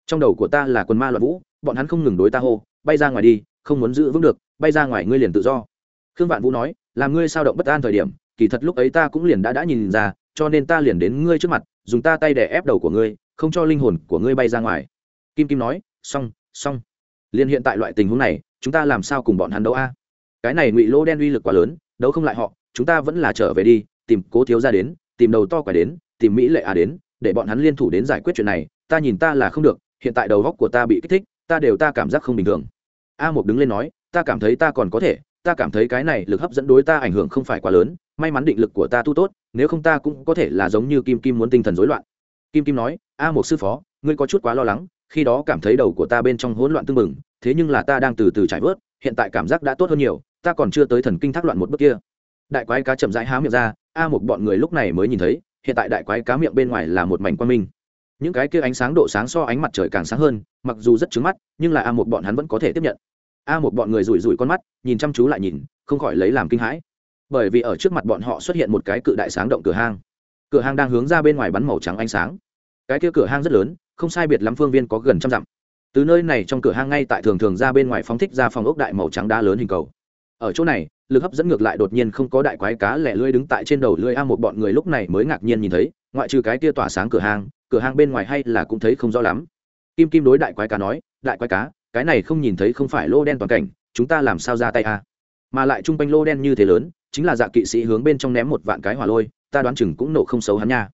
Trong đầu của ta là quần ma loạn vũ, bọn hắn không ngừng đối ta hô, bay ra ngoài đi, không muốn giữ vững được, bay ra ngoài ngươi liền tự do. Khương vạn vũ nói, làm ngươi sao động bất an thời điểm, kỳ thật lúc ấy ta cũng liền đã đã nhìn ra cho nên ta liền đến ngươi trước mặt, dùng ta tay để ép đầu của ngươi, không cho linh hồn của ngươi bay ra ngoài. Kim kim nói, xong xong. Liền hiện tại loại tình huống này, chúng ta làm sao cùng bọn hắn đấu a? Cái này ngụy lỗ đen uy lực quá lớn, đấu không lại họ, chúng ta vẫn là trở về đi, tìm cố thiếu ra đến, tìm đầu to quả đến, tìm mỹ lệ à đến, để bọn hắn liên thủ đến giải quyết chuyện này, ta nhìn ta là không được, hiện tại đầu góc của ta bị kích thích, ta đều ta cảm giác không bình thường. A một đứng lên nói, ta cảm thấy ta còn có thể, ta cảm thấy cái này lực hấp dẫn đối ta ảnh hưởng không phải quá lớn, may mắn định lực của ta tu tốt nếu không ta cũng có thể là giống như kim kim muốn tinh thần rối loạn. Kim kim nói, a một sư phó, ngươi có chút quá lo lắng, khi đó cảm thấy đầu của ta bên trong hỗn loạn tưng bừng, thế nhưng là ta đang từ từ trải vớt, hiện tại cảm giác đã tốt hơn nhiều, ta còn chưa tới thần kinh thác loạn một bước kia. Đại quái cá chậm rãi há miệng ra, a một bọn người lúc này mới nhìn thấy, hiện tại đại quái cá miệng bên ngoài là một mảnh quan minh. Những cái kia ánh sáng độ sáng so ánh mặt trời càng sáng hơn, mặc dù rất trứng mắt, nhưng là a một bọn hắn vẫn có thể tiếp nhận. A một bọn người rủi rủi con mắt, nhìn chăm chú lại nhìn, không khỏi lấy làm kinh hãi bởi vì ở trước mặt bọn họ xuất hiện một cái cự đại sáng động cửa hang. Cửa hang đang hướng ra bên ngoài bắn màu trắng ánh sáng. Cái kia cửa hang rất lớn, không sai biệt lắm phương viên có gần trăm dặm. Từ nơi này trong cửa hang ngay tại thường thường ra bên ngoài phóng thích ra phòng ốc đại màu trắng đá lớn hình cầu. Ở chỗ này, lực hấp dẫn ngược lại đột nhiên không có đại quái cá lẻ lưỡi đứng tại trên đầu lưỡi a một bọn người lúc này mới ngạc nhiên nhìn thấy, ngoại trừ cái kia tỏa sáng cửa hang cửa hang bên ngoài hay là cũng thấy không rõ lắm. Kim kim đối đại quái cá nói, đại quái cá, cái này không nhìn thấy không phải lô đen toàn cảnh, chúng ta làm sao ra tay a? Mà lại chung quanh lô đen như thế lớn chính là dạ kỵ sĩ hướng bên trong ném một vạn cái hỏa lôi ta đoán chừng cũng nổ không xấu hắn nha.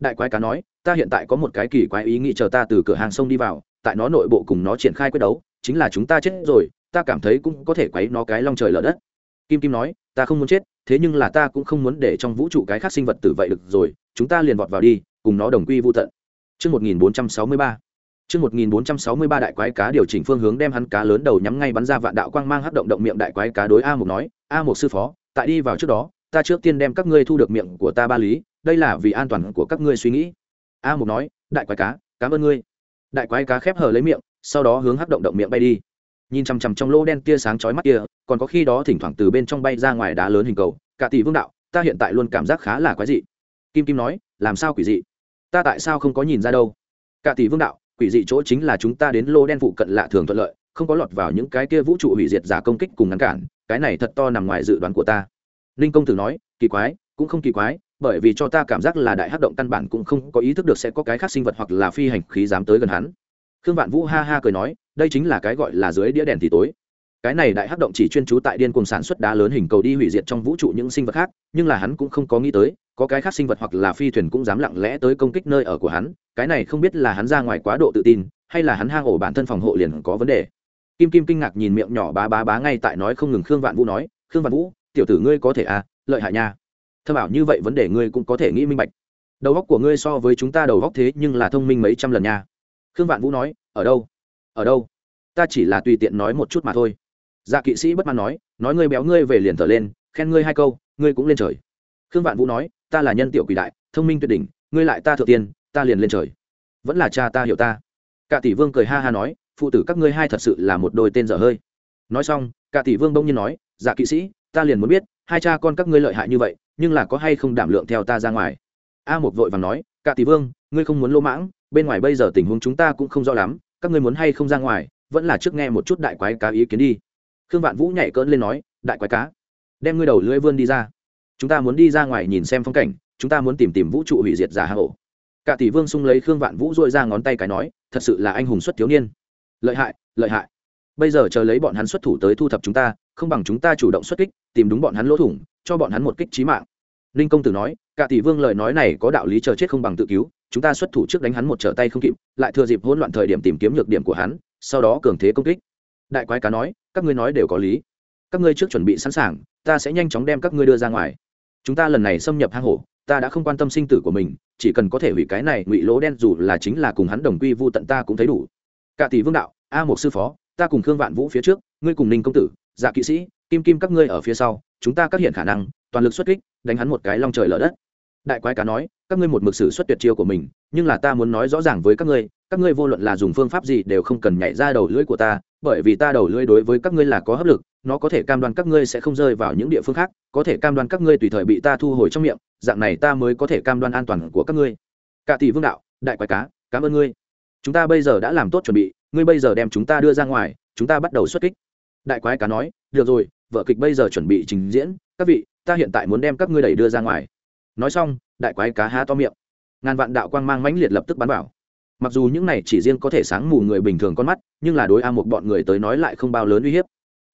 Đại quái cá nói ta hiện tại có một cái kỳ quái ý nghĩ chờ ta từ cửa hàng sông đi vào tại nó nội bộ cùng nó triển khai quyết đấu chính là chúng ta chết rồi ta cảm thấy cũng có thể quấy nó cái long trời lở đất. Kim kim nói ta không muốn chết thế nhưng là ta cũng không muốn để trong vũ trụ cái khác sinh vật tử vậy được rồi chúng ta liền vọt vào đi cùng nó đồng quy vô tận. Trước 1463, Trước 1463 đại quái cá điều chỉnh phương hướng đem hắn cá lớn đầu nhắm ngay bắn ra vạn đạo quang mang hấp động động miệng đại quái cá đối A Mục nói, A một sư phó, tại đi vào trước đó, ta trước tiên đem các ngươi thu được miệng của ta ba lý, đây là vì an toàn của các ngươi suy nghĩ. A một nói, đại quái cá, cảm ơn ngươi. Đại quái cá khép hờ lấy miệng, sau đó hướng hấp động động miệng bay đi. Nhìn chằm chằm trong lỗ đen tia sáng chói mắt kia, còn có khi đó thỉnh thoảng từ bên trong bay ra ngoài đá lớn hình cầu, cả tỷ vương đạo, ta hiện tại luôn cảm giác khá là quái dị. Kim Kim nói, làm sao quỷ dị? Ta tại sao không có nhìn ra đâu? Cả tỷ vương đạo, quỷ dị chỗ chính là chúng ta đến lô đen phụ cận lạ thường thuận lợi không có lọt vào những cái kia vũ trụ hủy diệt giả công kích cùng ngăn cản cái này thật to nằm ngoài dự đoán của ta. Ninh công tử nói, kỳ quái, cũng không kỳ quái, bởi vì cho ta cảm giác là đại hát động căn bản cũng không có ý thức được sẽ có cái khác sinh vật hoặc là phi hành khí dám tới gần hắn. Khương vạn vũ ha ha cười nói, đây chính là cái gọi là dưới đĩa đèn thì tối. Cái này đại hắc động chỉ chuyên trú tại điên cùng sản xuất đá lớn hình cầu đi hủy diệt trong vũ trụ những sinh vật khác, nhưng là hắn cũng không có nghĩ tới, có cái khác sinh vật hoặc là phi thuyền cũng dám lặng lẽ tới công kích nơi ở của hắn. Cái này không biết là hắn ra ngoài quá độ tự tin, hay là hắn hang ổ bản thân phòng hộ liền có vấn đề kim kim kinh ngạc nhìn miệng nhỏ bá bá bá ngay tại nói không ngừng khương vạn vũ nói, khương vạn vũ, tiểu tử ngươi có thể à lợi hại nha. Thơ bảo như vậy vấn đề ngươi cũng có thể nghĩ minh bạch. Đầu góc của ngươi so với chúng ta đầu góc thế nhưng là thông minh mấy trăm lần nha. Khương vạn vũ nói, ở đâu? Ở đâu? Ta chỉ là tùy tiện nói một chút mà thôi. Dạ kỵ sĩ bất mãn nói nói ngươi béo ngươi về liền thở lên, khen ngươi hai câu, ngươi cũng lên trời. Khương vạn vũ nói, ta là nhân tiểu quỷ đại, thông minh tuyệt đỉnh, ngươi lại ta thượng tiên, ta liền lên trời. Vẫn là cha ta hiểu ta. Cả tỷ vương cười ha ha nói phụ tử các ngươi hai thật sự là một đôi tên dở hơi. Nói xong, cả tỷ vương bỗng nhiên nói dạ kỵ sĩ, ta liền muốn biết, hai cha con các ngươi lợi hại như vậy, nhưng là có hay không đảm lượng theo ta ra ngoài? A một vội vàng nói, cả tỷ vương, ngươi không muốn lỗ mãng, bên ngoài bây giờ tình huống chúng ta cũng không rõ lắm, các ngươi muốn hay không ra ngoài, vẫn là trước nghe một chút đại quái cá ý kiến đi. Khương vạn vũ nhảy cỡn lên nói, đại quái cá, đem ngươi đầu lưỡi vươn đi ra. Chúng ta muốn đi ra ngoài nhìn xem phong cảnh, chúng ta muốn tìm tìm vũ trụ hủy diệt giả hà hổ cả tỷ vương xung lấy khương vạn vũ dội ra ngón tay cái nói, thật sự là anh hùng xuất thiếu niên lợi hại lợi hại. Bây giờ chờ lấy bọn hắn xuất thủ tới thu thập chúng ta, không bằng chúng ta chủ động xuất kích, tìm đúng bọn hắn lỗ thủng, cho bọn hắn một kích trí mạng. Ninh công tử nói, cả tỷ vương lời nói này có đạo lý chờ chết không bằng tự cứu, chúng ta xuất thủ trước đánh hắn một trở tay không kịp, lại thừa dịp hỗn loạn thời điểm tìm kiếm nhược điểm của hắn, sau đó cường thế công kích. Đại quái cá nói, các ngươi nói đều có lý. Các ngươi trước chuẩn bị sẵn sàng, ta sẽ nhanh chóng đem các ngươi đưa ra ngoài. Chúng ta lần này xâm nhập hang hổ, ta đã không quan tâm sinh tử của mình, chỉ cần có thể hủy cái này ngụy lỗ đen dù là chính là cùng hắn đồng quy vu tận ta cũng thấy đủ cả tỷ vương đạo, a một sư phó, ta cùng khương vạn vũ phía trước, ngươi cùng ninh công tử dạ kỵ sĩ, kim kim các ngươi ở phía sau, chúng ta các hiện khả năng, toàn lực xuất kích, đánh hắn một cái long trời lở đất. Đại quái cá nói, các ngươi một mực sử xuất tuyệt chiêu của mình, nhưng là ta muốn nói rõ ràng với các ngươi các ngươi vô luận là dùng phương pháp gì đều không cần nhảy ra đầu lưỡi của ta, bởi vì ta đầu lưỡi đối với các ngươi là có hấp lực, nó có thể cam đoan các ngươi sẽ không rơi vào những địa phương khác, có thể cam đoan các ngươi tùy thời bị ta thu hồi trong miệng, dạng này ta mới có thể cam đoan an toàn của các ngươi. Cả tỷ vương đạo, đại quái cá, cảm ơn ngươi chúng ta bây giờ đã làm tốt chuẩn bị, ngươi bây giờ đem chúng ta đưa ra ngoài, chúng ta bắt đầu xuất kích. Đại quái cá nói, được rồi, vợ kịch bây giờ chuẩn bị trình diễn, các vị, ta hiện tại muốn đem các ngươi đẩy đưa ra ngoài. Nói xong, đại quái cá há to miệng. Ngàn vạn đạo quang mang mãnh liệt lập tức bắn vào. Mặc dù những này chỉ riêng có thể sáng mù người bình thường con mắt, nhưng là đối a một bọn người tới nói lại không bao lớn uy hiếp.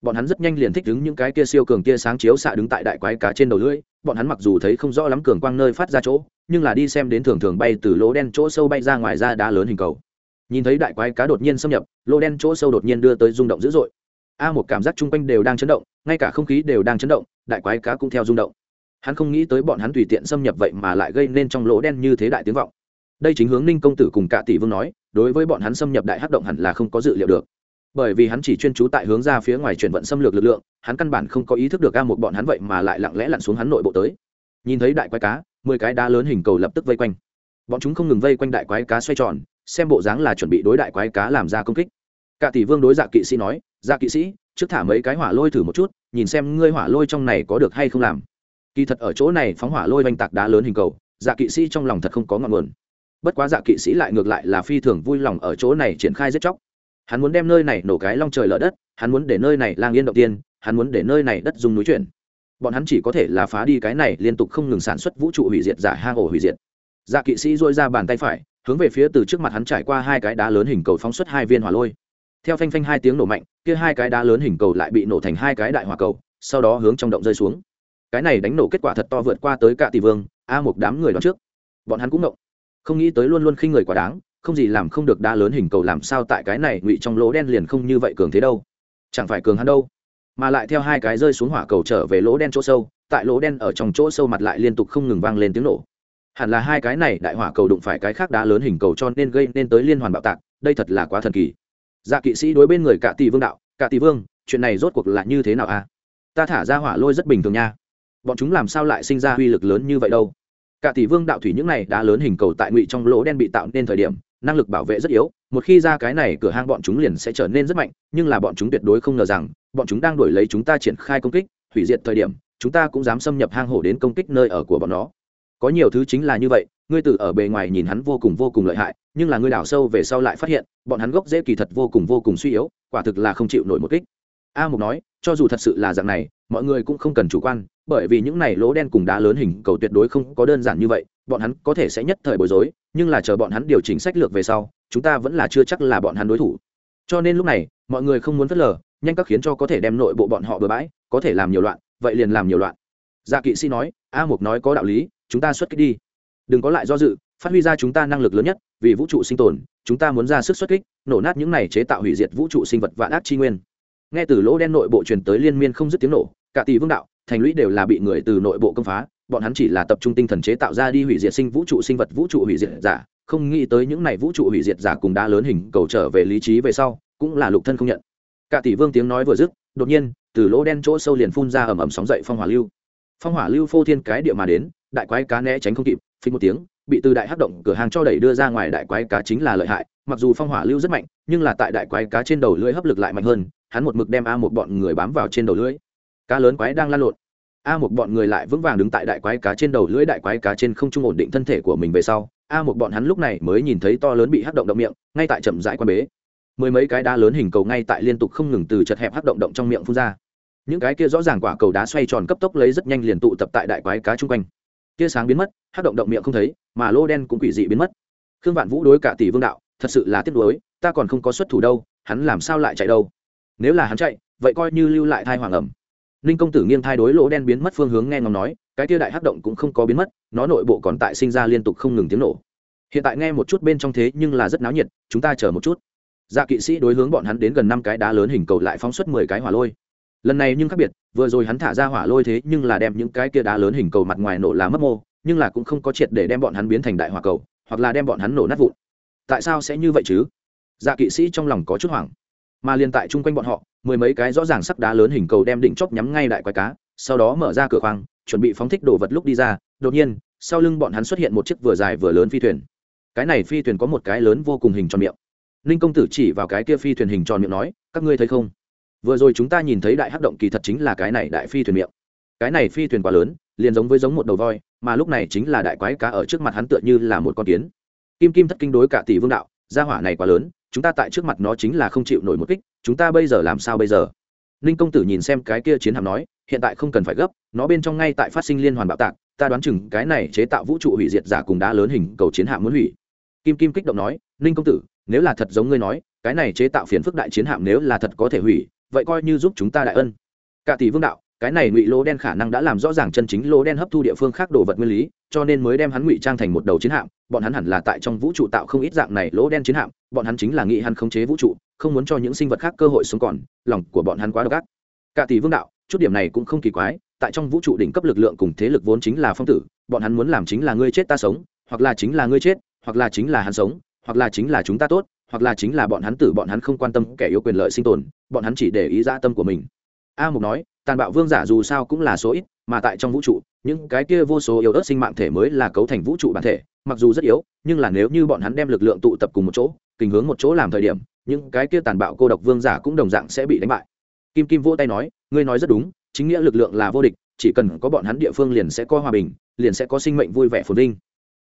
Bọn hắn rất nhanh liền thích đứng những cái kia siêu cường kia sáng chiếu xạ đứng tại đại quái cá trên đầu lưỡi, bọn hắn mặc dù thấy không rõ lắm cường quang nơi phát ra chỗ, nhưng là đi xem đến thường thường bay từ lỗ đen chỗ sâu bay ra ngoài ra đá lớn hình cầu nhìn thấy đại quái cá đột nhiên xâm nhập lỗ đen chỗ sâu đột nhiên đưa tới rung động dữ dội. A một cảm giác chung quanh đều đang chấn động, ngay cả không khí đều đang chấn động, đại quái cá cũng theo rung động. Hắn không nghĩ tới bọn hắn tùy tiện xâm nhập vậy mà lại gây nên trong lỗ đen như thế đại tiếng vọng. Đây chính hướng ninh công tử cùng cả tỷ vương nói, đối với bọn hắn xâm nhập đại hắc động hẳn là không có dự liệu được. Bởi vì hắn chỉ chuyên trú tại hướng ra phía ngoài chuyển vận xâm lược lực lượng, hắn căn bản không có ý thức được a một bọn hắn vậy mà lại lặng lẽ lặn xuống hắn nội bộ tới. Nhìn thấy đại quái cá, mười cái đá lớn hình cầu lập tức vây quanh. Bọn chúng không ngừng vây quanh đại quái cá xoay tròn xem bộ dáng là chuẩn bị đối đại quái cá làm ra công kích. Cả tỷ vương đối dạ kỵ sĩ nói dạ kỵ sĩ, trước thả mấy cái hỏa lôi thử một chút, nhìn xem ngươi hỏa lôi trong này có được hay không làm. Kỳ thật ở chỗ này phóng hỏa lôi oanh tạc đá lớn hình cầu dạ kỵ sĩ trong lòng thật không có ngọn nguồn. Bất quá dạ kỵ sĩ lại ngược lại là phi thường vui lòng ở chỗ này triển khai giết chóc. Hắn muốn đem nơi này nổ cái long trời lở đất, hắn muốn để nơi này lang yên động tiên, hắn muốn để nơi này đất dùng núi chuyển. Bọn hắn chỉ có thể là phá đi cái này liên tục không ngừng sản xuất vũ trụ hủy diệt giả hang ổ hủy diệt. Dạ kỵ sĩ dôi ra bàn tay phải hướng về phía từ trước mặt hắn trải qua hai cái đá lớn hình cầu phóng xuất hai viên hỏa lôi. Theo phanh phanh hai tiếng nổ mạnh, kia hai cái đá lớn hình cầu lại bị nổ thành hai cái đại hỏa cầu, sau đó hướng trong động rơi xuống. Cái này đánh nổ kết quả thật to vượt qua tới cả tỷ vương, a một đám người đó trước. Bọn hắn cũng động không nghĩ tới luôn luôn khinh người quá đáng, không gì làm không được đá lớn hình cầu làm sao tại cái này ngụy trong lỗ đen liền không như vậy cường thế đâu. Chẳng phải cường hắn đâu. Mà lại theo hai cái rơi xuống hỏa cầu trở về lỗ đen chỗ sâu, tại lỗ đen ở trong chỗ sâu mặt lại liên tục không ngừng vang lên tiếng nổ hẳn là hai cái này đại hỏa cầu đụng phải cái khác đá lớn hình cầu cho nên gây nên tới liên hoàn bạo tạc, đây thật là quá thần kỳ. Dạ kỵ sĩ đối bên người cả tỷ vương đạo cả tỷ vương, chuyện này rốt cuộc là như thế nào a ta thả ra hỏa lôi rất bình thường nha. Bọn chúng làm sao lại sinh ra uy lực lớn như vậy đâu? Cả tỷ vương đạo thủy những này đá lớn hình cầu tại ngụy trong lỗ đen bị tạo nên thời điểm, năng lực bảo vệ rất yếu, một khi ra cái này cửa hang bọn chúng liền sẽ trở nên rất mạnh, nhưng là bọn chúng tuyệt đối không ngờ rằng, bọn chúng đang đuổi lấy chúng ta triển khai công kích, hủy diệt thời điểm, chúng ta cũng dám xâm nhập hang hổ đến công kích nơi ở của bọn nó có nhiều thứ chính là như vậy, ngươi từ ở bề ngoài nhìn hắn vô cùng vô cùng lợi hại, nhưng là ngươi đào sâu về sau lại phát hiện, bọn hắn gốc dễ kỳ thật vô cùng vô cùng suy yếu, quả thực là không chịu nổi một kích. A mục nói, cho dù thật sự là dạng này, mọi người cũng không cần chủ quan, bởi vì những này lỗ đen cùng đá lớn hình cầu tuyệt đối không có đơn giản như vậy, bọn hắn có thể sẽ nhất thời bối rối, nhưng là chờ bọn hắn điều chỉnh sách lược về sau, chúng ta vẫn là chưa chắc là bọn hắn đối thủ. Cho nên lúc này, mọi người không muốn phớt lờ, nhanh các khiến cho có thể đem nội bộ bọn họ bừa bãi, có thể làm nhiều loạn, vậy liền làm nhiều loạn. Dạ kỵ sĩ nói, a mục nói có đạo lý chúng ta xuất kích đi. Đừng có lại do dự, phát huy ra chúng ta năng lực lớn nhất, vì vũ trụ sinh tồn, chúng ta muốn ra sức xuất kích, nổ nát những này chế tạo hủy diệt vũ trụ sinh vật vạn ác chi nguyên. Nghe từ lỗ đen nội bộ truyền tới liên miên không dứt tiếng nổ, cả tỷ vương đạo, thành lũy đều là bị người từ nội bộ công phá, bọn hắn chỉ là tập trung tinh thần chế tạo ra đi hủy diệt sinh vũ trụ sinh vật vũ trụ hủy diệt giả, không nghĩ tới những này vũ trụ hủy diệt giả cùng đá lớn hình cầu trở về lý trí về sau, cũng là lục thân không nhận. Cả tỷ vương tiếng nói vừa dứt, đột nhiên, từ lỗ đen chỗ sâu liền phun ra ầm ầm sóng dậy phong hỏa lưu. Phong hỏa lưu phô thiên cái địa mà đến đại quái cá né tránh không kịp phình một tiếng, bị từ đại hắc động cửa hàng cho đẩy đưa ra ngoài đại quái cá chính là lợi hại, mặc dù phong hỏa lưu rất mạnh, nhưng là tại đại quái cá trên đầu lưỡi hấp lực lại mạnh hơn, hắn một mực đem a một bọn người bám vào trên đầu lưỡi. Cá lớn quái đang lan lộn. A một bọn người lại vững vàng đứng tại đại quái cá trên đầu lưỡi đại quái cá trên không trung ổn định thân thể của mình về sau, a một bọn hắn lúc này mới nhìn thấy to lớn bị hắc động động miệng, ngay tại chậm rãi quan bế. Mười mấy cái đá lớn hình cầu ngay tại liên tục không ngừng từ chật hẹp hắc động động trong miệng phun ra. Những cái kia rõ ràng quả cầu đá xoay tròn cấp tốc lấy rất nhanh liền tụ tập tại đại quái cá chung quanh tia sáng biến mất hát động động miệng không thấy, mà lô đen cũng quỷ dị biến mất. Khương vạn vũ đối cả tỷ vương đạo, thật sự là tiếc nuối, ta còn không có xuất thủ đâu, hắn làm sao lại chạy đâu? Nếu là hắn chạy, vậy coi như lưu lại thai hoàng ẩm. Ninh công tử nghiêng thai đối lỗ đen biến mất phương hướng nghe ngóng nói, cái tia đại hắc động cũng không có biến mất, nó nội bộ còn tại sinh ra liên tục không ngừng tiếng nổ. Hiện tại nghe một chút bên trong thế nhưng là rất náo nhiệt, chúng ta chờ một chút. Dạ kỵ sĩ đối hướng bọn hắn đến gần năm cái đá lớn hình cầu lại phóng xuất mười cái hỏa lôi lần này nhưng khác biệt, vừa rồi hắn thả ra hỏa lôi thế nhưng là đem những cái kia đá lớn hình cầu mặt ngoài nổ là mất mô, nhưng là cũng không có triệt để đem bọn hắn biến thành đại hỏa cầu, hoặc là đem bọn hắn nổ nát vụn. Tại sao sẽ như vậy chứ? Dạ kỵ sĩ trong lòng có chút hoảng. Mà liền tại chung quanh bọn họ, mười mấy cái rõ ràng sắc đá lớn hình cầu đem đỉnh chóp nhắm ngay đại quái cá, sau đó mở ra cửa khoang, chuẩn bị phóng thích đồ vật lúc đi ra, đột nhiên, sau lưng bọn hắn xuất hiện một chiếc vừa dài vừa lớn phi thuyền. Cái này phi thuyền có một cái lớn vô cùng hình tròn miệng. Ninh công tử chỉ vào cái kia phi thuyền hình tròn miệng nói, các ngươi thấy không? Vừa rồi chúng ta nhìn thấy đại hắc động kỳ thật chính là cái này đại phi thuyền miệng. Cái này phi thuyền quá lớn, liền giống với giống một đầu voi, mà lúc này chính là đại quái cá ở trước mặt hắn tựa như là một con kiến. Kim kim thất kinh đối cả tỷ vương đạo, gia hỏa này quá lớn, chúng ta tại trước mặt nó chính là không chịu nổi một kích, chúng ta bây giờ làm sao bây giờ? Ninh công tử nhìn xem cái kia chiến hạm nói, hiện tại không cần phải gấp, nó bên trong ngay tại phát sinh liên hoàn bạo tạc, ta đoán chừng cái này chế tạo vũ trụ hủy diệt giả cùng đá lớn hình cầu chiến hạm muốn hủy. Kim kim kích động nói, ninh công tử, nếu là thật giống ngươi nói, cái này chế tạo phiền phức đại chiến hạm nếu là thật có thể hủy vậy coi như giúp chúng ta đại ân. Cả tỷ vương đạo, cái này ngụy lỗ đen khả năng đã làm rõ ràng chân chính lỗ đen hấp thu địa phương khác đồ vật nguyên lý, cho nên mới đem hắn ngụy trang thành một đầu chiến hạm, bọn hắn hẳn là tại trong vũ trụ tạo không ít dạng này lỗ đen chiến hạm, bọn hắn chính là nghĩ hắn khống chế vũ trụ, không muốn cho những sinh vật khác cơ hội sống còn, lòng của bọn hắn quá độc ác. Cả tỷ vương đạo, chút điểm này cũng không kỳ quái, tại trong vũ trụ đỉnh cấp lực lượng cùng thế lực vốn chính là phong tử, bọn hắn muốn làm chính là ngươi chết ta sống, hoặc là chính là ngươi chết, hoặc là chính là hắn sống, hoặc là chính là chúng ta tốt hoặc là chính là bọn hắn tử bọn hắn không quan tâm kẻ yếu quyền lợi sinh tồn, bọn hắn chỉ để ý dã tâm của mình. A mục nói, tàn bạo vương giả dù sao cũng là số ít, mà tại trong vũ trụ, những cái kia vô số yếu ớt sinh mạng thể mới là cấu thành vũ trụ bản thể, mặc dù rất yếu, nhưng là nếu như bọn hắn đem lực lượng tụ tập cùng một chỗ, kình hướng một chỗ làm thời điểm, những cái kia tàn bạo cô độc vương giả cũng đồng dạng sẽ bị đánh bại. Kim kim vỗ tay nói, ngươi nói rất đúng, chính nghĩa lực lượng là vô địch, chỉ cần có bọn hắn địa phương liền sẽ có hòa bình, liền sẽ có sinh mệnh vui vẻ phồn vinh.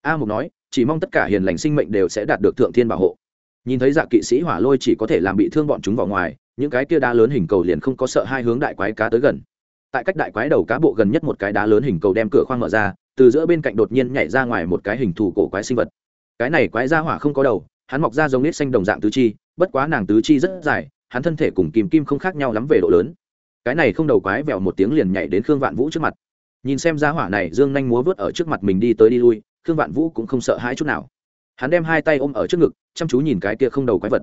A mục nói, chỉ mong tất cả hiền lành sinh mệnh đều sẽ đạt được thượng thiên bảo hộ nhìn thấy dạ kỵ sĩ hỏa lôi chỉ có thể làm bị thương bọn chúng vào ngoài, những cái kia đá lớn hình cầu liền không có sợ hai hướng đại quái cá tới gần. Tại cách đại quái đầu cá bộ gần nhất một cái đá lớn hình cầu đem cửa khoang mở ra, từ giữa bên cạnh đột nhiên nhảy ra ngoài một cái hình thù cổ quái sinh vật. Cái này quái ra hỏa không có đầu, hắn mọc ra giống nết xanh đồng dạng tứ chi, bất quá nàng tứ chi rất dài, hắn thân thể cùng kìm kim không khác nhau lắm về độ lớn. Cái này không đầu quái vẹo một tiếng liền nhảy đến khương vạn vũ trước mặt. Nhìn xem ra hỏa này, dương nhanh múa vớt ở trước mặt mình đi tới đi lui, khương vạn vũ cũng không sợ hãi chút nào. Hắn đem hai tay ôm ở trước ngực chăm chú nhìn cái kia không đầu quái vật.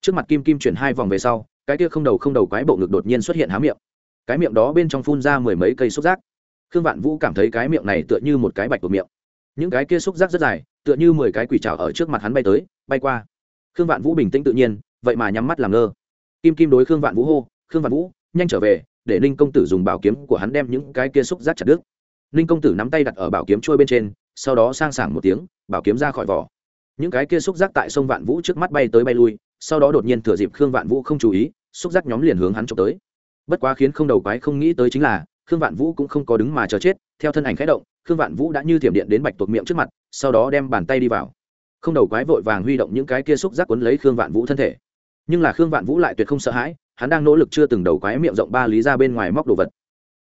Trước mặt kim kim chuyển hai vòng về sau, cái kia không đầu không đầu quái bộ ngực đột nhiên xuất hiện há miệng. Cái miệng đó bên trong phun ra mười mấy cây xúc giác. Khương vạn vũ cảm thấy cái miệng này tựa như một cái bạch của miệng. Những cái kia xúc giác rất dài, tựa như mười cái quỷ trào ở trước mặt hắn bay tới, bay qua. Khương vạn vũ bình tĩnh tự nhiên, vậy mà nhắm mắt làm ngơ. Kim kim đối khương vạn vũ hô, khương vạn vũ, nhanh trở về, để ninh công tử dùng bảo kiếm của hắn đem những cái kia xúc giác chặt đứt. Ninh công tử nắm tay đặt ở bảo kiếm trôi bên trên, sau đó sang sảng một tiếng, bảo kiếm ra khỏi vỏ những cái kia xúc giác tại sông vạn vũ trước mắt bay tới bay lui, sau đó đột nhiên thừa dịp khương vạn vũ không chú ý, xúc giác nhóm liền hướng hắn trộm tới. Bất quá khiến không đầu quái không nghĩ tới chính là, khương vạn vũ cũng không có đứng mà chờ chết, theo thân ảnh khẽ động, khương vạn vũ đã như thiểm điện đến bạch tuộc miệng trước mặt, sau đó đem bàn tay đi vào. Không đầu quái vội vàng huy động những cái kia xúc giác quấn lấy khương vạn vũ thân thể. Nhưng là khương vạn vũ lại tuyệt không sợ hãi, hắn đang nỗ lực chưa từng đầu quái miệng rộng ba lý ra bên ngoài móc đồ vật.